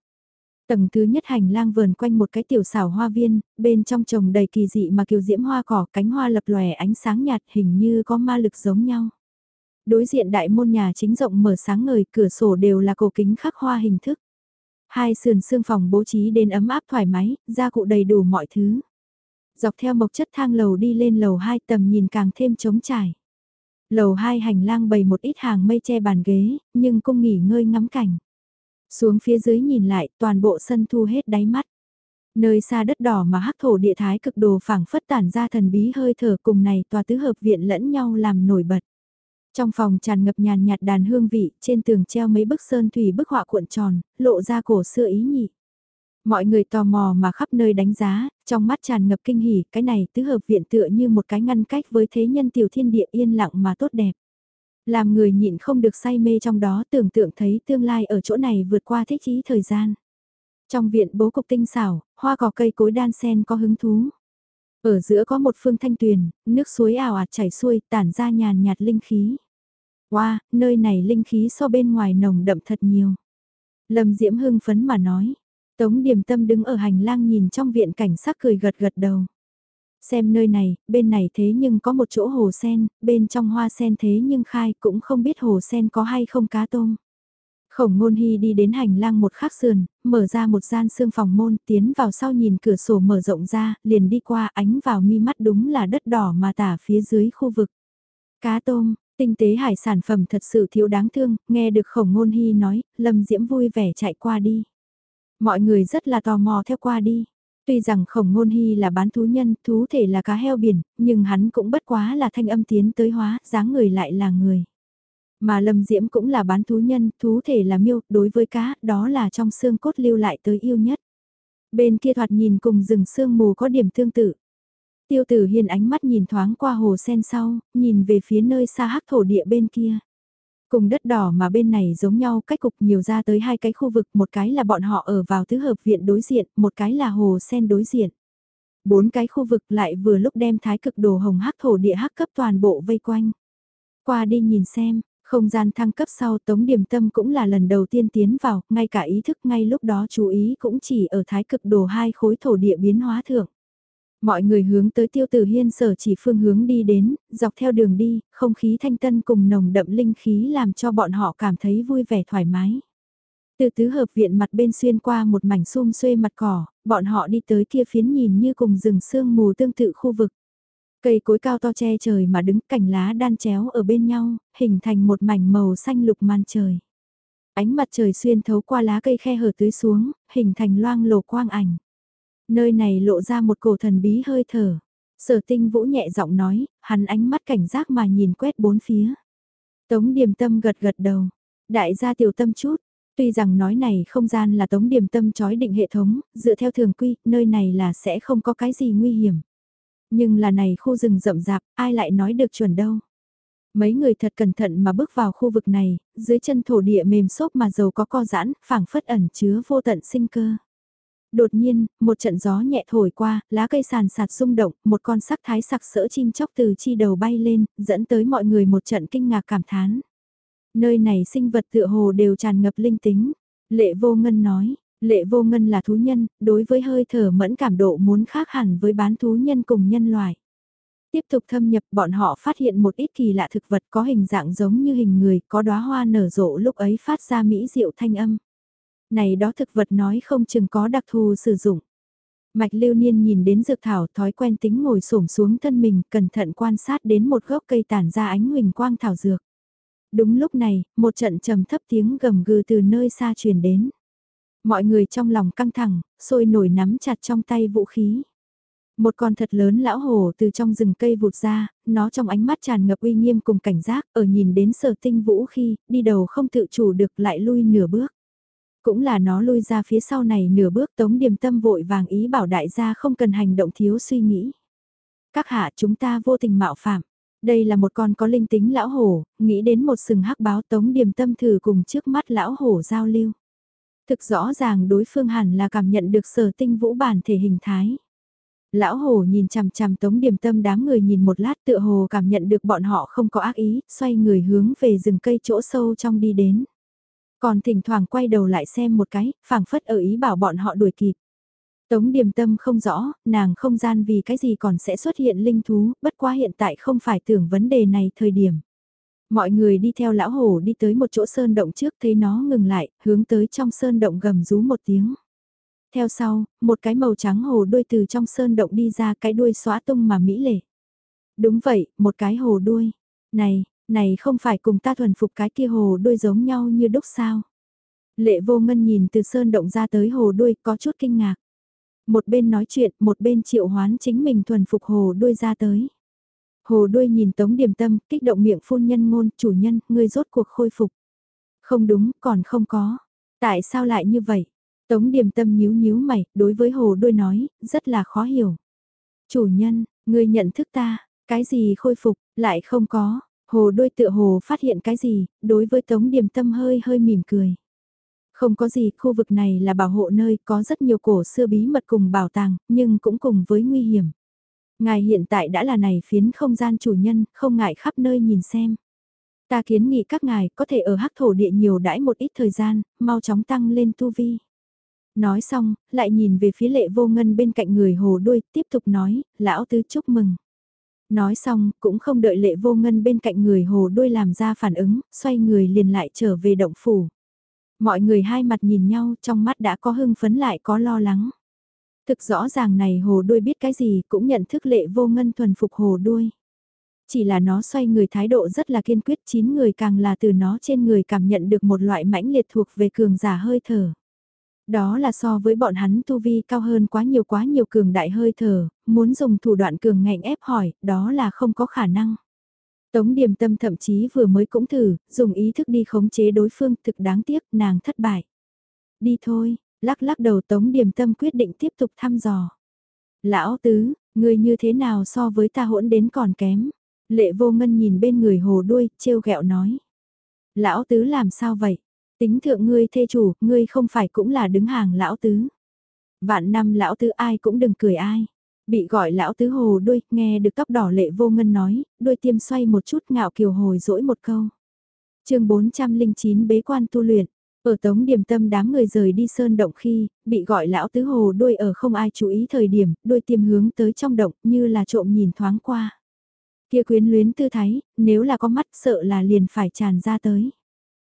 S1: Tầng thứ nhất hành lang vườn quanh một cái tiểu xảo hoa viên, bên trong trồng đầy kỳ dị mà kiều diễm hoa cỏ cánh hoa lập lòe ánh sáng nhạt hình như có ma lực giống nhau. Đối diện đại môn nhà chính rộng mở sáng ngời, cửa sổ đều là cổ kính khắc hoa hình thức. Hai sườn xương phòng bố trí đến ấm áp thoải mái, gia cụ đầy đủ mọi thứ. Dọc theo mộc chất thang lầu đi lên lầu 2 tầm nhìn càng thêm trống trải. Lầu 2 hành lang bày một ít hàng mây che bàn ghế, nhưng cung nghỉ ngơi ngắm cảnh. Xuống phía dưới nhìn lại, toàn bộ sân thu hết đáy mắt. Nơi xa đất đỏ mà hắc thổ địa thái cực đồ phảng phất tản ra thần bí hơi thở cùng này tòa tứ hợp viện lẫn nhau làm nổi bật. Trong phòng tràn ngập nhàn nhạt đàn hương vị, trên tường treo mấy bức sơn thủy bức họa cuộn tròn, lộ ra cổ xưa ý nhị. Mọi người tò mò mà khắp nơi đánh giá, trong mắt tràn ngập kinh hỉ, cái này tứ hợp viện tựa như một cái ngăn cách với thế nhân tiểu thiên địa yên lặng mà tốt đẹp. Làm người nhịn không được say mê trong đó tưởng tượng thấy tương lai ở chỗ này vượt qua thích ý thời gian. Trong viện bố cục tinh xảo, hoa cỏ cây cối đan sen có hứng thú. Ở giữa có một phương thanh tuyền, nước suối ảo ạt chảy xuôi tản ra nhàn nhạt linh khí. Wow, nơi này linh khí so bên ngoài nồng đậm thật nhiều. Lâm Diễm hưng phấn mà nói. Tống Điềm Tâm đứng ở hành lang nhìn trong viện cảnh sắc cười gật gật đầu. Xem nơi này, bên này thế nhưng có một chỗ hồ sen, bên trong hoa sen thế nhưng khai cũng không biết hồ sen có hay không cá tôm. Khổng ngôn hy đi đến hành lang một khắc sườn, mở ra một gian xương phòng môn, tiến vào sau nhìn cửa sổ mở rộng ra, liền đi qua ánh vào mi mắt đúng là đất đỏ mà tả phía dưới khu vực. Cá tôm, tinh tế hải sản phẩm thật sự thiếu đáng thương, nghe được khổng ngôn hy nói, lâm diễm vui vẻ chạy qua đi. Mọi người rất là tò mò theo qua đi. Tuy rằng khổng ngôn hy là bán thú nhân, thú thể là cá heo biển, nhưng hắn cũng bất quá là thanh âm tiến tới hóa, dáng người lại là người. Mà Lâm Diễm cũng là bán thú nhân, thú thể là miêu, đối với cá, đó là trong xương cốt lưu lại tới yêu nhất. Bên kia thoạt nhìn cùng rừng sương mù có điểm tương tự. Tiêu tử hiên ánh mắt nhìn thoáng qua hồ sen sau, nhìn về phía nơi xa hắc thổ địa bên kia. Cùng đất đỏ mà bên này giống nhau cách cục nhiều ra tới hai cái khu vực, một cái là bọn họ ở vào tứ hợp viện đối diện, một cái là hồ sen đối diện. Bốn cái khu vực lại vừa lúc đem thái cực đồ hồng hắc thổ địa hắc cấp toàn bộ vây quanh. Qua đi nhìn xem, không gian thăng cấp sau Tống Điểm Tâm cũng là lần đầu tiên tiến vào, ngay cả ý thức ngay lúc đó chú ý cũng chỉ ở thái cực đồ hai khối thổ địa biến hóa thượng. Mọi người hướng tới tiêu tử hiên sở chỉ phương hướng đi đến, dọc theo đường đi, không khí thanh tân cùng nồng đậm linh khí làm cho bọn họ cảm thấy vui vẻ thoải mái. Từ tứ hợp viện mặt bên xuyên qua một mảnh xum xuê mặt cỏ, bọn họ đi tới kia phiến nhìn như cùng rừng sương mù tương tự khu vực. Cây cối cao to che trời mà đứng cành lá đan chéo ở bên nhau, hình thành một mảnh màu xanh lục màn trời. Ánh mặt trời xuyên thấu qua lá cây khe hở tưới xuống, hình thành loang lổ quang ảnh. Nơi này lộ ra một cổ thần bí hơi thở. Sở tinh vũ nhẹ giọng nói, hắn ánh mắt cảnh giác mà nhìn quét bốn phía. Tống điềm tâm gật gật đầu. Đại gia tiểu tâm chút. Tuy rằng nói này không gian là tống điềm tâm chói định hệ thống, dựa theo thường quy, nơi này là sẽ không có cái gì nguy hiểm. Nhưng là này khu rừng rậm rạp, ai lại nói được chuẩn đâu. Mấy người thật cẩn thận mà bước vào khu vực này, dưới chân thổ địa mềm xốp mà dầu có co giãn, phảng phất ẩn chứa vô tận sinh cơ. Đột nhiên, một trận gió nhẹ thổi qua, lá cây sàn sạt rung động, một con sắc thái sặc sỡ chim chóc từ chi đầu bay lên, dẫn tới mọi người một trận kinh ngạc cảm thán. Nơi này sinh vật tựa hồ đều tràn ngập linh tính. Lệ vô ngân nói, lệ vô ngân là thú nhân, đối với hơi thở mẫn cảm độ muốn khác hẳn với bán thú nhân cùng nhân loại. Tiếp tục thâm nhập bọn họ phát hiện một ít kỳ lạ thực vật có hình dạng giống như hình người, có đóa hoa nở rộ lúc ấy phát ra mỹ diệu thanh âm. Này đó thực vật nói không chừng có đặc thù sử dụng. Mạch lưu niên nhìn đến dược thảo thói quen tính ngồi xổm xuống thân mình cẩn thận quan sát đến một gốc cây tản ra ánh huỳnh quang thảo dược. Đúng lúc này, một trận trầm thấp tiếng gầm gừ từ nơi xa truyền đến. Mọi người trong lòng căng thẳng, sôi nổi nắm chặt trong tay vũ khí. Một con thật lớn lão hổ từ trong rừng cây vụt ra, nó trong ánh mắt tràn ngập uy nghiêm cùng cảnh giác, ở nhìn đến sở tinh vũ khi, đi đầu không tự chủ được lại lui nửa bước. Cũng là nó lui ra phía sau này nửa bước tống điềm tâm vội vàng ý bảo đại gia không cần hành động thiếu suy nghĩ. Các hạ chúng ta vô tình mạo phạm. Đây là một con có linh tính lão hổ, nghĩ đến một sừng hắc báo tống điềm tâm thử cùng trước mắt lão hổ giao lưu. Thực rõ ràng đối phương hẳn là cảm nhận được sở tinh vũ bản thể hình thái. Lão hổ nhìn chằm chằm tống điềm tâm đám người nhìn một lát tựa hồ cảm nhận được bọn họ không có ác ý, xoay người hướng về rừng cây chỗ sâu trong đi đến. Còn thỉnh thoảng quay đầu lại xem một cái, phảng phất ở ý bảo bọn họ đuổi kịp. Tống điềm tâm không rõ, nàng không gian vì cái gì còn sẽ xuất hiện linh thú, bất quá hiện tại không phải tưởng vấn đề này thời điểm. Mọi người đi theo lão hổ đi tới một chỗ sơn động trước thấy nó ngừng lại, hướng tới trong sơn động gầm rú một tiếng. Theo sau, một cái màu trắng hồ đuôi từ trong sơn động đi ra cái đuôi xóa tung mà mỹ lệ. Đúng vậy, một cái hồ đuôi. Này, này không phải cùng ta thuần phục cái kia hồ đuôi giống nhau như đúc sao. Lệ vô ngân nhìn từ sơn động ra tới hồ đuôi có chút kinh ngạc. Một bên nói chuyện, một bên triệu hoán chính mình thuần phục hồ đuôi ra tới. Hồ đuôi nhìn tống điểm tâm, kích động miệng phun nhân ngôn, chủ nhân, ngươi rốt cuộc khôi phục. Không đúng, còn không có. Tại sao lại như vậy? Tống điểm tâm nhíu nhíu mày, đối với hồ đuôi nói, rất là khó hiểu. Chủ nhân, ngươi nhận thức ta, cái gì khôi phục, lại không có, Hồ đôi tựa hồ phát hiện cái gì, đối với Tống Điềm Tâm hơi hơi mỉm cười. Không có gì, khu vực này là bảo hộ nơi có rất nhiều cổ xưa bí mật cùng bảo tàng, nhưng cũng cùng với nguy hiểm. Ngài hiện tại đã là này phiến không gian chủ nhân, không ngại khắp nơi nhìn xem. Ta kiến nghị các ngài có thể ở hắc thổ địa nhiều đãi một ít thời gian, mau chóng tăng lên tu vi. Nói xong, lại nhìn về phía lệ vô ngân bên cạnh người hồ đuôi, tiếp tục nói, lão tứ chúc mừng. Nói xong, cũng không đợi lệ vô ngân bên cạnh người hồ đuôi làm ra phản ứng, xoay người liền lại trở về động phủ. Mọi người hai mặt nhìn nhau trong mắt đã có hưng phấn lại có lo lắng. Thực rõ ràng này hồ đuôi biết cái gì cũng nhận thức lệ vô ngân thuần phục hồ đuôi. Chỉ là nó xoay người thái độ rất là kiên quyết chín người càng là từ nó trên người cảm nhận được một loại mãnh liệt thuộc về cường giả hơi thở. Đó là so với bọn hắn tu vi cao hơn quá nhiều quá nhiều cường đại hơi thở, muốn dùng thủ đoạn cường ngạnh ép hỏi, đó là không có khả năng. Tống điềm tâm thậm chí vừa mới cũng thử, dùng ý thức đi khống chế đối phương thực đáng tiếc nàng thất bại. Đi thôi, lắc lắc đầu tống điềm tâm quyết định tiếp tục thăm dò. Lão tứ, Người như thế nào so với ta hỗn đến còn kém. Lệ vô ngân nhìn bên người hồ đuôi, trêu ghẹo nói. Lão tứ làm sao vậy? Tính thượng ngươi thê chủ, ngươi không phải cũng là đứng hàng lão tứ. Vạn năm lão tứ ai cũng đừng cười ai. Bị gọi lão tứ hồ đuôi, nghe được tóc đỏ lệ vô ngân nói, đuôi tiêm xoay một chút ngạo kiều hồi dỗi một câu. chương 409 bế quan tu luyện. Ở tống điểm tâm đám người rời đi sơn động khi, bị gọi lão tứ hồ đuôi ở không ai chú ý thời điểm, đuôi tiêm hướng tới trong động như là trộm nhìn thoáng qua. Kia quyến luyến tư thái, nếu là có mắt sợ là liền phải tràn ra tới.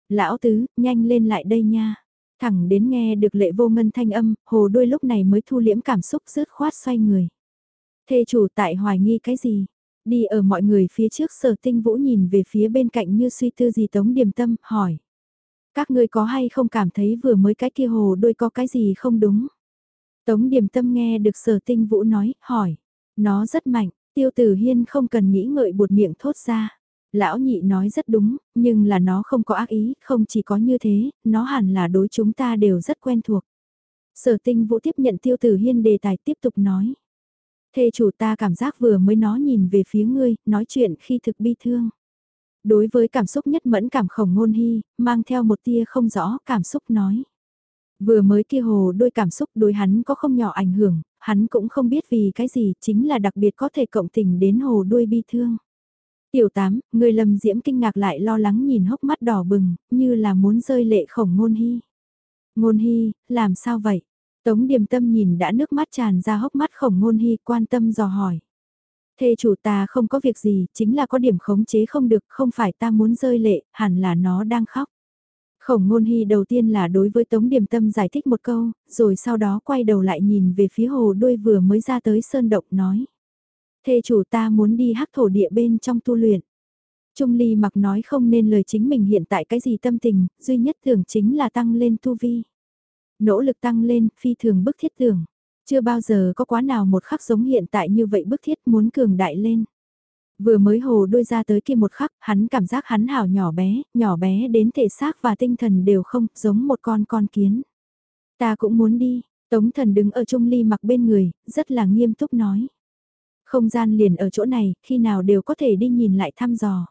S1: Lão tứ, nhanh lên lại đây nha. Thẳng đến nghe được lệ vô ngân thanh âm, hồ đuôi lúc này mới thu liễm cảm xúc rớt khoát xoay người. Thê chủ tại hoài nghi cái gì? Đi ở mọi người phía trước sở tinh vũ nhìn về phía bên cạnh như suy tư gì tống điềm tâm, hỏi. Các ngươi có hay không cảm thấy vừa mới cái kia hồ đôi có cái gì không đúng? Tống điềm tâm nghe được sở tinh vũ nói, hỏi. Nó rất mạnh, tiêu tử hiên không cần nghĩ ngợi buột miệng thốt ra. Lão nhị nói rất đúng, nhưng là nó không có ác ý, không chỉ có như thế, nó hẳn là đối chúng ta đều rất quen thuộc. Sở tinh vũ tiếp nhận tiêu tử hiên đề tài tiếp tục nói. Thê chủ ta cảm giác vừa mới nó nhìn về phía ngươi, nói chuyện khi thực bi thương. Đối với cảm xúc nhất mẫn cảm khổng ngôn hy, mang theo một tia không rõ cảm xúc nói. Vừa mới kia hồ đôi cảm xúc đối hắn có không nhỏ ảnh hưởng, hắn cũng không biết vì cái gì chính là đặc biệt có thể cộng tình đến hồ đuôi bi thương. Tiểu tám, người lầm diễm kinh ngạc lại lo lắng nhìn hốc mắt đỏ bừng, như là muốn rơi lệ khổng ngôn hy. Ngôn hy, làm sao vậy? Tống điềm tâm nhìn đã nước mắt tràn ra hốc mắt khổng ngôn hy quan tâm dò hỏi. Thê chủ ta không có việc gì, chính là có điểm khống chế không được, không phải ta muốn rơi lệ, hẳn là nó đang khóc. Khổng ngôn hy đầu tiên là đối với Tống Điềm Tâm giải thích một câu, rồi sau đó quay đầu lại nhìn về phía hồ đuôi vừa mới ra tới sơn động nói. Thê chủ ta muốn đi hắc thổ địa bên trong tu luyện. Trung Ly mặc nói không nên lời chính mình hiện tại cái gì tâm tình, duy nhất thường chính là tăng lên tu vi. Nỗ lực tăng lên, phi thường bức thiết tưởng. Chưa bao giờ có quá nào một khắc giống hiện tại như vậy bức thiết muốn cường đại lên. Vừa mới hồ đôi ra tới kia một khắc, hắn cảm giác hắn hảo nhỏ bé, nhỏ bé đến thể xác và tinh thần đều không, giống một con con kiến. Ta cũng muốn đi, Tống thần đứng ở trung ly mặc bên người, rất là nghiêm túc nói. Không gian liền ở chỗ này, khi nào đều có thể đi nhìn lại thăm dò.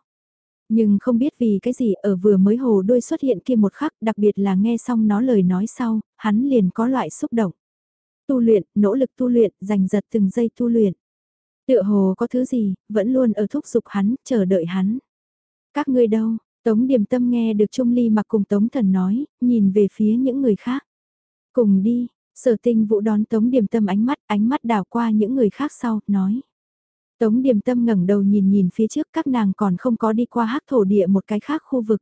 S1: Nhưng không biết vì cái gì ở vừa mới hồ đôi xuất hiện kia một khắc, đặc biệt là nghe xong nó lời nói sau, hắn liền có loại xúc động. Tu luyện, nỗ lực tu luyện, giành giật từng giây tu luyện. Tựa hồ có thứ gì, vẫn luôn ở thúc giục hắn, chờ đợi hắn. Các ngươi đâu, Tống Điềm Tâm nghe được Trung Ly mặc cùng Tống Thần nói, nhìn về phía những người khác. Cùng đi, sở tinh vũ đón Tống Điềm Tâm ánh mắt, ánh mắt đảo qua những người khác sau, nói. Tống Điềm Tâm ngẩng đầu nhìn nhìn phía trước các nàng còn không có đi qua hắc thổ địa một cái khác khu vực.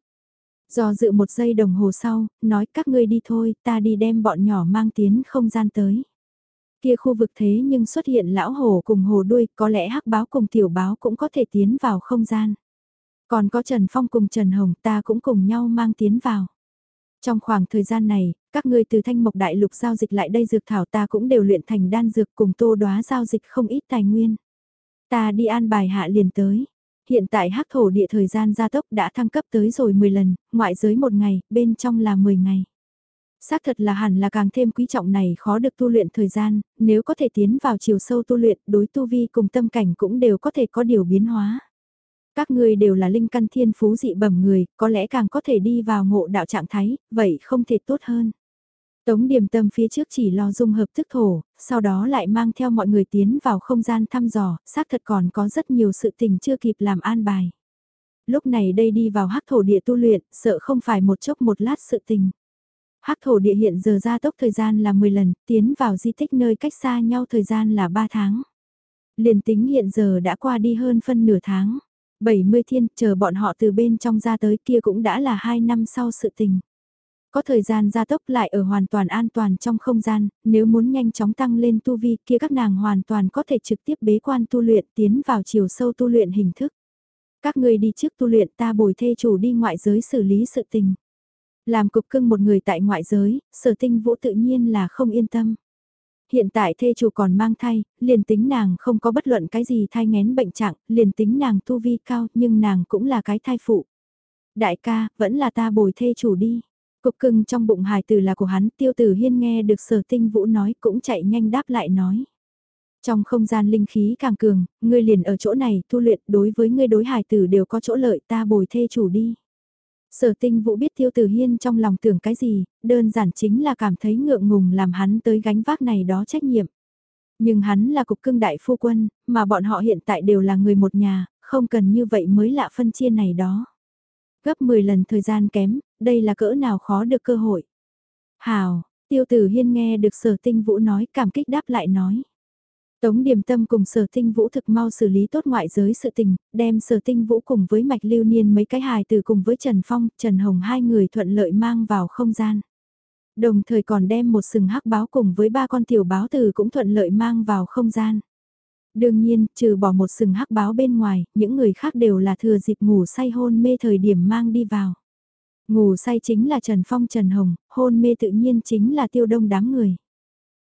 S1: Do dự một giây đồng hồ sau, nói các ngươi đi thôi, ta đi đem bọn nhỏ mang tiến không gian tới. Kia khu vực thế nhưng xuất hiện lão hồ cùng hồ đuôi, có lẽ hắc báo cùng tiểu báo cũng có thể tiến vào không gian. Còn có Trần Phong cùng Trần Hồng ta cũng cùng nhau mang tiến vào. Trong khoảng thời gian này, các ngươi từ thanh mộc đại lục giao dịch lại đây dược thảo ta cũng đều luyện thành đan dược cùng tô đoá giao dịch không ít tài nguyên. Ta đi an bài hạ liền tới. Hiện tại hắc thổ địa thời gian gia tốc đã thăng cấp tới rồi 10 lần, ngoại giới một ngày, bên trong là 10 ngày. Xác thật là hẳn là càng thêm quý trọng này khó được tu luyện thời gian, nếu có thể tiến vào chiều sâu tu luyện, đối tu vi cùng tâm cảnh cũng đều có thể có điều biến hóa. Các người đều là linh căn thiên phú dị bẩm người, có lẽ càng có thể đi vào ngộ đạo trạng thái, vậy không thể tốt hơn. Tống điểm tâm phía trước chỉ lo dung hợp thức thổ, sau đó lại mang theo mọi người tiến vào không gian thăm dò, xác thật còn có rất nhiều sự tình chưa kịp làm an bài. Lúc này đây đi vào hắc thổ địa tu luyện, sợ không phải một chốc một lát sự tình. Hắc thổ địa hiện giờ ra tốc thời gian là 10 lần, tiến vào di tích nơi cách xa nhau thời gian là 3 tháng. Liền tính hiện giờ đã qua đi hơn phân nửa tháng. 70 thiên chờ bọn họ từ bên trong ra tới kia cũng đã là 2 năm sau sự tình. Có thời gian gia tốc lại ở hoàn toàn an toàn trong không gian, nếu muốn nhanh chóng tăng lên tu vi kia các nàng hoàn toàn có thể trực tiếp bế quan tu luyện tiến vào chiều sâu tu luyện hình thức. Các người đi trước tu luyện ta bồi thê chủ đi ngoại giới xử lý sự tình. Làm cục cưng một người tại ngoại giới, sở tinh vũ tự nhiên là không yên tâm. Hiện tại thê chủ còn mang thai, liền tính nàng không có bất luận cái gì thai ngén bệnh trạng, liền tính nàng tu vi cao nhưng nàng cũng là cái thai phụ. Đại ca, vẫn là ta bồi thê chủ đi. Cục cưng trong bụng hài tử là của hắn, tiêu tử hiên nghe được sở tinh vũ nói cũng chạy nhanh đáp lại nói. Trong không gian linh khí càng cường, ngươi liền ở chỗ này tu luyện đối với ngươi đối hài tử đều có chỗ lợi ta bồi thê chủ đi. Sở tinh vũ biết tiêu tử hiên trong lòng tưởng cái gì, đơn giản chính là cảm thấy ngượng ngùng làm hắn tới gánh vác này đó trách nhiệm. Nhưng hắn là cục cưng đại phu quân, mà bọn họ hiện tại đều là người một nhà, không cần như vậy mới lạ phân chia này đó. Gấp 10 lần thời gian kém, đây là cỡ nào khó được cơ hội. Hào, tiêu tử hiên nghe được sở tinh vũ nói cảm kích đáp lại nói. Tống Điềm Tâm cùng Sở Tinh Vũ thực mau xử lý tốt ngoại giới sự tình, đem Sở Tinh Vũ cùng với Mạch Lưu Niên mấy cái hài từ cùng với Trần Phong, Trần Hồng hai người thuận lợi mang vào không gian. Đồng thời còn đem một sừng hắc báo cùng với ba con tiểu báo từ cũng thuận lợi mang vào không gian. Đương nhiên, trừ bỏ một sừng hắc báo bên ngoài, những người khác đều là thừa dịp ngủ say hôn mê thời điểm mang đi vào. Ngủ say chính là Trần Phong Trần Hồng, hôn mê tự nhiên chính là tiêu đông đám người.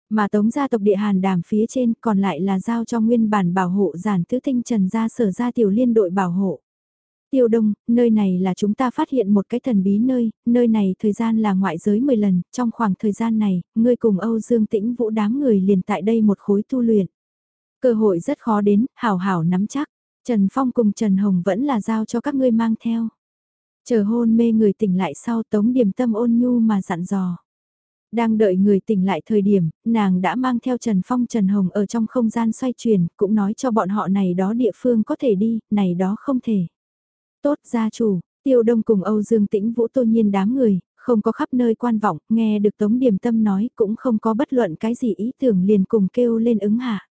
S1: Mà tống gia tộc địa hàn đàm phía trên còn lại là giao cho nguyên bản bảo hộ giản tứ tinh trần gia sở gia tiểu liên đội bảo hộ. Tiêu đông, nơi này là chúng ta phát hiện một cái thần bí nơi, nơi này thời gian là ngoại giới 10 lần, trong khoảng thời gian này, ngươi cùng Âu Dương Tĩnh Vũ đám người liền tại đây một khối tu luyện. Cơ hội rất khó đến, hảo hảo nắm chắc, Trần Phong cùng Trần Hồng vẫn là giao cho các ngươi mang theo. Chờ hôn mê người tỉnh lại sau tống điểm tâm ôn nhu mà dặn dò. Đang đợi người tỉnh lại thời điểm, nàng đã mang theo Trần Phong Trần Hồng ở trong không gian xoay chuyển, cũng nói cho bọn họ này đó địa phương có thể đi, này đó không thể. Tốt gia chủ, Tiêu Đông cùng Âu Dương Tĩnh Vũ tô nhiên đám người, không có khắp nơi quan vọng, nghe được Tống Điềm Tâm nói cũng không có bất luận cái gì ý tưởng liền cùng kêu lên ứng hạ.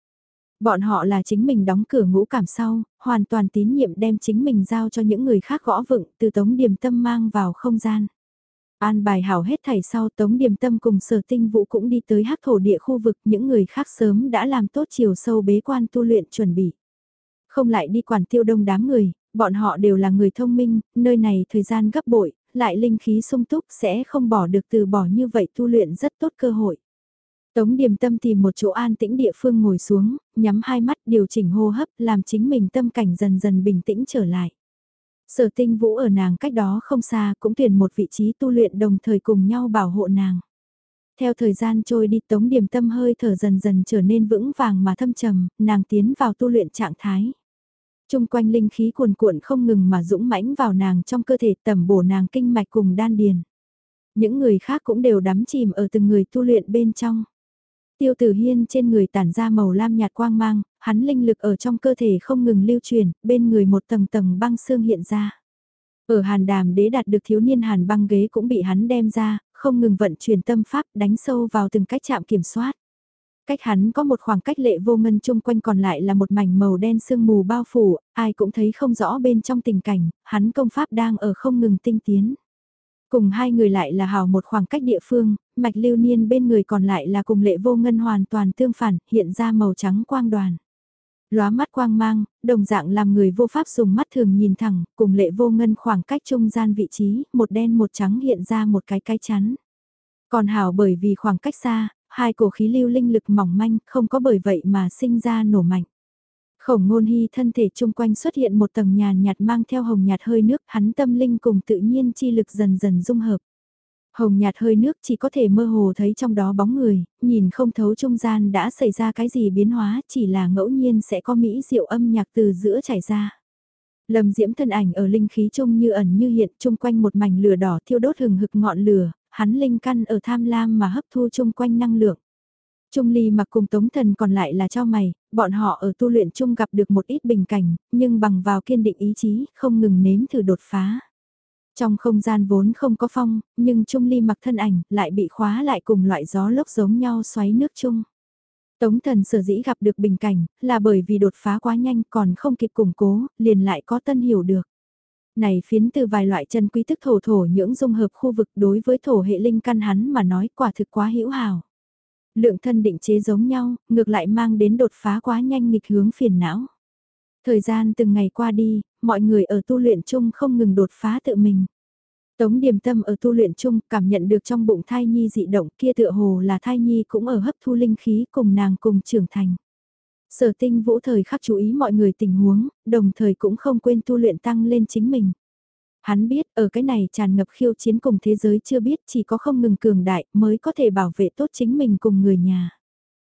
S1: Bọn họ là chính mình đóng cửa ngũ cảm sau, hoàn toàn tín nhiệm đem chính mình giao cho những người khác gõ vựng từ Tống Điềm Tâm mang vào không gian. An bài hảo hết thảy sau Tống Điềm Tâm cùng sở tinh vũ cũng đi tới hắc thổ địa khu vực những người khác sớm đã làm tốt chiều sâu bế quan tu luyện chuẩn bị. Không lại đi quản tiêu đông đám người, bọn họ đều là người thông minh, nơi này thời gian gấp bội, lại linh khí sung túc sẽ không bỏ được từ bỏ như vậy tu luyện rất tốt cơ hội. Tống Điềm Tâm tìm một chỗ an tĩnh địa phương ngồi xuống, nhắm hai mắt điều chỉnh hô hấp làm chính mình tâm cảnh dần dần bình tĩnh trở lại. Sở tinh vũ ở nàng cách đó không xa cũng tuyển một vị trí tu luyện đồng thời cùng nhau bảo hộ nàng. Theo thời gian trôi đi tống điểm tâm hơi thở dần dần trở nên vững vàng mà thâm trầm, nàng tiến vào tu luyện trạng thái. Trung quanh linh khí cuồn cuộn không ngừng mà dũng mãnh vào nàng trong cơ thể tẩm bổ nàng kinh mạch cùng đan điền. Những người khác cũng đều đắm chìm ở từng người tu luyện bên trong. Tiêu tử hiên trên người tản ra màu lam nhạt quang mang, hắn linh lực ở trong cơ thể không ngừng lưu truyền, bên người một tầng tầng băng xương hiện ra. Ở hàn đàm đế đạt được thiếu niên hàn băng ghế cũng bị hắn đem ra, không ngừng vận chuyển tâm pháp đánh sâu vào từng cách chạm kiểm soát. Cách hắn có một khoảng cách lệ vô ngân chung quanh còn lại là một mảnh màu đen sương mù bao phủ, ai cũng thấy không rõ bên trong tình cảnh, hắn công pháp đang ở không ngừng tinh tiến. Cùng hai người lại là hào một khoảng cách địa phương, mạch lưu niên bên người còn lại là cùng lệ vô ngân hoàn toàn tương phản, hiện ra màu trắng quang đoàn. Lóa mắt quang mang, đồng dạng làm người vô pháp dùng mắt thường nhìn thẳng, cùng lệ vô ngân khoảng cách trung gian vị trí, một đen một trắng hiện ra một cái cái chắn. Còn hào bởi vì khoảng cách xa, hai cổ khí lưu linh lực mỏng manh, không có bởi vậy mà sinh ra nổ mạnh. Khổng ngôn hy thân thể chung quanh xuất hiện một tầng nhàn nhạt mang theo hồng nhạt hơi nước, hắn tâm linh cùng tự nhiên chi lực dần dần dung hợp. Hồng nhạt hơi nước chỉ có thể mơ hồ thấy trong đó bóng người, nhìn không thấu trung gian đã xảy ra cái gì biến hóa, chỉ là ngẫu nhiên sẽ có mỹ diệu âm nhạc từ giữa chảy ra. Lâm diễm thân ảnh ở linh khí trung như ẩn như hiện chung quanh một mảnh lửa đỏ thiêu đốt hừng hực ngọn lửa, hắn linh căn ở tham lam mà hấp thu chung quanh năng lượng. Trung Ly mặc cùng Tống Thần còn lại là cho mày, bọn họ ở tu luyện chung gặp được một ít bình cảnh, nhưng bằng vào kiên định ý chí, không ngừng nếm thử đột phá. Trong không gian vốn không có phong, nhưng Trung Ly mặc thân ảnh lại bị khóa lại cùng loại gió lốc giống nhau xoáy nước chung. Tống thần sở dĩ gặp được bình cảnh, là bởi vì đột phá quá nhanh còn không kịp củng cố, liền lại có tân hiểu được. Này phiến từ vài loại chân quý tức thổ thổ những dung hợp khu vực đối với thổ hệ linh căn hắn mà nói quả thực quá hữu hào. Lượng thân định chế giống nhau, ngược lại mang đến đột phá quá nhanh nghịch hướng phiền não. Thời gian từng ngày qua đi, mọi người ở tu luyện chung không ngừng đột phá tự mình. Tống điềm tâm ở tu luyện chung cảm nhận được trong bụng thai nhi dị động kia tựa hồ là thai nhi cũng ở hấp thu linh khí cùng nàng cùng trưởng thành. Sở tinh vũ thời khắc chú ý mọi người tình huống, đồng thời cũng không quên tu luyện tăng lên chính mình. Hắn biết ở cái này tràn ngập khiêu chiến cùng thế giới chưa biết chỉ có không ngừng cường đại mới có thể bảo vệ tốt chính mình cùng người nhà.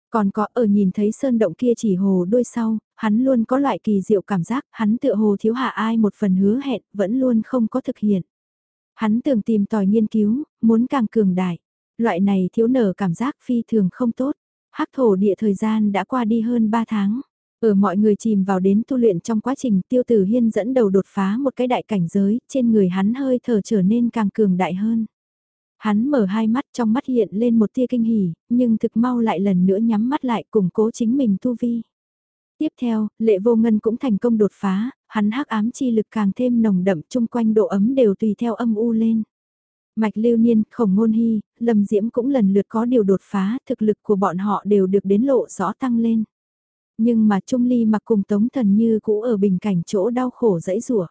S1: Còn có ở nhìn thấy sơn động kia chỉ hồ đôi sau, hắn luôn có loại kỳ diệu cảm giác, hắn tựa hồ thiếu hạ ai một phần hứa hẹn, vẫn luôn không có thực hiện. Hắn tưởng tìm tòi nghiên cứu, muốn càng cường đại. Loại này thiếu nở cảm giác phi thường không tốt. Hắc thổ địa thời gian đã qua đi hơn 3 tháng. Ở mọi người chìm vào đến tu luyện trong quá trình tiêu tử hiên dẫn đầu đột phá một cái đại cảnh giới, trên người hắn hơi thở trở nên càng cường đại hơn. Hắn mở hai mắt trong mắt hiện lên một tia kinh hỉ, nhưng thực mau lại lần nữa nhắm mắt lại củng cố chính mình tu vi. Tiếp theo, lệ vô ngân cũng thành công đột phá, hắn hắc ám chi lực càng thêm nồng đậm chung quanh độ ấm đều tùy theo âm u lên. Mạch lưu niên, khổng ngôn hy, lâm diễm cũng lần lượt có điều đột phá, thực lực của bọn họ đều được đến lộ rõ tăng lên. Nhưng mà Trung Ly mặc cùng Tống Thần như cũ ở bình cảnh chỗ đau khổ dẫy rủa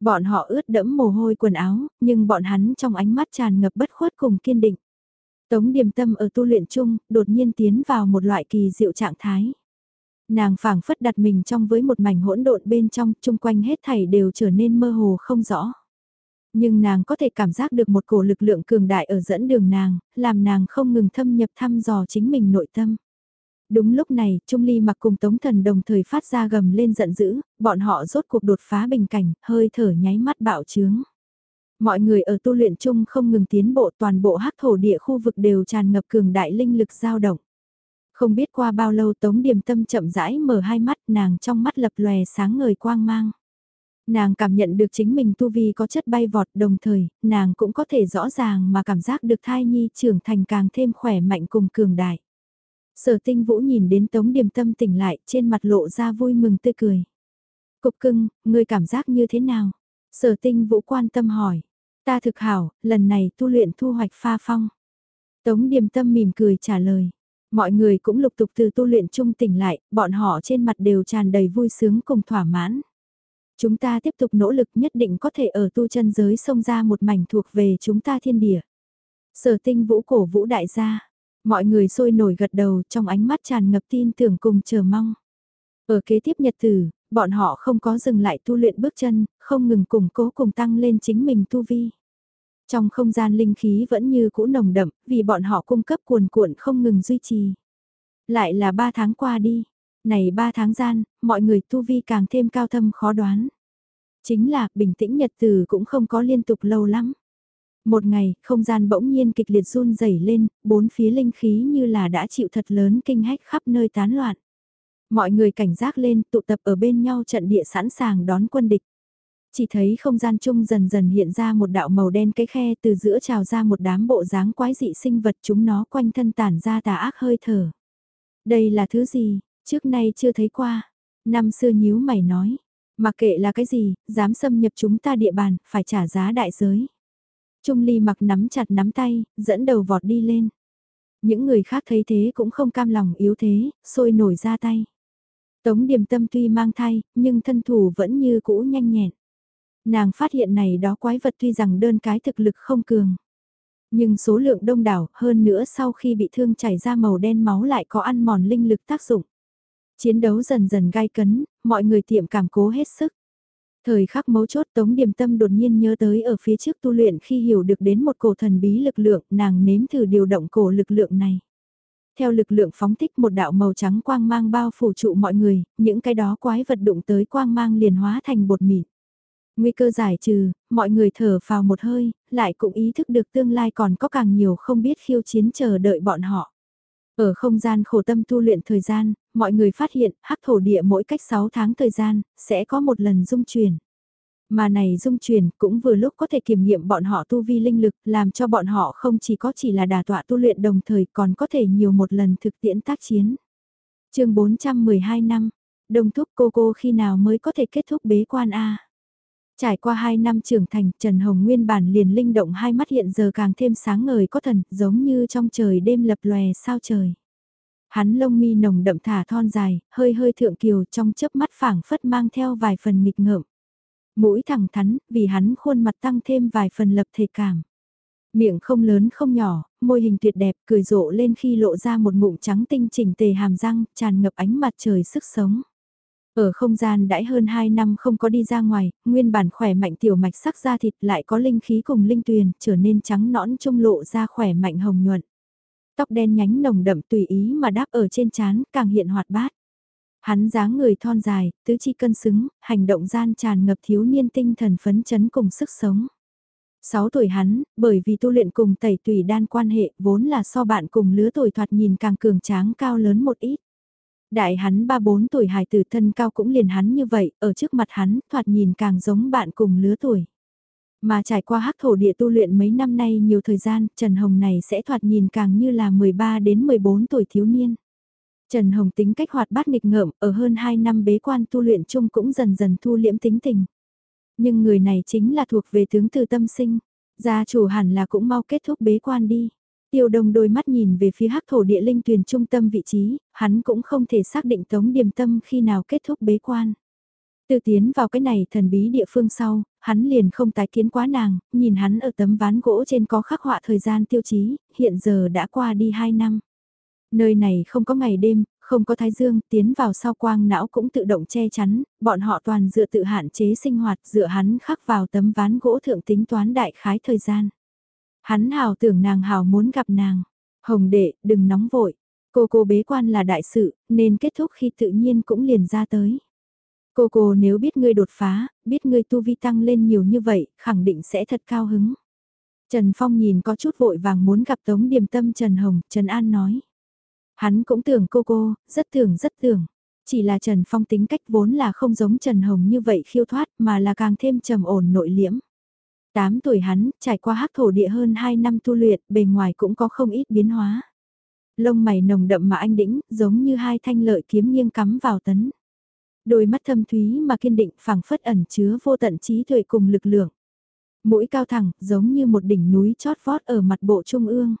S1: Bọn họ ướt đẫm mồ hôi quần áo, nhưng bọn hắn trong ánh mắt tràn ngập bất khuất cùng kiên định. Tống điềm tâm ở tu luyện chung, đột nhiên tiến vào một loại kỳ diệu trạng thái. Nàng phảng phất đặt mình trong với một mảnh hỗn độn bên trong, chung quanh hết thảy đều trở nên mơ hồ không rõ. Nhưng nàng có thể cảm giác được một cổ lực lượng cường đại ở dẫn đường nàng, làm nàng không ngừng thâm nhập thăm dò chính mình nội tâm. Đúng lúc này, Trung Ly mặc cùng Tống Thần đồng thời phát ra gầm lên giận dữ, bọn họ rốt cuộc đột phá bình cảnh, hơi thở nháy mắt bạo trướng. Mọi người ở tu luyện chung không ngừng tiến bộ toàn bộ hắc thổ địa khu vực đều tràn ngập cường đại linh lực dao động. Không biết qua bao lâu Tống Điềm Tâm chậm rãi mở hai mắt nàng trong mắt lập lòe sáng ngời quang mang. Nàng cảm nhận được chính mình tu vi có chất bay vọt đồng thời, nàng cũng có thể rõ ràng mà cảm giác được thai nhi trưởng thành càng thêm khỏe mạnh cùng cường đại. Sở tinh vũ nhìn đến tống điềm tâm tỉnh lại trên mặt lộ ra vui mừng tươi cười. Cục cưng, ngươi cảm giác như thế nào? Sở tinh vũ quan tâm hỏi. Ta thực hảo, lần này tu luyện thu hoạch pha phong. Tống điềm tâm mỉm cười trả lời. Mọi người cũng lục tục từ tu luyện chung tỉnh lại, bọn họ trên mặt đều tràn đầy vui sướng cùng thỏa mãn. Chúng ta tiếp tục nỗ lực nhất định có thể ở tu chân giới xông ra một mảnh thuộc về chúng ta thiên địa. Sở tinh vũ cổ vũ đại gia. Mọi người sôi nổi gật đầu trong ánh mắt tràn ngập tin tưởng cùng chờ mong. Ở kế tiếp nhật tử, bọn họ không có dừng lại tu luyện bước chân, không ngừng củng cố cùng tăng lên chính mình tu vi. Trong không gian linh khí vẫn như cũ nồng đậm, vì bọn họ cung cấp cuồn cuộn không ngừng duy trì. Lại là ba tháng qua đi, này ba tháng gian, mọi người tu vi càng thêm cao thâm khó đoán. Chính là, bình tĩnh nhật từ cũng không có liên tục lâu lắm. Một ngày, không gian bỗng nhiên kịch liệt run rẩy lên, bốn phía linh khí như là đã chịu thật lớn kinh hách khắp nơi tán loạn. Mọi người cảnh giác lên, tụ tập ở bên nhau trận địa sẵn sàng đón quân địch. Chỉ thấy không gian chung dần dần hiện ra một đạo màu đen cái khe từ giữa trào ra một đám bộ dáng quái dị sinh vật chúng nó quanh thân tản ra tà ác hơi thở. Đây là thứ gì, trước nay chưa thấy qua. Năm xưa nhíu mày nói, mặc kệ là cái gì, dám xâm nhập chúng ta địa bàn, phải trả giá đại giới. Trung ly mặc nắm chặt nắm tay, dẫn đầu vọt đi lên. Những người khác thấy thế cũng không cam lòng yếu thế, sôi nổi ra tay. Tống điềm tâm tuy mang thai, nhưng thân thủ vẫn như cũ nhanh nhẹn. Nàng phát hiện này đó quái vật tuy rằng đơn cái thực lực không cường. Nhưng số lượng đông đảo hơn nữa sau khi bị thương chảy ra màu đen máu lại có ăn mòn linh lực tác dụng. Chiến đấu dần dần gai cấn, mọi người tiệm cảm cố hết sức. Thời khắc mấu chốt Tống Điềm Tâm đột nhiên nhớ tới ở phía trước tu luyện khi hiểu được đến một cổ thần bí lực lượng, nàng nếm thử điều động cổ lực lượng này. Theo lực lượng phóng thích một đạo màu trắng quang mang bao phủ trụ mọi người, những cái đó quái vật đụng tới quang mang liền hóa thành bột mịn. Nguy cơ giải trừ, mọi người thở vào một hơi, lại cũng ý thức được tương lai còn có càng nhiều không biết khiêu chiến chờ đợi bọn họ. Ở không gian khổ tâm tu luyện thời gian, mọi người phát hiện hắc thổ địa mỗi cách 6 tháng thời gian, sẽ có một lần dung chuyển. Mà này dung chuyển cũng vừa lúc có thể kiểm nghiệm bọn họ tu vi linh lực, làm cho bọn họ không chỉ có chỉ là đà tọa tu luyện đồng thời còn có thể nhiều một lần thực tiễn tác chiến. chương 412 năm, đồng thúc cô cô khi nào mới có thể kết thúc bế quan A. Trải qua 2 năm trưởng thành, Trần Hồng nguyên bản liền linh động hai mắt hiện giờ càng thêm sáng ngời có thần, giống như trong trời đêm lập lòe sao trời. Hắn lông mi nồng đậm thả thon dài, hơi hơi thượng kiều trong chớp mắt phảng phất mang theo vài phần nghịch ngợm. Mũi thẳng thắn, vì hắn khuôn mặt tăng thêm vài phần lập thể cảm. Miệng không lớn không nhỏ, môi hình tuyệt đẹp, cười rộ lên khi lộ ra một ngụm trắng tinh chỉnh tề hàm răng, tràn ngập ánh mặt trời sức sống. Ở không gian đãi hơn 2 năm không có đi ra ngoài, nguyên bản khỏe mạnh tiểu mạch sắc da thịt lại có linh khí cùng linh tuyền, trở nên trắng nõn trông lộ ra khỏe mạnh hồng nhuận. Tóc đen nhánh nồng đậm tùy ý mà đáp ở trên trán càng hiện hoạt bát. Hắn dáng người thon dài, tứ chi cân xứng, hành động gian tràn ngập thiếu niên tinh thần phấn chấn cùng sức sống. 6 tuổi hắn, bởi vì tu luyện cùng tẩy tùy đan quan hệ vốn là so bạn cùng lứa tuổi thoạt nhìn càng cường tráng cao lớn một ít. Đại hắn 3-4 tuổi hài tử thân cao cũng liền hắn như vậy, ở trước mặt hắn thoạt nhìn càng giống bạn cùng lứa tuổi. Mà trải qua hắc thổ địa tu luyện mấy năm nay nhiều thời gian, Trần Hồng này sẽ thoạt nhìn càng như là 13 đến 14 tuổi thiếu niên. Trần Hồng tính cách hoạt bát nghịch ngợm, ở hơn 2 năm bế quan tu luyện chung cũng dần dần thu liễm tính tình. Nhưng người này chính là thuộc về tướng từ tâm sinh, gia chủ hẳn là cũng mau kết thúc bế quan đi. Tiêu đông đôi mắt nhìn về phía hắc thổ địa linh tuyền trung tâm vị trí, hắn cũng không thể xác định tống điềm tâm khi nào kết thúc bế quan. Từ tiến vào cái này thần bí địa phương sau, hắn liền không tái kiến quá nàng, nhìn hắn ở tấm ván gỗ trên có khắc họa thời gian tiêu chí, hiện giờ đã qua đi 2 năm. Nơi này không có ngày đêm, không có thái dương, tiến vào sau quang não cũng tự động che chắn, bọn họ toàn dựa tự hạn chế sinh hoạt, dựa hắn khắc vào tấm ván gỗ thượng tính toán đại khái thời gian. Hắn hào tưởng nàng hào muốn gặp nàng. Hồng đệ, đừng nóng vội. Cô cô bế quan là đại sự, nên kết thúc khi tự nhiên cũng liền ra tới. Cô cô nếu biết ngươi đột phá, biết ngươi tu vi tăng lên nhiều như vậy, khẳng định sẽ thật cao hứng. Trần Phong nhìn có chút vội vàng muốn gặp Tống Điềm Tâm Trần Hồng, Trần An nói. Hắn cũng tưởng cô cô, rất tưởng rất tưởng. Chỉ là Trần Phong tính cách vốn là không giống Trần Hồng như vậy khiêu thoát mà là càng thêm trầm ổn nội liễm. 8 tuổi hắn, trải qua hắc thổ địa hơn 2 năm tu luyện, bề ngoài cũng có không ít biến hóa. Lông mày nồng đậm mà anh đĩnh, giống như hai thanh lợi kiếm nghiêng cắm vào tấn. Đôi mắt thâm thúy mà kiên định phảng phất ẩn chứa vô tận trí tuệ cùng lực lượng. Mũi cao thẳng, giống như một đỉnh núi chót vót ở mặt bộ trung ương.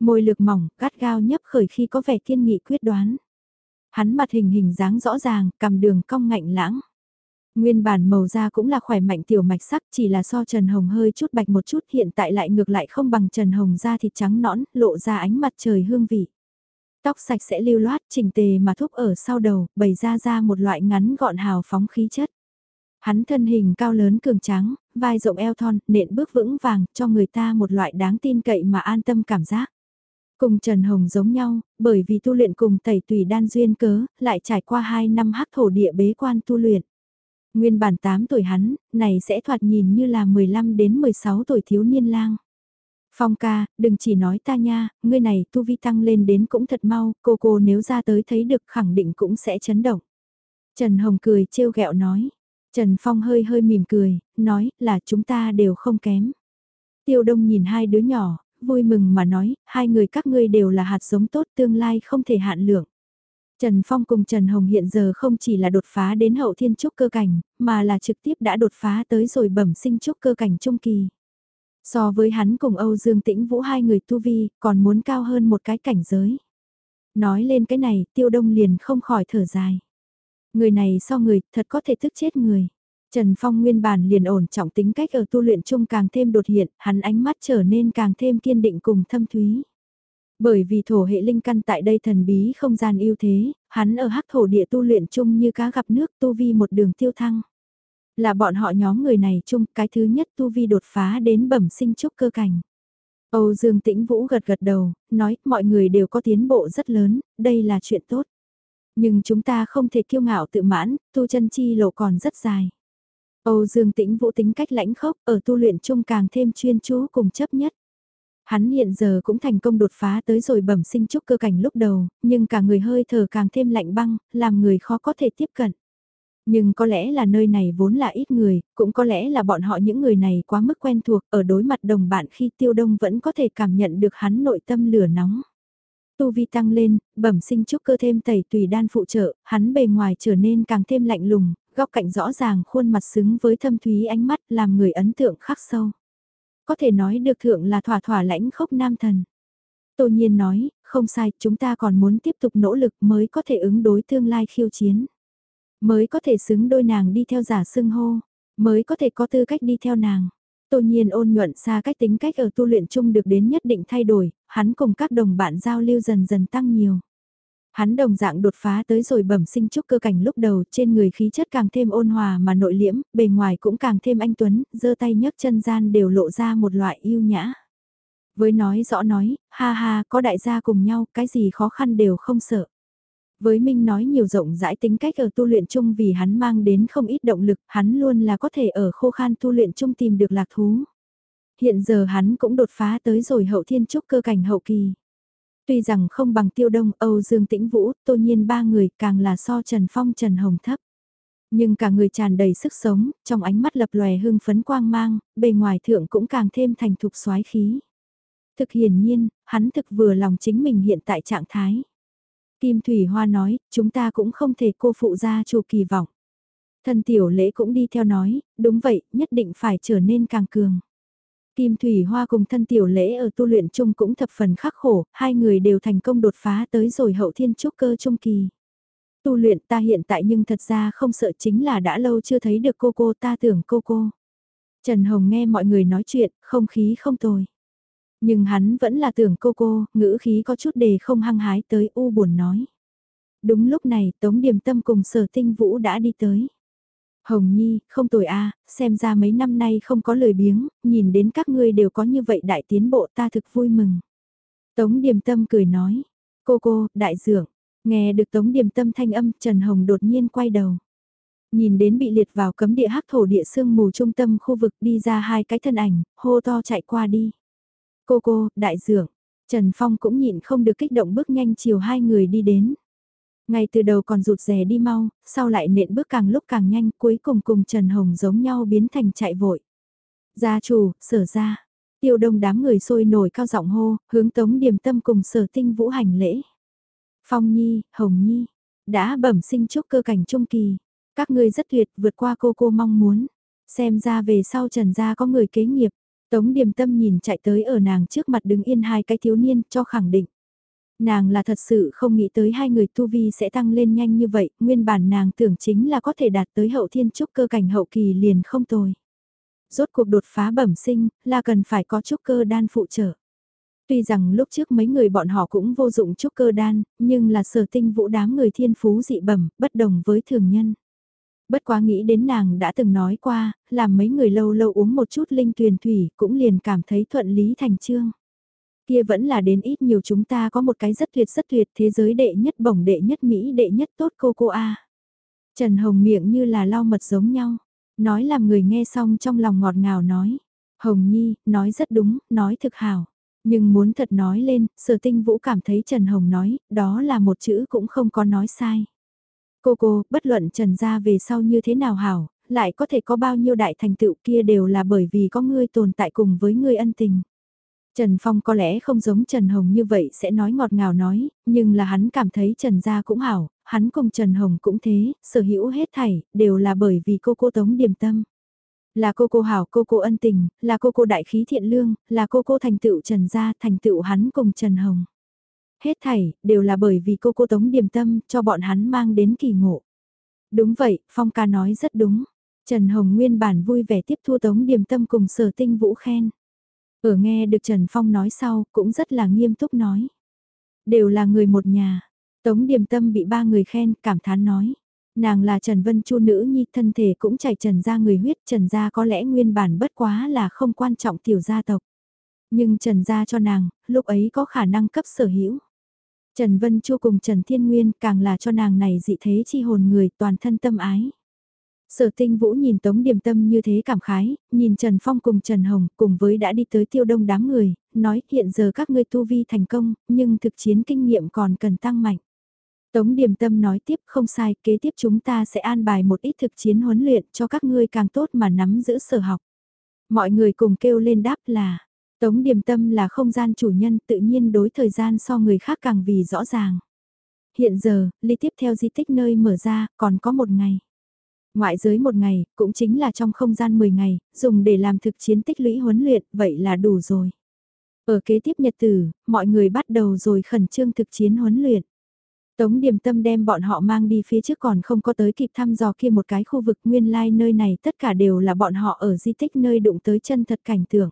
S1: Môi lược mỏng, cắt gao nhấp khởi khi có vẻ kiên nghị quyết đoán. Hắn mặt hình hình dáng rõ ràng, cầm đường cong ngạnh lãng. Nguyên bản màu da cũng là khỏe mạnh tiểu mạch sắc chỉ là so Trần Hồng hơi chút bạch một chút hiện tại lại ngược lại không bằng Trần Hồng da thịt trắng nõn, lộ ra ánh mặt trời hương vị. Tóc sạch sẽ lưu loát chỉnh tề mà thúc ở sau đầu, bày ra ra một loại ngắn gọn hào phóng khí chất. Hắn thân hình cao lớn cường tráng, vai rộng eo thon, nện bước vững vàng, cho người ta một loại đáng tin cậy mà an tâm cảm giác. Cùng Trần Hồng giống nhau, bởi vì tu luyện cùng tẩy tùy đan duyên cớ, lại trải qua 2 năm hắc thổ địa bế quan tu luyện. Nguyên bản 8 tuổi hắn, này sẽ thoạt nhìn như là 15 đến 16 tuổi thiếu niên lang. Phong ca, đừng chỉ nói ta nha, ngươi này tu vi tăng lên đến cũng thật mau, cô cô nếu ra tới thấy được khẳng định cũng sẽ chấn động. Trần Hồng cười trêu ghẹo nói. Trần Phong hơi hơi mỉm cười, nói là chúng ta đều không kém. Tiêu Đông nhìn hai đứa nhỏ, vui mừng mà nói, hai người các ngươi đều là hạt giống tốt tương lai không thể hạn lượng. Trần Phong cùng Trần Hồng hiện giờ không chỉ là đột phá đến hậu thiên trúc cơ cảnh, mà là trực tiếp đã đột phá tới rồi bẩm sinh trúc cơ cảnh trung kỳ. So với hắn cùng Âu Dương Tĩnh Vũ hai người tu vi, còn muốn cao hơn một cái cảnh giới. Nói lên cái này, tiêu đông liền không khỏi thở dài. Người này so người, thật có thể thức chết người. Trần Phong nguyên bản liền ổn trọng tính cách ở tu luyện chung càng thêm đột hiện, hắn ánh mắt trở nên càng thêm kiên định cùng thâm thúy. Bởi vì thổ hệ linh căn tại đây thần bí không gian ưu thế, hắn ở hắc thổ địa tu luyện chung như cá gặp nước tu vi một đường tiêu thăng. Là bọn họ nhóm người này chung cái thứ nhất tu vi đột phá đến bẩm sinh trúc cơ cảnh. Âu Dương Tĩnh Vũ gật gật đầu, nói mọi người đều có tiến bộ rất lớn, đây là chuyện tốt. Nhưng chúng ta không thể kiêu ngạo tự mãn, tu chân chi lộ còn rất dài. Âu Dương Tĩnh Vũ tính cách lãnh khốc ở tu luyện chung càng thêm chuyên chú cùng chấp nhất. Hắn hiện giờ cũng thành công đột phá tới rồi bẩm sinh trúc cơ cảnh lúc đầu, nhưng cả người hơi thở càng thêm lạnh băng, làm người khó có thể tiếp cận. Nhưng có lẽ là nơi này vốn là ít người, cũng có lẽ là bọn họ những người này quá mức quen thuộc ở đối mặt đồng bạn khi tiêu đông vẫn có thể cảm nhận được hắn nội tâm lửa nóng. Tu vi tăng lên, bẩm sinh trúc cơ thêm tẩy tùy đan phụ trợ, hắn bề ngoài trở nên càng thêm lạnh lùng, góc cạnh rõ ràng khuôn mặt xứng với thâm thúy ánh mắt làm người ấn tượng khắc sâu. Có thể nói được thượng là thỏa thỏa lãnh khốc nam thần. Tô nhiên nói, không sai, chúng ta còn muốn tiếp tục nỗ lực mới có thể ứng đối tương lai khiêu chiến. Mới có thể xứng đôi nàng đi theo giả xưng hô, mới có thể có tư cách đi theo nàng. Tô nhiên ôn nhuận xa cách tính cách ở tu luyện chung được đến nhất định thay đổi, hắn cùng các đồng bạn giao lưu dần dần tăng nhiều. Hắn đồng dạng đột phá tới rồi bẩm sinh trúc cơ cảnh lúc đầu trên người khí chất càng thêm ôn hòa mà nội liễm, bề ngoài cũng càng thêm anh tuấn, giơ tay nhấc chân gian đều lộ ra một loại yêu nhã. Với nói rõ nói, ha ha, có đại gia cùng nhau, cái gì khó khăn đều không sợ. Với Minh nói nhiều rộng rãi tính cách ở tu luyện chung vì hắn mang đến không ít động lực, hắn luôn là có thể ở khô khan tu luyện chung tìm được lạc thú. Hiện giờ hắn cũng đột phá tới rồi hậu thiên trúc cơ cảnh hậu kỳ. Tuy rằng không bằng tiêu đông, Âu Dương Tĩnh Vũ, tô nhiên ba người càng là so Trần Phong Trần Hồng thấp. Nhưng cả người tràn đầy sức sống, trong ánh mắt lập lòe hưng phấn quang mang, bề ngoài thượng cũng càng thêm thành thục soái khí. Thực hiển nhiên, hắn thực vừa lòng chính mình hiện tại trạng thái. Kim Thủy Hoa nói, chúng ta cũng không thể cô phụ gia chủ kỳ vọng. Thân tiểu lễ cũng đi theo nói, đúng vậy, nhất định phải trở nên càng cường. Kim Thủy Hoa cùng thân tiểu lễ ở tu luyện chung cũng thập phần khắc khổ, hai người đều thành công đột phá tới rồi hậu thiên trúc cơ trung kỳ. Tu luyện ta hiện tại nhưng thật ra không sợ chính là đã lâu chưa thấy được cô cô ta tưởng cô cô. Trần Hồng nghe mọi người nói chuyện, không khí không tồi. Nhưng hắn vẫn là tưởng cô cô, ngữ khí có chút đề không hăng hái tới u buồn nói. Đúng lúc này Tống Điềm Tâm cùng sở tinh vũ đã đi tới. Hồng Nhi, không tồi a, xem ra mấy năm nay không có lời biếng, nhìn đến các ngươi đều có như vậy đại tiến bộ ta thực vui mừng. Tống Điềm Tâm cười nói, cô cô, đại dượng, nghe được Tống Điềm Tâm thanh âm Trần Hồng đột nhiên quay đầu. Nhìn đến bị liệt vào cấm địa hắc thổ địa sương mù trung tâm khu vực đi ra hai cái thân ảnh, hô to chạy qua đi. Cô cô, đại dượng, Trần Phong cũng nhịn không được kích động bước nhanh chiều hai người đi đến. Ngay từ đầu còn rụt rè đi mau, sau lại nện bước càng lúc càng nhanh cuối cùng cùng Trần Hồng giống nhau biến thành chạy vội. Gia chủ, sở ra. Tiêu đông đám người sôi nổi cao giọng hô, hướng tống điểm tâm cùng sở tinh vũ hành lễ. Phong Nhi, Hồng Nhi, đã bẩm sinh chúc cơ cảnh trung kỳ. Các ngươi rất tuyệt vượt qua cô cô mong muốn. Xem ra về sau Trần gia có người kế nghiệp. Tống điềm tâm nhìn chạy tới ở nàng trước mặt đứng yên hai cái thiếu niên cho khẳng định. Nàng là thật sự không nghĩ tới hai người tu vi sẽ tăng lên nhanh như vậy, nguyên bản nàng tưởng chính là có thể đạt tới hậu thiên trúc cơ cảnh hậu kỳ liền không tồi. Rốt cuộc đột phá bẩm sinh, là cần phải có trúc cơ đan phụ trợ. Tuy rằng lúc trước mấy người bọn họ cũng vô dụng trúc cơ đan, nhưng là sở tinh vũ đám người thiên phú dị bẩm, bất đồng với thường nhân. Bất quá nghĩ đến nàng đã từng nói qua, làm mấy người lâu lâu uống một chút linh tuyền thủy cũng liền cảm thấy thuận lý thành trương kia vẫn là đến ít nhiều chúng ta có một cái rất tuyệt rất tuyệt thế giới đệ nhất bổng đệ nhất Mỹ đệ nhất tốt cô cô A. Trần Hồng miệng như là lau mật giống nhau, nói làm người nghe xong trong lòng ngọt ngào nói. Hồng Nhi, nói rất đúng, nói thực hảo. Nhưng muốn thật nói lên, sở tinh vũ cảm thấy Trần Hồng nói, đó là một chữ cũng không có nói sai. Cô cô, bất luận Trần gia về sau như thế nào hảo, lại có thể có bao nhiêu đại thành tựu kia đều là bởi vì có ngươi tồn tại cùng với ngươi ân tình. Trần Phong có lẽ không giống Trần Hồng như vậy sẽ nói ngọt ngào nói, nhưng là hắn cảm thấy Trần gia cũng hảo, hắn cùng Trần Hồng cũng thế, sở hữu hết thảy, đều là bởi vì cô cô tống điềm tâm. Là cô cô hảo, cô cô ân tình, là cô cô đại khí thiện lương, là cô cô thành tựu Trần gia, thành tựu hắn cùng Trần Hồng. Hết thảy, đều là bởi vì cô cô tống điềm tâm, cho bọn hắn mang đến kỳ ngộ. Đúng vậy, Phong ca nói rất đúng. Trần Hồng nguyên bản vui vẻ tiếp thu tống điềm tâm cùng sở tinh vũ khen. Ở nghe được Trần Phong nói sau, cũng rất là nghiêm túc nói. Đều là người một nhà. Tống Điềm Tâm bị ba người khen, cảm thán nói. Nàng là Trần Vân Chu nữ nhi, thân thể cũng chảy Trần ra người huyết, Trần gia có lẽ nguyên bản bất quá là không quan trọng tiểu gia tộc. Nhưng Trần gia cho nàng, lúc ấy có khả năng cấp sở hữu. Trần Vân Chu cùng Trần Thiên Nguyên càng là cho nàng này dị thế chi hồn người toàn thân tâm ái. Sở tinh vũ nhìn Tống Điềm Tâm như thế cảm khái, nhìn Trần Phong cùng Trần Hồng cùng với đã đi tới tiêu đông đám người, nói hiện giờ các ngươi tu vi thành công, nhưng thực chiến kinh nghiệm còn cần tăng mạnh. Tống Điềm Tâm nói tiếp không sai, kế tiếp chúng ta sẽ an bài một ít thực chiến huấn luyện cho các ngươi càng tốt mà nắm giữ sở học. Mọi người cùng kêu lên đáp là, Tống Điềm Tâm là không gian chủ nhân tự nhiên đối thời gian so người khác càng vì rõ ràng. Hiện giờ, ly tiếp theo di tích nơi mở ra, còn có một ngày. Ngoại giới một ngày, cũng chính là trong không gian 10 ngày, dùng để làm thực chiến tích lũy huấn luyện, vậy là đủ rồi. Ở kế tiếp nhật tử, mọi người bắt đầu rồi khẩn trương thực chiến huấn luyện. Tống điểm tâm đem bọn họ mang đi phía trước còn không có tới kịp thăm dò kia một cái khu vực nguyên lai nơi này tất cả đều là bọn họ ở di tích nơi đụng tới chân thật cảnh tượng.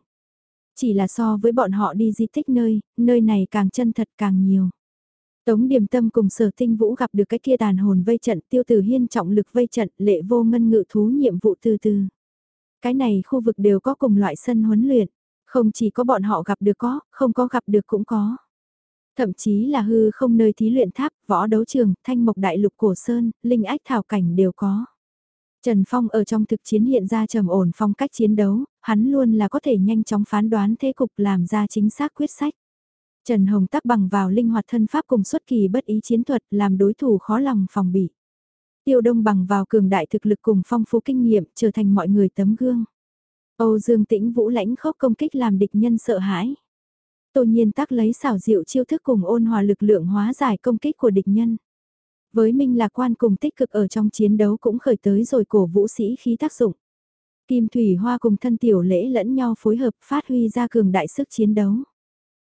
S1: Chỉ là so với bọn họ đi di tích nơi, nơi này càng chân thật càng nhiều. Tống Điềm Tâm cùng Sở Tinh Vũ gặp được cái kia tàn hồn vây trận, Tiêu Tử Hiên trọng lực vây trận, lệ vô ngân ngự thú nhiệm vụ từ từ. Cái này khu vực đều có cùng loại sân huấn luyện, Không chỉ có bọn họ gặp được có, không có gặp được cũng có. Thậm chí là hư không nơi thí luyện tháp, võ đấu trường, thanh mộc đại lục cổ sơn, linh ách thảo cảnh đều có. Trần Phong ở trong thực chiến hiện ra trầm ổn phong cách chiến đấu, hắn luôn là có thể nhanh chóng phán đoán thế cục làm ra chính xác quyết sách. Trần Hồng tắc bằng vào linh hoạt thân pháp cùng xuất kỳ bất ý chiến thuật làm đối thủ khó lòng phòng bị. Tiêu Đông bằng vào cường đại thực lực cùng phong phú kinh nghiệm trở thành mọi người tấm gương. Âu Dương Tĩnh Vũ lãnh khốc công kích làm địch nhân sợ hãi. Tô nhiên tắc lấy xảo diệu chiêu thức cùng ôn hòa lực lượng hóa giải công kích của địch nhân. Với Minh Lạc Quan cùng tích cực ở trong chiến đấu cũng khởi tới rồi cổ vũ sĩ khí tác dụng. Kim Thủy Hoa cùng thân tiểu lễ lẫn nhau phối hợp phát huy ra cường đại sức chiến đấu.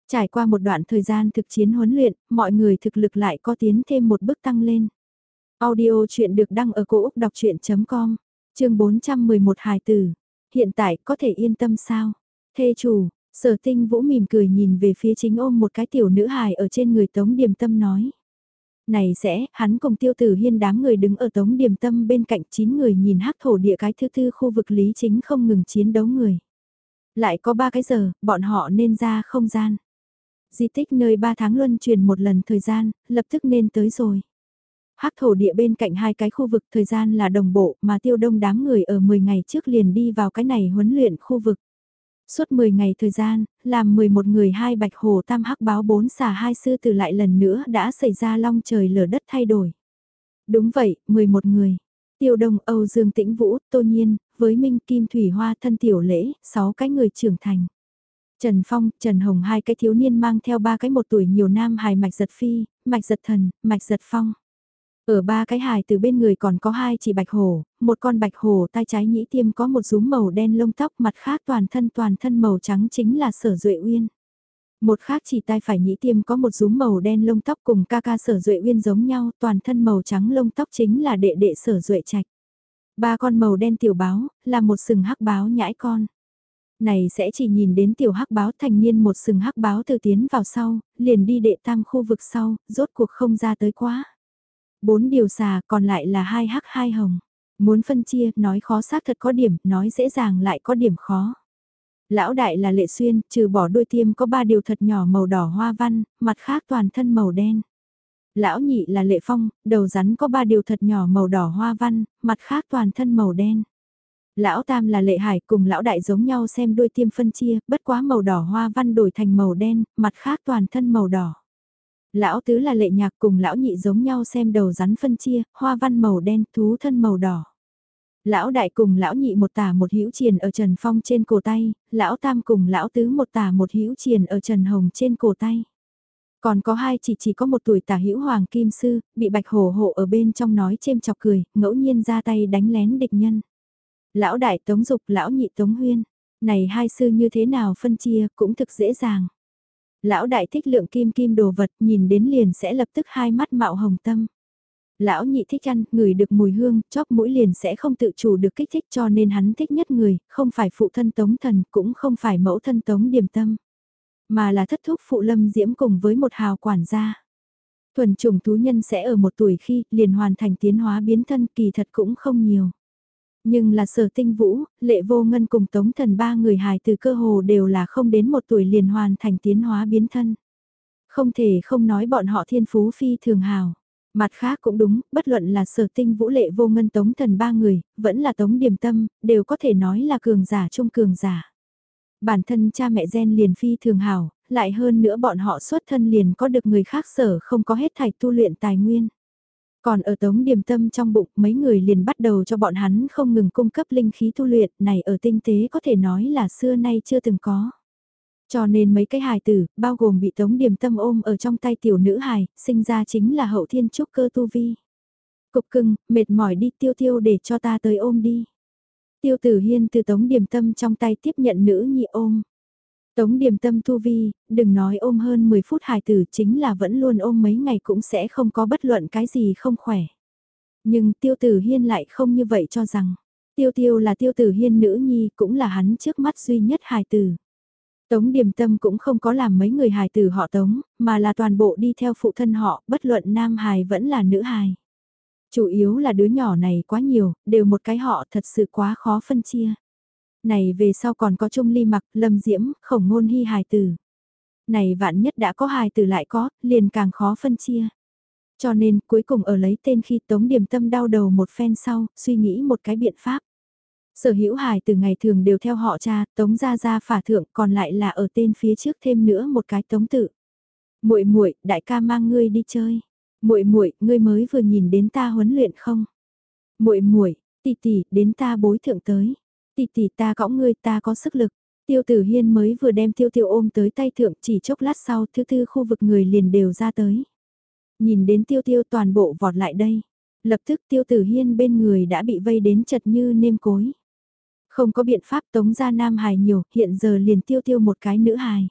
S1: Trải qua một đoạn thời gian thực chiến huấn luyện, mọi người thực lực lại có tiến thêm một bước tăng lên. Audio chuyện được đăng ở cổ Úc đọc chuyện.com, chương 411 hài tử. Hiện tại có thể yên tâm sao? Thê chủ, sở tinh vũ mỉm cười nhìn về phía chính ôm một cái tiểu nữ hài ở trên người tống điềm tâm nói. Này sẽ, hắn cùng tiêu tử hiên đám người đứng ở tống điểm tâm bên cạnh 9 người nhìn hắc thổ địa cái thứ tư khu vực lý chính không ngừng chiến đấu người. Lại có ba cái giờ, bọn họ nên ra không gian. Di tích nơi 3 tháng luân truyền một lần thời gian, lập tức nên tới rồi. Hắc thổ địa bên cạnh hai cái khu vực thời gian là đồng bộ mà tiêu đông đám người ở 10 ngày trước liền đi vào cái này huấn luyện khu vực. Suốt 10 ngày thời gian, làm 11 người hai bạch hồ tam hắc báo bốn xà hai sư từ lại lần nữa đã xảy ra long trời lở đất thay đổi. Đúng vậy, 11 người. Tiêu Đông, Âu Dương Tĩnh Vũ, Tô Nhiên, với Minh Kim Thủy Hoa thân tiểu lễ, 6 cái người trưởng thành. Trần Phong, Trần Hồng hai cái thiếu niên mang theo ba cái một tuổi nhiều nam hài mạch giật phi, mạch giật thần, mạch giật phong. Ở ba cái hài từ bên người còn có hai chỉ bạch hổ, một con bạch hổ tai trái nhĩ tiêm có một rúm màu đen lông tóc mặt khác toàn thân toàn thân màu trắng chính là sở duệ uyên. Một khác chỉ tai phải nhĩ tiêm có một rúm màu đen lông tóc cùng ca ca sở duệ uyên giống nhau toàn thân màu trắng lông tóc chính là đệ đệ sở duệ trạch. Ba con màu đen tiểu báo, là một sừng hắc báo nhãi con. Này sẽ chỉ nhìn đến tiểu hắc báo thành niên một sừng hắc báo từ tiến vào sau, liền đi đệ tam khu vực sau, rốt cuộc không ra tới quá. Bốn điều xà còn lại là hai hắc hai hồng. Muốn phân chia, nói khó xác thật có điểm, nói dễ dàng lại có điểm khó. Lão đại là lệ xuyên, trừ bỏ đôi tiêm có ba điều thật nhỏ màu đỏ hoa văn, mặt khác toàn thân màu đen. Lão nhị là lệ phong, đầu rắn có ba điều thật nhỏ màu đỏ hoa văn, mặt khác toàn thân màu đen. Lão tam là lệ hải cùng lão đại giống nhau xem đôi tiêm phân chia, bất quá màu đỏ hoa văn đổi thành màu đen, mặt khác toàn thân màu đỏ. Lão tứ là lệ nhạc cùng lão nhị giống nhau xem đầu rắn phân chia, hoa văn màu đen, thú thân màu đỏ. Lão đại cùng lão nhị một tả một hữu triền ở Trần Phong trên cổ tay, lão tam cùng lão tứ một tả một hữu triền ở Trần Hồng trên cổ tay. Còn có hai chỉ chỉ có một tuổi tả hữu hoàng kim sư, bị bạch hổ hộ ở bên trong nói chêm chọc cười, ngẫu nhiên ra tay đánh lén địch nhân. Lão đại tống dục lão nhị tống huyên, này hai sư như thế nào phân chia cũng thực dễ dàng. Lão đại thích lượng kim kim đồ vật nhìn đến liền sẽ lập tức hai mắt mạo hồng tâm. Lão nhị thích ăn, người được mùi hương, chóp mũi liền sẽ không tự chủ được kích thích cho nên hắn thích nhất người, không phải phụ thân tống thần, cũng không phải mẫu thân tống điểm tâm. Mà là thất thúc phụ lâm diễm cùng với một hào quản gia. Thuần trùng thú nhân sẽ ở một tuổi khi liền hoàn thành tiến hóa biến thân kỳ thật cũng không nhiều. Nhưng là sở tinh vũ, lệ vô ngân cùng tống thần ba người hài từ cơ hồ đều là không đến một tuổi liền hoàn thành tiến hóa biến thân. Không thể không nói bọn họ thiên phú phi thường hào. Mặt khác cũng đúng, bất luận là sở tinh vũ lệ vô ngân tống thần ba người, vẫn là tống điểm tâm, đều có thể nói là cường giả trung cường giả. Bản thân cha mẹ gen liền phi thường hào, lại hơn nữa bọn họ xuất thân liền có được người khác sở không có hết thảy tu luyện tài nguyên. Còn ở tống điềm tâm trong bụng mấy người liền bắt đầu cho bọn hắn không ngừng cung cấp linh khí tu luyện này ở tinh tế có thể nói là xưa nay chưa từng có. Cho nên mấy cái hài tử, bao gồm bị tống điềm tâm ôm ở trong tay tiểu nữ hài, sinh ra chính là hậu thiên trúc cơ tu vi. Cục cưng, mệt mỏi đi tiêu tiêu để cho ta tới ôm đi. Tiêu tử hiên từ tống điềm tâm trong tay tiếp nhận nữ nhị ôm. Tống điềm tâm tu vi, đừng nói ôm hơn 10 phút hài tử chính là vẫn luôn ôm mấy ngày cũng sẽ không có bất luận cái gì không khỏe. Nhưng tiêu tử hiên lại không như vậy cho rằng, tiêu tiêu là tiêu tử hiên nữ nhi cũng là hắn trước mắt duy nhất hài tử. Tống điềm tâm cũng không có làm mấy người hài tử họ tống, mà là toàn bộ đi theo phụ thân họ, bất luận nam hài vẫn là nữ hài. Chủ yếu là đứa nhỏ này quá nhiều, đều một cái họ thật sự quá khó phân chia. Này về sau còn có Trung Ly mặc, Lâm Diễm, khổng ngôn hy hài tử. Này vạn nhất đã có hài tử lại có, liền càng khó phân chia. Cho nên cuối cùng ở lấy tên khi Tống Điểm Tâm đau đầu một phen sau, suy nghĩ một cái biện pháp. Sở hữu hài từ ngày thường đều theo họ cha, Tống gia gia phả thượng, còn lại là ở tên phía trước thêm nữa một cái Tống tự. Muội muội, đại ca mang ngươi đi chơi. Muội muội, ngươi mới vừa nhìn đến ta huấn luyện không? Muội muội, tỷ tỷ, đến ta bối thượng tới. Tỷ tỷ ta cõng ngươi, ta có sức lực. Tiêu Tử Hiên mới vừa đem Tiêu Tiêu ôm tới tay thượng, chỉ chốc lát sau, thứ tư khu vực người liền đều ra tới. Nhìn đến Tiêu Tiêu toàn bộ vọt lại đây. Lập tức Tiêu Tử Hiên bên người đã bị vây đến chật như nêm cối. Không có biện pháp tống ra nam hài nhiều, hiện giờ liền tiêu tiêu một cái nữ hài.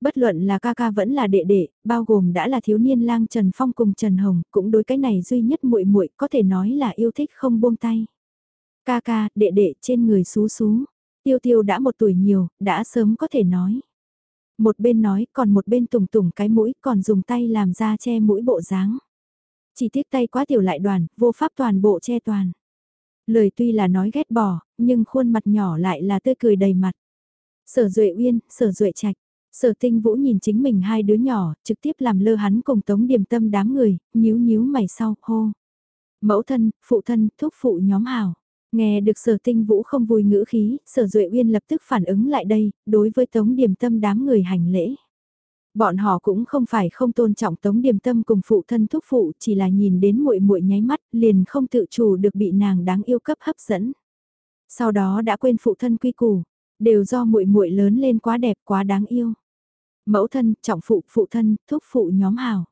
S1: Bất luận là ca ca vẫn là đệ đệ, bao gồm đã là thiếu niên lang Trần Phong cùng Trần Hồng, cũng đối cái này duy nhất muội muội có thể nói là yêu thích không buông tay. Ca ca, đệ đệ trên người xú xú, tiêu tiêu đã một tuổi nhiều, đã sớm có thể nói. Một bên nói, còn một bên tùng tùng cái mũi, còn dùng tay làm ra che mũi bộ dáng. Chỉ tiếc tay quá tiểu lại đoàn, vô pháp toàn bộ che toàn. Lời tuy là nói ghét bỏ, nhưng khuôn mặt nhỏ lại là tươi cười đầy mặt. Sở Duệ Uyên, Sở Duệ Trạch, Sở Tinh Vũ nhìn chính mình hai đứa nhỏ, trực tiếp làm lơ hắn cùng tống điềm tâm đám người, nhíu nhíu mày sau, hô. Mẫu thân, phụ thân, thúc phụ nhóm hào. Nghe được sở tinh vũ không vui ngữ khí, sở duệ uyên lập tức phản ứng lại đây, đối với tống điềm tâm đám người hành lễ. Bọn họ cũng không phải không tôn trọng Tống Điềm Tâm cùng phụ thân thúc phụ, chỉ là nhìn đến muội muội nháy mắt, liền không tự chủ được bị nàng đáng yêu cấp hấp dẫn. Sau đó đã quên phụ thân quy củ, đều do muội muội lớn lên quá đẹp quá đáng yêu. Mẫu thân, trọng phụ, phụ thân, thúc phụ nhóm hào.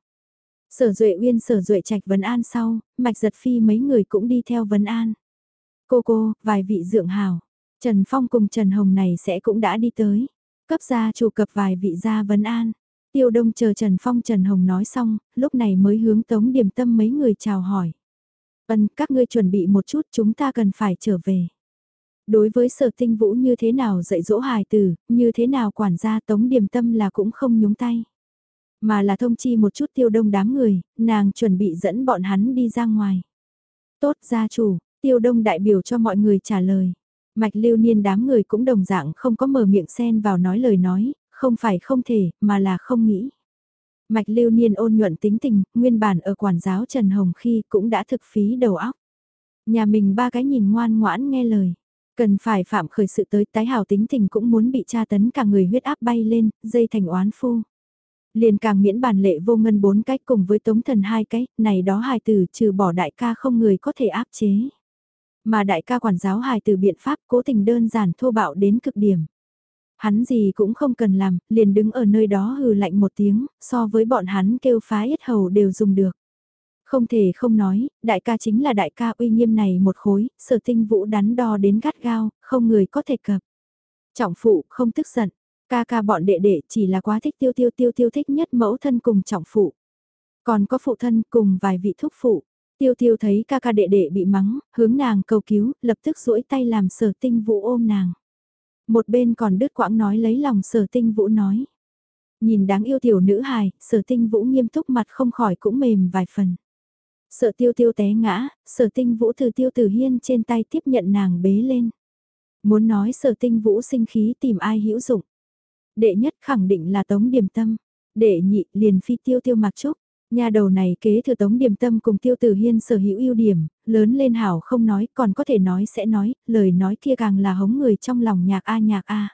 S1: Sở Duệ Uyên Sở Duệ Trạch vấn an sau, Mạch Giật Phi mấy người cũng đi theo vấn an. Cô cô, vài vị dượng hảo Trần Phong cùng Trần Hồng này sẽ cũng đã đi tới. Cấp gia chủ cập vài vị gia vấn an. Tiêu đông chờ Trần Phong Trần Hồng nói xong, lúc này mới hướng tống điểm tâm mấy người chào hỏi. Ân, các ngươi chuẩn bị một chút chúng ta cần phải trở về. Đối với sở tinh vũ như thế nào dạy dỗ hài tử, như thế nào quản gia tống điểm tâm là cũng không nhúng tay. Mà là thông chi một chút tiêu đông đám người, nàng chuẩn bị dẫn bọn hắn đi ra ngoài. Tốt gia chủ, tiêu đông đại biểu cho mọi người trả lời. Mạch lưu niên đám người cũng đồng dạng không có mở miệng xen vào nói lời nói, không phải không thể, mà là không nghĩ. Mạch lưu niên ôn nhuận tính tình, nguyên bản ở quản giáo Trần Hồng khi cũng đã thực phí đầu óc. Nhà mình ba cái nhìn ngoan ngoãn nghe lời. Cần phải phạm khởi sự tới tái hào tính tình cũng muốn bị tra tấn cả người huyết áp bay lên, dây thành oán phu. Liền càng miễn bản lệ vô ngân bốn cách cùng với tống thần hai cái, này đó hài tử trừ bỏ đại ca không người có thể áp chế. Mà đại ca quản giáo hài từ biện pháp cố tình đơn giản thô bạo đến cực điểm. Hắn gì cũng không cần làm, liền đứng ở nơi đó hừ lạnh một tiếng, so với bọn hắn kêu phá yết hầu đều dùng được. Không thể không nói, đại ca chính là đại ca uy nghiêm này một khối, sở tinh vũ đắn đo đến gắt gao, không người có thể cập. Trọng phụ không tức giận, ca ca bọn đệ đệ chỉ là quá thích tiêu tiêu tiêu tiêu thích nhất mẫu thân cùng trọng phụ. Còn có phụ thân cùng vài vị thúc phụ. Tiêu tiêu thấy ca ca đệ đệ bị mắng, hướng nàng cầu cứu, lập tức duỗi tay làm sở tinh vũ ôm nàng. Một bên còn đứt quãng nói lấy lòng sở tinh vũ nói. Nhìn đáng yêu tiểu nữ hài, sở tinh vũ nghiêm túc mặt không khỏi cũng mềm vài phần. Sở tiêu tiêu té ngã, sở tinh vũ từ tiêu tử hiên trên tay tiếp nhận nàng bế lên. Muốn nói sở tinh vũ sinh khí tìm ai hữu dụng. Đệ nhất khẳng định là tống điểm tâm. Đệ nhị liền phi tiêu tiêu mặc trúc. Nhà đầu này kế thừa tống điểm tâm cùng tiêu tử hiên sở hữu ưu điểm, lớn lên hảo không nói, còn có thể nói sẽ nói, lời nói kia càng là hống người trong lòng nhạc a nhạc a.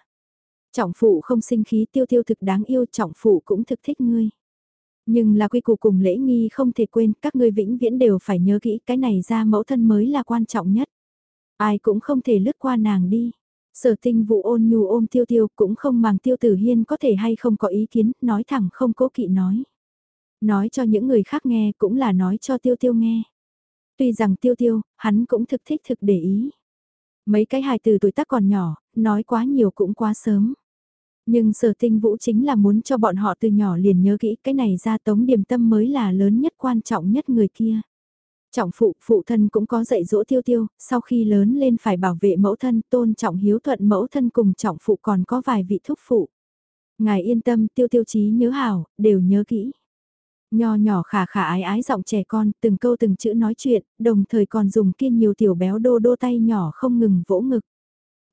S1: Trọng phụ không sinh khí tiêu tiêu thực đáng yêu, trọng phụ cũng thực thích ngươi. Nhưng là quy củ cùng lễ nghi không thể quên, các ngươi vĩnh viễn đều phải nhớ kỹ cái này ra mẫu thân mới là quan trọng nhất. Ai cũng không thể lướt qua nàng đi. Sở tinh vụ ôn nhu ôm tiêu tiêu cũng không màng tiêu tử hiên có thể hay không có ý kiến, nói thẳng không cố kỵ nói. Nói cho những người khác nghe cũng là nói cho tiêu tiêu nghe. Tuy rằng tiêu tiêu, hắn cũng thực thích thực để ý. Mấy cái hài từ tuổi tác còn nhỏ, nói quá nhiều cũng quá sớm. Nhưng sở tinh vũ chính là muốn cho bọn họ từ nhỏ liền nhớ kỹ cái này ra tống điểm tâm mới là lớn nhất quan trọng nhất người kia. Trọng phụ, phụ thân cũng có dạy dỗ tiêu tiêu, sau khi lớn lên phải bảo vệ mẫu thân, tôn trọng hiếu thuận mẫu thân cùng trọng phụ còn có vài vị thúc phụ. Ngài yên tâm tiêu tiêu chí nhớ hảo, đều nhớ kỹ. Nho nhỏ khả khả ái ái giọng trẻ con, từng câu từng chữ nói chuyện, đồng thời còn dùng kia nhiều tiểu béo đô đô tay nhỏ không ngừng vỗ ngực.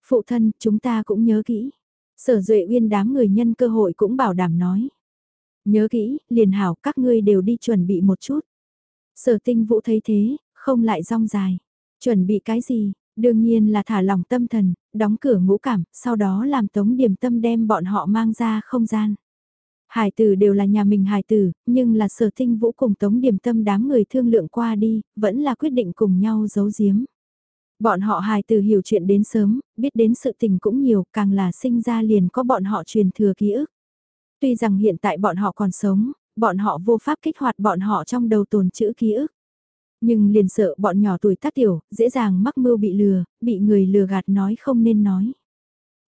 S1: Phụ thân, chúng ta cũng nhớ kỹ. Sở Duệ Uyên đám người nhân cơ hội cũng bảo đảm nói. Nhớ kỹ, liền hảo các ngươi đều đi chuẩn bị một chút. Sở tinh vũ thấy thế, không lại rong dài. Chuẩn bị cái gì? Đương nhiên là thả lỏng tâm thần, đóng cửa ngũ cảm, sau đó làm tống điểm tâm đem bọn họ mang ra không gian. Hải tử đều là nhà mình hải tử, nhưng là sở tinh vũ cùng tống điểm tâm đám người thương lượng qua đi, vẫn là quyết định cùng nhau giấu giếm. Bọn họ hài từ hiểu chuyện đến sớm, biết đến sự tình cũng nhiều, càng là sinh ra liền có bọn họ truyền thừa ký ức. Tuy rằng hiện tại bọn họ còn sống, bọn họ vô pháp kích hoạt bọn họ trong đầu tồn chữ ký ức. Nhưng liền sợ bọn nhỏ tuổi tác tiểu, dễ dàng mắc mưu bị lừa, bị người lừa gạt nói không nên nói.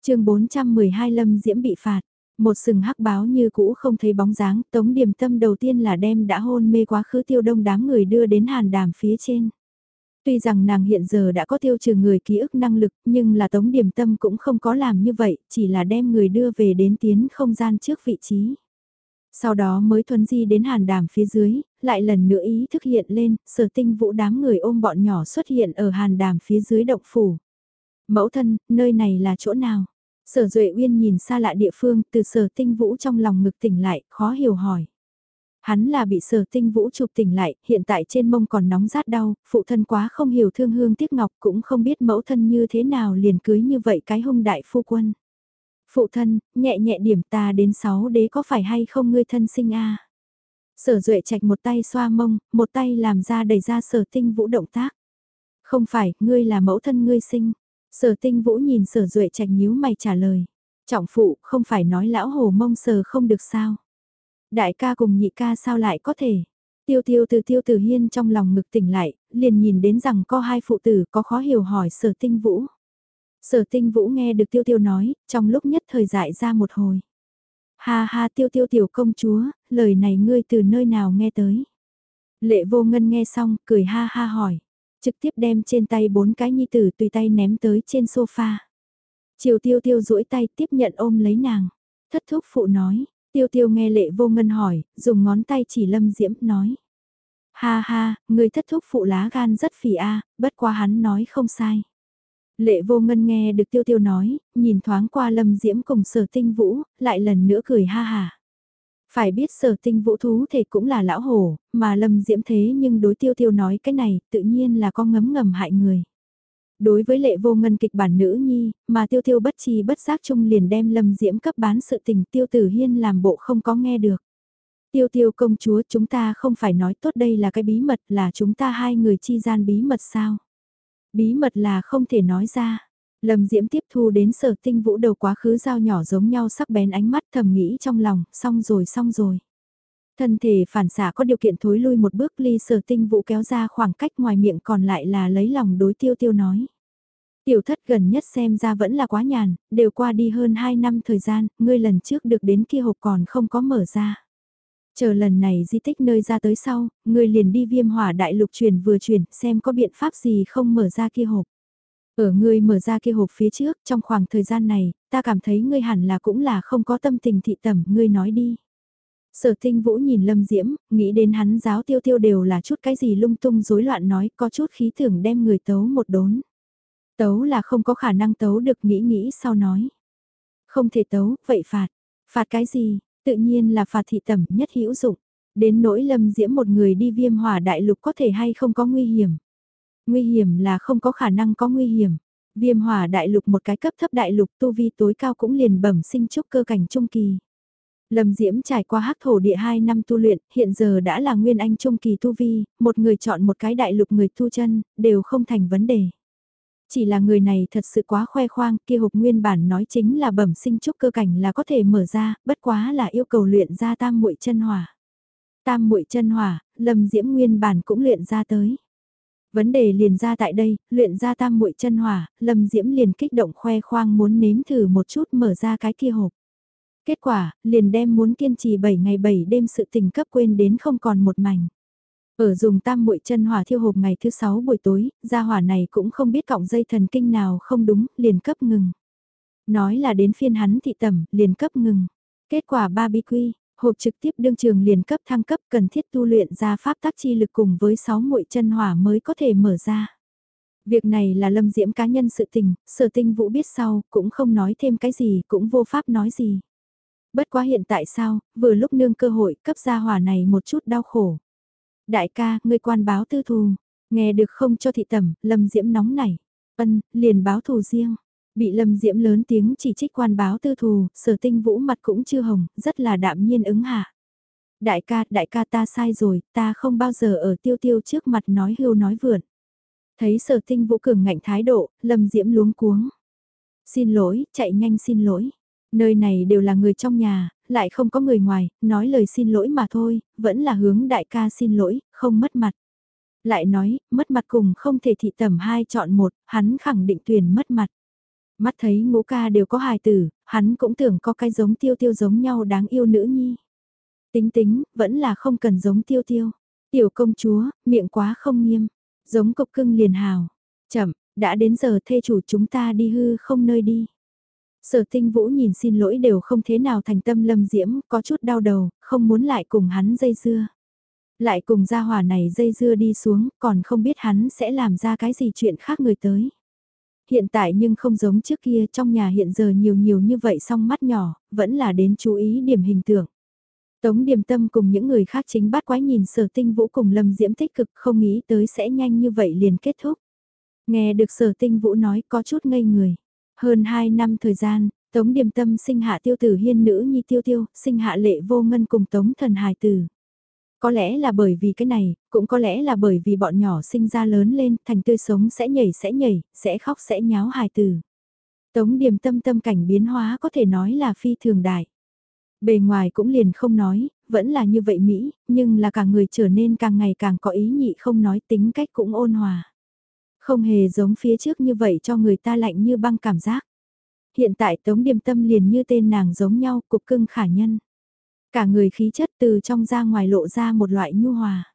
S1: chương 412 Lâm Diễm bị phạt, một sừng hắc báo như cũ không thấy bóng dáng, tống điểm tâm đầu tiên là đem đã hôn mê quá khứ tiêu đông đám người đưa đến hàn đàm phía trên. Tuy rằng nàng hiện giờ đã có tiêu trừ người ký ức năng lực nhưng là tống điểm tâm cũng không có làm như vậy, chỉ là đem người đưa về đến tiến không gian trước vị trí. Sau đó mới thuần di đến hàn đàm phía dưới, lại lần nữa ý thức hiện lên, sở tinh vũ đám người ôm bọn nhỏ xuất hiện ở hàn đàm phía dưới động phủ. Mẫu thân, nơi này là chỗ nào? Sở Duệ Uyên nhìn xa lạ địa phương, từ sở tinh vũ trong lòng ngực tỉnh lại, khó hiểu hỏi. Hắn là bị sở tinh vũ chụp tỉnh lại, hiện tại trên mông còn nóng rát đau, phụ thân quá không hiểu thương hương tiếc ngọc cũng không biết mẫu thân như thế nào liền cưới như vậy cái hung đại phu quân. Phụ thân, nhẹ nhẹ điểm ta đến sáu đế có phải hay không ngươi thân sinh a Sở duệ chạch một tay xoa mông, một tay làm ra đẩy ra sở tinh vũ động tác. Không phải, ngươi là mẫu thân ngươi sinh. Sở tinh vũ nhìn sở duệ trạch nhíu mày trả lời. Trọng phụ, không phải nói lão hồ mông sờ không được sao. Đại ca cùng nhị ca sao lại có thể? Tiêu tiêu từ tiêu tử hiên trong lòng ngực tỉnh lại, liền nhìn đến rằng có hai phụ tử có khó hiểu hỏi sở tinh vũ. Sở tinh vũ nghe được tiêu tiêu nói, trong lúc nhất thời dại ra một hồi. Ha ha tiêu tiêu tiểu công chúa, lời này ngươi từ nơi nào nghe tới. Lệ vô ngân nghe xong, cười ha ha hỏi. Trực tiếp đem trên tay bốn cái nhi tử tùy tay ném tới trên sofa. Chiều tiêu tiêu duỗi tay tiếp nhận ôm lấy nàng. Thất thúc phụ nói, Tiêu tiêu nghe lệ vô ngân hỏi, dùng ngón tay chỉ lâm diễm, nói. Ha ha, người thất thúc phụ lá gan rất phì a bất quá hắn nói không sai. Lệ vô ngân nghe được tiêu tiêu nói, nhìn thoáng qua lâm diễm cùng sở tinh vũ, lại lần nữa cười ha ha. Phải biết sở tinh vũ thú thể cũng là lão hổ, mà lâm diễm thế nhưng đối tiêu tiêu nói cái này tự nhiên là có ngấm ngầm hại người. Đối với lệ vô ngân kịch bản nữ nhi, mà tiêu tiêu bất chi bất giác chung liền đem lâm diễm cấp bán sự tình tiêu tử hiên làm bộ không có nghe được. Tiêu tiêu công chúa chúng ta không phải nói tốt đây là cái bí mật là chúng ta hai người chi gian bí mật sao. Bí mật là không thể nói ra. Lâm Diễm tiếp thu đến sở tinh vũ đầu quá khứ dao nhỏ giống nhau sắc bén ánh mắt thầm nghĩ trong lòng, xong rồi xong rồi. Thân thể phản xạ có điều kiện thối lui một bước ly sở tinh vũ kéo ra khoảng cách ngoài miệng còn lại là lấy lòng đối tiêu tiêu nói. Tiểu thất gần nhất xem ra vẫn là quá nhàn, đều qua đi hơn 2 năm thời gian, ngươi lần trước được đến kia hộp còn không có mở ra. Chờ lần này di tích nơi ra tới sau, ngươi liền đi viêm hỏa đại lục truyền vừa truyền xem có biện pháp gì không mở ra kia hộp. Ở ngươi mở ra kia hộp phía trước, trong khoảng thời gian này, ta cảm thấy ngươi hẳn là cũng là không có tâm tình thị tẩm, ngươi nói đi. Sở tinh vũ nhìn Lâm Diễm, nghĩ đến hắn giáo tiêu tiêu đều là chút cái gì lung tung rối loạn nói, có chút khí tưởng đem người tấu một đốn. Tấu là không có khả năng tấu được nghĩ nghĩ sau nói. Không thể tấu, vậy phạt. Phạt cái gì, tự nhiên là phạt thị tẩm nhất hữu dụng. Đến nỗi Lâm Diễm một người đi viêm hỏa đại lục có thể hay không có nguy hiểm. Nguy hiểm là không có khả năng có nguy hiểm. Viêm hỏa đại lục một cái cấp thấp đại lục tu vi tối cao cũng liền bẩm sinh trúc cơ cảnh trung kỳ. Lâm Diễm trải qua hắc thổ địa 2 năm tu luyện, hiện giờ đã là nguyên anh trung kỳ tu vi, một người chọn một cái đại lục người thu chân, đều không thành vấn đề. Chỉ là người này thật sự quá khoe khoang, kia hộp nguyên bản nói chính là bẩm sinh trúc cơ cảnh là có thể mở ra, bất quá là yêu cầu luyện ra tam muội chân hỏa. Tam muội chân hỏa, Lâm Diễm nguyên bản cũng luyện ra tới. Vấn đề liền ra tại đây, luyện ra tam muội chân hỏa, Lâm Diễm liền kích động khoe khoang muốn nếm thử một chút mở ra cái kia hộp. Kết quả, liền đem muốn kiên trì 7 ngày 7 đêm sự tình cấp quên đến không còn một mảnh. Ở dùng tam muội chân hỏa thiêu hộp ngày thứ 6 buổi tối, gia hỏa này cũng không biết cọng dây thần kinh nào không đúng, liền cấp ngừng. Nói là đến phiên hắn thị tẩm, liền cấp ngừng. Kết quả ba bi quy, hộp trực tiếp đương trường liền cấp thăng cấp cần thiết tu luyện ra pháp tác chi lực cùng với 6 muội chân hỏa mới có thể mở ra. Việc này là lâm diễm cá nhân sự tình, sở tinh vũ biết sau, cũng không nói thêm cái gì, cũng vô pháp nói gì. Bất quá hiện tại sao, vừa lúc nương cơ hội cấp gia hỏa này một chút đau khổ. Đại ca, ngươi quan báo tư thù, nghe được không cho thị tẩm, lâm diễm nóng nảy. Ân, liền báo thù riêng. Bị lâm diễm lớn tiếng chỉ trích quan báo tư thù, sở tinh vũ mặt cũng chưa hồng, rất là đạm nhiên ứng hạ. Đại ca, đại ca ta sai rồi, ta không bao giờ ở tiêu tiêu trước mặt nói hưu nói vượn. Thấy sở tinh vũ cường ngạnh thái độ, lâm diễm luống cuống. Xin lỗi, chạy nhanh xin lỗi. Nơi này đều là người trong nhà, lại không có người ngoài, nói lời xin lỗi mà thôi, vẫn là hướng đại ca xin lỗi, không mất mặt. Lại nói, mất mặt cùng không thể thị tầm hai chọn một, hắn khẳng định tuyển mất mặt. Mắt thấy ngũ ca đều có hài tử, hắn cũng tưởng có cái giống tiêu tiêu giống nhau đáng yêu nữ nhi. Tính tính, vẫn là không cần giống tiêu tiêu. Tiểu công chúa, miệng quá không nghiêm. Giống cục cưng liền hào. Chậm, đã đến giờ thê chủ chúng ta đi hư không nơi đi. Sở tinh vũ nhìn xin lỗi đều không thế nào thành tâm lâm diễm, có chút đau đầu, không muốn lại cùng hắn dây dưa. Lại cùng gia hỏa này dây dưa đi xuống, còn không biết hắn sẽ làm ra cái gì chuyện khác người tới. Hiện tại nhưng không giống trước kia trong nhà hiện giờ nhiều nhiều như vậy song mắt nhỏ, vẫn là đến chú ý điểm hình tượng. Tống Điềm Tâm cùng những người khác chính bắt quái nhìn sở tinh vũ cùng Lâm Diễm tích cực không nghĩ tới sẽ nhanh như vậy liền kết thúc. Nghe được sở tinh vũ nói có chút ngây người. Hơn 2 năm thời gian, Tống Điềm Tâm sinh hạ tiêu tử hiên nữ nhi tiêu tiêu, sinh hạ lệ vô ngân cùng Tống thần hài tử. Có lẽ là bởi vì cái này, cũng có lẽ là bởi vì bọn nhỏ sinh ra lớn lên, thành tươi sống sẽ nhảy sẽ nhảy, sẽ khóc sẽ nháo hài tử. Tống Điềm Tâm tâm cảnh biến hóa có thể nói là phi thường đại. Bề ngoài cũng liền không nói, vẫn là như vậy Mỹ, nhưng là cả người trở nên càng ngày càng có ý nhị không nói tính cách cũng ôn hòa. Không hề giống phía trước như vậy cho người ta lạnh như băng cảm giác. Hiện tại Tống Điềm Tâm liền như tên nàng giống nhau, cục cưng khả nhân. Cả người khí chất từ trong ra ngoài lộ ra một loại nhu hòa.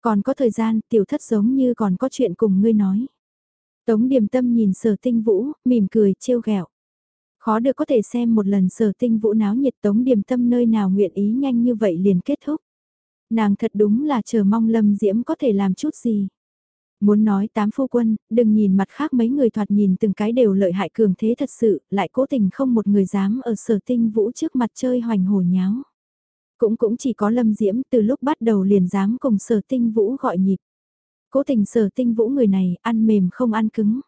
S1: Còn có thời gian, tiểu thất giống như còn có chuyện cùng ngươi nói. Tống Điềm Tâm nhìn sở tinh vũ, mỉm cười, trêu ghẹo Khó được có thể xem một lần sở tinh vũ náo nhiệt tống điềm tâm nơi nào nguyện ý nhanh như vậy liền kết thúc. Nàng thật đúng là chờ mong lâm diễm có thể làm chút gì. Muốn nói tám phu quân, đừng nhìn mặt khác mấy người thoạt nhìn từng cái đều lợi hại cường thế thật sự, lại cố tình không một người dám ở sở tinh vũ trước mặt chơi hoành hổ nháo. Cũng cũng chỉ có lâm diễm từ lúc bắt đầu liền dám cùng sở tinh vũ gọi nhịp. Cố tình sở tinh vũ người này ăn mềm không ăn cứng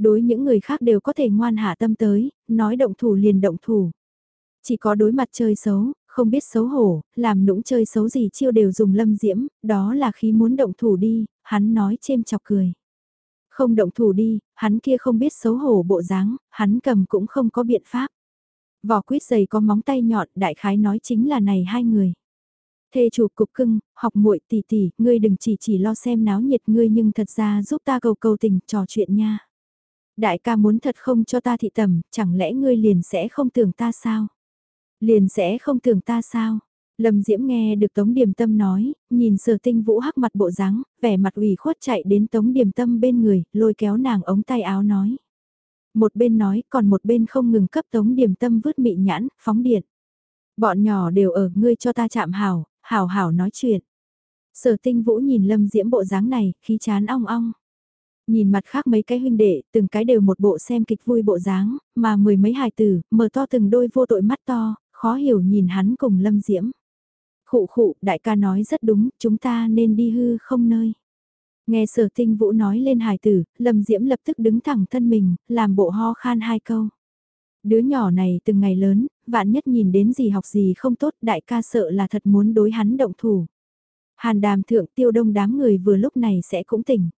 S1: đối những người khác đều có thể ngoan hạ tâm tới, nói động thủ liền động thủ. Chỉ có đối mặt chơi xấu, không biết xấu hổ, làm nũng chơi xấu gì chiêu đều dùng lâm diễm, đó là khi muốn động thủ đi, hắn nói chêm chọc cười. Không động thủ đi, hắn kia không biết xấu hổ bộ dáng, hắn cầm cũng không có biện pháp. Vỏ quýt giày có móng tay nhọn, đại khái nói chính là này hai người. Thê chủ cục cưng, học muội tỷ tỷ, ngươi đừng chỉ chỉ lo xem náo nhiệt ngươi nhưng thật ra giúp ta cầu cầu tình trò chuyện nha. Đại ca muốn thật không cho ta thị tầm, chẳng lẽ ngươi liền sẽ không tưởng ta sao? Liền sẽ không tưởng ta sao? Lâm Diễm nghe được Tống Điềm Tâm nói, nhìn sở tinh vũ hắc mặt bộ dáng, vẻ mặt ủy khuất chạy đến Tống Điềm Tâm bên người, lôi kéo nàng ống tay áo nói. Một bên nói, còn một bên không ngừng cấp Tống Điềm Tâm vứt mị nhãn, phóng điện. Bọn nhỏ đều ở, ngươi cho ta chạm hảo, hảo hảo nói chuyện. Sở tinh vũ nhìn Lâm Diễm bộ dáng này, khí chán ong ong. Nhìn mặt khác mấy cái huynh đệ, từng cái đều một bộ xem kịch vui bộ dáng, mà mười mấy hài tử, mở to từng đôi vô tội mắt to, khó hiểu nhìn hắn cùng lâm diễm. Khụ khụ, đại ca nói rất đúng, chúng ta nên đi hư không nơi. Nghe sở tinh vũ nói lên hài tử, lâm diễm lập tức đứng thẳng thân mình, làm bộ ho khan hai câu. Đứa nhỏ này từng ngày lớn, vạn nhất nhìn đến gì học gì không tốt, đại ca sợ là thật muốn đối hắn động thủ. Hàn đàm thượng tiêu đông đám người vừa lúc này sẽ cũng tỉnh.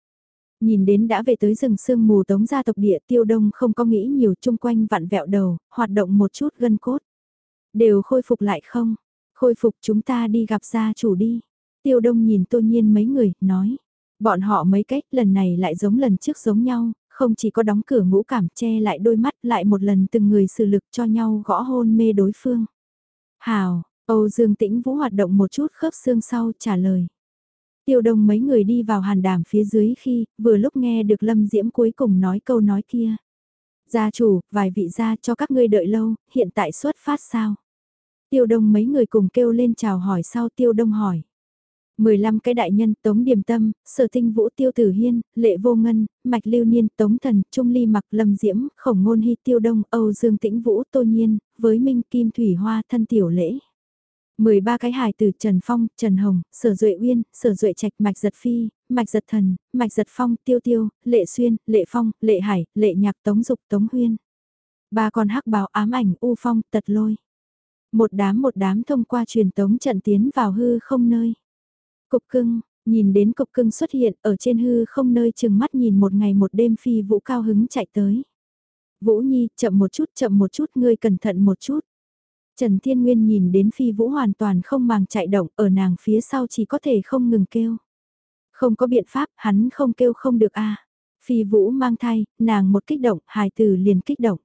S1: Nhìn đến đã về tới rừng sương mù tống gia tộc địa tiêu đông không có nghĩ nhiều chung quanh vặn vẹo đầu, hoạt động một chút gân cốt. Đều khôi phục lại không? Khôi phục chúng ta đi gặp gia chủ đi. Tiêu đông nhìn tô nhiên mấy người, nói. Bọn họ mấy cách lần này lại giống lần trước giống nhau, không chỉ có đóng cửa ngũ cảm che lại đôi mắt lại một lần từng người xử lực cho nhau gõ hôn mê đối phương. Hào, Âu Dương Tĩnh Vũ hoạt động một chút khớp xương sau trả lời. Tiêu đông mấy người đi vào hàn đàm phía dưới khi, vừa lúc nghe được Lâm Diễm cuối cùng nói câu nói kia. Gia chủ, vài vị gia cho các ngươi đợi lâu, hiện tại xuất phát sao? Tiêu đông mấy người cùng kêu lên chào hỏi sau tiêu đông hỏi. 15 cái đại nhân Tống Điềm Tâm, Sở Tinh Vũ Tiêu Tử Hiên, Lệ Vô Ngân, Mạch Lưu Niên, Tống Thần, Trung Ly Mặc Lâm Diễm, Khổng Ngôn Hy Tiêu Đông, Âu Dương Tĩnh Vũ Tô Nhiên, với Minh Kim Thủy Hoa thân tiểu lễ. 13 cái hài từ Trần Phong, Trần Hồng, Sở Duệ Uyên, Sở Duệ Trạch, Mạch Giật Phi, Mạch Giật Thần, Mạch Giật Phong, Tiêu Tiêu, Lệ Xuyên, Lệ Phong, Lệ Hải, Lệ Nhạc Tống Dục, Tống Huyên. Ba con hắc bào ám ảnh U Phong, Tật Lôi. Một đám một đám thông qua truyền tống trận tiến vào hư không nơi. Cục cưng, nhìn đến cục cưng xuất hiện ở trên hư không nơi chừng mắt nhìn một ngày một đêm phi vũ cao hứng chạy tới. Vũ Nhi, chậm một chút, chậm một chút, ngươi cẩn thận một chút. Trần Thiên Nguyên nhìn đến phi vũ hoàn toàn không màng chạy động, ở nàng phía sau chỉ có thể không ngừng kêu. Không có biện pháp, hắn không kêu không được a. Phi vũ mang thai, nàng một kích động, hài tử liền kích động.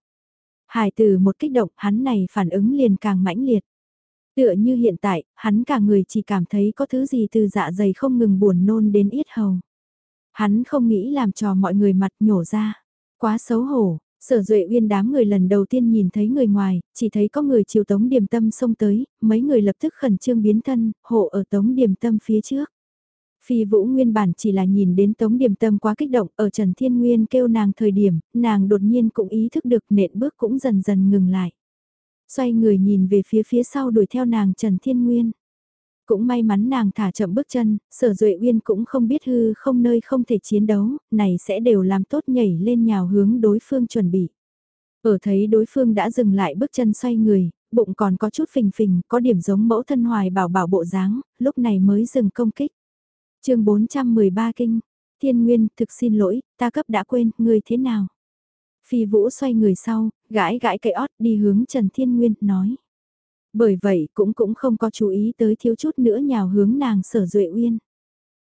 S1: Hài tử một kích động, hắn này phản ứng liền càng mãnh liệt. Tựa như hiện tại, hắn cả người chỉ cảm thấy có thứ gì từ dạ dày không ngừng buồn nôn đến yết hầu. Hắn không nghĩ làm trò mọi người mặt nhổ ra. Quá xấu hổ, sở duệ uyên đám người lần đầu tiên nhìn thấy người ngoài, chỉ thấy có người chiều tống điểm tâm xông tới, mấy người lập tức khẩn trương biến thân, hộ ở tống điểm tâm phía trước. Phi Vũ nguyên bản chỉ là nhìn đến Tống Điềm Tâm quá kích động ở Trần Thiên Nguyên kêu nàng thời điểm, nàng đột nhiên cũng ý thức được nện bước cũng dần dần ngừng lại. Xoay người nhìn về phía phía sau đuổi theo nàng Trần Thiên Nguyên. Cũng may mắn nàng thả chậm bước chân, sở duệ uyên cũng không biết hư không nơi không thể chiến đấu, này sẽ đều làm tốt nhảy lên nhào hướng đối phương chuẩn bị. Ở thấy đối phương đã dừng lại bước chân xoay người, bụng còn có chút phình phình, có điểm giống mẫu thân hoài bảo bảo bộ dáng, lúc này mới dừng công kích. chương 413 kinh, thiên nguyên, thực xin lỗi, ta cấp đã quên, người thế nào? Phi Vũ xoay người sau, gãi gãi cây ót đi hướng Trần Thiên Nguyên, nói. Bởi vậy cũng cũng không có chú ý tới thiếu chút nữa nhào hướng nàng sở duệ uyên.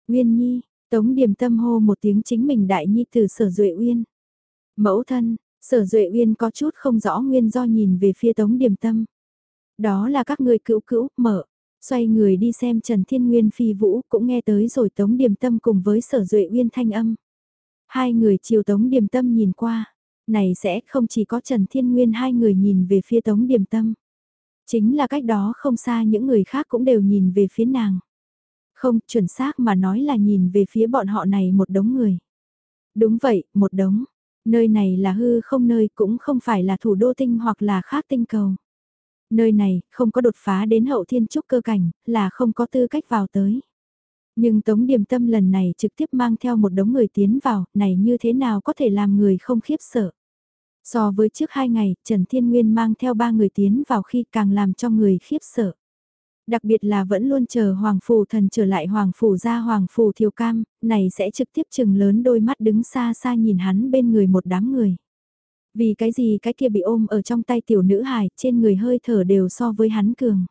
S1: Uyên nhi, tống điểm tâm hô một tiếng chính mình đại nhi từ sở duệ uyên. Mẫu thân, sở duệ uyên có chút không rõ nguyên do nhìn về phía tống điểm tâm. Đó là các người cữu cữu, mở. Xoay người đi xem Trần Thiên Nguyên phi vũ cũng nghe tới rồi tống điểm tâm cùng với sở duệ uyên thanh âm. Hai người chiều tống điểm tâm nhìn qua này sẽ không chỉ có Trần Thiên Nguyên hai người nhìn về phía Tống Điềm Tâm. Chính là cách đó không xa những người khác cũng đều nhìn về phía nàng. Không, chuẩn xác mà nói là nhìn về phía bọn họ này một đống người. Đúng vậy, một đống. Nơi này là hư không nơi cũng không phải là thủ đô tinh hoặc là khác tinh cầu. Nơi này không có đột phá đến hậu thiên trúc cơ cảnh, là không có tư cách vào tới. Nhưng Tống Điềm Tâm lần này trực tiếp mang theo một đống người tiến vào, này như thế nào có thể làm người không khiếp sợ. So với trước hai ngày, Trần Thiên Nguyên mang theo ba người tiến vào khi càng làm cho người khiếp sợ. Đặc biệt là vẫn luôn chờ Hoàng Phủ thần trở lại Hoàng Phủ ra Hoàng Phủ Thiều Cam, này sẽ trực tiếp chừng lớn đôi mắt đứng xa xa nhìn hắn bên người một đám người. Vì cái gì cái kia bị ôm ở trong tay tiểu nữ hài trên người hơi thở đều so với hắn cường.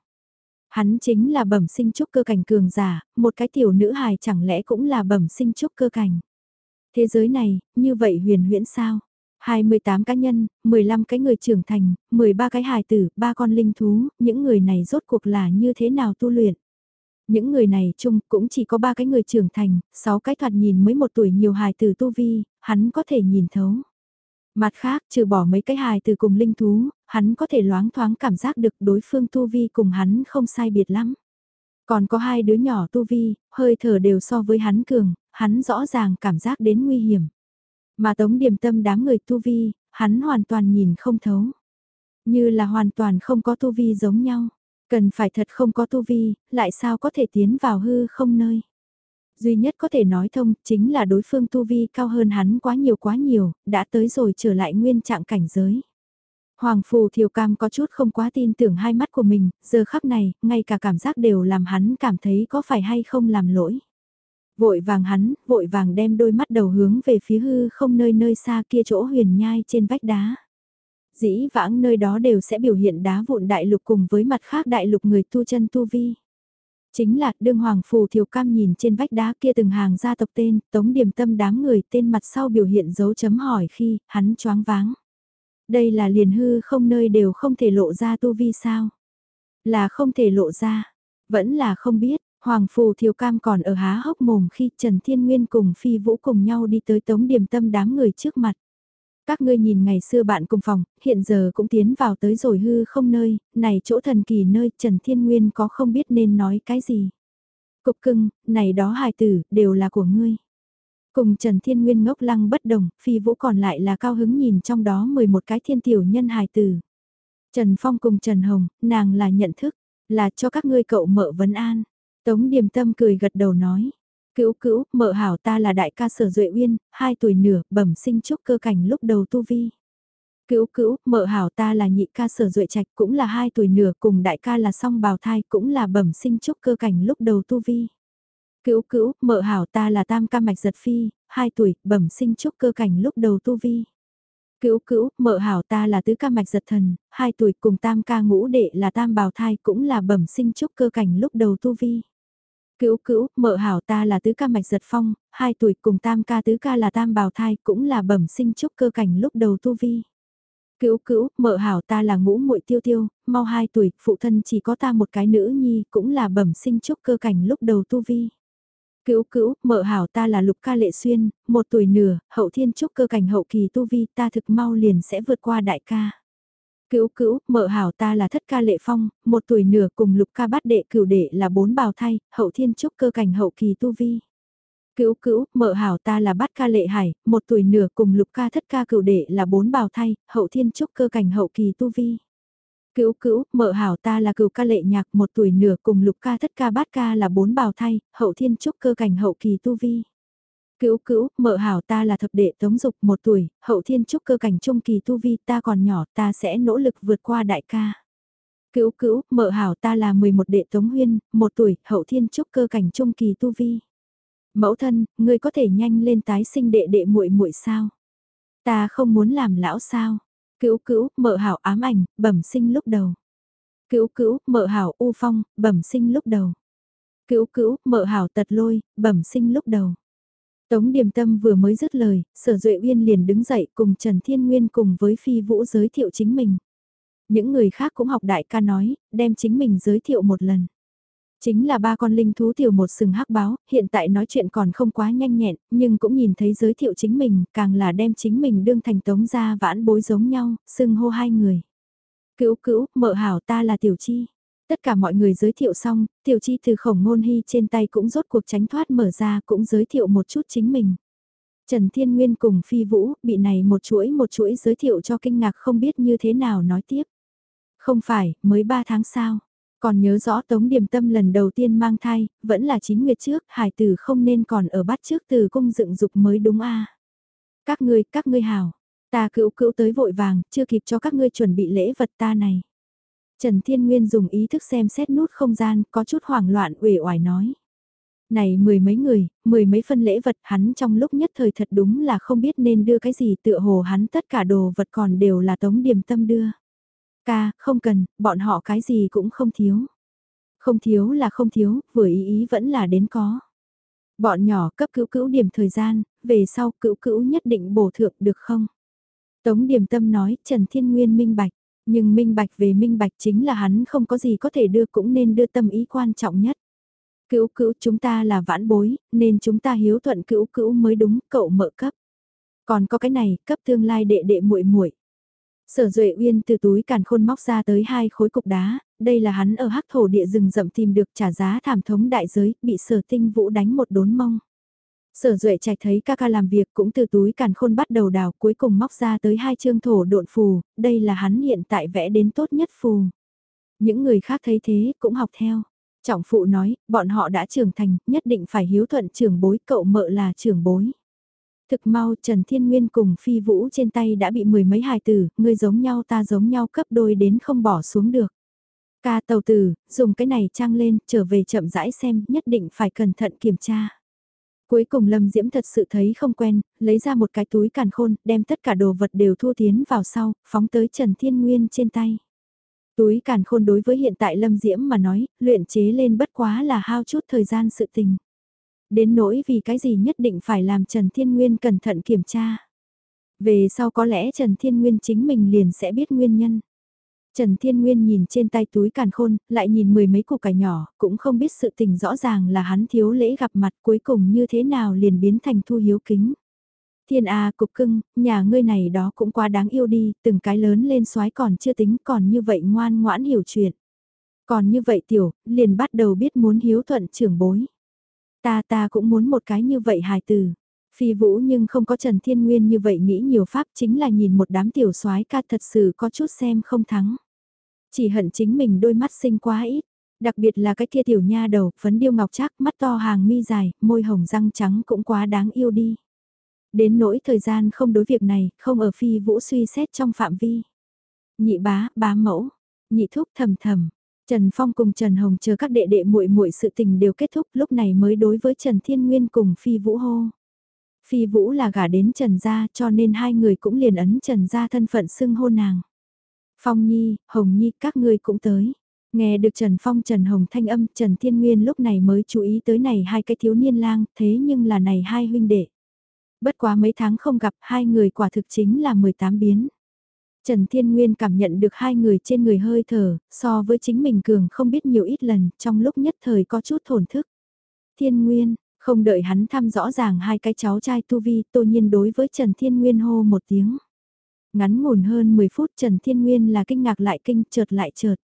S1: Hắn chính là bẩm sinh trúc cơ cảnh cường giả, một cái tiểu nữ hài chẳng lẽ cũng là bẩm sinh trúc cơ cảnh. Thế giới này, như vậy huyền huyễn sao? 28 cá nhân, 15 cái người trưởng thành, 13 cái hài tử, ba con linh thú, những người này rốt cuộc là như thế nào tu luyện? Những người này chung cũng chỉ có ba cái người trưởng thành, 6 cái thoạt nhìn mới một tuổi nhiều hài tử tu vi, hắn có thể nhìn thấu. Mặt khác, trừ bỏ mấy cái hài từ cùng linh thú, hắn có thể loáng thoáng cảm giác được đối phương tu vi cùng hắn không sai biệt lắm. Còn có hai đứa nhỏ tu vi, hơi thở đều so với hắn cường, hắn rõ ràng cảm giác đến nguy hiểm. Mà tống điểm tâm đám người tu vi, hắn hoàn toàn nhìn không thấu. Như là hoàn toàn không có tu vi giống nhau. Cần phải thật không có tu vi, lại sao có thể tiến vào hư không nơi. Duy nhất có thể nói thông chính là đối phương tu vi cao hơn hắn quá nhiều quá nhiều, đã tới rồi trở lại nguyên trạng cảnh giới. Hoàng Phù Thiều Cam có chút không quá tin tưởng hai mắt của mình, giờ khắc này, ngay cả cảm giác đều làm hắn cảm thấy có phải hay không làm lỗi. Vội vàng hắn, vội vàng đem đôi mắt đầu hướng về phía hư không nơi nơi xa kia chỗ huyền nhai trên vách đá. Dĩ vãng nơi đó đều sẽ biểu hiện đá vụn đại lục cùng với mặt khác đại lục người tu chân tu vi. Chính là đương hoàng phù thiều cam nhìn trên vách đá kia từng hàng gia tộc tên, tống điểm tâm đám người tên mặt sau biểu hiện dấu chấm hỏi khi hắn choáng váng. Đây là liền hư không nơi đều không thể lộ ra tu vi sao? Là không thể lộ ra, vẫn là không biết, Hoàng Phù Thiều Cam còn ở há hốc mồm khi Trần Thiên Nguyên cùng Phi Vũ cùng nhau đi tới tống điểm tâm đám người trước mặt. Các ngươi nhìn ngày xưa bạn cùng phòng, hiện giờ cũng tiến vào tới rồi hư không nơi, này chỗ thần kỳ nơi Trần Thiên Nguyên có không biết nên nói cái gì. Cục cưng, này đó hài tử, đều là của ngươi. Cùng Trần Thiên Nguyên ngốc lăng bất đồng, phi vũ còn lại là cao hứng nhìn trong đó 11 cái thiên tiểu nhân hài tử. Trần Phong cùng Trần Hồng, nàng là nhận thức, là cho các ngươi cậu mợ vấn an. Tống Điềm Tâm cười gật đầu nói. Cữu cữu, mợ hảo ta là đại ca sở duệ uyên, hai tuổi nửa, bẩm sinh trúc cơ cảnh lúc đầu tu vi. Cữu cữu, mợ hảo ta là nhị ca sở duệ trạch cũng là hai tuổi nửa cùng đại ca là song bào thai cũng là bẩm sinh trúc cơ cảnh lúc đầu tu vi. Cữu cữu, mợ hảo ta là tam ca mạch giật phi, hai tuổi, bẩm sinh trúc cơ cảnh lúc đầu tu vi. Cữu cữu, mợ hảo ta là tứ ca mạch giật thần, hai tuổi cùng tam ca ngũ đệ là tam bào thai cũng là bẩm sinh trúc cơ cảnh lúc đầu tu vi. Cữu cữu, mợ hảo ta là tứ ca mạch giật phong, hai tuổi cùng tam ca tứ ca là tam bào thai cũng là bẩm sinh trúc cơ cảnh lúc đầu tu vi. Cữu cữu, mợ hảo ta là ngũ muội tiêu tiêu, mau hai tuổi, phụ thân chỉ có ta một cái nữ nhi cũng là bẩm sinh trúc cơ cảnh lúc đầu tu vi. Cữu cữu, mợ hảo ta là lục ca lệ xuyên, một tuổi nửa, hậu thiên trúc cơ cảnh hậu kỳ tu vi ta thực mau liền sẽ vượt qua đại ca. Cữu cữu, mợ hảo ta là thất ca lệ phong, một tuổi nửa cùng lục ca bát đệ cửu đệ là bốn bào thay, hậu thiên trúc cơ cảnh hậu kỳ tu vi. Cữu cữu, mợ hảo ta là bát ca lệ hải, một tuổi nửa cùng lục ca thất ca cửu đệ là bốn bào thay, hậu thiên trúc cơ cảnh hậu kỳ tu vi. Cữu cữu, mợ hảo ta là cửu ca lệ nhạc một tuổi nửa cùng lục ca thất ca bát ca là bốn bào thay, hậu thiên trúc cơ cảnh hậu kỳ tu vi. Cữu cữu, mợ hảo ta là thập đệ tống dục một tuổi, hậu thiên trúc cơ cảnh trung kỳ tu vi ta còn nhỏ ta sẽ nỗ lực vượt qua đại ca. Cữu cữu, mợ hảo ta là 11 đệ tống huyên, một tuổi, hậu thiên trúc cơ cảnh trung kỳ tu vi. Mẫu thân, ngươi có thể nhanh lên tái sinh đệ đệ muội muội sao? Ta không muốn làm lão sao? Cữu cữu, mợ hảo ám ảnh, bẩm sinh lúc đầu. Cữu cữu, mợ hảo u phong, bẩm sinh lúc đầu. Cữu cữu, mợ hảo tật lôi, bẩm sinh lúc đầu. Tống Điềm Tâm vừa mới dứt lời, Sở Duệ Uyên liền đứng dậy cùng Trần Thiên Nguyên cùng với Phi Vũ giới thiệu chính mình. Những người khác cũng học đại ca nói, đem chính mình giới thiệu một lần. Chính là ba con linh thú tiểu một sừng hắc báo, hiện tại nói chuyện còn không quá nhanh nhẹn, nhưng cũng nhìn thấy giới thiệu chính mình, càng là đem chính mình đương thành tống gia vãn bối giống nhau, sưng hô hai người. Cữu cữu, mợ hảo ta là tiểu chi. Tất cả mọi người giới thiệu xong, tiểu chi từ khổng ngôn hy trên tay cũng rốt cuộc tránh thoát mở ra cũng giới thiệu một chút chính mình. Trần Thiên Nguyên cùng Phi Vũ bị này một chuỗi một chuỗi giới thiệu cho kinh ngạc không biết như thế nào nói tiếp. Không phải, mới 3 tháng sau. Còn nhớ rõ Tống Điềm Tâm lần đầu tiên mang thai, vẫn là 9 nguyệt trước, hải tử không nên còn ở bắt trước từ cung dựng dục mới đúng a Các ngươi, các ngươi hảo. Ta cữu cữu tới vội vàng, chưa kịp cho các ngươi chuẩn bị lễ vật ta này. Trần Thiên Nguyên dùng ý thức xem xét nút không gian, có chút hoảng loạn uể oải nói. Này mười mấy người, mười mấy phân lễ vật hắn trong lúc nhất thời thật đúng là không biết nên đưa cái gì tựa hồ hắn tất cả đồ vật còn đều là tống điểm tâm đưa. Ca, không cần, bọn họ cái gì cũng không thiếu. Không thiếu là không thiếu, vừa ý ý vẫn là đến có. Bọn nhỏ cấp cứu cữu điểm thời gian, về sau cữu cữu nhất định bổ thượng được không? Tống điểm tâm nói Trần Thiên Nguyên minh bạch. Nhưng minh bạch về minh bạch chính là hắn không có gì có thể đưa cũng nên đưa tâm ý quan trọng nhất. Cữu cữu chúng ta là vãn bối, nên chúng ta hiếu thuận cữu cữu mới đúng, cậu mợ cấp. Còn có cái này, cấp tương lai đệ đệ muội muội. Sở Duệ Uyên từ túi càn khôn móc ra tới hai khối cục đá, đây là hắn ở hắc thổ địa rừng rậm tìm được trả giá thảm thống đại giới, bị sở tinh vũ đánh một đốn mông. Sở Duệ trạch thấy ca ca làm việc cũng từ túi càn khôn bắt đầu đào cuối cùng móc ra tới hai chương thổ độn phù, đây là hắn hiện tại vẽ đến tốt nhất phù. Những người khác thấy thế cũng học theo. Trọng phụ nói, bọn họ đã trưởng thành, nhất định phải hiếu thuận trưởng bối, cậu mợ là trưởng bối. Thực mau Trần Thiên Nguyên cùng Phi Vũ trên tay đã bị mười mấy hài tử, người giống nhau ta giống nhau cấp đôi đến không bỏ xuống được. Ca tàu tử, dùng cái này trang lên, trở về chậm rãi xem, nhất định phải cẩn thận kiểm tra. Cuối cùng Lâm Diễm thật sự thấy không quen, lấy ra một cái túi càn khôn, đem tất cả đồ vật đều thu tiến vào sau, phóng tới Trần Thiên Nguyên trên tay. Túi càn khôn đối với hiện tại Lâm Diễm mà nói, luyện chế lên bất quá là hao chút thời gian sự tình. Đến nỗi vì cái gì nhất định phải làm Trần Thiên Nguyên cẩn thận kiểm tra. Về sau có lẽ Trần Thiên Nguyên chính mình liền sẽ biết nguyên nhân. Trần Thiên Nguyên nhìn trên tay túi càn khôn, lại nhìn mười mấy củ cải nhỏ, cũng không biết sự tình rõ ràng là hắn thiếu lễ gặp mặt cuối cùng như thế nào liền biến thành thu hiếu kính. Thiên A cục cưng, nhà ngươi này đó cũng quá đáng yêu đi, từng cái lớn lên soái còn chưa tính còn như vậy ngoan ngoãn hiểu chuyện. Còn như vậy tiểu, liền bắt đầu biết muốn hiếu thuận trưởng bối. Ta ta cũng muốn một cái như vậy hài từ. Phi vũ nhưng không có Trần Thiên Nguyên như vậy nghĩ nhiều pháp chính là nhìn một đám tiểu soái ca thật sự có chút xem không thắng. Chỉ hận chính mình đôi mắt xinh quá ít, đặc biệt là cái kia tiểu nha đầu, phấn điêu ngọc trác, mắt to hàng mi dài, môi hồng răng trắng cũng quá đáng yêu đi. Đến nỗi thời gian không đối việc này, không ở phi vũ suy xét trong phạm vi. Nhị bá, bá mẫu, nhị thúc thầm thầm, Trần Phong cùng Trần Hồng chờ các đệ đệ muội muội sự tình đều kết thúc lúc này mới đối với Trần Thiên Nguyên cùng Phi Vũ hô. Phi Vũ là gả đến Trần Gia cho nên hai người cũng liền ấn Trần Gia thân phận xưng hô nàng. Phong Nhi, Hồng Nhi các ngươi cũng tới. Nghe được Trần Phong Trần Hồng thanh âm Trần Thiên Nguyên lúc này mới chú ý tới này hai cái thiếu niên lang thế nhưng là này hai huynh đệ. Bất quá mấy tháng không gặp hai người quả thực chính là 18 biến. Trần Thiên Nguyên cảm nhận được hai người trên người hơi thở, so với chính mình cường không biết nhiều ít lần, trong lúc nhất thời có chút thổn thức. Thiên Nguyên, không đợi hắn thăm rõ ràng hai cái cháu trai Tu Vi, tô nhiên đối với Trần Thiên Nguyên hô một tiếng. Ngắn ngủn hơn 10 phút Trần Thiên Nguyên là kinh ngạc lại kinh chợt lại chợt.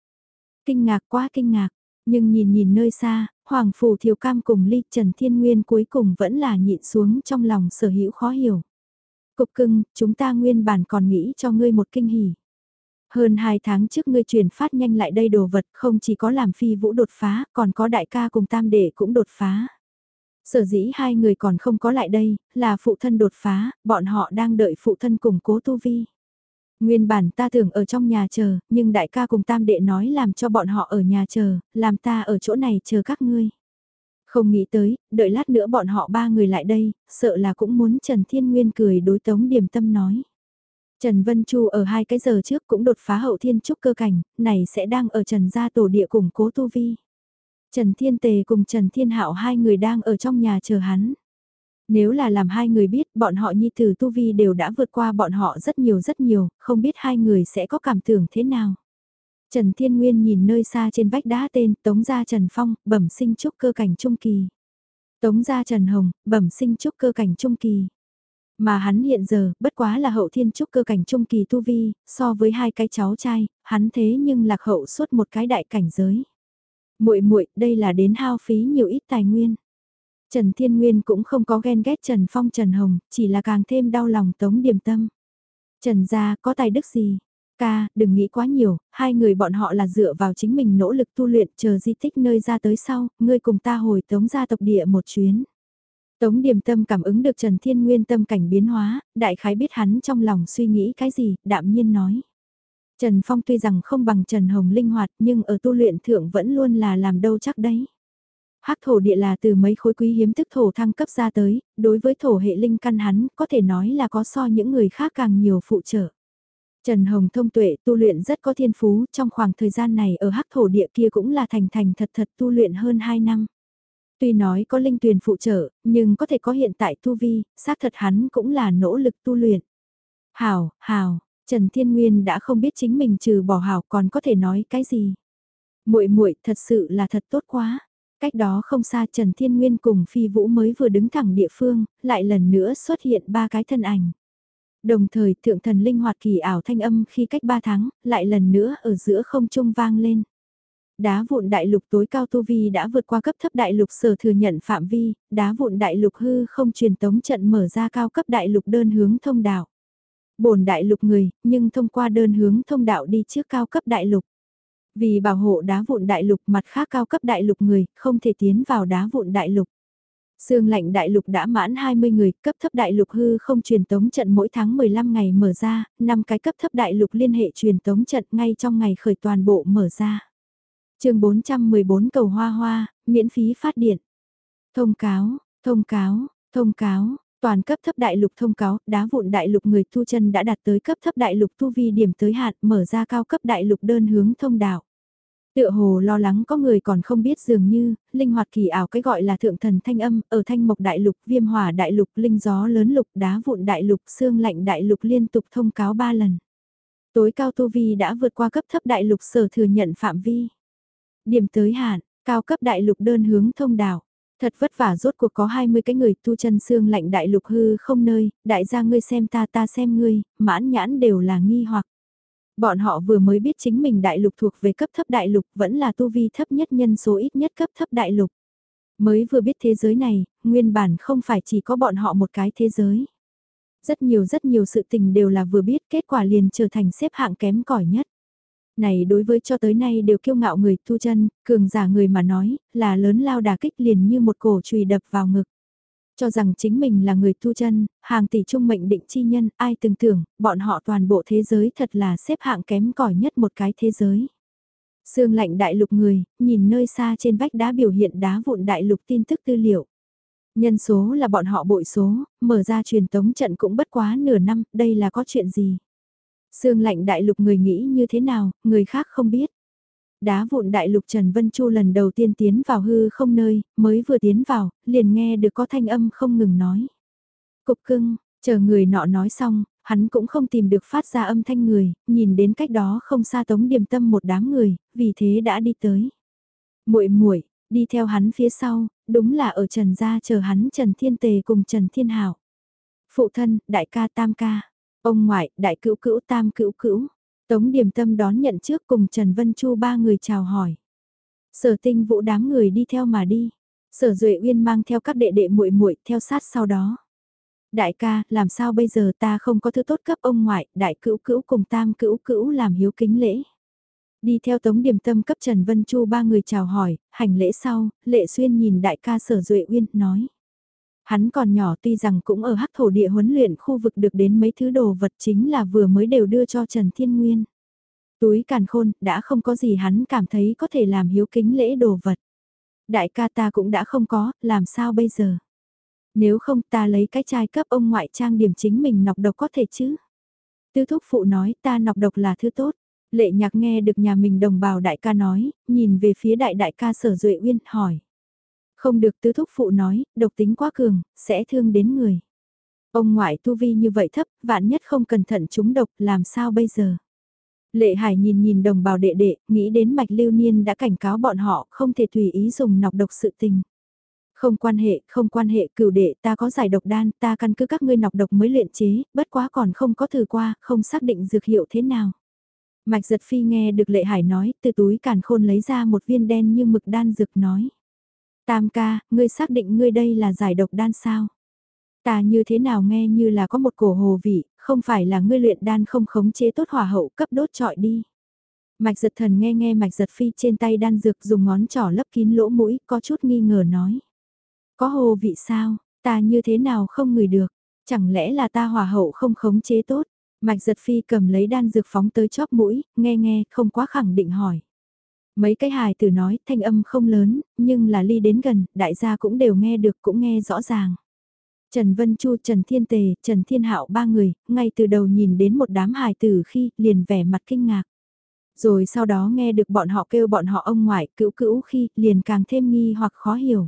S1: Kinh ngạc quá kinh ngạc, nhưng nhìn nhìn nơi xa, Hoàng Phủ Thiều Cam cùng ly Trần Thiên Nguyên cuối cùng vẫn là nhịn xuống trong lòng sở hữu khó hiểu. Cục cưng, chúng ta nguyên bản còn nghĩ cho ngươi một kinh hỉ. Hơn 2 tháng trước ngươi truyền phát nhanh lại đây đồ vật không chỉ có làm phi vũ đột phá, còn có đại ca cùng tam đệ cũng đột phá. Sở dĩ hai người còn không có lại đây, là phụ thân đột phá, bọn họ đang đợi phụ thân củng cố tu vi. Nguyên bản ta tưởng ở trong nhà chờ, nhưng đại ca cùng tam đệ nói làm cho bọn họ ở nhà chờ, làm ta ở chỗ này chờ các ngươi. Không nghĩ tới, đợi lát nữa bọn họ ba người lại đây, sợ là cũng muốn Trần Thiên Nguyên cười đối Tống điểm Tâm nói. Trần Vân Chu ở hai cái giờ trước cũng đột phá hậu thiên trúc cơ cảnh, này sẽ đang ở Trần gia tổ địa củng cố tu vi. Trần Thiên Tề cùng Trần Thiên Hạo hai người đang ở trong nhà chờ hắn. Nếu là làm hai người biết bọn họ nhi tử tu vi đều đã vượt qua bọn họ rất nhiều rất nhiều, không biết hai người sẽ có cảm tưởng thế nào. Trần Thiên Nguyên nhìn nơi xa trên vách đá tên Tống Gia Trần Phong, bẩm sinh trúc cơ cảnh trung kỳ. Tống Gia Trần Hồng, bẩm sinh trúc cơ cảnh trung kỳ. Mà hắn hiện giờ, bất quá là hậu thiên trúc cơ cảnh trung kỳ tu vi, so với hai cái cháu trai, hắn thế nhưng lạc hậu suốt một cái đại cảnh giới. Muội muội, đây là đến hao phí nhiều ít tài nguyên. Trần Thiên Nguyên cũng không có ghen ghét Trần Phong Trần Hồng, chỉ là càng thêm đau lòng Tống Điềm Tâm. Trần gia có tài đức gì? Ca, đừng nghĩ quá nhiều, hai người bọn họ là dựa vào chính mình nỗ lực tu luyện chờ di tích nơi ra tới sau, ngươi cùng ta hồi tống gia tộc địa một chuyến. Tống điềm tâm cảm ứng được Trần Thiên Nguyên tâm cảnh biến hóa, đại khái biết hắn trong lòng suy nghĩ cái gì, đạm nhiên nói. Trần Phong tuy rằng không bằng Trần Hồng linh hoạt nhưng ở tu luyện thượng vẫn luôn là làm đâu chắc đấy. Hắc thổ địa là từ mấy khối quý hiếm tức thổ thăng cấp ra tới, đối với thổ hệ linh căn hắn có thể nói là có so những người khác càng nhiều phụ trợ. Trần Hồng thông tuệ tu luyện rất có thiên phú, trong khoảng thời gian này ở hắc thổ địa kia cũng là thành thành thật thật tu luyện hơn 2 năm. Tuy nói có linh tuyền phụ trợ, nhưng có thể có hiện tại tu vi, xác thật hắn cũng là nỗ lực tu luyện. Hảo, hảo, Trần Thiên Nguyên đã không biết chính mình trừ bỏ hảo còn có thể nói cái gì. Muội muội thật sự là thật tốt quá. Cách đó không xa Trần Thiên Nguyên cùng Phi Vũ mới vừa đứng thẳng địa phương, lại lần nữa xuất hiện ba cái thân ảnh. Đồng thời thượng thần linh hoạt kỳ ảo thanh âm khi cách ba tháng, lại lần nữa ở giữa không trung vang lên. Đá vụn đại lục tối cao tu vi đã vượt qua cấp thấp đại lục sở thừa nhận phạm vi, đá vụn đại lục hư không truyền tống trận mở ra cao cấp đại lục đơn hướng thông đạo. Bổn đại lục người, nhưng thông qua đơn hướng thông đạo đi trước cao cấp đại lục. Vì bảo hộ đá vụn đại lục mặt khác cao cấp đại lục người, không thể tiến vào đá vụn đại lục. Sương lạnh đại lục đã mãn 20 người, cấp thấp đại lục hư không truyền tống trận mỗi tháng 15 ngày mở ra, 5 cái cấp thấp đại lục liên hệ truyền tống trận ngay trong ngày khởi toàn bộ mở ra. chương 414 cầu hoa hoa, miễn phí phát điện. Thông cáo, thông cáo, thông cáo, toàn cấp thấp đại lục thông cáo, đá vụn đại lục người thu chân đã đạt tới cấp thấp đại lục tu vi điểm tới hạn mở ra cao cấp đại lục đơn hướng thông đạo. Tựa hồ lo lắng có người còn không biết dường như, linh hoạt kỳ ảo cái gọi là thượng thần thanh âm, ở thanh mộc đại lục, viêm hỏa đại lục, linh gió lớn lục, đá vụn đại lục, xương lạnh đại lục liên tục thông cáo ba lần. Tối cao tu vi đã vượt qua cấp thấp đại lục sở thừa nhận phạm vi. Điểm tới hạn, cao cấp đại lục đơn hướng thông đạo Thật vất vả rốt cuộc có 20 cái người tu chân xương lạnh đại lục hư không nơi, đại gia ngươi xem ta ta xem ngươi, mãn nhãn đều là nghi hoặc. Bọn họ vừa mới biết chính mình đại lục thuộc về cấp thấp đại lục vẫn là tu vi thấp nhất nhân số ít nhất cấp thấp đại lục. Mới vừa biết thế giới này, nguyên bản không phải chỉ có bọn họ một cái thế giới. Rất nhiều rất nhiều sự tình đều là vừa biết kết quả liền trở thành xếp hạng kém cỏi nhất. Này đối với cho tới nay đều kiêu ngạo người thu chân, cường giả người mà nói, là lớn lao đà kích liền như một cổ chùy đập vào ngực. Cho rằng chính mình là người thu chân, hàng tỷ trung mệnh định chi nhân, ai từng tưởng, bọn họ toàn bộ thế giới thật là xếp hạng kém cỏi nhất một cái thế giới. Sương lạnh đại lục người, nhìn nơi xa trên vách đá biểu hiện đá vụn đại lục tin tức tư liệu. Nhân số là bọn họ bội số, mở ra truyền tống trận cũng bất quá nửa năm, đây là có chuyện gì? Sương lạnh đại lục người nghĩ như thế nào, người khác không biết. Đá vụn đại lục Trần Vân Chu lần đầu tiên tiến vào hư không nơi, mới vừa tiến vào, liền nghe được có thanh âm không ngừng nói. Cục cưng, chờ người nọ nói xong, hắn cũng không tìm được phát ra âm thanh người, nhìn đến cách đó không xa tống điềm tâm một đám người, vì thế đã đi tới. muội muội đi theo hắn phía sau, đúng là ở Trần gia chờ hắn Trần Thiên Tề cùng Trần Thiên Hảo. Phụ thân, đại ca tam ca, ông ngoại, đại cữu cữu tam cữu cữu. Tống Điềm Tâm đón nhận trước cùng Trần Vân Chu ba người chào hỏi. Sở Tinh Vũ đám người đi theo mà đi. Sở Duệ Uyên mang theo các đệ đệ muội muội theo sát sau đó. Đại ca, làm sao bây giờ ta không có thứ tốt cấp ông ngoại, đại cữu cữu cùng tam cữu cữu làm hiếu kính lễ. Đi theo Tống Điềm Tâm cấp Trần Vân Chu ba người chào hỏi, hành lễ sau, Lệ Xuyên nhìn đại ca Sở Duệ Uyên, nói. Hắn còn nhỏ tuy rằng cũng ở hắc thổ địa huấn luyện khu vực được đến mấy thứ đồ vật chính là vừa mới đều đưa cho Trần Thiên Nguyên. Túi càn khôn, đã không có gì hắn cảm thấy có thể làm hiếu kính lễ đồ vật. Đại ca ta cũng đã không có, làm sao bây giờ? Nếu không ta lấy cái chai cấp ông ngoại trang điểm chính mình nọc độc có thể chứ? Tư thúc phụ nói ta nọc độc là thứ tốt. Lệ nhạc nghe được nhà mình đồng bào đại ca nói, nhìn về phía đại đại ca sở duệ uyên, hỏi. Không được tứ thúc phụ nói, độc tính quá cường, sẽ thương đến người. Ông ngoại tu vi như vậy thấp, vạn nhất không cẩn thận chúng độc, làm sao bây giờ? Lệ Hải nhìn nhìn đồng bào đệ đệ, nghĩ đến mạch lưu niên đã cảnh cáo bọn họ không thể tùy ý dùng nọc độc sự tình. Không quan hệ, không quan hệ, cửu đệ ta có giải độc đan, ta căn cứ các ngươi nọc độc mới luyện chế, bất quá còn không có thử qua, không xác định dược hiệu thế nào. Mạch giật phi nghe được lệ hải nói, từ túi càn khôn lấy ra một viên đen như mực đan dược nói. Tam ca, ngươi xác định ngươi đây là giải độc đan sao? Ta như thế nào nghe như là có một cổ hồ vị, không phải là ngươi luyện đan không khống chế tốt hỏa hậu cấp đốt trọi đi. Mạch giật thần nghe nghe mạch giật phi trên tay đan dược dùng ngón trỏ lấp kín lỗ mũi, có chút nghi ngờ nói. Có hồ vị sao, ta như thế nào không ngửi được, chẳng lẽ là ta hỏa hậu không khống chế tốt. Mạch giật phi cầm lấy đan dược phóng tới chóp mũi, nghe nghe, không quá khẳng định hỏi. Mấy cái hài tử nói thanh âm không lớn, nhưng là ly đến gần, đại gia cũng đều nghe được cũng nghe rõ ràng. Trần Vân Chu, Trần Thiên Tề, Trần Thiên Hạo ba người, ngay từ đầu nhìn đến một đám hài tử khi liền vẻ mặt kinh ngạc. Rồi sau đó nghe được bọn họ kêu bọn họ ông ngoại cữu cữu khi liền càng thêm nghi hoặc khó hiểu.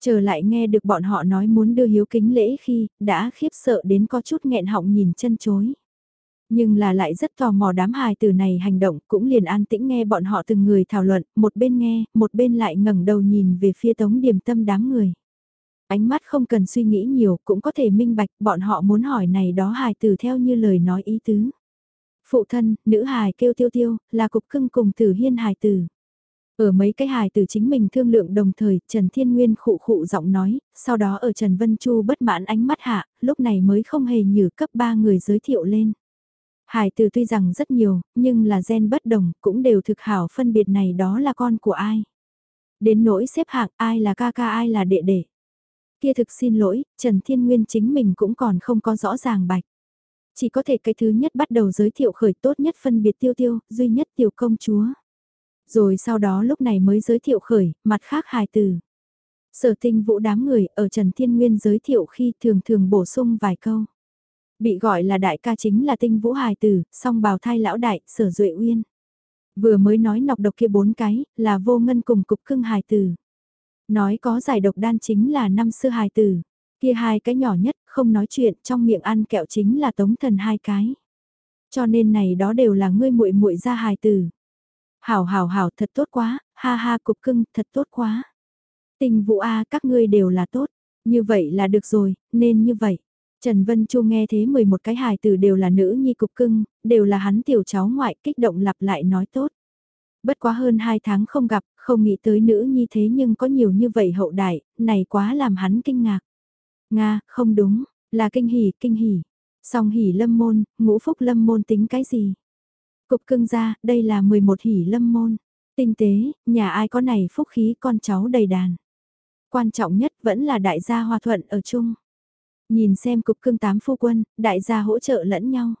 S1: Trở lại nghe được bọn họ nói muốn đưa hiếu kính lễ khi đã khiếp sợ đến có chút nghẹn họng nhìn chân chối. Nhưng là lại rất tò mò đám hài từ này hành động cũng liền an tĩnh nghe bọn họ từng người thảo luận, một bên nghe, một bên lại ngẩng đầu nhìn về phía tống điểm tâm đám người. Ánh mắt không cần suy nghĩ nhiều cũng có thể minh bạch bọn họ muốn hỏi này đó hài từ theo như lời nói ý tứ. Phụ thân, nữ hài kêu tiêu tiêu, là cục cưng cùng tử hiên hài tử. Ở mấy cái hài từ chính mình thương lượng đồng thời, Trần Thiên Nguyên khụ khụ giọng nói, sau đó ở Trần Vân Chu bất mãn ánh mắt hạ, lúc này mới không hề nhử cấp ba người giới thiệu lên. Hải từ tuy rằng rất nhiều, nhưng là gen bất đồng, cũng đều thực hảo phân biệt này đó là con của ai. Đến nỗi xếp hạng ai là ca ca ai là đệ đệ. Kia thực xin lỗi, Trần Thiên Nguyên chính mình cũng còn không có rõ ràng bạch. Chỉ có thể cái thứ nhất bắt đầu giới thiệu khởi tốt nhất phân biệt tiêu tiêu, duy nhất tiểu công chúa. Rồi sau đó lúc này mới giới thiệu khởi, mặt khác hài từ. Sở tinh vũ đám người ở Trần Thiên Nguyên giới thiệu khi thường thường bổ sung vài câu. Bị gọi là đại ca chính là tinh vũ hài tử, song bào thai lão đại, sở duệ uyên. Vừa mới nói nọc độc kia bốn cái, là vô ngân cùng cục cưng hài tử. Nói có giải độc đan chính là năm sư hài tử. Kia hai cái nhỏ nhất, không nói chuyện, trong miệng ăn kẹo chính là tống thần hai cái. Cho nên này đó đều là ngươi muội muội ra hài tử. Hảo hảo hảo thật tốt quá, ha ha cục cưng, thật tốt quá. Tình vũ A các ngươi đều là tốt, như vậy là được rồi, nên như vậy. Trần Vân Chu nghe thế 11 cái hài tử đều là nữ nhi cục cưng, đều là hắn tiểu cháu ngoại kích động lặp lại nói tốt. Bất quá hơn 2 tháng không gặp, không nghĩ tới nữ nhi thế nhưng có nhiều như vậy hậu đại, này quá làm hắn kinh ngạc. Nga, không đúng, là kinh hỉ, kinh hỉ. Song hỉ lâm môn, ngũ phúc lâm môn tính cái gì? Cục cưng ra, đây là 11 hỉ lâm môn. Tinh tế, nhà ai có này phúc khí con cháu đầy đàn. Quan trọng nhất vẫn là đại gia hòa thuận ở chung. Nhìn xem cục cưng tám phu quân, đại gia hỗ trợ lẫn nhau.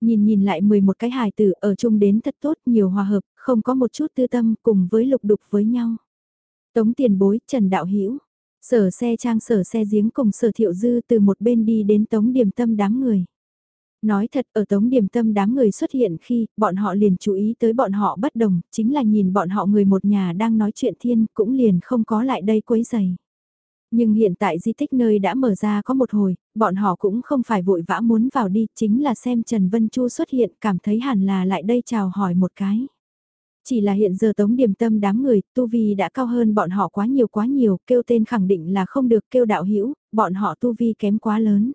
S1: Nhìn nhìn lại 11 cái hài tử ở chung đến thật tốt, nhiều hòa hợp, không có một chút tư tâm cùng với lục đục với nhau. Tống tiền bối, Trần Đạo Hữu Sở xe trang sở xe giếng cùng sở thiệu dư từ một bên đi đến tống điểm tâm đám người. Nói thật ở tống điểm tâm đám người xuất hiện khi bọn họ liền chú ý tới bọn họ bất đồng, chính là nhìn bọn họ người một nhà đang nói chuyện thiên cũng liền không có lại đây quấy giày. Nhưng hiện tại di tích nơi đã mở ra có một hồi, bọn họ cũng không phải vội vã muốn vào đi, chính là xem Trần Vân Chu xuất hiện cảm thấy hẳn là lại đây chào hỏi một cái. Chỉ là hiện giờ tống điểm tâm đám người, tu vi đã cao hơn bọn họ quá nhiều quá nhiều, kêu tên khẳng định là không được kêu đạo hữu bọn họ tu vi kém quá lớn.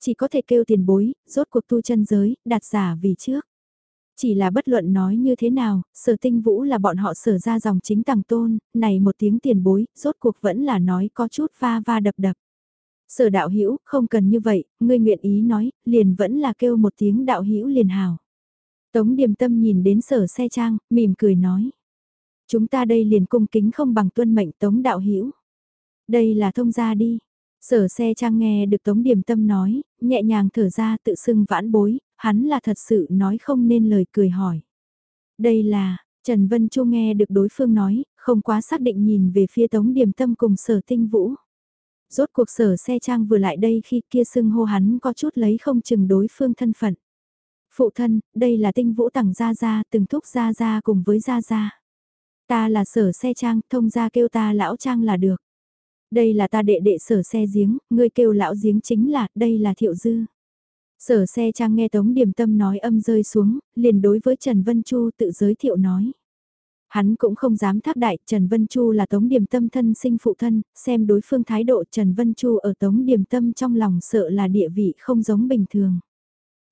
S1: Chỉ có thể kêu tiền bối, rốt cuộc tu chân giới, đạt giả vì trước. Chỉ là bất luận nói như thế nào, sở tinh vũ là bọn họ sở ra dòng chính tàng tôn, này một tiếng tiền bối, rốt cuộc vẫn là nói có chút va va đập đập. Sở đạo hữu không cần như vậy, ngươi nguyện ý nói, liền vẫn là kêu một tiếng đạo hữu liền hào. Tống điềm tâm nhìn đến sở xe trang, mỉm cười nói. Chúng ta đây liền cung kính không bằng tuân mệnh tống đạo hữu Đây là thông gia đi. Sở xe trang nghe được tống điềm tâm nói, nhẹ nhàng thở ra tự xưng vãn bối, hắn là thật sự nói không nên lời cười hỏi. Đây là, Trần Vân Chu nghe được đối phương nói, không quá xác định nhìn về phía tống điềm tâm cùng sở tinh vũ. Rốt cuộc sở xe trang vừa lại đây khi kia sưng hô hắn có chút lấy không chừng đối phương thân phận. Phụ thân, đây là tinh vũ tặng Gia Gia từng thúc Gia Gia cùng với Gia Gia. Ta là sở xe trang, thông gia kêu ta lão trang là được. Đây là ta đệ đệ sở xe giếng, ngươi kêu lão giếng chính là, đây là thiệu dư. Sở xe trang nghe Tống Điềm Tâm nói âm rơi xuống, liền đối với Trần Vân Chu tự giới thiệu nói. Hắn cũng không dám thác đại, Trần Vân Chu là Tống Điềm Tâm thân sinh phụ thân, xem đối phương thái độ Trần Vân Chu ở Tống Điềm Tâm trong lòng sợ là địa vị không giống bình thường.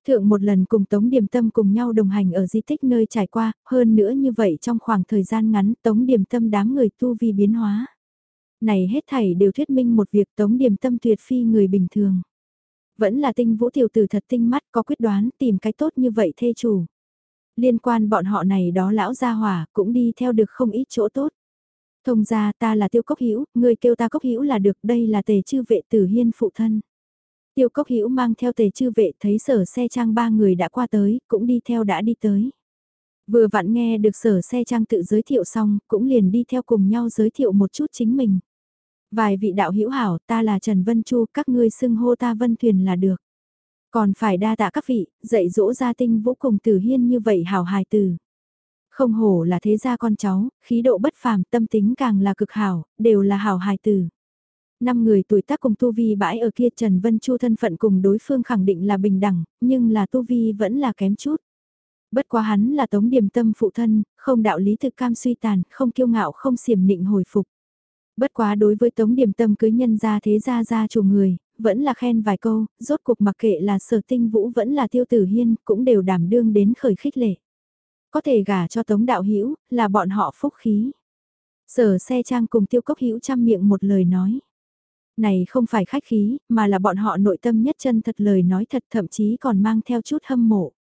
S1: Thượng một lần cùng Tống Điềm Tâm cùng nhau đồng hành ở di tích nơi trải qua, hơn nữa như vậy trong khoảng thời gian ngắn Tống Điềm Tâm đám người tu vi biến hóa. Này hết thảy đều thuyết minh một việc Tống Điềm Tâm tuyệt phi người bình thường. Vẫn là tinh vũ tiểu tử thật tinh mắt có quyết đoán tìm cái tốt như vậy thê chủ. Liên quan bọn họ này đó lão gia hỏa cũng đi theo được không ít chỗ tốt. Thông ra ta là tiêu cốc hữu người kêu ta cốc hữu là được đây là tề chư vệ tử hiên phụ thân. Tiêu cốc hữu mang theo tề chư vệ thấy sở xe trang ba người đã qua tới, cũng đi theo đã đi tới. Vừa vặn nghe được sở xe trang tự giới thiệu xong, cũng liền đi theo cùng nhau giới thiệu một chút chính mình. Vài vị đạo hữu hảo, ta là Trần Vân Chu, các ngươi xưng hô ta Vân Thuyền là được. Còn phải đa tạ các vị, dạy dỗ gia tinh vũ cùng tử hiên như vậy hảo hài từ. Không hổ là thế gia con cháu, khí độ bất phàm, tâm tính càng là cực hảo, đều là hảo hài từ năm người tuổi tác cùng Tu Vi bãi ở kia Trần Vân Chu thân phận cùng đối phương khẳng định là bình đẳng, nhưng là Tu Vi vẫn là kém chút. Bất quá hắn là tống điểm tâm phụ thân, không đạo lý thực cam suy tàn, không kiêu ngạo không xiểm nịnh hồi phục. Bất quá đối với tống điểm tâm cưới nhân gia thế gia gia chủ người, vẫn là khen vài câu, rốt cuộc mặc kệ là sở tinh vũ vẫn là tiêu tử hiên, cũng đều đảm đương đến khởi khích lệ. Có thể gả cho tống đạo hữu là bọn họ phúc khí. Sở xe trang cùng tiêu cốc hữu chăm miệng một lời nói này không phải khách khí, mà là bọn họ nội tâm nhất chân thật lời nói thật thậm chí còn mang theo chút hâm mộ.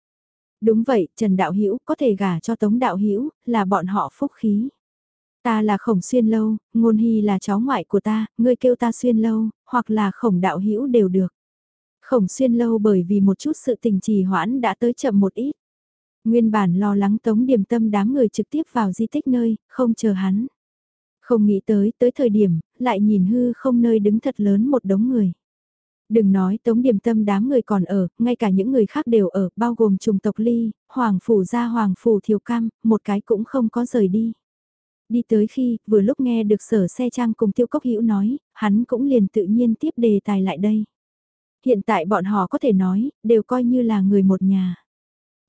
S1: Đúng vậy, Trần Đạo Hữu có thể gả cho Tống Đạo Hữu là bọn họ phúc khí. Ta là Khổng Xuyên Lâu, Ngôn Hy là cháu ngoại của ta, ngươi kêu ta Xuyên Lâu, hoặc là Khổng Đạo Hữu đều được. Khổng Xuyên Lâu bởi vì một chút sự tình trì hoãn đã tới chậm một ít. Nguyên bản lo lắng Tống điểm Tâm đám người trực tiếp vào di tích nơi, không chờ hắn. Không nghĩ tới, tới thời điểm, lại nhìn hư không nơi đứng thật lớn một đống người. Đừng nói tống điểm tâm đám người còn ở, ngay cả những người khác đều ở, bao gồm trùng tộc ly, hoàng phủ gia hoàng phủ thiều cam, một cái cũng không có rời đi. Đi tới khi, vừa lúc nghe được sở xe trang cùng tiêu cốc hữu nói, hắn cũng liền tự nhiên tiếp đề tài lại đây. Hiện tại bọn họ có thể nói, đều coi như là người một nhà.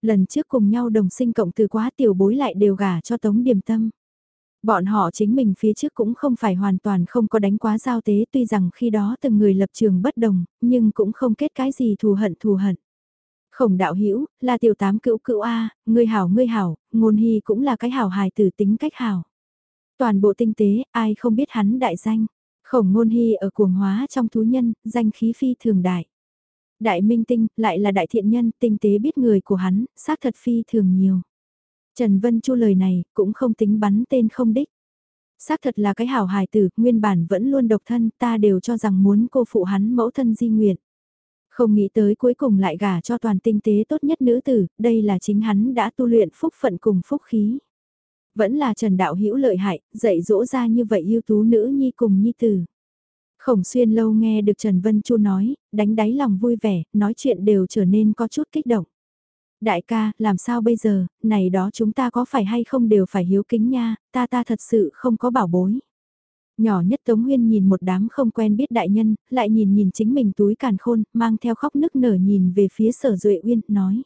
S1: Lần trước cùng nhau đồng sinh cộng từ quá tiểu bối lại đều gả cho tống điểm tâm. Bọn họ chính mình phía trước cũng không phải hoàn toàn không có đánh quá giao tế tuy rằng khi đó từng người lập trường bất đồng, nhưng cũng không kết cái gì thù hận thù hận. Khổng đạo hữu là tiểu tám cữu cữu A, ngươi hảo ngươi hảo, ngôn hy cũng là cái hảo hài tử tính cách hảo. Toàn bộ tinh tế, ai không biết hắn đại danh. Khổng ngôn hy ở cuồng hóa trong thú nhân, danh khí phi thường đại. Đại minh tinh, lại là đại thiện nhân, tinh tế biết người của hắn, xác thật phi thường nhiều. Trần Vân Chu lời này, cũng không tính bắn tên không đích. Xác thật là cái hảo hài tử, nguyên bản vẫn luôn độc thân, ta đều cho rằng muốn cô phụ hắn mẫu thân di nguyện. Không nghĩ tới cuối cùng lại gả cho toàn tinh tế tốt nhất nữ tử, đây là chính hắn đã tu luyện phúc phận cùng phúc khí. Vẫn là Trần Đạo Hữu lợi hại, dạy dỗ ra như vậy yêu tú nữ nhi cùng nhi tử. Khổng xuyên lâu nghe được Trần Vân Chu nói, đánh đáy lòng vui vẻ, nói chuyện đều trở nên có chút kích động. Đại ca, làm sao bây giờ, này đó chúng ta có phải hay không đều phải hiếu kính nha, ta ta thật sự không có bảo bối. Nhỏ nhất Tống Huyên nhìn một đám không quen biết đại nhân, lại nhìn nhìn chính mình túi càn khôn, mang theo khóc nức nở nhìn về phía sở duệ uyên, nói.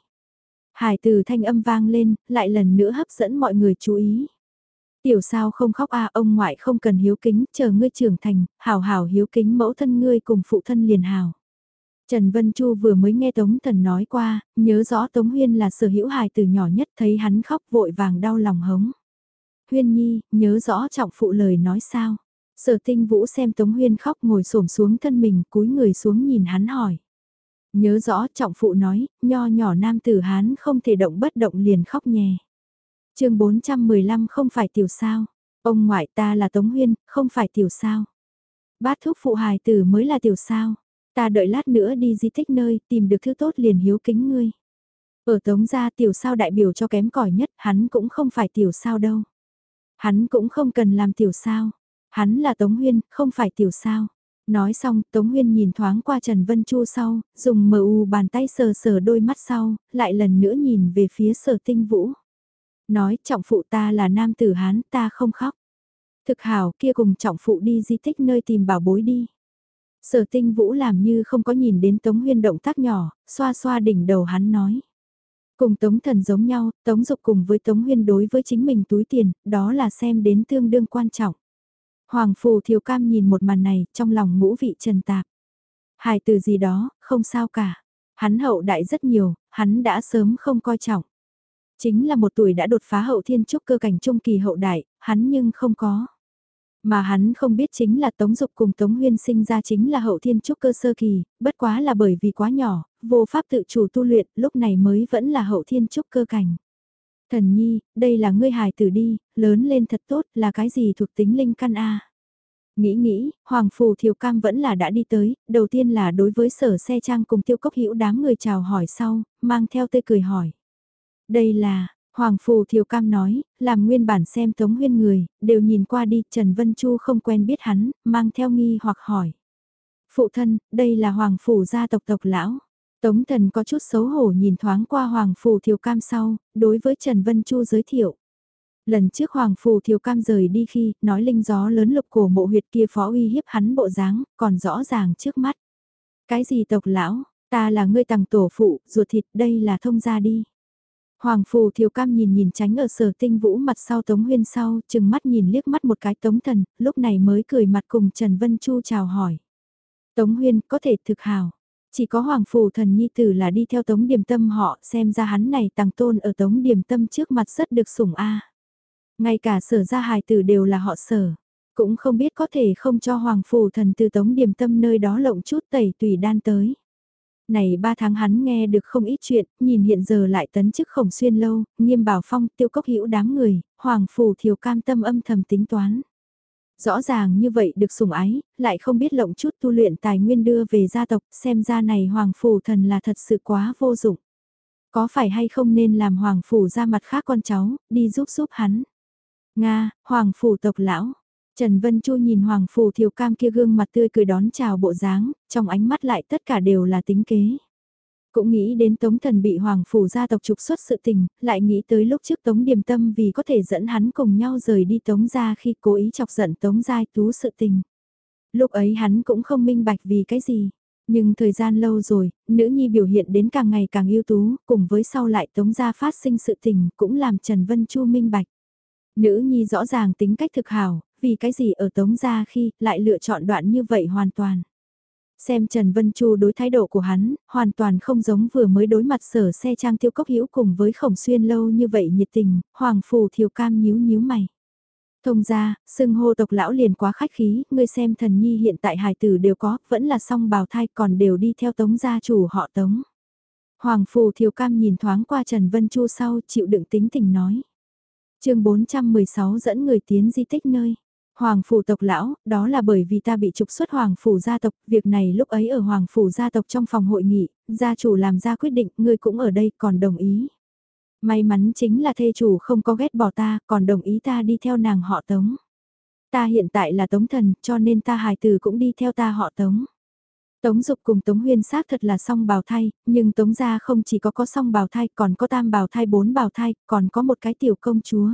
S1: Hải từ thanh âm vang lên, lại lần nữa hấp dẫn mọi người chú ý. Tiểu sao không khóc a ông ngoại không cần hiếu kính, chờ ngươi trưởng thành, hảo hảo hiếu kính mẫu thân ngươi cùng phụ thân liền hào. Trần Vân Chu vừa mới nghe Tống Thần nói qua, nhớ rõ Tống Huyên là sở hữu hài từ nhỏ nhất thấy hắn khóc vội vàng đau lòng hống. Huyên Nhi, nhớ rõ trọng phụ lời nói sao. Sở tinh vũ xem Tống Huyên khóc ngồi xổm xuống thân mình cúi người xuống nhìn hắn hỏi. Nhớ rõ trọng phụ nói, nho nhỏ nam tử hán không thể động bất động liền khóc nhè. chương 415 không phải tiểu sao. Ông ngoại ta là Tống Huyên, không phải tiểu sao. Bát thúc phụ hài tử mới là tiểu sao. Ta đợi lát nữa đi di tích nơi, tìm được thứ tốt liền hiếu kính ngươi. Ở tống gia tiểu sao đại biểu cho kém cỏi nhất, hắn cũng không phải tiểu sao đâu. Hắn cũng không cần làm tiểu sao. Hắn là Tống Huyên, không phải tiểu sao. Nói xong, Tống Huyên nhìn thoáng qua Trần Vân Chu sau, dùng mờ u bàn tay sờ sờ đôi mắt sau, lại lần nữa nhìn về phía sở tinh vũ. Nói, trọng phụ ta là nam tử Hán, ta không khóc. Thực hảo kia cùng trọng phụ đi di tích nơi tìm bảo bối đi. Sở tinh vũ làm như không có nhìn đến Tống Huyên động tác nhỏ, xoa xoa đỉnh đầu hắn nói. Cùng Tống Thần giống nhau, Tống Dục cùng với Tống Huyên đối với chính mình túi tiền, đó là xem đến tương đương quan trọng. Hoàng Phù Thiều Cam nhìn một màn này, trong lòng ngũ vị trần tạp. Hài từ gì đó, không sao cả. Hắn hậu đại rất nhiều, hắn đã sớm không coi trọng. Chính là một tuổi đã đột phá hậu thiên trúc cơ cảnh trung kỳ hậu đại, hắn nhưng không có. Mà hắn không biết chính là Tống Dục cùng Tống Huyên sinh ra chính là hậu thiên trúc cơ sơ kỳ, bất quá là bởi vì quá nhỏ, vô pháp tự chủ tu luyện, lúc này mới vẫn là hậu thiên trúc cơ cảnh. Thần nhi, đây là ngươi hài tử đi, lớn lên thật tốt, là cái gì thuộc tính linh căn A. Nghĩ nghĩ, Hoàng Phù Thiều Cam vẫn là đã đi tới, đầu tiên là đối với sở xe trang cùng tiêu cốc hữu đám người chào hỏi sau, mang theo tươi cười hỏi. Đây là, Hoàng Phù Thiều Cam nói, làm nguyên bản xem Tống Huyên người, đều nhìn qua đi, Trần Vân Chu không quen biết hắn, mang theo nghi hoặc hỏi. Phụ thân, đây là Hoàng Phủ gia tộc tộc lão. Tống Thần có chút xấu hổ nhìn thoáng qua Hoàng Phù Thiều Cam sau, đối với Trần Vân Chu giới thiệu. Lần trước Hoàng Phù Thiều Cam rời đi khi, nói linh gió lớn lục cổ mộ huyệt kia phó uy hiếp hắn bộ dáng, còn rõ ràng trước mắt. Cái gì tộc lão, ta là ngươi tàng tổ phụ, ruột thịt, đây là thông gia đi. Hoàng Phù Thiều Cam nhìn nhìn tránh ở sở tinh vũ mặt sau Tống Huyên sau, chừng mắt nhìn liếc mắt một cái Tống Thần, lúc này mới cười mặt cùng Trần Vân Chu chào hỏi. Tống Huyên có thể thực hào. Chỉ có Hoàng phủ Thần Nhi Tử là đi theo Tống Điềm Tâm họ xem ra hắn này tăng tôn ở Tống Điềm Tâm trước mặt rất được sủng A. Ngay cả sở gia hài tử đều là họ sở. Cũng không biết có thể không cho Hoàng phủ Thần từ Tống Điềm Tâm nơi đó lộng chút tẩy tùy đan tới. Này ba tháng hắn nghe được không ít chuyện, nhìn hiện giờ lại tấn chức khổng xuyên lâu, nghiêm bảo phong, tiêu cốc hữu đám người, hoàng phủ thiều cam tâm âm thầm tính toán. Rõ ràng như vậy được sủng ái, lại không biết lộng chút tu luyện tài nguyên đưa về gia tộc, xem ra này hoàng phủ thần là thật sự quá vô dụng. Có phải hay không nên làm hoàng phủ ra mặt khác con cháu, đi giúp giúp hắn. Nga, hoàng phủ tộc lão, Trần Vân Chu nhìn Hoàng phủ Thiều Cam kia gương mặt tươi cười đón chào bộ dáng, trong ánh mắt lại tất cả đều là tính kế. Cũng nghĩ đến Tống Thần bị Hoàng Phủ gia tộc trục xuất sự tình, lại nghĩ tới lúc trước Tống Điềm Tâm vì có thể dẫn hắn cùng nhau rời đi Tống gia khi cố ý chọc giận Tống Giai Tú sự tình. Lúc ấy hắn cũng không minh bạch vì cái gì. Nhưng thời gian lâu rồi, nữ nhi biểu hiện đến càng ngày càng ưu tú, cùng với sau lại Tống gia phát sinh sự tình cũng làm Trần Vân Chu minh bạch. Nữ nhi rõ ràng tính cách thực hảo, vì cái gì ở tống gia khi lại lựa chọn đoạn như vậy hoàn toàn. Xem Trần Vân Chu đối thái độ của hắn, hoàn toàn không giống vừa mới đối mặt sở xe trang tiêu cốc hữu cùng với khổng xuyên lâu như vậy nhiệt tình, hoàng phù thiều cam nhíu nhíu mày. Thông ra, Sưng hô tộc lão liền quá khách khí, ngươi xem thần nhi hiện tại hài tử đều có, vẫn là song bào thai còn đều đi theo tống gia chủ họ tống. Hoàng phù thiều cam nhìn thoáng qua Trần Vân Chu sau chịu đựng tính tình nói. chương 416 dẫn người tiến di tích nơi. Hoàng phủ tộc lão, đó là bởi vì ta bị trục xuất hoàng phủ gia tộc, việc này lúc ấy ở hoàng phủ gia tộc trong phòng hội nghị, gia chủ làm ra quyết định, ngươi cũng ở đây còn đồng ý. May mắn chính là thê chủ không có ghét bỏ ta, còn đồng ý ta đi theo nàng họ tống. Ta hiện tại là tống thần, cho nên ta hài tử cũng đi theo ta họ tống. Tống Dục cùng Tống Huyên xác thật là song bào thai, nhưng Tống gia không chỉ có có song bào thai, còn có tam bào thai bốn bào thai, còn có một cái tiểu công chúa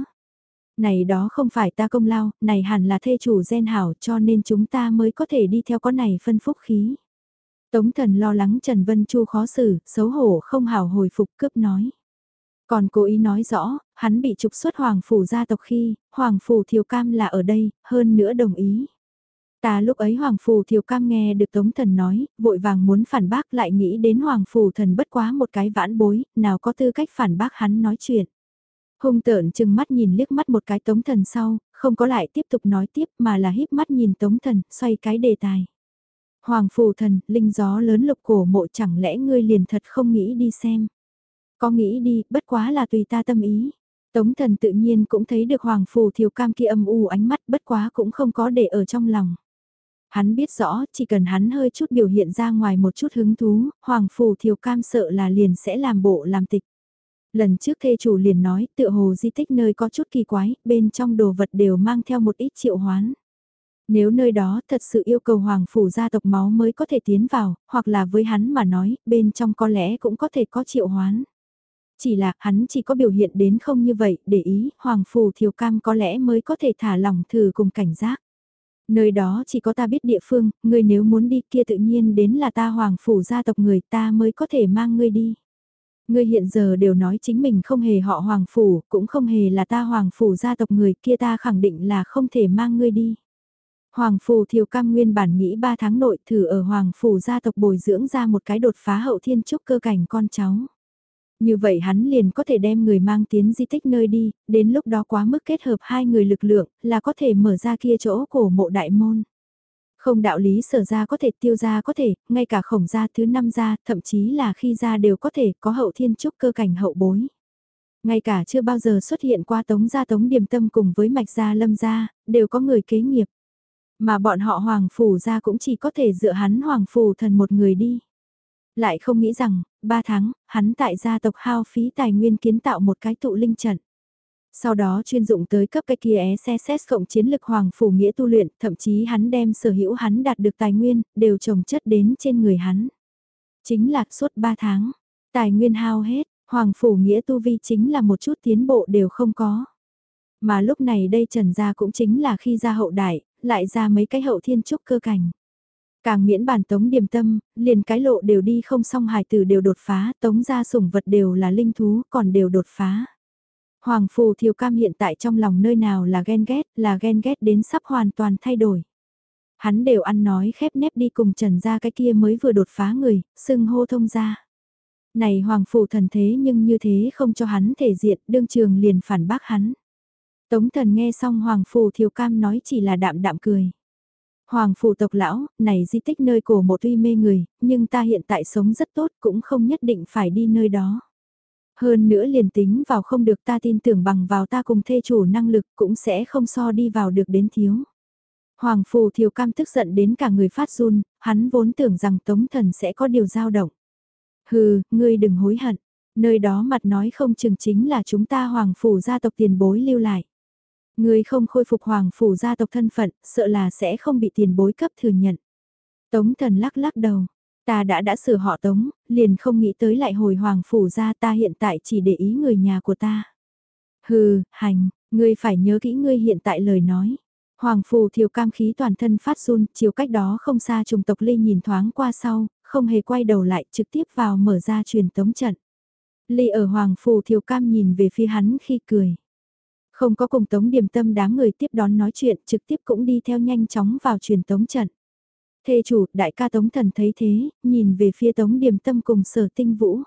S1: này đó không phải ta công lao, này hẳn là thê chủ gen hảo cho nên chúng ta mới có thể đi theo con này phân phúc khí. Tống thần lo lắng Trần Vân Chu khó xử, xấu hổ không hảo hồi phục cướp nói. Còn cố ý nói rõ, hắn bị trục xuất Hoàng Phủ gia tộc khi, Hoàng Phủ Thiều Cam là ở đây, hơn nữa đồng ý. Ta lúc ấy Hoàng Phủ Thiều Cam nghe được Tống Thần nói, vội vàng muốn phản bác lại nghĩ đến Hoàng Phủ Thần bất quá một cái vãn bối, nào có tư cách phản bác hắn nói chuyện. Hung tợn chừng mắt nhìn liếc mắt một cái tống thần sau, không có lại tiếp tục nói tiếp mà là híp mắt nhìn tống thần, xoay cái đề tài. Hoàng phù thần, linh gió lớn lục cổ mộ chẳng lẽ ngươi liền thật không nghĩ đi xem. Có nghĩ đi, bất quá là tùy ta tâm ý. Tống thần tự nhiên cũng thấy được hoàng phù thiều cam kia âm u ánh mắt bất quá cũng không có để ở trong lòng. Hắn biết rõ, chỉ cần hắn hơi chút biểu hiện ra ngoài một chút hứng thú, hoàng phù thiều cam sợ là liền sẽ làm bộ làm tịch. Lần trước thê chủ liền nói tựa hồ di tích nơi có chút kỳ quái, bên trong đồ vật đều mang theo một ít triệu hoán. Nếu nơi đó thật sự yêu cầu hoàng phủ gia tộc máu mới có thể tiến vào, hoặc là với hắn mà nói, bên trong có lẽ cũng có thể có triệu hoán. Chỉ là hắn chỉ có biểu hiện đến không như vậy, để ý, hoàng phủ thiều cam có lẽ mới có thể thả lòng thử cùng cảnh giác. Nơi đó chỉ có ta biết địa phương, người nếu muốn đi kia tự nhiên đến là ta hoàng phủ gia tộc người ta mới có thể mang ngươi đi. Ngươi hiện giờ đều nói chính mình không hề họ hoàng phủ, cũng không hề là ta hoàng phủ gia tộc người kia ta khẳng định là không thể mang ngươi đi. Hoàng phủ thiều cam nguyên bản nghĩ 3 tháng nội thử ở hoàng phủ gia tộc bồi dưỡng ra một cái đột phá hậu thiên trúc cơ cảnh con cháu. Như vậy hắn liền có thể đem người mang tiến di tích nơi đi, đến lúc đó quá mức kết hợp hai người lực lượng là có thể mở ra kia chỗ cổ mộ đại môn. Không đạo lý sở ra có thể tiêu ra có thể, ngay cả khổng ra thứ năm ra, thậm chí là khi ra đều có thể có hậu thiên trúc cơ cảnh hậu bối. Ngay cả chưa bao giờ xuất hiện qua tống gia tống điểm tâm cùng với mạch gia lâm gia, đều có người kế nghiệp. Mà bọn họ hoàng phủ ra cũng chỉ có thể dựa hắn hoàng phủ thần một người đi. Lại không nghĩ rằng, ba tháng, hắn tại gia tộc hao phí tài nguyên kiến tạo một cái tụ linh trận. Sau đó chuyên dụng tới cấp cái kia SSS cộng chiến lực hoàng phủ nghĩa tu luyện, thậm chí hắn đem sở hữu hắn đạt được tài nguyên, đều trồng chất đến trên người hắn. Chính là suốt 3 tháng, tài nguyên hao hết, hoàng phủ nghĩa tu vi chính là một chút tiến bộ đều không có. Mà lúc này đây trần gia cũng chính là khi ra hậu đại, lại ra mấy cái hậu thiên trúc cơ cảnh. Càng miễn bản tống điểm tâm, liền cái lộ đều đi không xong hài tử đều đột phá, tống gia sủng vật đều là linh thú, còn đều đột phá. Hoàng Phù Thiều Cam hiện tại trong lòng nơi nào là ghen ghét, là ghen ghét đến sắp hoàn toàn thay đổi. Hắn đều ăn nói khép nép đi cùng trần ra cái kia mới vừa đột phá người, sưng hô thông ra. Này Hoàng Phù thần thế nhưng như thế không cho hắn thể diện, đương trường liền phản bác hắn. Tống thần nghe xong Hoàng Phù Thiều Cam nói chỉ là đạm đạm cười. Hoàng Phù tộc lão, này di tích nơi cổ một tuy mê người, nhưng ta hiện tại sống rất tốt cũng không nhất định phải đi nơi đó. Hơn nữa liền tính vào không được ta tin tưởng bằng vào ta cùng thê chủ năng lực cũng sẽ không so đi vào được đến thiếu. Hoàng Phù Thiều Cam tức giận đến cả người phát run, hắn vốn tưởng rằng Tống Thần sẽ có điều dao động. Hừ, ngươi đừng hối hận, nơi đó mặt nói không chừng chính là chúng ta Hoàng Phủ gia tộc tiền bối lưu lại. Ngươi không khôi phục Hoàng Phủ gia tộc thân phận, sợ là sẽ không bị tiền bối cấp thừa nhận. Tống Thần lắc lắc đầu, Ta đã đã sửa họ tống, liền không nghĩ tới lại hồi hoàng phủ ra ta hiện tại chỉ để ý người nhà của ta. Hừ, hành, ngươi phải nhớ kỹ ngươi hiện tại lời nói. Hoàng phù thiều cam khí toàn thân phát run, chiều cách đó không xa trùng tộc ly nhìn thoáng qua sau, không hề quay đầu lại trực tiếp vào mở ra truyền tống trận. Ly ở hoàng phù thiều cam nhìn về phía hắn khi cười. Không có cùng tống điểm tâm đám người tiếp đón nói chuyện trực tiếp cũng đi theo nhanh chóng vào truyền tống trận. Thê chủ, đại ca tống thần thấy thế, nhìn về phía tống điềm tâm cùng sở tinh vũ.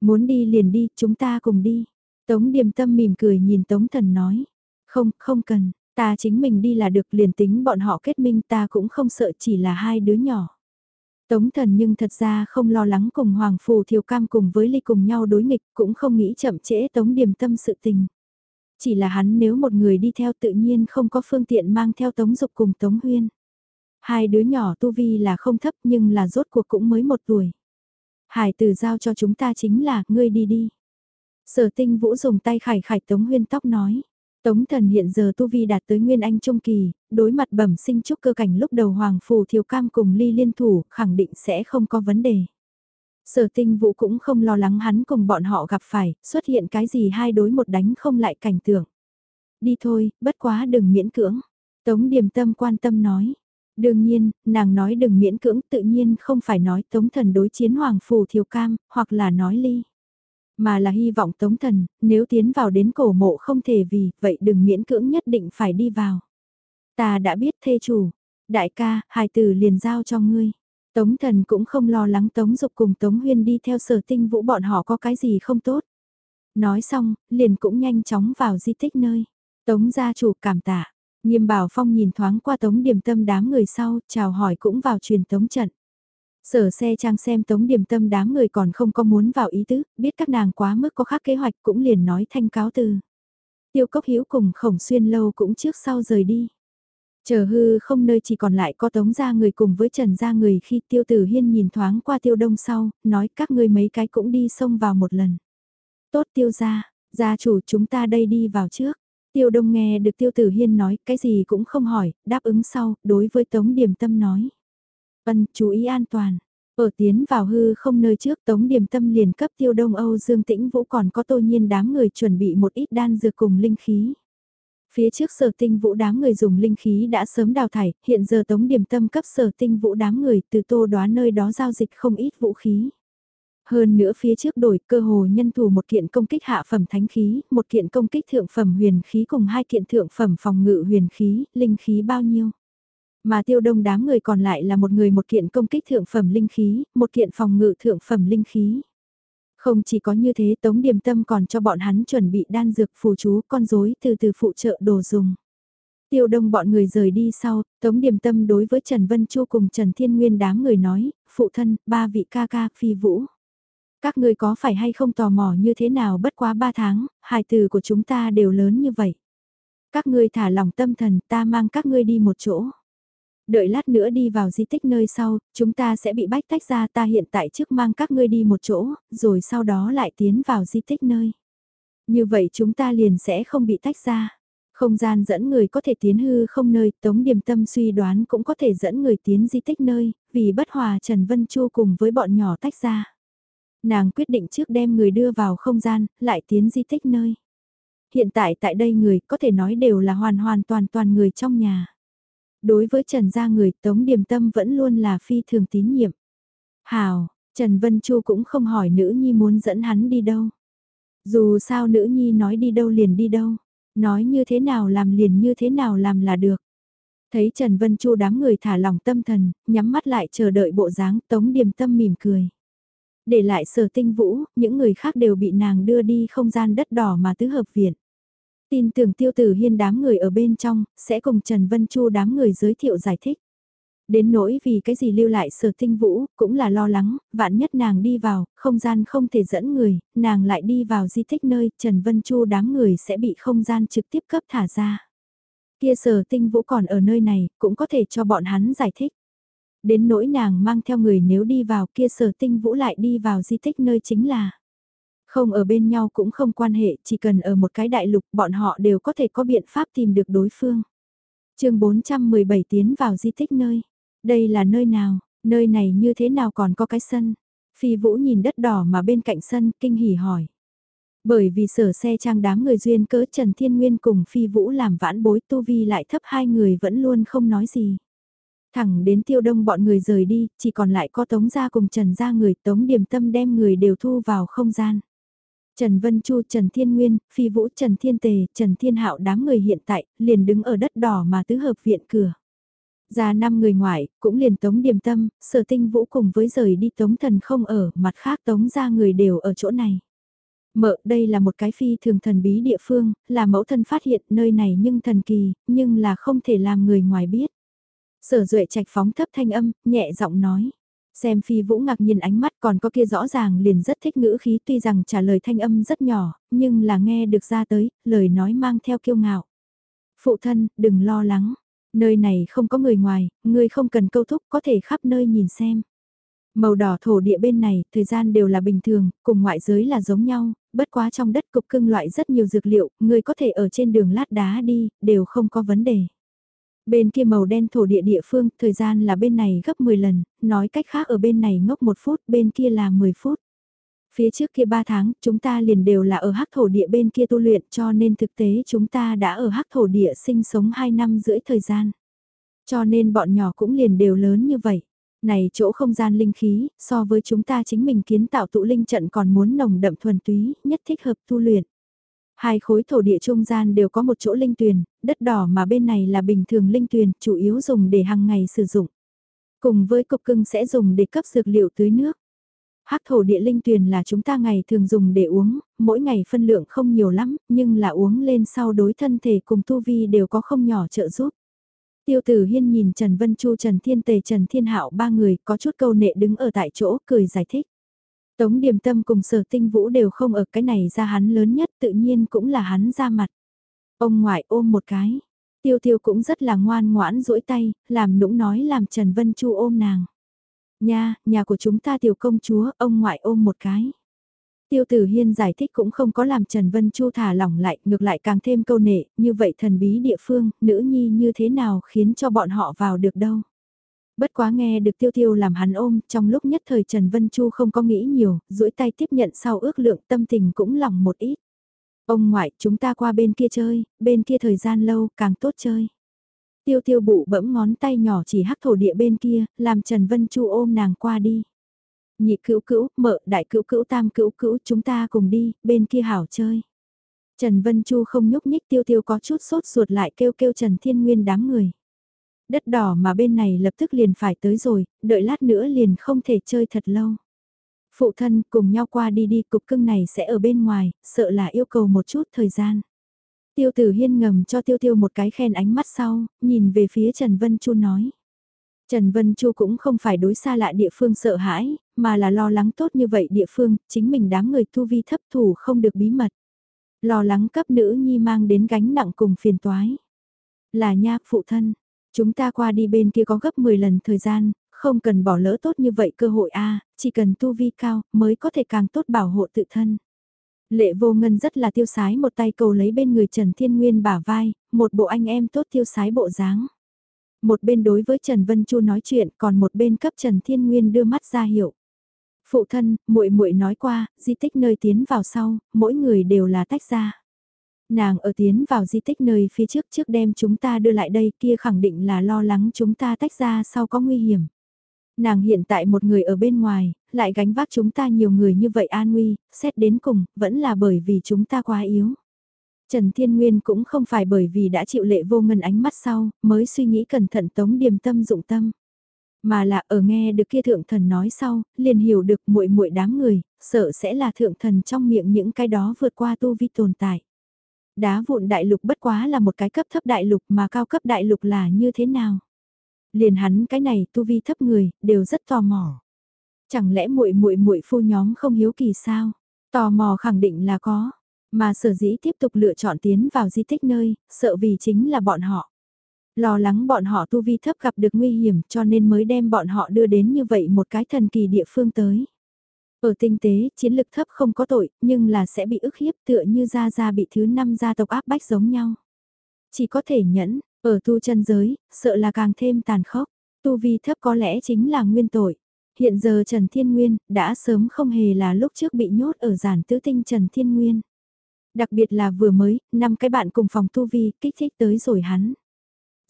S1: Muốn đi liền đi, chúng ta cùng đi. Tống điềm tâm mỉm cười nhìn tống thần nói. Không, không cần, ta chính mình đi là được liền tính bọn họ kết minh ta cũng không sợ chỉ là hai đứa nhỏ. Tống thần nhưng thật ra không lo lắng cùng Hoàng Phù Thiều Cam cùng với Ly cùng nhau đối nghịch cũng không nghĩ chậm trễ Tống Điềm Tâm sự tình. Chỉ là hắn nếu một người đi theo tự nhiên không có phương tiện mang theo Tống Dục cùng Tống Huyên. Hai đứa nhỏ tu vi là không thấp nhưng là rốt cuộc cũng mới một tuổi. Hải từ giao cho chúng ta chính là, ngươi đi đi. Sở tinh vũ dùng tay khải khải Tống Huyên tóc nói. Tống thần hiện giờ tu vi đạt tới Nguyên Anh Trung Kỳ, đối mặt bẩm sinh trúc cơ cảnh lúc đầu Hoàng Phù Thiều Cam cùng ly liên thủ, khẳng định sẽ không có vấn đề. Sở tinh vũ cũng không lo lắng hắn cùng bọn họ gặp phải, xuất hiện cái gì hai đối một đánh không lại cảnh tượng. Đi thôi, bất quá đừng miễn cưỡng. Tống điềm tâm quan tâm nói. Đương nhiên, nàng nói đừng miễn cưỡng tự nhiên không phải nói tống thần đối chiến Hoàng Phù Thiều Cam, hoặc là nói ly. Mà là hy vọng tống thần, nếu tiến vào đến cổ mộ không thể vì, vậy đừng miễn cưỡng nhất định phải đi vào. Ta đã biết thê chủ, đại ca, hài tử liền giao cho ngươi. Tống thần cũng không lo lắng Tống Dục cùng Tống Huyên đi theo sở tinh vũ bọn họ có cái gì không tốt. Nói xong, liền cũng nhanh chóng vào di tích nơi. Tống gia chủ cảm tạ. Nghiêm bảo phong nhìn thoáng qua Tống điểm tâm đám người sau, chào hỏi cũng vào truyền Tống trận. Sở xe trang xem Tống điểm tâm đám người còn không có muốn vào ý tứ, biết các nàng quá mức có khác kế hoạch cũng liền nói thanh cáo từ. Tiêu cốc hiếu cùng khổng xuyên lâu cũng trước sau rời đi. Chờ hư không nơi chỉ còn lại có tống ra người cùng với trần ra người khi tiêu tử hiên nhìn thoáng qua tiêu đông sau, nói các ngươi mấy cái cũng đi xông vào một lần. Tốt tiêu ra, gia chủ chúng ta đây đi vào trước. Tiêu đông nghe được tiêu tử hiên nói cái gì cũng không hỏi, đáp ứng sau, đối với tống điềm tâm nói. Ân, chú ý an toàn. Ở tiến vào hư không nơi trước tống điềm tâm liền cấp tiêu đông Âu Dương Tĩnh Vũ còn có tô nhiên đám người chuẩn bị một ít đan dược cùng linh khí. Phía trước sở tinh vũ đám người dùng linh khí đã sớm đào thải, hiện giờ tống điềm tâm cấp sở tinh vũ đám người từ tô đoán nơi đó giao dịch không ít vũ khí. Hơn nữa phía trước đổi cơ hồ nhân thủ một kiện công kích hạ phẩm thánh khí, một kiện công kích thượng phẩm huyền khí cùng hai kiện thượng phẩm phòng ngự huyền khí, linh khí bao nhiêu. Mà tiêu đông đám người còn lại là một người một kiện công kích thượng phẩm linh khí, một kiện phòng ngự thượng phẩm linh khí. Không chỉ có như thế Tống Điềm Tâm còn cho bọn hắn chuẩn bị đan dược phù chú con rối từ từ phụ trợ đồ dùng. Tiêu đông bọn người rời đi sau, Tống Điềm Tâm đối với Trần Vân Chu cùng Trần Thiên Nguyên đám người nói, phụ thân, ba vị ca ca, phi vũ. Các ngươi có phải hay không tò mò như thế nào bất quá ba tháng, hài từ của chúng ta đều lớn như vậy. Các ngươi thả lòng tâm thần ta mang các ngươi đi một chỗ. Đợi lát nữa đi vào di tích nơi sau, chúng ta sẽ bị bách tách ra ta hiện tại trước mang các ngươi đi một chỗ, rồi sau đó lại tiến vào di tích nơi. Như vậy chúng ta liền sẽ không bị tách ra. Không gian dẫn người có thể tiến hư không nơi, Tống Điềm Tâm suy đoán cũng có thể dẫn người tiến di tích nơi, vì bất hòa Trần Vân Chu cùng với bọn nhỏ tách ra. Nàng quyết định trước đem người đưa vào không gian, lại tiến di tích nơi. Hiện tại tại đây người có thể nói đều là hoàn hoàn toàn toàn người trong nhà đối với Trần gia người Tống Điềm Tâm vẫn luôn là phi thường tín nhiệm. Hào, Trần Vân Chu cũng không hỏi nữ nhi muốn dẫn hắn đi đâu. Dù sao nữ nhi nói đi đâu liền đi đâu, nói như thế nào làm liền như thế nào làm là được. Thấy Trần Vân Chu đám người thả lòng tâm thần, nhắm mắt lại chờ đợi bộ dáng Tống Điềm Tâm mỉm cười. Để lại sở tinh vũ, những người khác đều bị nàng đưa đi không gian đất đỏ mà tứ hợp viện tin tưởng tiêu tử hiên đám người ở bên trong, sẽ cùng Trần Vân Chu đám người giới thiệu giải thích. Đến nỗi vì cái gì lưu lại sở tinh vũ, cũng là lo lắng, vạn nhất nàng đi vào, không gian không thể dẫn người, nàng lại đi vào di tích nơi Trần Vân Chu đám người sẽ bị không gian trực tiếp cấp thả ra. Kia sở tinh vũ còn ở nơi này, cũng có thể cho bọn hắn giải thích. Đến nỗi nàng mang theo người nếu đi vào kia sở tinh vũ lại đi vào di tích nơi chính là không ở bên nhau cũng không quan hệ, chỉ cần ở một cái đại lục bọn họ đều có thể có biện pháp tìm được đối phương. chương 417 tiến vào di tích nơi. Đây là nơi nào, nơi này như thế nào còn có cái sân? Phi Vũ nhìn đất đỏ mà bên cạnh sân kinh hỉ hỏi. Bởi vì sở xe trang đám người duyên cớ Trần Thiên Nguyên cùng Phi Vũ làm vãn bối tu vi lại thấp hai người vẫn luôn không nói gì. Thẳng đến tiêu đông bọn người rời đi, chỉ còn lại có tống gia cùng trần gia người tống điểm tâm đem người đều thu vào không gian. Trần Vân Chu, Trần Thiên Nguyên, Phi Vũ, Trần Thiên Tề, Trần Thiên Hạo đám người hiện tại, liền đứng ở đất đỏ mà tứ hợp viện cửa. Ra năm người ngoại, cũng liền tống điềm tâm, sở tinh vũ cùng với rời đi tống thần không ở, mặt khác tống ra người đều ở chỗ này. Mợ, đây là một cái phi thường thần bí địa phương, là mẫu thân phát hiện nơi này nhưng thần kỳ, nhưng là không thể làm người ngoài biết. Sở duệ trạch phóng thấp thanh âm, nhẹ giọng nói. Xem phi vũ ngạc nhiên ánh mắt còn có kia rõ ràng liền rất thích ngữ khí tuy rằng trả lời thanh âm rất nhỏ, nhưng là nghe được ra tới, lời nói mang theo kiêu ngạo. Phụ thân, đừng lo lắng, nơi này không có người ngoài, người không cần câu thúc có thể khắp nơi nhìn xem. Màu đỏ thổ địa bên này, thời gian đều là bình thường, cùng ngoại giới là giống nhau, bất quá trong đất cục cưng loại rất nhiều dược liệu, người có thể ở trên đường lát đá đi, đều không có vấn đề. Bên kia màu đen thổ địa địa phương, thời gian là bên này gấp 10 lần, nói cách khác ở bên này ngốc 1 phút, bên kia là 10 phút. Phía trước kia 3 tháng, chúng ta liền đều là ở hắc thổ địa bên kia tu luyện cho nên thực tế chúng ta đã ở hắc thổ địa sinh sống 2 năm rưỡi thời gian. Cho nên bọn nhỏ cũng liền đều lớn như vậy. Này chỗ không gian linh khí, so với chúng ta chính mình kiến tạo tụ linh trận còn muốn nồng đậm thuần túy, nhất thích hợp tu luyện. Hai khối thổ địa trung gian đều có một chỗ linh tuyền, đất đỏ mà bên này là bình thường linh tuyền, chủ yếu dùng để hàng ngày sử dụng. Cùng với cục cưng sẽ dùng để cấp dược liệu tưới nước. Hắc thổ địa linh tuyền là chúng ta ngày thường dùng để uống, mỗi ngày phân lượng không nhiều lắm, nhưng là uống lên sau đối thân thể cùng tu vi đều có không nhỏ trợ giúp. Tiêu tử hiên nhìn Trần Vân Chu Trần Thiên Tề Trần Thiên Hạo ba người có chút câu nệ đứng ở tại chỗ cười giải thích. Tống Điềm Tâm cùng Sở Tinh Vũ đều không ở cái này ra hắn lớn nhất tự nhiên cũng là hắn ra mặt. Ông ngoại ôm một cái. Tiêu Tiêu cũng rất là ngoan ngoãn duỗi tay, làm nũng nói làm Trần Vân Chu ôm nàng. Nha, nhà của chúng ta tiểu công chúa, ông ngoại ôm một cái. Tiêu Tử Hiên giải thích cũng không có làm Trần Vân Chu thả lỏng lại, ngược lại càng thêm câu nệ, như vậy thần bí địa phương, nữ nhi như thế nào khiến cho bọn họ vào được đâu. Bất quá nghe được tiêu tiêu làm hắn ôm, trong lúc nhất thời Trần Vân Chu không có nghĩ nhiều, duỗi tay tiếp nhận sau ước lượng tâm tình cũng lòng một ít. Ông ngoại, chúng ta qua bên kia chơi, bên kia thời gian lâu, càng tốt chơi. Tiêu tiêu bụ bẫm ngón tay nhỏ chỉ hắc thổ địa bên kia, làm Trần Vân Chu ôm nàng qua đi. Nhị cữu cữu, mợ, đại cữu cữu tam cữu cữu, chúng ta cùng đi, bên kia hảo chơi. Trần Vân Chu không nhúc nhích tiêu tiêu có chút sốt ruột lại kêu kêu Trần Thiên Nguyên đám người. Đất đỏ mà bên này lập tức liền phải tới rồi, đợi lát nữa liền không thể chơi thật lâu. Phụ thân cùng nhau qua đi đi cục cưng này sẽ ở bên ngoài, sợ là yêu cầu một chút thời gian. Tiêu tử hiên ngầm cho tiêu tiêu một cái khen ánh mắt sau, nhìn về phía Trần Vân Chu nói. Trần Vân Chu cũng không phải đối xa lạ địa phương sợ hãi, mà là lo lắng tốt như vậy địa phương, chính mình đám người tu vi thấp thủ không được bí mật. Lo lắng cấp nữ nhi mang đến gánh nặng cùng phiền toái. Là nha, phụ thân, Chúng ta qua đi bên kia có gấp 10 lần thời gian, không cần bỏ lỡ tốt như vậy cơ hội a chỉ cần tu vi cao mới có thể càng tốt bảo hộ tự thân. Lệ vô ngân rất là tiêu sái một tay cầu lấy bên người Trần Thiên Nguyên bả vai, một bộ anh em tốt tiêu sái bộ dáng. Một bên đối với Trần Vân Chu nói chuyện còn một bên cấp Trần Thiên Nguyên đưa mắt ra hiệu. Phụ thân, muội muội nói qua, di tích nơi tiến vào sau, mỗi người đều là tách ra. Nàng ở tiến vào di tích nơi phía trước trước đem chúng ta đưa lại đây kia khẳng định là lo lắng chúng ta tách ra sau có nguy hiểm. Nàng hiện tại một người ở bên ngoài, lại gánh vác chúng ta nhiều người như vậy an nguy, xét đến cùng, vẫn là bởi vì chúng ta quá yếu. Trần Thiên Nguyên cũng không phải bởi vì đã chịu lệ vô ngân ánh mắt sau, mới suy nghĩ cẩn thận tống điềm tâm dụng tâm. Mà là ở nghe được kia thượng thần nói sau, liền hiểu được muội muội đám người, sợ sẽ là thượng thần trong miệng những cái đó vượt qua tu vi tồn tại. Đá vụn đại lục bất quá là một cái cấp thấp đại lục mà cao cấp đại lục là như thế nào? Liền hắn cái này tu vi thấp người, đều rất tò mò. Chẳng lẽ muội muội muội phu nhóm không hiếu kỳ sao? Tò mò khẳng định là có, mà sở dĩ tiếp tục lựa chọn tiến vào di tích nơi, sợ vì chính là bọn họ. Lo lắng bọn họ tu vi thấp gặp được nguy hiểm cho nên mới đem bọn họ đưa đến như vậy một cái thần kỳ địa phương tới. Ở tinh tế, chiến lực thấp không có tội, nhưng là sẽ bị ức hiếp tựa như gia gia bị thứ năm gia tộc áp bách giống nhau. Chỉ có thể nhẫn, ở tu chân giới, sợ là càng thêm tàn khốc. Tu vi thấp có lẽ chính là nguyên tội. Hiện giờ Trần Thiên Nguyên đã sớm không hề là lúc trước bị nhốt ở giản tứ tinh Trần Thiên Nguyên. Đặc biệt là vừa mới, năm cái bạn cùng phòng tu vi kích thích tới rồi hắn.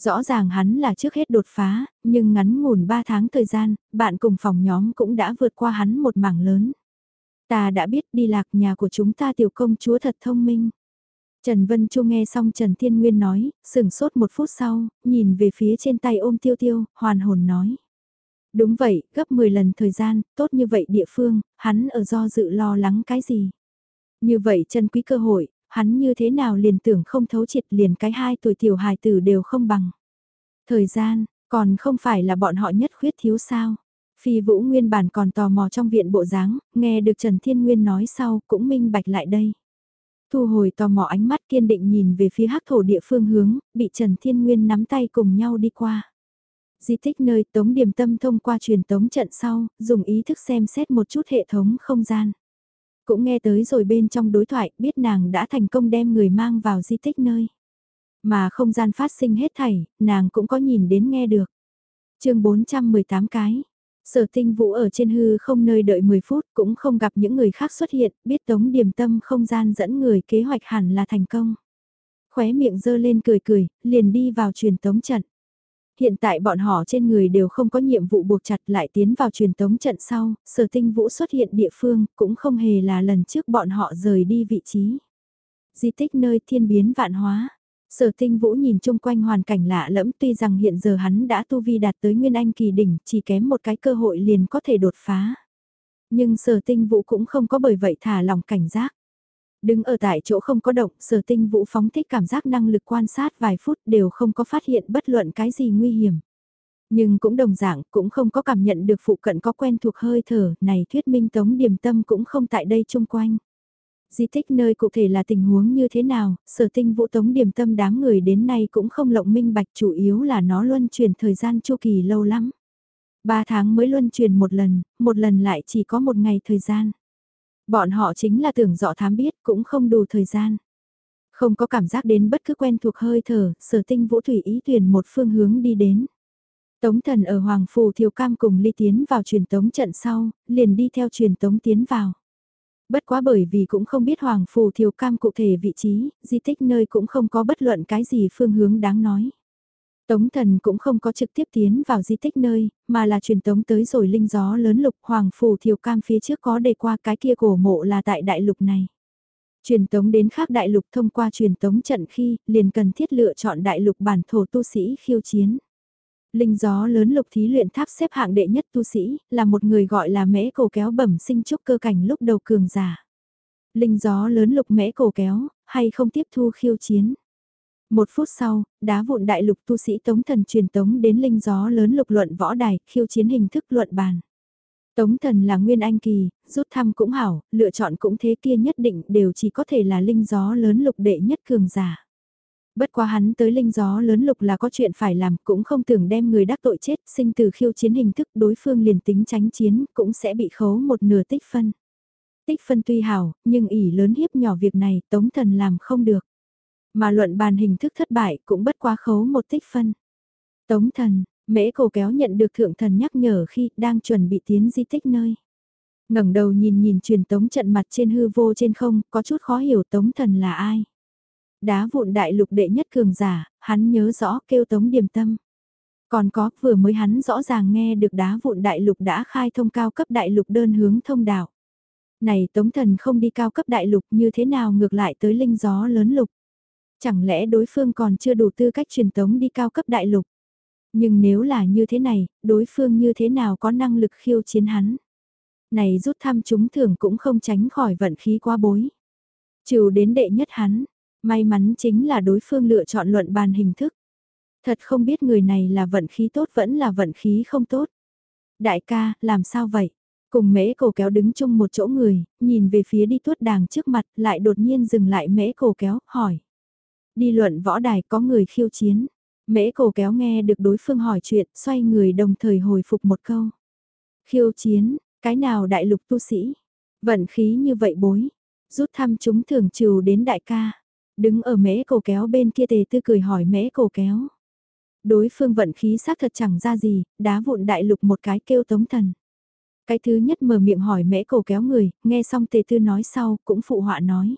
S1: Rõ ràng hắn là trước hết đột phá, nhưng ngắn ngủn 3 tháng thời gian, bạn cùng phòng nhóm cũng đã vượt qua hắn một mảng lớn. Ta đã biết đi lạc nhà của chúng ta tiểu công chúa thật thông minh. Trần Vân Chu nghe xong Trần Thiên Nguyên nói, sửng sốt một phút sau, nhìn về phía trên tay ôm tiêu tiêu, hoàn hồn nói. Đúng vậy, gấp 10 lần thời gian, tốt như vậy địa phương, hắn ở do dự lo lắng cái gì. Như vậy chân quý cơ hội, hắn như thế nào liền tưởng không thấu triệt liền cái hai tuổi tiểu hài tử đều không bằng. Thời gian, còn không phải là bọn họ nhất khuyết thiếu sao. Phi Vũ nguyên bản còn tò mò trong viện bộ dáng, nghe được Trần Thiên Nguyên nói sau cũng minh bạch lại đây. Thu hồi tò mò ánh mắt kiên định nhìn về phía hắc thổ địa phương hướng, bị Trần Thiên Nguyên nắm tay cùng nhau đi qua. Di tích nơi Tống Điềm Tâm thông qua truyền tống trận sau, dùng ý thức xem xét một chút hệ thống không gian. Cũng nghe tới rồi bên trong đối thoại biết nàng đã thành công đem người mang vào di tích nơi. Mà không gian phát sinh hết thảy, nàng cũng có nhìn đến nghe được. chương 418 cái. Sở tinh vũ ở trên hư không nơi đợi 10 phút cũng không gặp những người khác xuất hiện, biết tống điểm tâm không gian dẫn người kế hoạch hẳn là thành công. Khóe miệng dơ lên cười cười, liền đi vào truyền tống trận. Hiện tại bọn họ trên người đều không có nhiệm vụ buộc chặt lại tiến vào truyền tống trận sau, sở tinh vũ xuất hiện địa phương cũng không hề là lần trước bọn họ rời đi vị trí. Di tích nơi thiên biến vạn hóa, Sở tinh vũ nhìn chung quanh hoàn cảnh lạ lẫm tuy rằng hiện giờ hắn đã tu vi đạt tới nguyên anh kỳ đỉnh, chỉ kém một cái cơ hội liền có thể đột phá. Nhưng sở tinh vũ cũng không có bởi vậy thả lòng cảnh giác. Đứng ở tại chỗ không có động, sở tinh vũ phóng thích cảm giác năng lực quan sát vài phút đều không có phát hiện bất luận cái gì nguy hiểm. Nhưng cũng đồng dạng, cũng không có cảm nhận được phụ cận có quen thuộc hơi thở, này thuyết minh tống điểm tâm cũng không tại đây chung quanh. Di tích nơi cụ thể là tình huống như thế nào, sở tinh vũ tống điểm tâm đám người đến nay cũng không lộng minh bạch chủ yếu là nó luân chuyển thời gian chu kỳ lâu lắm. Ba tháng mới luân chuyển một lần, một lần lại chỉ có một ngày thời gian. Bọn họ chính là tưởng dọ thám biết cũng không đủ thời gian. Không có cảm giác đến bất cứ quen thuộc hơi thở, sở tinh vũ thủy ý tuyển một phương hướng đi đến. Tống thần ở Hoàng Phù Thiều Cam cùng ly tiến vào truyền tống trận sau, liền đi theo truyền tống tiến vào. Bất quá bởi vì cũng không biết Hoàng Phù Thiều Cam cụ thể vị trí, di tích nơi cũng không có bất luận cái gì phương hướng đáng nói. Tống thần cũng không có trực tiếp tiến vào di tích nơi, mà là truyền tống tới rồi linh gió lớn lục Hoàng Phù Thiều Cam phía trước có đề qua cái kia cổ mộ là tại đại lục này. Truyền tống đến khác đại lục thông qua truyền tống trận khi liền cần thiết lựa chọn đại lục bản thổ tu sĩ khiêu chiến. Linh gió lớn lục thí luyện tháp xếp hạng đệ nhất tu sĩ, là một người gọi là mễ cổ kéo bẩm sinh trúc cơ cảnh lúc đầu cường giả. Linh gió lớn lục mễ cổ kéo, hay không tiếp thu khiêu chiến. Một phút sau, đá vụn đại lục tu sĩ tống thần truyền tống đến linh gió lớn lục luận võ đài, khiêu chiến hình thức luận bàn. Tống thần là nguyên anh kỳ, rút thăm cũng hảo, lựa chọn cũng thế kia nhất định đều chỉ có thể là linh gió lớn lục đệ nhất cường giả. Bất quá hắn tới linh gió lớn lục là có chuyện phải làm cũng không tưởng đem người đắc tội chết sinh từ khiêu chiến hình thức đối phương liền tính tránh chiến cũng sẽ bị khấu một nửa tích phân. Tích phân tuy hảo, nhưng ỉ lớn hiếp nhỏ việc này tống thần làm không được. Mà luận bàn hình thức thất bại cũng bất quá khấu một tích phân. Tống thần, mễ cổ kéo nhận được thượng thần nhắc nhở khi đang chuẩn bị tiến di tích nơi. ngẩng đầu nhìn nhìn truyền tống trận mặt trên hư vô trên không, có chút khó hiểu tống thần là ai đá vụn đại lục đệ nhất cường giả, hắn nhớ rõ kêu tống điềm tâm. Còn có, vừa mới hắn rõ ràng nghe được đá vụn đại lục đã khai thông cao cấp đại lục đơn hướng thông đạo. Này tống thần không đi cao cấp đại lục như thế nào ngược lại tới linh gió lớn lục. Chẳng lẽ đối phương còn chưa đủ tư cách truyền tống đi cao cấp đại lục. Nhưng nếu là như thế này, đối phương như thế nào có năng lực khiêu chiến hắn. Này rút thăm chúng thường cũng không tránh khỏi vận khí quá bối. Trừ đến đệ nhất hắn, May mắn chính là đối phương lựa chọn luận bàn hình thức. Thật không biết người này là vận khí tốt vẫn là vận khí không tốt. Đại ca, làm sao vậy? Cùng mễ cổ kéo đứng chung một chỗ người, nhìn về phía đi tuốt đàng trước mặt, lại đột nhiên dừng lại mễ cổ kéo, hỏi. Đi luận võ đài có người khiêu chiến. Mễ cổ kéo nghe được đối phương hỏi chuyện, xoay người đồng thời hồi phục một câu. Khiêu chiến, cái nào đại lục tu sĩ? Vận khí như vậy bối. Rút thăm chúng thường trừ đến đại ca. Đứng ở mễ cổ kéo bên kia tề tư cười hỏi mễ cổ kéo. Đối phương vận khí xác thật chẳng ra gì, đá vụn đại lục một cái kêu tống thần. Cái thứ nhất mở miệng hỏi mễ cổ kéo người, nghe xong tề tư nói sau, cũng phụ họa nói.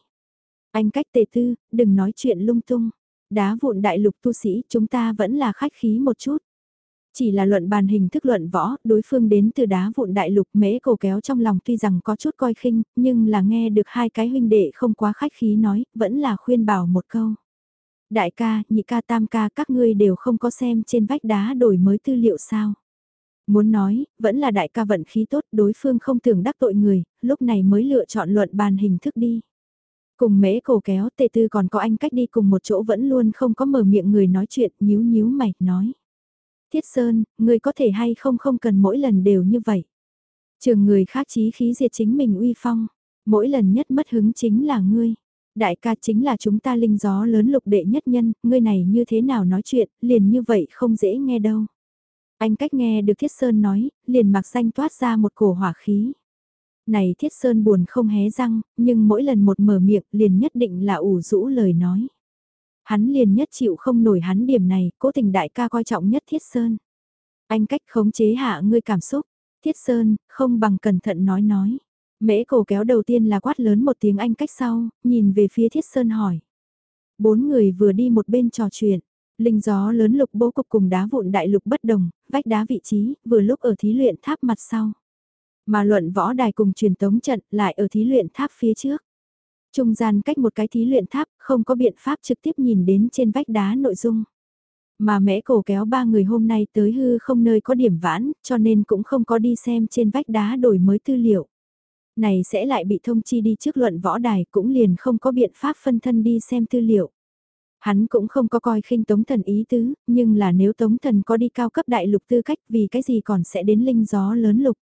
S1: Anh cách tề tư, đừng nói chuyện lung tung. Đá vụn đại lục tu sĩ, chúng ta vẫn là khách khí một chút. Chỉ là luận bàn hình thức luận võ, đối phương đến từ đá vụn đại lục mễ cổ kéo trong lòng tuy rằng có chút coi khinh, nhưng là nghe được hai cái huynh đệ không quá khách khí nói, vẫn là khuyên bảo một câu. Đại ca, nhị ca tam ca các ngươi đều không có xem trên vách đá đổi mới tư liệu sao. Muốn nói, vẫn là đại ca vận khí tốt đối phương không thường đắc tội người, lúc này mới lựa chọn luận bàn hình thức đi. Cùng mễ cổ kéo tề tư còn có anh cách đi cùng một chỗ vẫn luôn không có mở miệng người nói chuyện nhíu nhíu mày, nói. Thiết Sơn, người có thể hay không không cần mỗi lần đều như vậy. Trường người khác chí khí diệt chính mình uy phong, mỗi lần nhất mất hứng chính là ngươi. Đại ca chính là chúng ta linh gió lớn lục đệ nhất nhân, ngươi này như thế nào nói chuyện, liền như vậy không dễ nghe đâu. Anh cách nghe được Thiết Sơn nói, liền mặc danh toát ra một cổ hỏa khí. Này Thiết Sơn buồn không hé răng, nhưng mỗi lần một mở miệng liền nhất định là ủ rũ lời nói. Hắn liền nhất chịu không nổi hắn điểm này, cố tình đại ca coi trọng nhất Thiết Sơn. Anh cách khống chế hạ ngươi cảm xúc, Thiết Sơn, không bằng cẩn thận nói nói. Mễ cổ kéo đầu tiên là quát lớn một tiếng anh cách sau, nhìn về phía Thiết Sơn hỏi. Bốn người vừa đi một bên trò chuyện, linh gió lớn lục bố cục cùng đá vụn đại lục bất đồng, vách đá vị trí, vừa lúc ở thí luyện tháp mặt sau. Mà luận võ đài cùng truyền tống trận lại ở thí luyện tháp phía trước. Trung gian cách một cái thí luyện tháp, không có biện pháp trực tiếp nhìn đến trên vách đá nội dung. Mà mẽ cổ kéo ba người hôm nay tới hư không nơi có điểm vãn, cho nên cũng không có đi xem trên vách đá đổi mới tư liệu. Này sẽ lại bị thông chi đi trước luận võ đài cũng liền không có biện pháp phân thân đi xem tư liệu. Hắn cũng không có coi khinh Tống Thần ý tứ, nhưng là nếu Tống Thần có đi cao cấp đại lục tư cách vì cái gì còn sẽ đến linh gió lớn lục.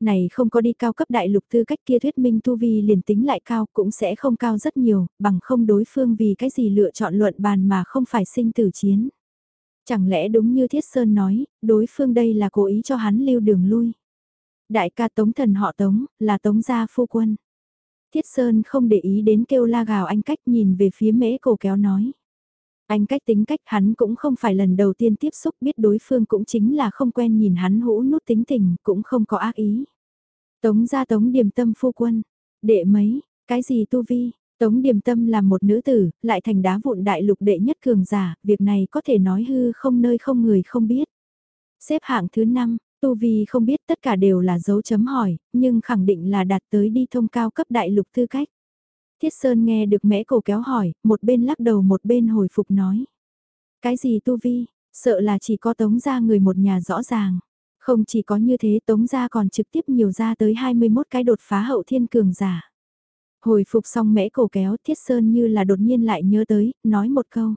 S1: Này không có đi cao cấp đại lục tư cách kia thuyết minh tu vi liền tính lại cao cũng sẽ không cao rất nhiều, bằng không đối phương vì cái gì lựa chọn luận bàn mà không phải sinh tử chiến. Chẳng lẽ đúng như Thiết Sơn nói, đối phương đây là cố ý cho hắn lưu đường lui. Đại ca Tống Thần họ Tống, là Tống gia phu quân. Thiết Sơn không để ý đến kêu la gào anh cách nhìn về phía mễ cổ kéo nói. Anh cách tính cách hắn cũng không phải lần đầu tiên tiếp xúc biết đối phương cũng chính là không quen nhìn hắn hũ nút tính tình cũng không có ác ý. Tống ra tống điềm tâm phu quân, đệ mấy, cái gì tu vi, tống điềm tâm là một nữ tử, lại thành đá vụn đại lục đệ nhất cường giả, việc này có thể nói hư không nơi không người không biết. Xếp hạng thứ 5, tu vi không biết tất cả đều là dấu chấm hỏi, nhưng khẳng định là đạt tới đi thông cao cấp đại lục tư cách. Thiết Sơn nghe được mẽ cổ kéo hỏi, một bên lắc đầu một bên hồi phục nói. Cái gì tu vi, sợ là chỉ có tống ra người một nhà rõ ràng. Không chỉ có như thế tống ra còn trực tiếp nhiều ra tới 21 cái đột phá hậu thiên cường giả. Hồi phục xong mẽ cổ kéo Thiết Sơn như là đột nhiên lại nhớ tới, nói một câu.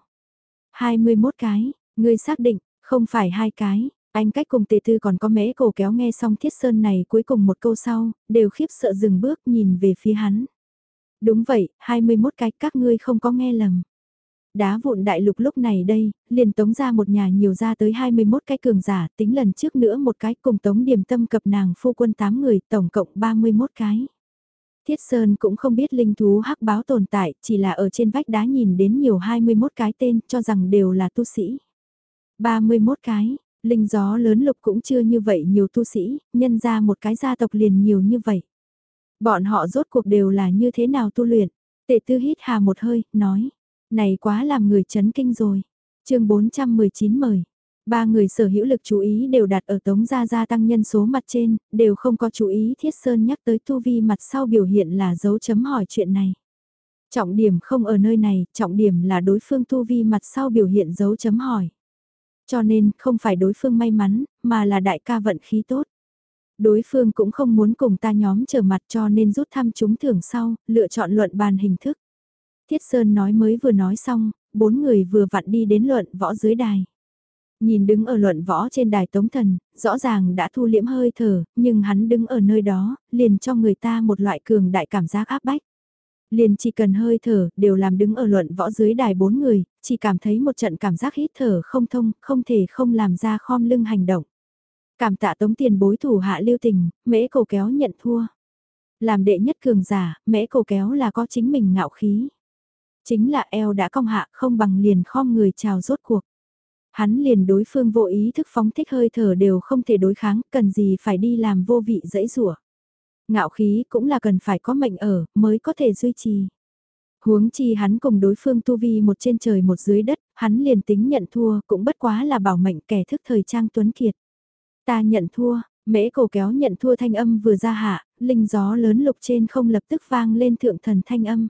S1: 21 cái, ngươi xác định, không phải hai cái, anh cách cùng tề tư còn có mễ cổ kéo nghe xong Thiết Sơn này cuối cùng một câu sau, đều khiếp sợ dừng bước nhìn về phía hắn. Đúng vậy, 21 cái các ngươi không có nghe lầm. Đá vụn đại lục lúc này đây, liền tống ra một nhà nhiều ra tới 21 cái cường giả, tính lần trước nữa một cái cùng tống điểm tâm cập nàng phu quân 8 người, tổng cộng 31 cái. Thiết Sơn cũng không biết linh thú hắc báo tồn tại, chỉ là ở trên vách đá nhìn đến nhiều 21 cái tên, cho rằng đều là tu sĩ. 31 cái, linh gió lớn lục cũng chưa như vậy nhiều tu sĩ, nhân ra một cái gia tộc liền nhiều như vậy. Bọn họ rốt cuộc đều là như thế nào tu luyện? Tệ tư hít hà một hơi, nói. Này quá làm người chấn kinh rồi. chương 419 mời. Ba người sở hữu lực chú ý đều đặt ở tống gia gia tăng nhân số mặt trên, đều không có chú ý thiết sơn nhắc tới tu vi mặt sau biểu hiện là dấu chấm hỏi chuyện này. Trọng điểm không ở nơi này, trọng điểm là đối phương tu vi mặt sau biểu hiện dấu chấm hỏi. Cho nên, không phải đối phương may mắn, mà là đại ca vận khí tốt. Đối phương cũng không muốn cùng ta nhóm trở mặt cho nên rút thăm chúng thưởng sau, lựa chọn luận bàn hình thức. Thiết Sơn nói mới vừa nói xong, bốn người vừa vặn đi đến luận võ dưới đài. Nhìn đứng ở luận võ trên đài tống thần, rõ ràng đã thu liễm hơi thở, nhưng hắn đứng ở nơi đó, liền cho người ta một loại cường đại cảm giác áp bách. Liền chỉ cần hơi thở, đều làm đứng ở luận võ dưới đài bốn người, chỉ cảm thấy một trận cảm giác hít thở không thông, không thể không làm ra khom lưng hành động. Cảm tạ tống tiền bối thủ hạ lưu tình, mễ cổ kéo nhận thua. Làm đệ nhất cường giả, mễ cổ kéo là có chính mình ngạo khí. Chính là eo đã cong hạ không bằng liền khom người chào rốt cuộc. Hắn liền đối phương vô ý thức phóng thích hơi thở đều không thể đối kháng, cần gì phải đi làm vô vị dẫy rủa Ngạo khí cũng là cần phải có mệnh ở, mới có thể duy trì. Huống chi hắn cùng đối phương tu vi một trên trời một dưới đất, hắn liền tính nhận thua cũng bất quá là bảo mệnh kẻ thức thời trang tuấn kiệt. Ta nhận thua, mễ cổ kéo nhận thua thanh âm vừa ra hạ, linh gió lớn lục trên không lập tức vang lên thượng thần thanh âm.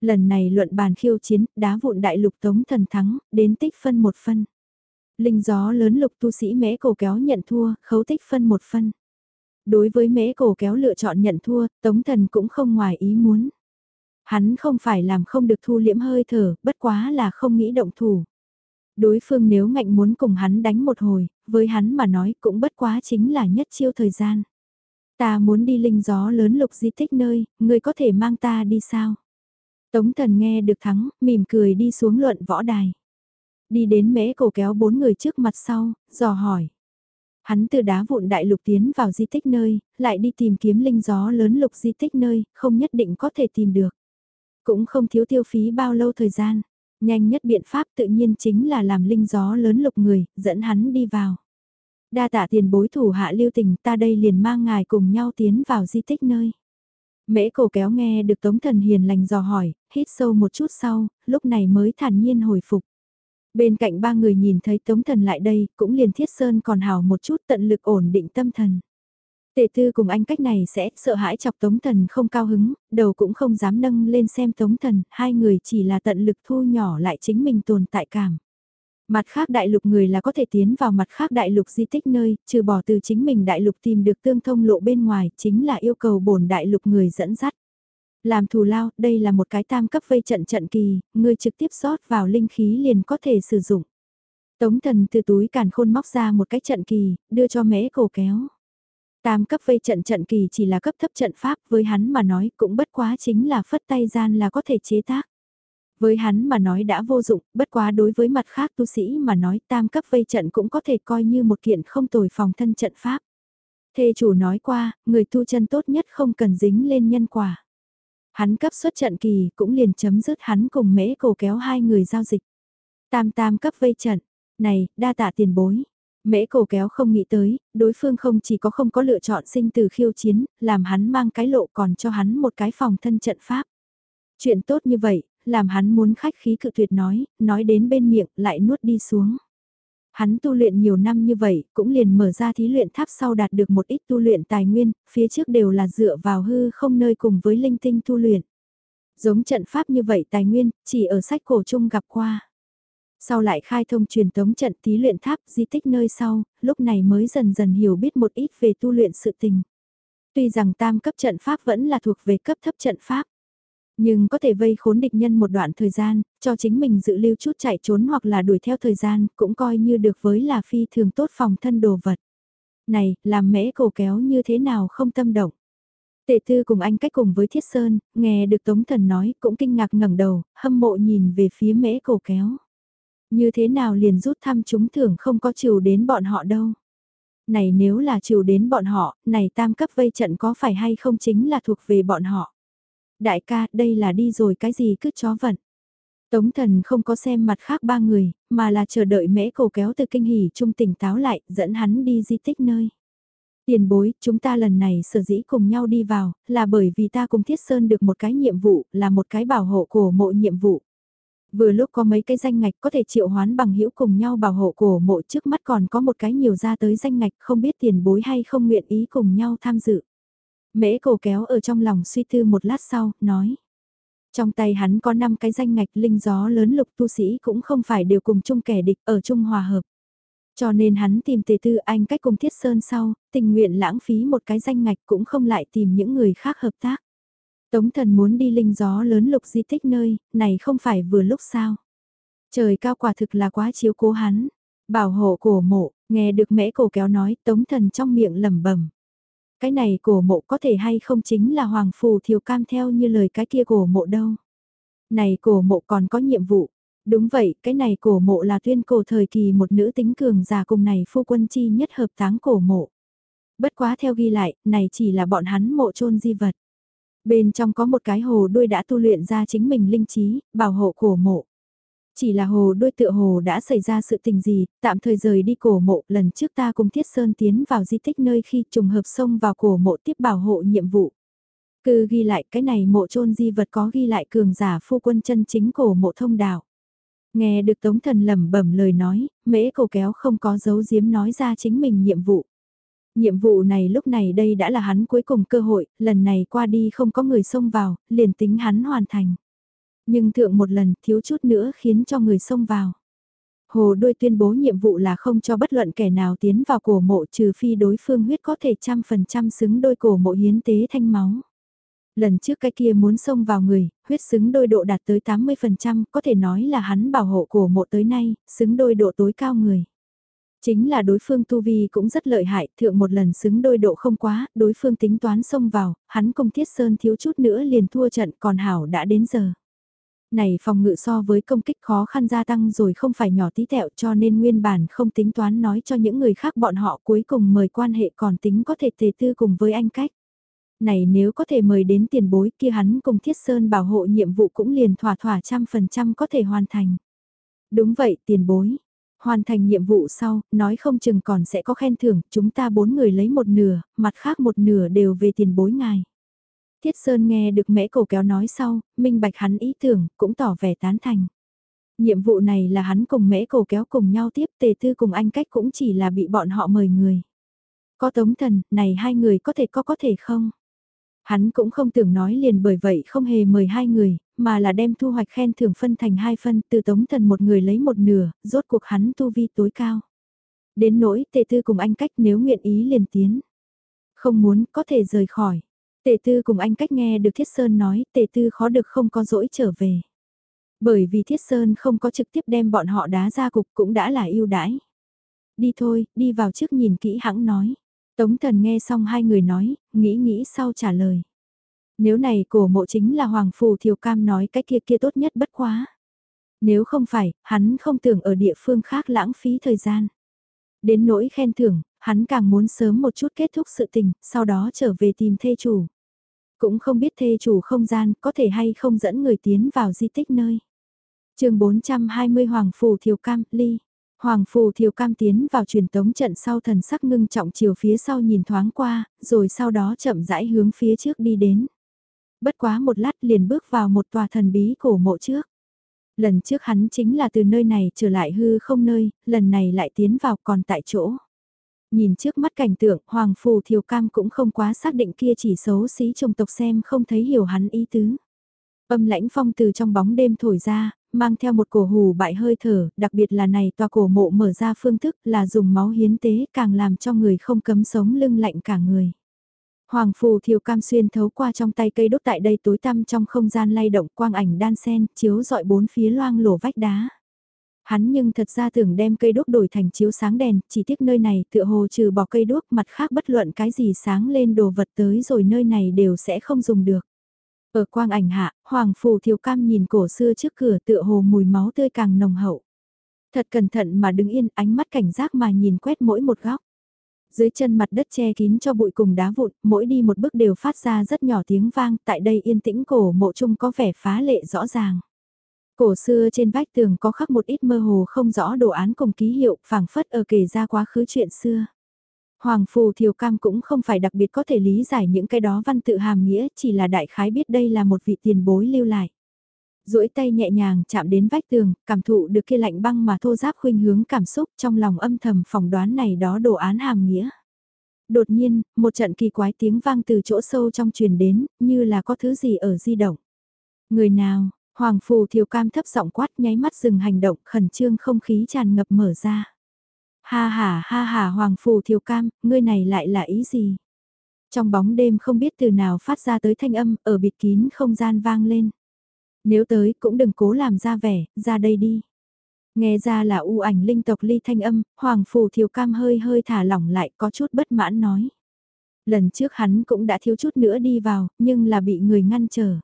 S1: Lần này luận bàn khiêu chiến, đá vụn đại lục tống thần thắng, đến tích phân một phân. Linh gió lớn lục tu sĩ mễ cổ kéo nhận thua, khấu tích phân một phân. Đối với mễ cổ kéo lựa chọn nhận thua, tống thần cũng không ngoài ý muốn. Hắn không phải làm không được thu liễm hơi thở, bất quá là không nghĩ động thủ. Đối phương nếu ngạnh muốn cùng hắn đánh một hồi, với hắn mà nói cũng bất quá chính là nhất chiêu thời gian. Ta muốn đi linh gió lớn lục di tích nơi, người có thể mang ta đi sao? Tống thần nghe được thắng, mỉm cười đi xuống luận võ đài. Đi đến mễ cổ kéo bốn người trước mặt sau, dò hỏi. Hắn từ đá vụn đại lục tiến vào di tích nơi, lại đi tìm kiếm linh gió lớn lục di tích nơi, không nhất định có thể tìm được. Cũng không thiếu tiêu phí bao lâu thời gian. Nhanh nhất biện pháp tự nhiên chính là làm linh gió lớn lục người, dẫn hắn đi vào. Đa tạ tiền bối thủ hạ lưu tình ta đây liền mang ngài cùng nhau tiến vào di tích nơi. Mễ cổ kéo nghe được Tống Thần Hiền lành dò hỏi, hít sâu một chút sau, lúc này mới thản nhiên hồi phục. Bên cạnh ba người nhìn thấy Tống Thần lại đây, cũng liền thiết sơn còn hào một chút tận lực ổn định tâm thần. Tề tư cùng anh cách này sẽ sợ hãi chọc Tống Thần không cao hứng, đầu cũng không dám nâng lên xem Tống Thần, hai người chỉ là tận lực thu nhỏ lại chính mình tồn tại cảm. Mặt khác đại lục người là có thể tiến vào mặt khác đại lục di tích nơi, trừ bỏ từ chính mình đại lục tìm được tương thông lộ bên ngoài, chính là yêu cầu bổn đại lục người dẫn dắt. Làm thù lao, đây là một cái tam cấp vây trận trận kỳ, người trực tiếp rót vào linh khí liền có thể sử dụng. Tống thần từ túi càn khôn móc ra một cái trận kỳ, đưa cho mễ cổ kéo. Tam cấp vây trận trận kỳ chỉ là cấp thấp trận pháp với hắn mà nói cũng bất quá chính là phất tay gian là có thể chế tác. Với hắn mà nói đã vô dụng, bất quá đối với mặt khác tu sĩ mà nói tam cấp vây trận cũng có thể coi như một kiện không tồi phòng thân trận pháp. Thê chủ nói qua, người tu chân tốt nhất không cần dính lên nhân quả. Hắn cấp xuất trận kỳ cũng liền chấm dứt hắn cùng mễ cổ kéo hai người giao dịch. Tam tam cấp vây trận, này, đa tạ tiền bối. Mễ cổ kéo không nghĩ tới, đối phương không chỉ có không có lựa chọn sinh từ khiêu chiến, làm hắn mang cái lộ còn cho hắn một cái phòng thân trận pháp. Chuyện tốt như vậy, làm hắn muốn khách khí cự tuyệt nói, nói đến bên miệng lại nuốt đi xuống. Hắn tu luyện nhiều năm như vậy, cũng liền mở ra thí luyện tháp sau đạt được một ít tu luyện tài nguyên, phía trước đều là dựa vào hư không nơi cùng với linh tinh tu luyện. Giống trận pháp như vậy tài nguyên, chỉ ở sách cổ chung gặp qua. Sau lại khai thông truyền tống trận thí luyện tháp di tích nơi sau, lúc này mới dần dần hiểu biết một ít về tu luyện sự tình. Tuy rằng tam cấp trận pháp vẫn là thuộc về cấp thấp trận pháp, nhưng có thể vây khốn địch nhân một đoạn thời gian, cho chính mình dự lưu chút chạy trốn hoặc là đuổi theo thời gian, cũng coi như được với là phi thường tốt phòng thân đồ vật. Này, làm mễ cổ kéo như thế nào không tâm động. Tệ tư cùng anh cách cùng với Thiết Sơn, nghe được Tống Thần nói cũng kinh ngạc ngẩng đầu, hâm mộ nhìn về phía mễ cổ kéo. Như thế nào liền rút thăm chúng thường không có chiều đến bọn họ đâu. Này nếu là chiều đến bọn họ, này tam cấp vây trận có phải hay không chính là thuộc về bọn họ. Đại ca, đây là đi rồi cái gì cứ chó vận. Tống thần không có xem mặt khác ba người, mà là chờ đợi mễ cổ kéo từ kinh hỉ trung tỉnh táo lại, dẫn hắn đi di tích nơi. Tiền bối, chúng ta lần này sở dĩ cùng nhau đi vào, là bởi vì ta cùng Thiết Sơn được một cái nhiệm vụ, là một cái bảo hộ cổ mộ nhiệm vụ. Vừa lúc có mấy cái danh ngạch có thể triệu hoán bằng hữu cùng nhau bảo hộ cổ mộ trước mắt còn có một cái nhiều ra tới danh ngạch không biết tiền bối hay không nguyện ý cùng nhau tham dự. Mễ cổ kéo ở trong lòng suy tư một lát sau, nói. Trong tay hắn có 5 cái danh ngạch linh gió lớn lục tu sĩ cũng không phải đều cùng chung kẻ địch ở chung hòa hợp. Cho nên hắn tìm tề tư anh cách cùng thiết sơn sau, tình nguyện lãng phí một cái danh ngạch cũng không lại tìm những người khác hợp tác. Tống thần muốn đi linh gió lớn lục di tích nơi, này không phải vừa lúc sao. Trời cao quả thực là quá chiếu cố hắn. Bảo hộ cổ mộ, nghe được mễ cổ kéo nói, tống thần trong miệng lẩm bẩm cái này cổ mộ có thể hay không chính là Hoàng Phù Thiều Cam theo như lời cái kia cổ mộ đâu. Này cổ mộ còn có nhiệm vụ. Đúng vậy, cái này cổ mộ là tuyên cổ thời kỳ một nữ tính cường già cùng này phu quân chi nhất hợp táng cổ mộ. Bất quá theo ghi lại, này chỉ là bọn hắn mộ chôn di vật. Bên trong có một cái hồ đuôi đã tu luyện ra chính mình linh trí, bảo hộ cổ mộ. Chỉ là hồ đuôi tựa hồ đã xảy ra sự tình gì, tạm thời rời đi cổ mộ, lần trước ta cùng Thiết Sơn tiến vào di tích nơi khi trùng hợp xông vào cổ mộ tiếp bảo hộ nhiệm vụ. Cứ ghi lại cái này mộ chôn di vật có ghi lại cường giả phu quân chân chính cổ mộ thông đạo. Nghe được Tống Thần lẩm bẩm lời nói, mễ cổ kéo không có dấu diếm nói ra chính mình nhiệm vụ. Nhiệm vụ này lúc này đây đã là hắn cuối cùng cơ hội, lần này qua đi không có người xông vào, liền tính hắn hoàn thành. Nhưng thượng một lần thiếu chút nữa khiến cho người xông vào. Hồ đôi tuyên bố nhiệm vụ là không cho bất luận kẻ nào tiến vào cổ mộ trừ phi đối phương huyết có thể trăm phần trăm xứng đôi cổ mộ hiến tế thanh máu. Lần trước cái kia muốn xông vào người, huyết xứng đôi độ đạt tới 80%, có thể nói là hắn bảo hộ cổ mộ tới nay, xứng đôi độ tối cao người. Chính là đối phương tu vi cũng rất lợi hại, thượng một lần xứng đôi độ không quá, đối phương tính toán xông vào, hắn công thiết sơn thiếu chút nữa liền thua trận còn hảo đã đến giờ. Này phòng ngự so với công kích khó khăn gia tăng rồi không phải nhỏ tí tẹo cho nên nguyên bản không tính toán nói cho những người khác bọn họ cuối cùng mời quan hệ còn tính có thể tề tư cùng với anh cách này nếu có thể mời đến tiền bối kia hắn cùng Thiết Sơn bảo hộ nhiệm vụ cũng liền thỏa thỏa trăm phần trăm có thể hoàn thành. Đúng vậy tiền bối. Hoàn thành nhiệm vụ sau, nói không chừng còn sẽ có khen thưởng, chúng ta bốn người lấy một nửa, mặt khác một nửa đều về tiền bối ngài. Thiết Sơn nghe được mẽ cổ kéo nói sau, minh bạch hắn ý tưởng, cũng tỏ vẻ tán thành. Nhiệm vụ này là hắn cùng mễ cổ kéo cùng nhau tiếp tề tư cùng anh cách cũng chỉ là bị bọn họ mời người. Có tống thần, này hai người có thể có có thể không? Hắn cũng không tưởng nói liền bởi vậy không hề mời hai người, mà là đem thu hoạch khen thưởng phân thành hai phân từ tống thần một người lấy một nửa, rốt cuộc hắn tu vi tối cao. Đến nỗi tệ tư cùng anh cách nếu nguyện ý liền tiến. Không muốn có thể rời khỏi. Tệ tư cùng anh cách nghe được Thiết Sơn nói tệ tư khó được không có dỗi trở về. Bởi vì Thiết Sơn không có trực tiếp đem bọn họ đá ra cục cũng đã là yêu đãi. Đi thôi, đi vào trước nhìn kỹ hãng nói. Tống thần nghe xong hai người nói, nghĩ nghĩ sau trả lời. Nếu này cổ mộ chính là Hoàng Phù Thiều Cam nói cái kia kia tốt nhất bất quá. Nếu không phải, hắn không tưởng ở địa phương khác lãng phí thời gian. Đến nỗi khen thưởng, hắn càng muốn sớm một chút kết thúc sự tình, sau đó trở về tìm thê chủ. Cũng không biết thê chủ không gian có thể hay không dẫn người tiến vào di tích nơi. chương 420 Hoàng Phù Thiều Cam, Ly. Hoàng Phù Thiều Cam tiến vào truyền tống trận sau thần sắc ngưng trọng chiều phía sau nhìn thoáng qua, rồi sau đó chậm rãi hướng phía trước đi đến. Bất quá một lát liền bước vào một tòa thần bí cổ mộ trước. Lần trước hắn chính là từ nơi này trở lại hư không nơi, lần này lại tiến vào còn tại chỗ. Nhìn trước mắt cảnh tượng, Hoàng Phù Thiều Cam cũng không quá xác định kia chỉ xấu xí trong tộc xem không thấy hiểu hắn ý tứ. Âm lãnh phong từ trong bóng đêm thổi ra, mang theo một cổ hù bại hơi thở, đặc biệt là này tòa cổ mộ mở ra phương thức là dùng máu hiến tế càng làm cho người không cấm sống lưng lạnh cả người. Hoàng phù thiều cam xuyên thấu qua trong tay cây đốt tại đây tối tăm trong không gian lay động quang ảnh đan sen, chiếu dọi bốn phía loang lổ vách đá. Hắn nhưng thật ra tưởng đem cây đốt đổi thành chiếu sáng đèn, chỉ tiếc nơi này tựa hồ trừ bỏ cây đốt mặt khác bất luận cái gì sáng lên đồ vật tới rồi nơi này đều sẽ không dùng được. Ở quang ảnh hạ, Hoàng Phù Thiều Cam nhìn cổ xưa trước cửa tựa hồ mùi máu tươi càng nồng hậu. Thật cẩn thận mà đứng yên ánh mắt cảnh giác mà nhìn quét mỗi một góc. Dưới chân mặt đất che kín cho bụi cùng đá vụn, mỗi đi một bước đều phát ra rất nhỏ tiếng vang, tại đây yên tĩnh cổ mộ chung có vẻ phá lệ rõ ràng. Cổ xưa trên vách tường có khắc một ít mơ hồ không rõ đồ án cùng ký hiệu, phảng phất ở kể ra quá khứ chuyện xưa. Hoàng Phù Thiều Cam cũng không phải đặc biệt có thể lý giải những cái đó văn tự hàm nghĩa, chỉ là đại khái biết đây là một vị tiền bối lưu lại. duỗi tay nhẹ nhàng chạm đến vách tường, cảm thụ được kia lạnh băng mà thô giáp khuynh hướng cảm xúc trong lòng âm thầm phỏng đoán này đó đồ án hàm nghĩa. Đột nhiên, một trận kỳ quái tiếng vang từ chỗ sâu trong truyền đến, như là có thứ gì ở di động. Người nào, Hoàng Phù Thiều Cam thấp giọng quát nháy mắt dừng hành động khẩn trương không khí tràn ngập mở ra. Ha ha ha ha Hoàng Phù Thiều Cam, ngươi này lại là ý gì? Trong bóng đêm không biết từ nào phát ra tới thanh âm, ở bịt kín không gian vang lên. Nếu tới cũng đừng cố làm ra vẻ, ra đây đi. Nghe ra là u ảnh linh tộc ly thanh âm, Hoàng Phù Thiều Cam hơi hơi thả lỏng lại có chút bất mãn nói. Lần trước hắn cũng đã thiếu chút nữa đi vào, nhưng là bị người ngăn trở.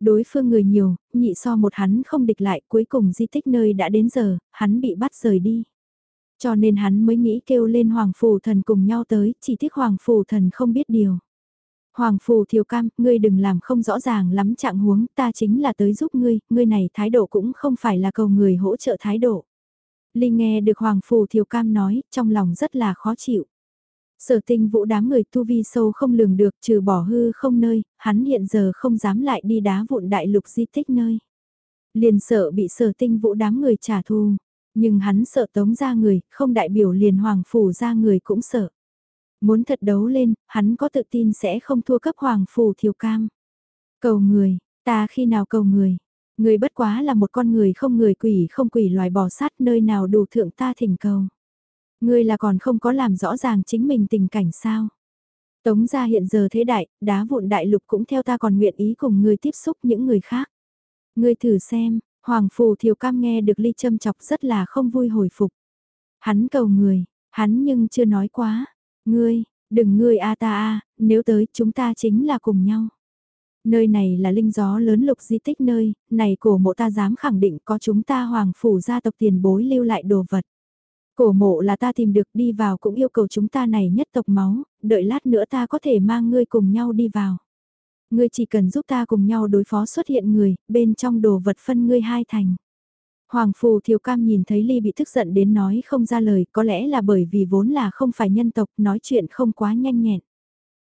S1: Đối phương người nhiều, nhị so một hắn không địch lại cuối cùng di tích nơi đã đến giờ, hắn bị bắt rời đi. Cho nên hắn mới nghĩ kêu lên Hoàng Phù Thần cùng nhau tới, chỉ tiếc Hoàng Phù Thần không biết điều. Hoàng Phù Thiều Cam, ngươi đừng làm không rõ ràng lắm trạng huống, ta chính là tới giúp ngươi, ngươi này thái độ cũng không phải là cầu người hỗ trợ thái độ. Linh nghe được Hoàng Phù Thiều Cam nói, trong lòng rất là khó chịu. Sở tinh vũ đám người tu vi sâu không lường được trừ bỏ hư không nơi, hắn hiện giờ không dám lại đi đá vụn đại lục di tích nơi. Liền sợ bị sở tinh vũ đám người trả thù, nhưng hắn sợ tống ra người, không đại biểu liền hoàng phủ ra người cũng sợ. Muốn thật đấu lên, hắn có tự tin sẽ không thua cấp hoàng phủ thiều cam. Cầu người, ta khi nào cầu người, người bất quá là một con người không người quỷ không quỷ loài bò sát nơi nào đủ thượng ta thỉnh cầu. người là còn không có làm rõ ràng chính mình tình cảnh sao. Tống gia hiện giờ thế đại, đá vụn đại lục cũng theo ta còn nguyện ý cùng người tiếp xúc những người khác. Ngươi thử xem, Hoàng Phù Thiều Cam nghe được ly châm chọc rất là không vui hồi phục. Hắn cầu người, hắn nhưng chưa nói quá. Ngươi, đừng ngươi a ta a, nếu tới chúng ta chính là cùng nhau. Nơi này là linh gió lớn lục di tích nơi, này cổ mộ ta dám khẳng định có chúng ta hoàng phủ gia tộc tiền bối lưu lại đồ vật. Cổ mộ là ta tìm được đi vào cũng yêu cầu chúng ta này nhất tộc máu, đợi lát nữa ta có thể mang ngươi cùng nhau đi vào. Ngươi chỉ cần giúp ta cùng nhau đối phó xuất hiện người, bên trong đồ vật phân ngươi hai thành. Hoàng Phù Thiều Cam nhìn thấy Ly bị tức giận đến nói không ra lời, có lẽ là bởi vì vốn là không phải nhân tộc, nói chuyện không quá nhanh nhẹn.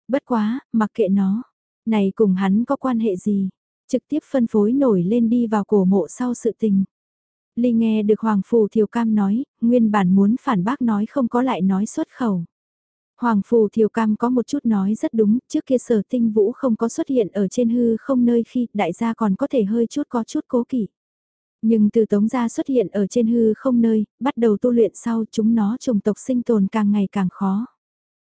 S1: Bất quá, mặc kệ nó, này cùng hắn có quan hệ gì, trực tiếp phân phối nổi lên đi vào cổ mộ sau sự tình. Ly nghe được Hoàng Phù Thiều Cam nói, nguyên bản muốn phản bác nói không có lại nói xuất khẩu. Hoàng Phù Thiều Cam có một chút nói rất đúng, trước kia sở tinh vũ không có xuất hiện ở trên hư không nơi khi đại gia còn có thể hơi chút có chút cố kỵ. Nhưng từ tống gia xuất hiện ở trên hư không nơi, bắt đầu tu luyện sau chúng nó trùng tộc sinh tồn càng ngày càng khó.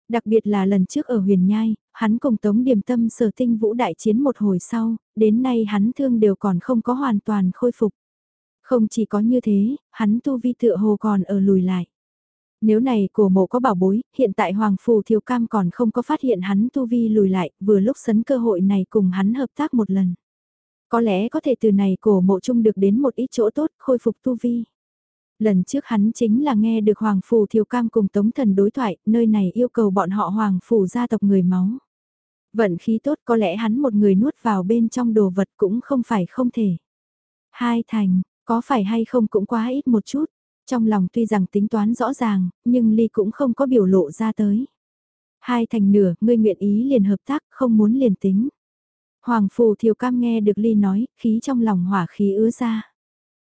S1: Đặc biệt là lần trước ở huyền nhai, hắn cùng tống điềm tâm sở tinh vũ đại chiến một hồi sau, đến nay hắn thương đều còn không có hoàn toàn khôi phục. Không chỉ có như thế, hắn tu vi tựa hồ còn ở lùi lại. Nếu này cổ mộ có bảo bối, hiện tại Hoàng Phù Thiều Cam còn không có phát hiện hắn tu vi lùi lại, vừa lúc sấn cơ hội này cùng hắn hợp tác một lần. Có lẽ có thể từ này cổ mộ chung được đến một ít chỗ tốt, khôi phục tu vi. Lần trước hắn chính là nghe được Hoàng Phù Thiều Cam cùng Tống Thần đối thoại, nơi này yêu cầu bọn họ Hoàng Phù gia tộc người máu. Vận khí tốt có lẽ hắn một người nuốt vào bên trong đồ vật cũng không phải không thể. Hai thành, có phải hay không cũng quá ít một chút. Trong lòng tuy rằng tính toán rõ ràng, nhưng Ly cũng không có biểu lộ ra tới. Hai thành nửa, ngươi nguyện ý liền hợp tác, không muốn liền tính. Hoàng Phù Thiều Cam nghe được Ly nói, khí trong lòng hỏa khí ứa ra.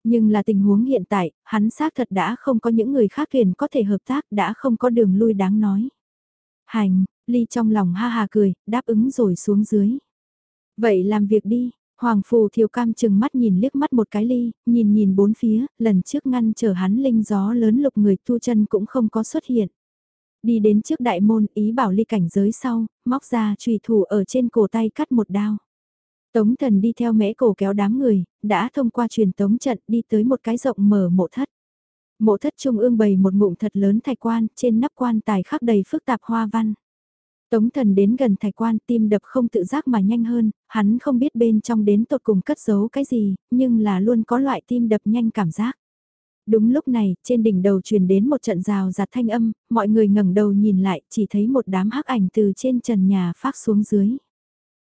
S1: Nhưng là tình huống hiện tại, hắn xác thật đã không có những người khác liền có thể hợp tác, đã không có đường lui đáng nói. Hành, Ly trong lòng ha ha cười, đáp ứng rồi xuống dưới. Vậy làm việc đi, Hoàng Phù Thiều Cam chừng mắt nhìn liếc mắt một cái ly, nhìn nhìn bốn phía, lần trước ngăn chờ hắn linh gió lớn lục người tu chân cũng không có xuất hiện. Đi đến trước đại môn ý bảo ly cảnh giới sau, móc ra trùy thủ ở trên cổ tay cắt một đao. Tống thần đi theo mẽ cổ kéo đám người, đã thông qua truyền tống trận đi tới một cái rộng mở mộ thất. Mộ thất trung ương bày một ngụm thật lớn thạch quan, trên nắp quan tài khắc đầy phức tạp hoa văn. Tống thần đến gần thạch quan tim đập không tự giác mà nhanh hơn, hắn không biết bên trong đến tột cùng cất giấu cái gì, nhưng là luôn có loại tim đập nhanh cảm giác. Đúng lúc này, trên đỉnh đầu truyền đến một trận rào giạt thanh âm, mọi người ngẩng đầu nhìn lại, chỉ thấy một đám hắc ảnh từ trên trần nhà phát xuống dưới.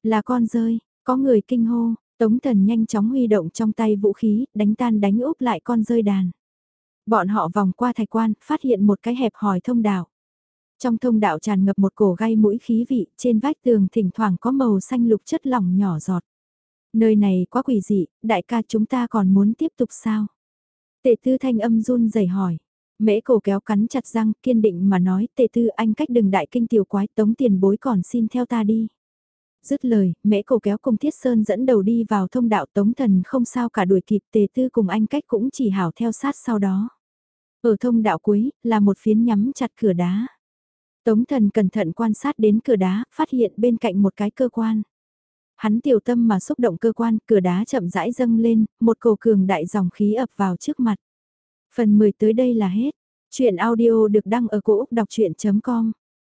S1: Là con rơi, có người kinh hô, Tống Thần nhanh chóng huy động trong tay vũ khí, đánh tan đánh úp lại con rơi đàn. Bọn họ vòng qua thạch quan, phát hiện một cái hẹp hòi thông đạo. Trong thông đạo tràn ngập một cổ gai mũi khí vị, trên vách tường thỉnh thoảng có màu xanh lục chất lỏng nhỏ giọt. Nơi này quá quỷ dị, đại ca chúng ta còn muốn tiếp tục sao? Tệ tư thanh âm run rẩy hỏi. Mễ cổ kéo cắn chặt răng, kiên định mà nói, tệ tư anh cách đừng đại kinh tiểu quái tống tiền bối còn xin theo ta đi. Dứt lời, mễ cổ kéo cùng Thiết Sơn dẫn đầu đi vào thông đạo tống thần không sao cả đuổi kịp tề tư cùng anh cách cũng chỉ hảo theo sát sau đó. Ở thông đạo cuối, là một phiến nhắm chặt cửa đá. Tống thần cẩn thận quan sát đến cửa đá, phát hiện bên cạnh một cái cơ quan. Hắn tiểu tâm mà xúc động cơ quan, cửa đá chậm rãi dâng lên, một cầu cường đại dòng khí ập vào trước mặt. Phần 10 tới đây là hết. Chuyện audio được đăng ở cổ Úc đọc chuyện.com